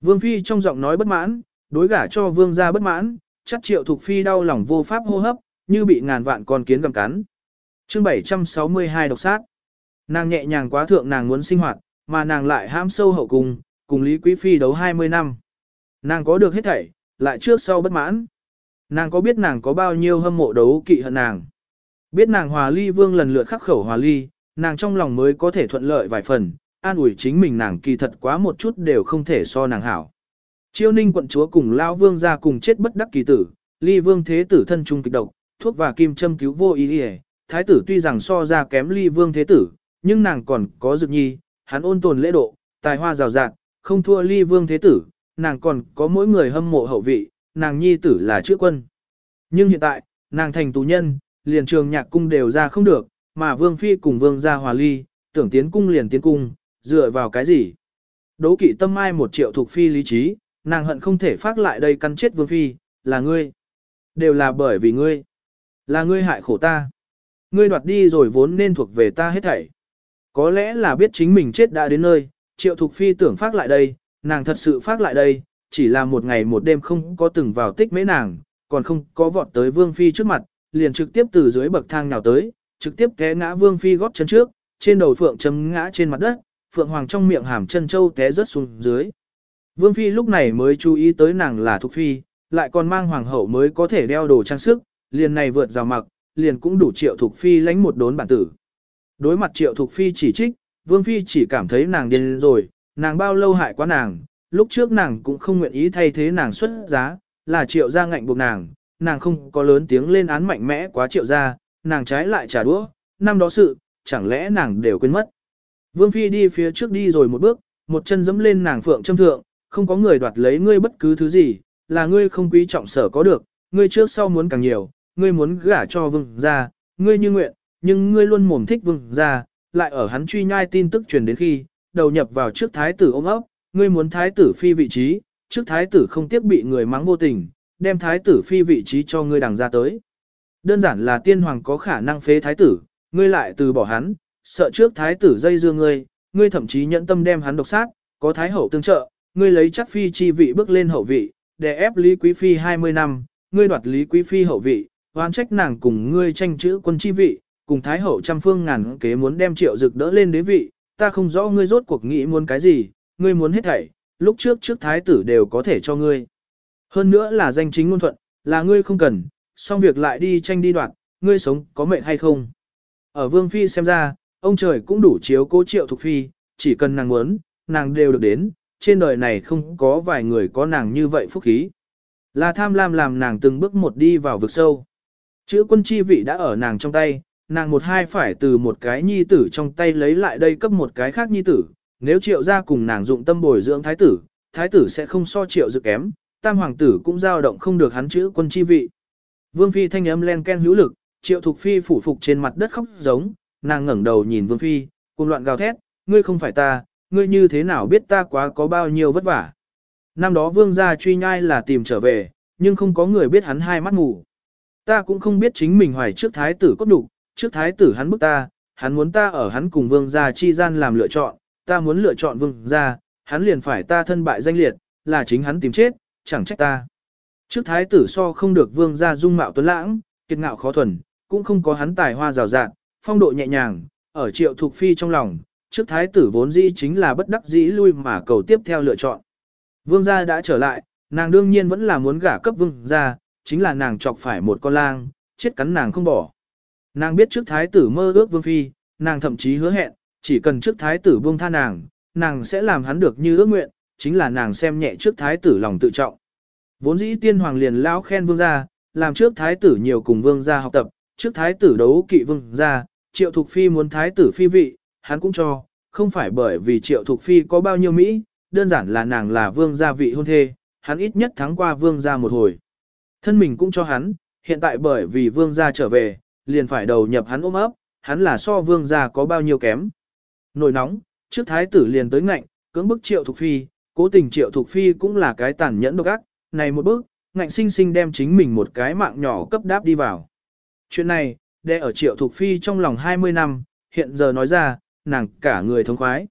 Vương Phi trong giọng nói bất mãn, đối gả cho Vương gia bất mãn, chắc triệu Thục Phi đau lòng vô pháp hô hấp, như bị ngàn vạn con kiến gầm cắn. chương 762 độc sát. Nàng nhẹ nhàng quá thượng nàng muốn sinh hoạt, mà nàng lại ham sâu hậu cùng, cùng Lý Quý Phi đấu 20 năm. Nàng có được hết thảy, lại trước sau bất mãn. Nàng có biết nàng có bao nhiêu hâm mộ đấu kỵ hận nàng. Biết nàng hòa ly vương lần lượt khắc khẩu hòa ly, nàng trong lòng mới có thể thuận lợi vài phần, an ủi chính mình nàng kỳ thật quá một chút đều không thể so nàng hảo. Chiêu ninh quận chúa cùng lao vương ra cùng chết bất đắc kỳ tử, ly vương thế tử thân trung kịch độc, thuốc và kim châm cứu vô ý hề. Thái tử tuy rằng so ra kém ly vương thế tử, nhưng nàng còn có dực nhi, hắn ôn tồn lễ độ, tài hoa rào rạt, không thua ly vương thế tử, nàng còn có mỗi người hâm mộ hậu vị, nàng nhi tử là chữ quân. Nhưng hiện tại, nàng thành tù nhân, liền trường nhạc cung đều ra không được, mà vương phi cùng vương gia hòa ly, tưởng tiến cung liền tiến cung, dựa vào cái gì? Đố kỵ tâm ai một triệu thuộc phi lý trí, nàng hận không thể phát lại đây căn chết vương phi, là ngươi. Đều là bởi vì ngươi. Là ngươi hại khổ ta. Ngươi đoạt đi rồi vốn nên thuộc về ta hết thảy. Có lẽ là biết chính mình chết đã đến nơi, triệu thục phi tưởng phát lại đây, nàng thật sự phát lại đây, chỉ là một ngày một đêm không có từng vào tích mấy nàng, còn không có vọt tới vương phi trước mặt, liền trực tiếp từ dưới bậc thang nào tới, trực tiếp té ngã vương phi góp chân trước, trên đầu phượng chấm ngã trên mặt đất, phượng hoàng trong miệng hàm chân châu té rớt xuống dưới. Vương phi lúc này mới chú ý tới nàng là thục phi, lại còn mang hoàng hậu mới có thể đeo đồ trang sức, liền này vượt rào mặc, liền cũng đủ triệu thục phi lánh một đốn bản tử. Đối mặt triệu thục phi chỉ trích, vương phi chỉ cảm thấy nàng điên rồi, nàng bao lâu hại quá nàng, lúc trước nàng cũng không nguyện ý thay thế nàng xuất giá, là triệu gia ngạnh buộc nàng, nàng không có lớn tiếng lên án mạnh mẽ quá triệu gia, nàng trái lại trả đũa, năm đó sự, chẳng lẽ nàng đều quên mất. Vương Phi đi phía trước đi rồi một bước, một chân dẫm lên nàng phượng châm thượng, không có người đoạt lấy ngươi bất cứ thứ gì, là ngươi không quý trọng sở có được, ngươi trước sau muốn càng nhiều, ngươi muốn gả cho vương gia, ngươi như nguyện, nhưng ngươi luôn mồm thích vương gia, lại ở hắn truy nhai tin tức truyền đến khi, đầu nhập vào trước thái tử ôm ấp, ngươi muốn thái tử phi vị trí, trước thái tử không tiếc bị người mắng vô tình, đem thái tử phi vị trí cho ngươi đằng ra tới. Đơn giản là tiên hoàng có khả năng phế thái tử, ngươi lại từ bỏ hắn, sợ trước thái tử dây dưa ngươi, ngươi thậm chí nhẫn tâm đem hắn độc sát, có thái hậu tương trợ, ngươi lấy chắc phi chi vị bước lên hậu vị, để ép Lý Quý Phi 20 năm, ngươi đoạt Lý Quý Phi hậu vị, oan trách nàng cùng ngươi tranh chữ quân chi vị, cùng thái hậu trăm phương ngàn kế muốn đem triệu dực đỡ lên đế vị, ta không rõ ngươi rốt cuộc nghĩ muốn cái gì, ngươi muốn hết thảy, lúc trước trước thái tử đều có thể cho ngươi. Hơn nữa là danh chính ngôn thuận, là ngươi không cần, xong việc lại đi tranh đi đoạt, ngươi sống có mệnh hay không. Ở Vương Phi xem ra, ông trời cũng đủ chiếu cố triệu thuộc Phi, chỉ cần nàng muốn, nàng đều được đến, trên đời này không có vài người có nàng như vậy phúc khí. Là tham lam làm nàng từng bước một đi vào vực sâu. Chữ quân chi vị đã ở nàng trong tay, nàng một hai phải từ một cái nhi tử trong tay lấy lại đây cấp một cái khác nhi tử, nếu triệu ra cùng nàng dụng tâm bồi dưỡng thái tử, thái tử sẽ không so triệu dự kém, tam hoàng tử cũng dao động không được hắn chữ quân chi vị. Vương phi thanh âm len ken hữu lực, triệu thục phi phủ phục trên mặt đất khóc giống, nàng ngẩng đầu nhìn vương phi, cùng loạn gào thét, ngươi không phải ta, ngươi như thế nào biết ta quá có bao nhiêu vất vả. Năm đó vương gia truy nhai là tìm trở về, nhưng không có người biết hắn hai mắt mù. Ta cũng không biết chính mình hoài trước thái tử cốt đủ, trước thái tử hắn bức ta, hắn muốn ta ở hắn cùng vương gia chi gian làm lựa chọn, ta muốn lựa chọn vương gia, hắn liền phải ta thân bại danh liệt, là chính hắn tìm chết, chẳng trách ta. Trước thái tử so không được vương gia dung mạo tuấn lãng, kiệt ngạo khó thuần, cũng không có hắn tài hoa rào rạt, phong độ nhẹ nhàng, ở triệu thục phi trong lòng, trước thái tử vốn dĩ chính là bất đắc dĩ lui mà cầu tiếp theo lựa chọn. Vương gia đã trở lại, nàng đương nhiên vẫn là muốn gả cấp vương gia, chính là nàng chọc phải một con lang, chết cắn nàng không bỏ. Nàng biết trước thái tử mơ ước vương phi, nàng thậm chí hứa hẹn, chỉ cần trước thái tử buông tha nàng, nàng sẽ làm hắn được như ước nguyện, chính là nàng xem nhẹ trước thái tử lòng tự trọng. Vốn dĩ tiên hoàng liền lao khen vương gia, làm trước thái tử nhiều cùng vương gia học tập, trước thái tử đấu kỵ vương gia, triệu thục phi muốn thái tử phi vị, hắn cũng cho, không phải bởi vì triệu thục phi có bao nhiêu Mỹ, đơn giản là nàng là vương gia vị hôn thê, hắn ít nhất thắng qua vương gia một hồi. Thân mình cũng cho hắn, hiện tại bởi vì vương gia trở về, liền phải đầu nhập hắn ôm ấp, hắn là so vương gia có bao nhiêu kém. Nổi nóng, trước thái tử liền tới ngạnh, cưỡng bức triệu thục phi, cố tình triệu thục phi cũng là cái tàn nhẫn độc ác, này một bước, ngạnh sinh sinh đem chính mình một cái mạng nhỏ cấp đáp đi vào. Chuyện này, đe ở triệu thục phi trong lòng 20 năm, hiện giờ nói ra, nàng cả người thống khoái.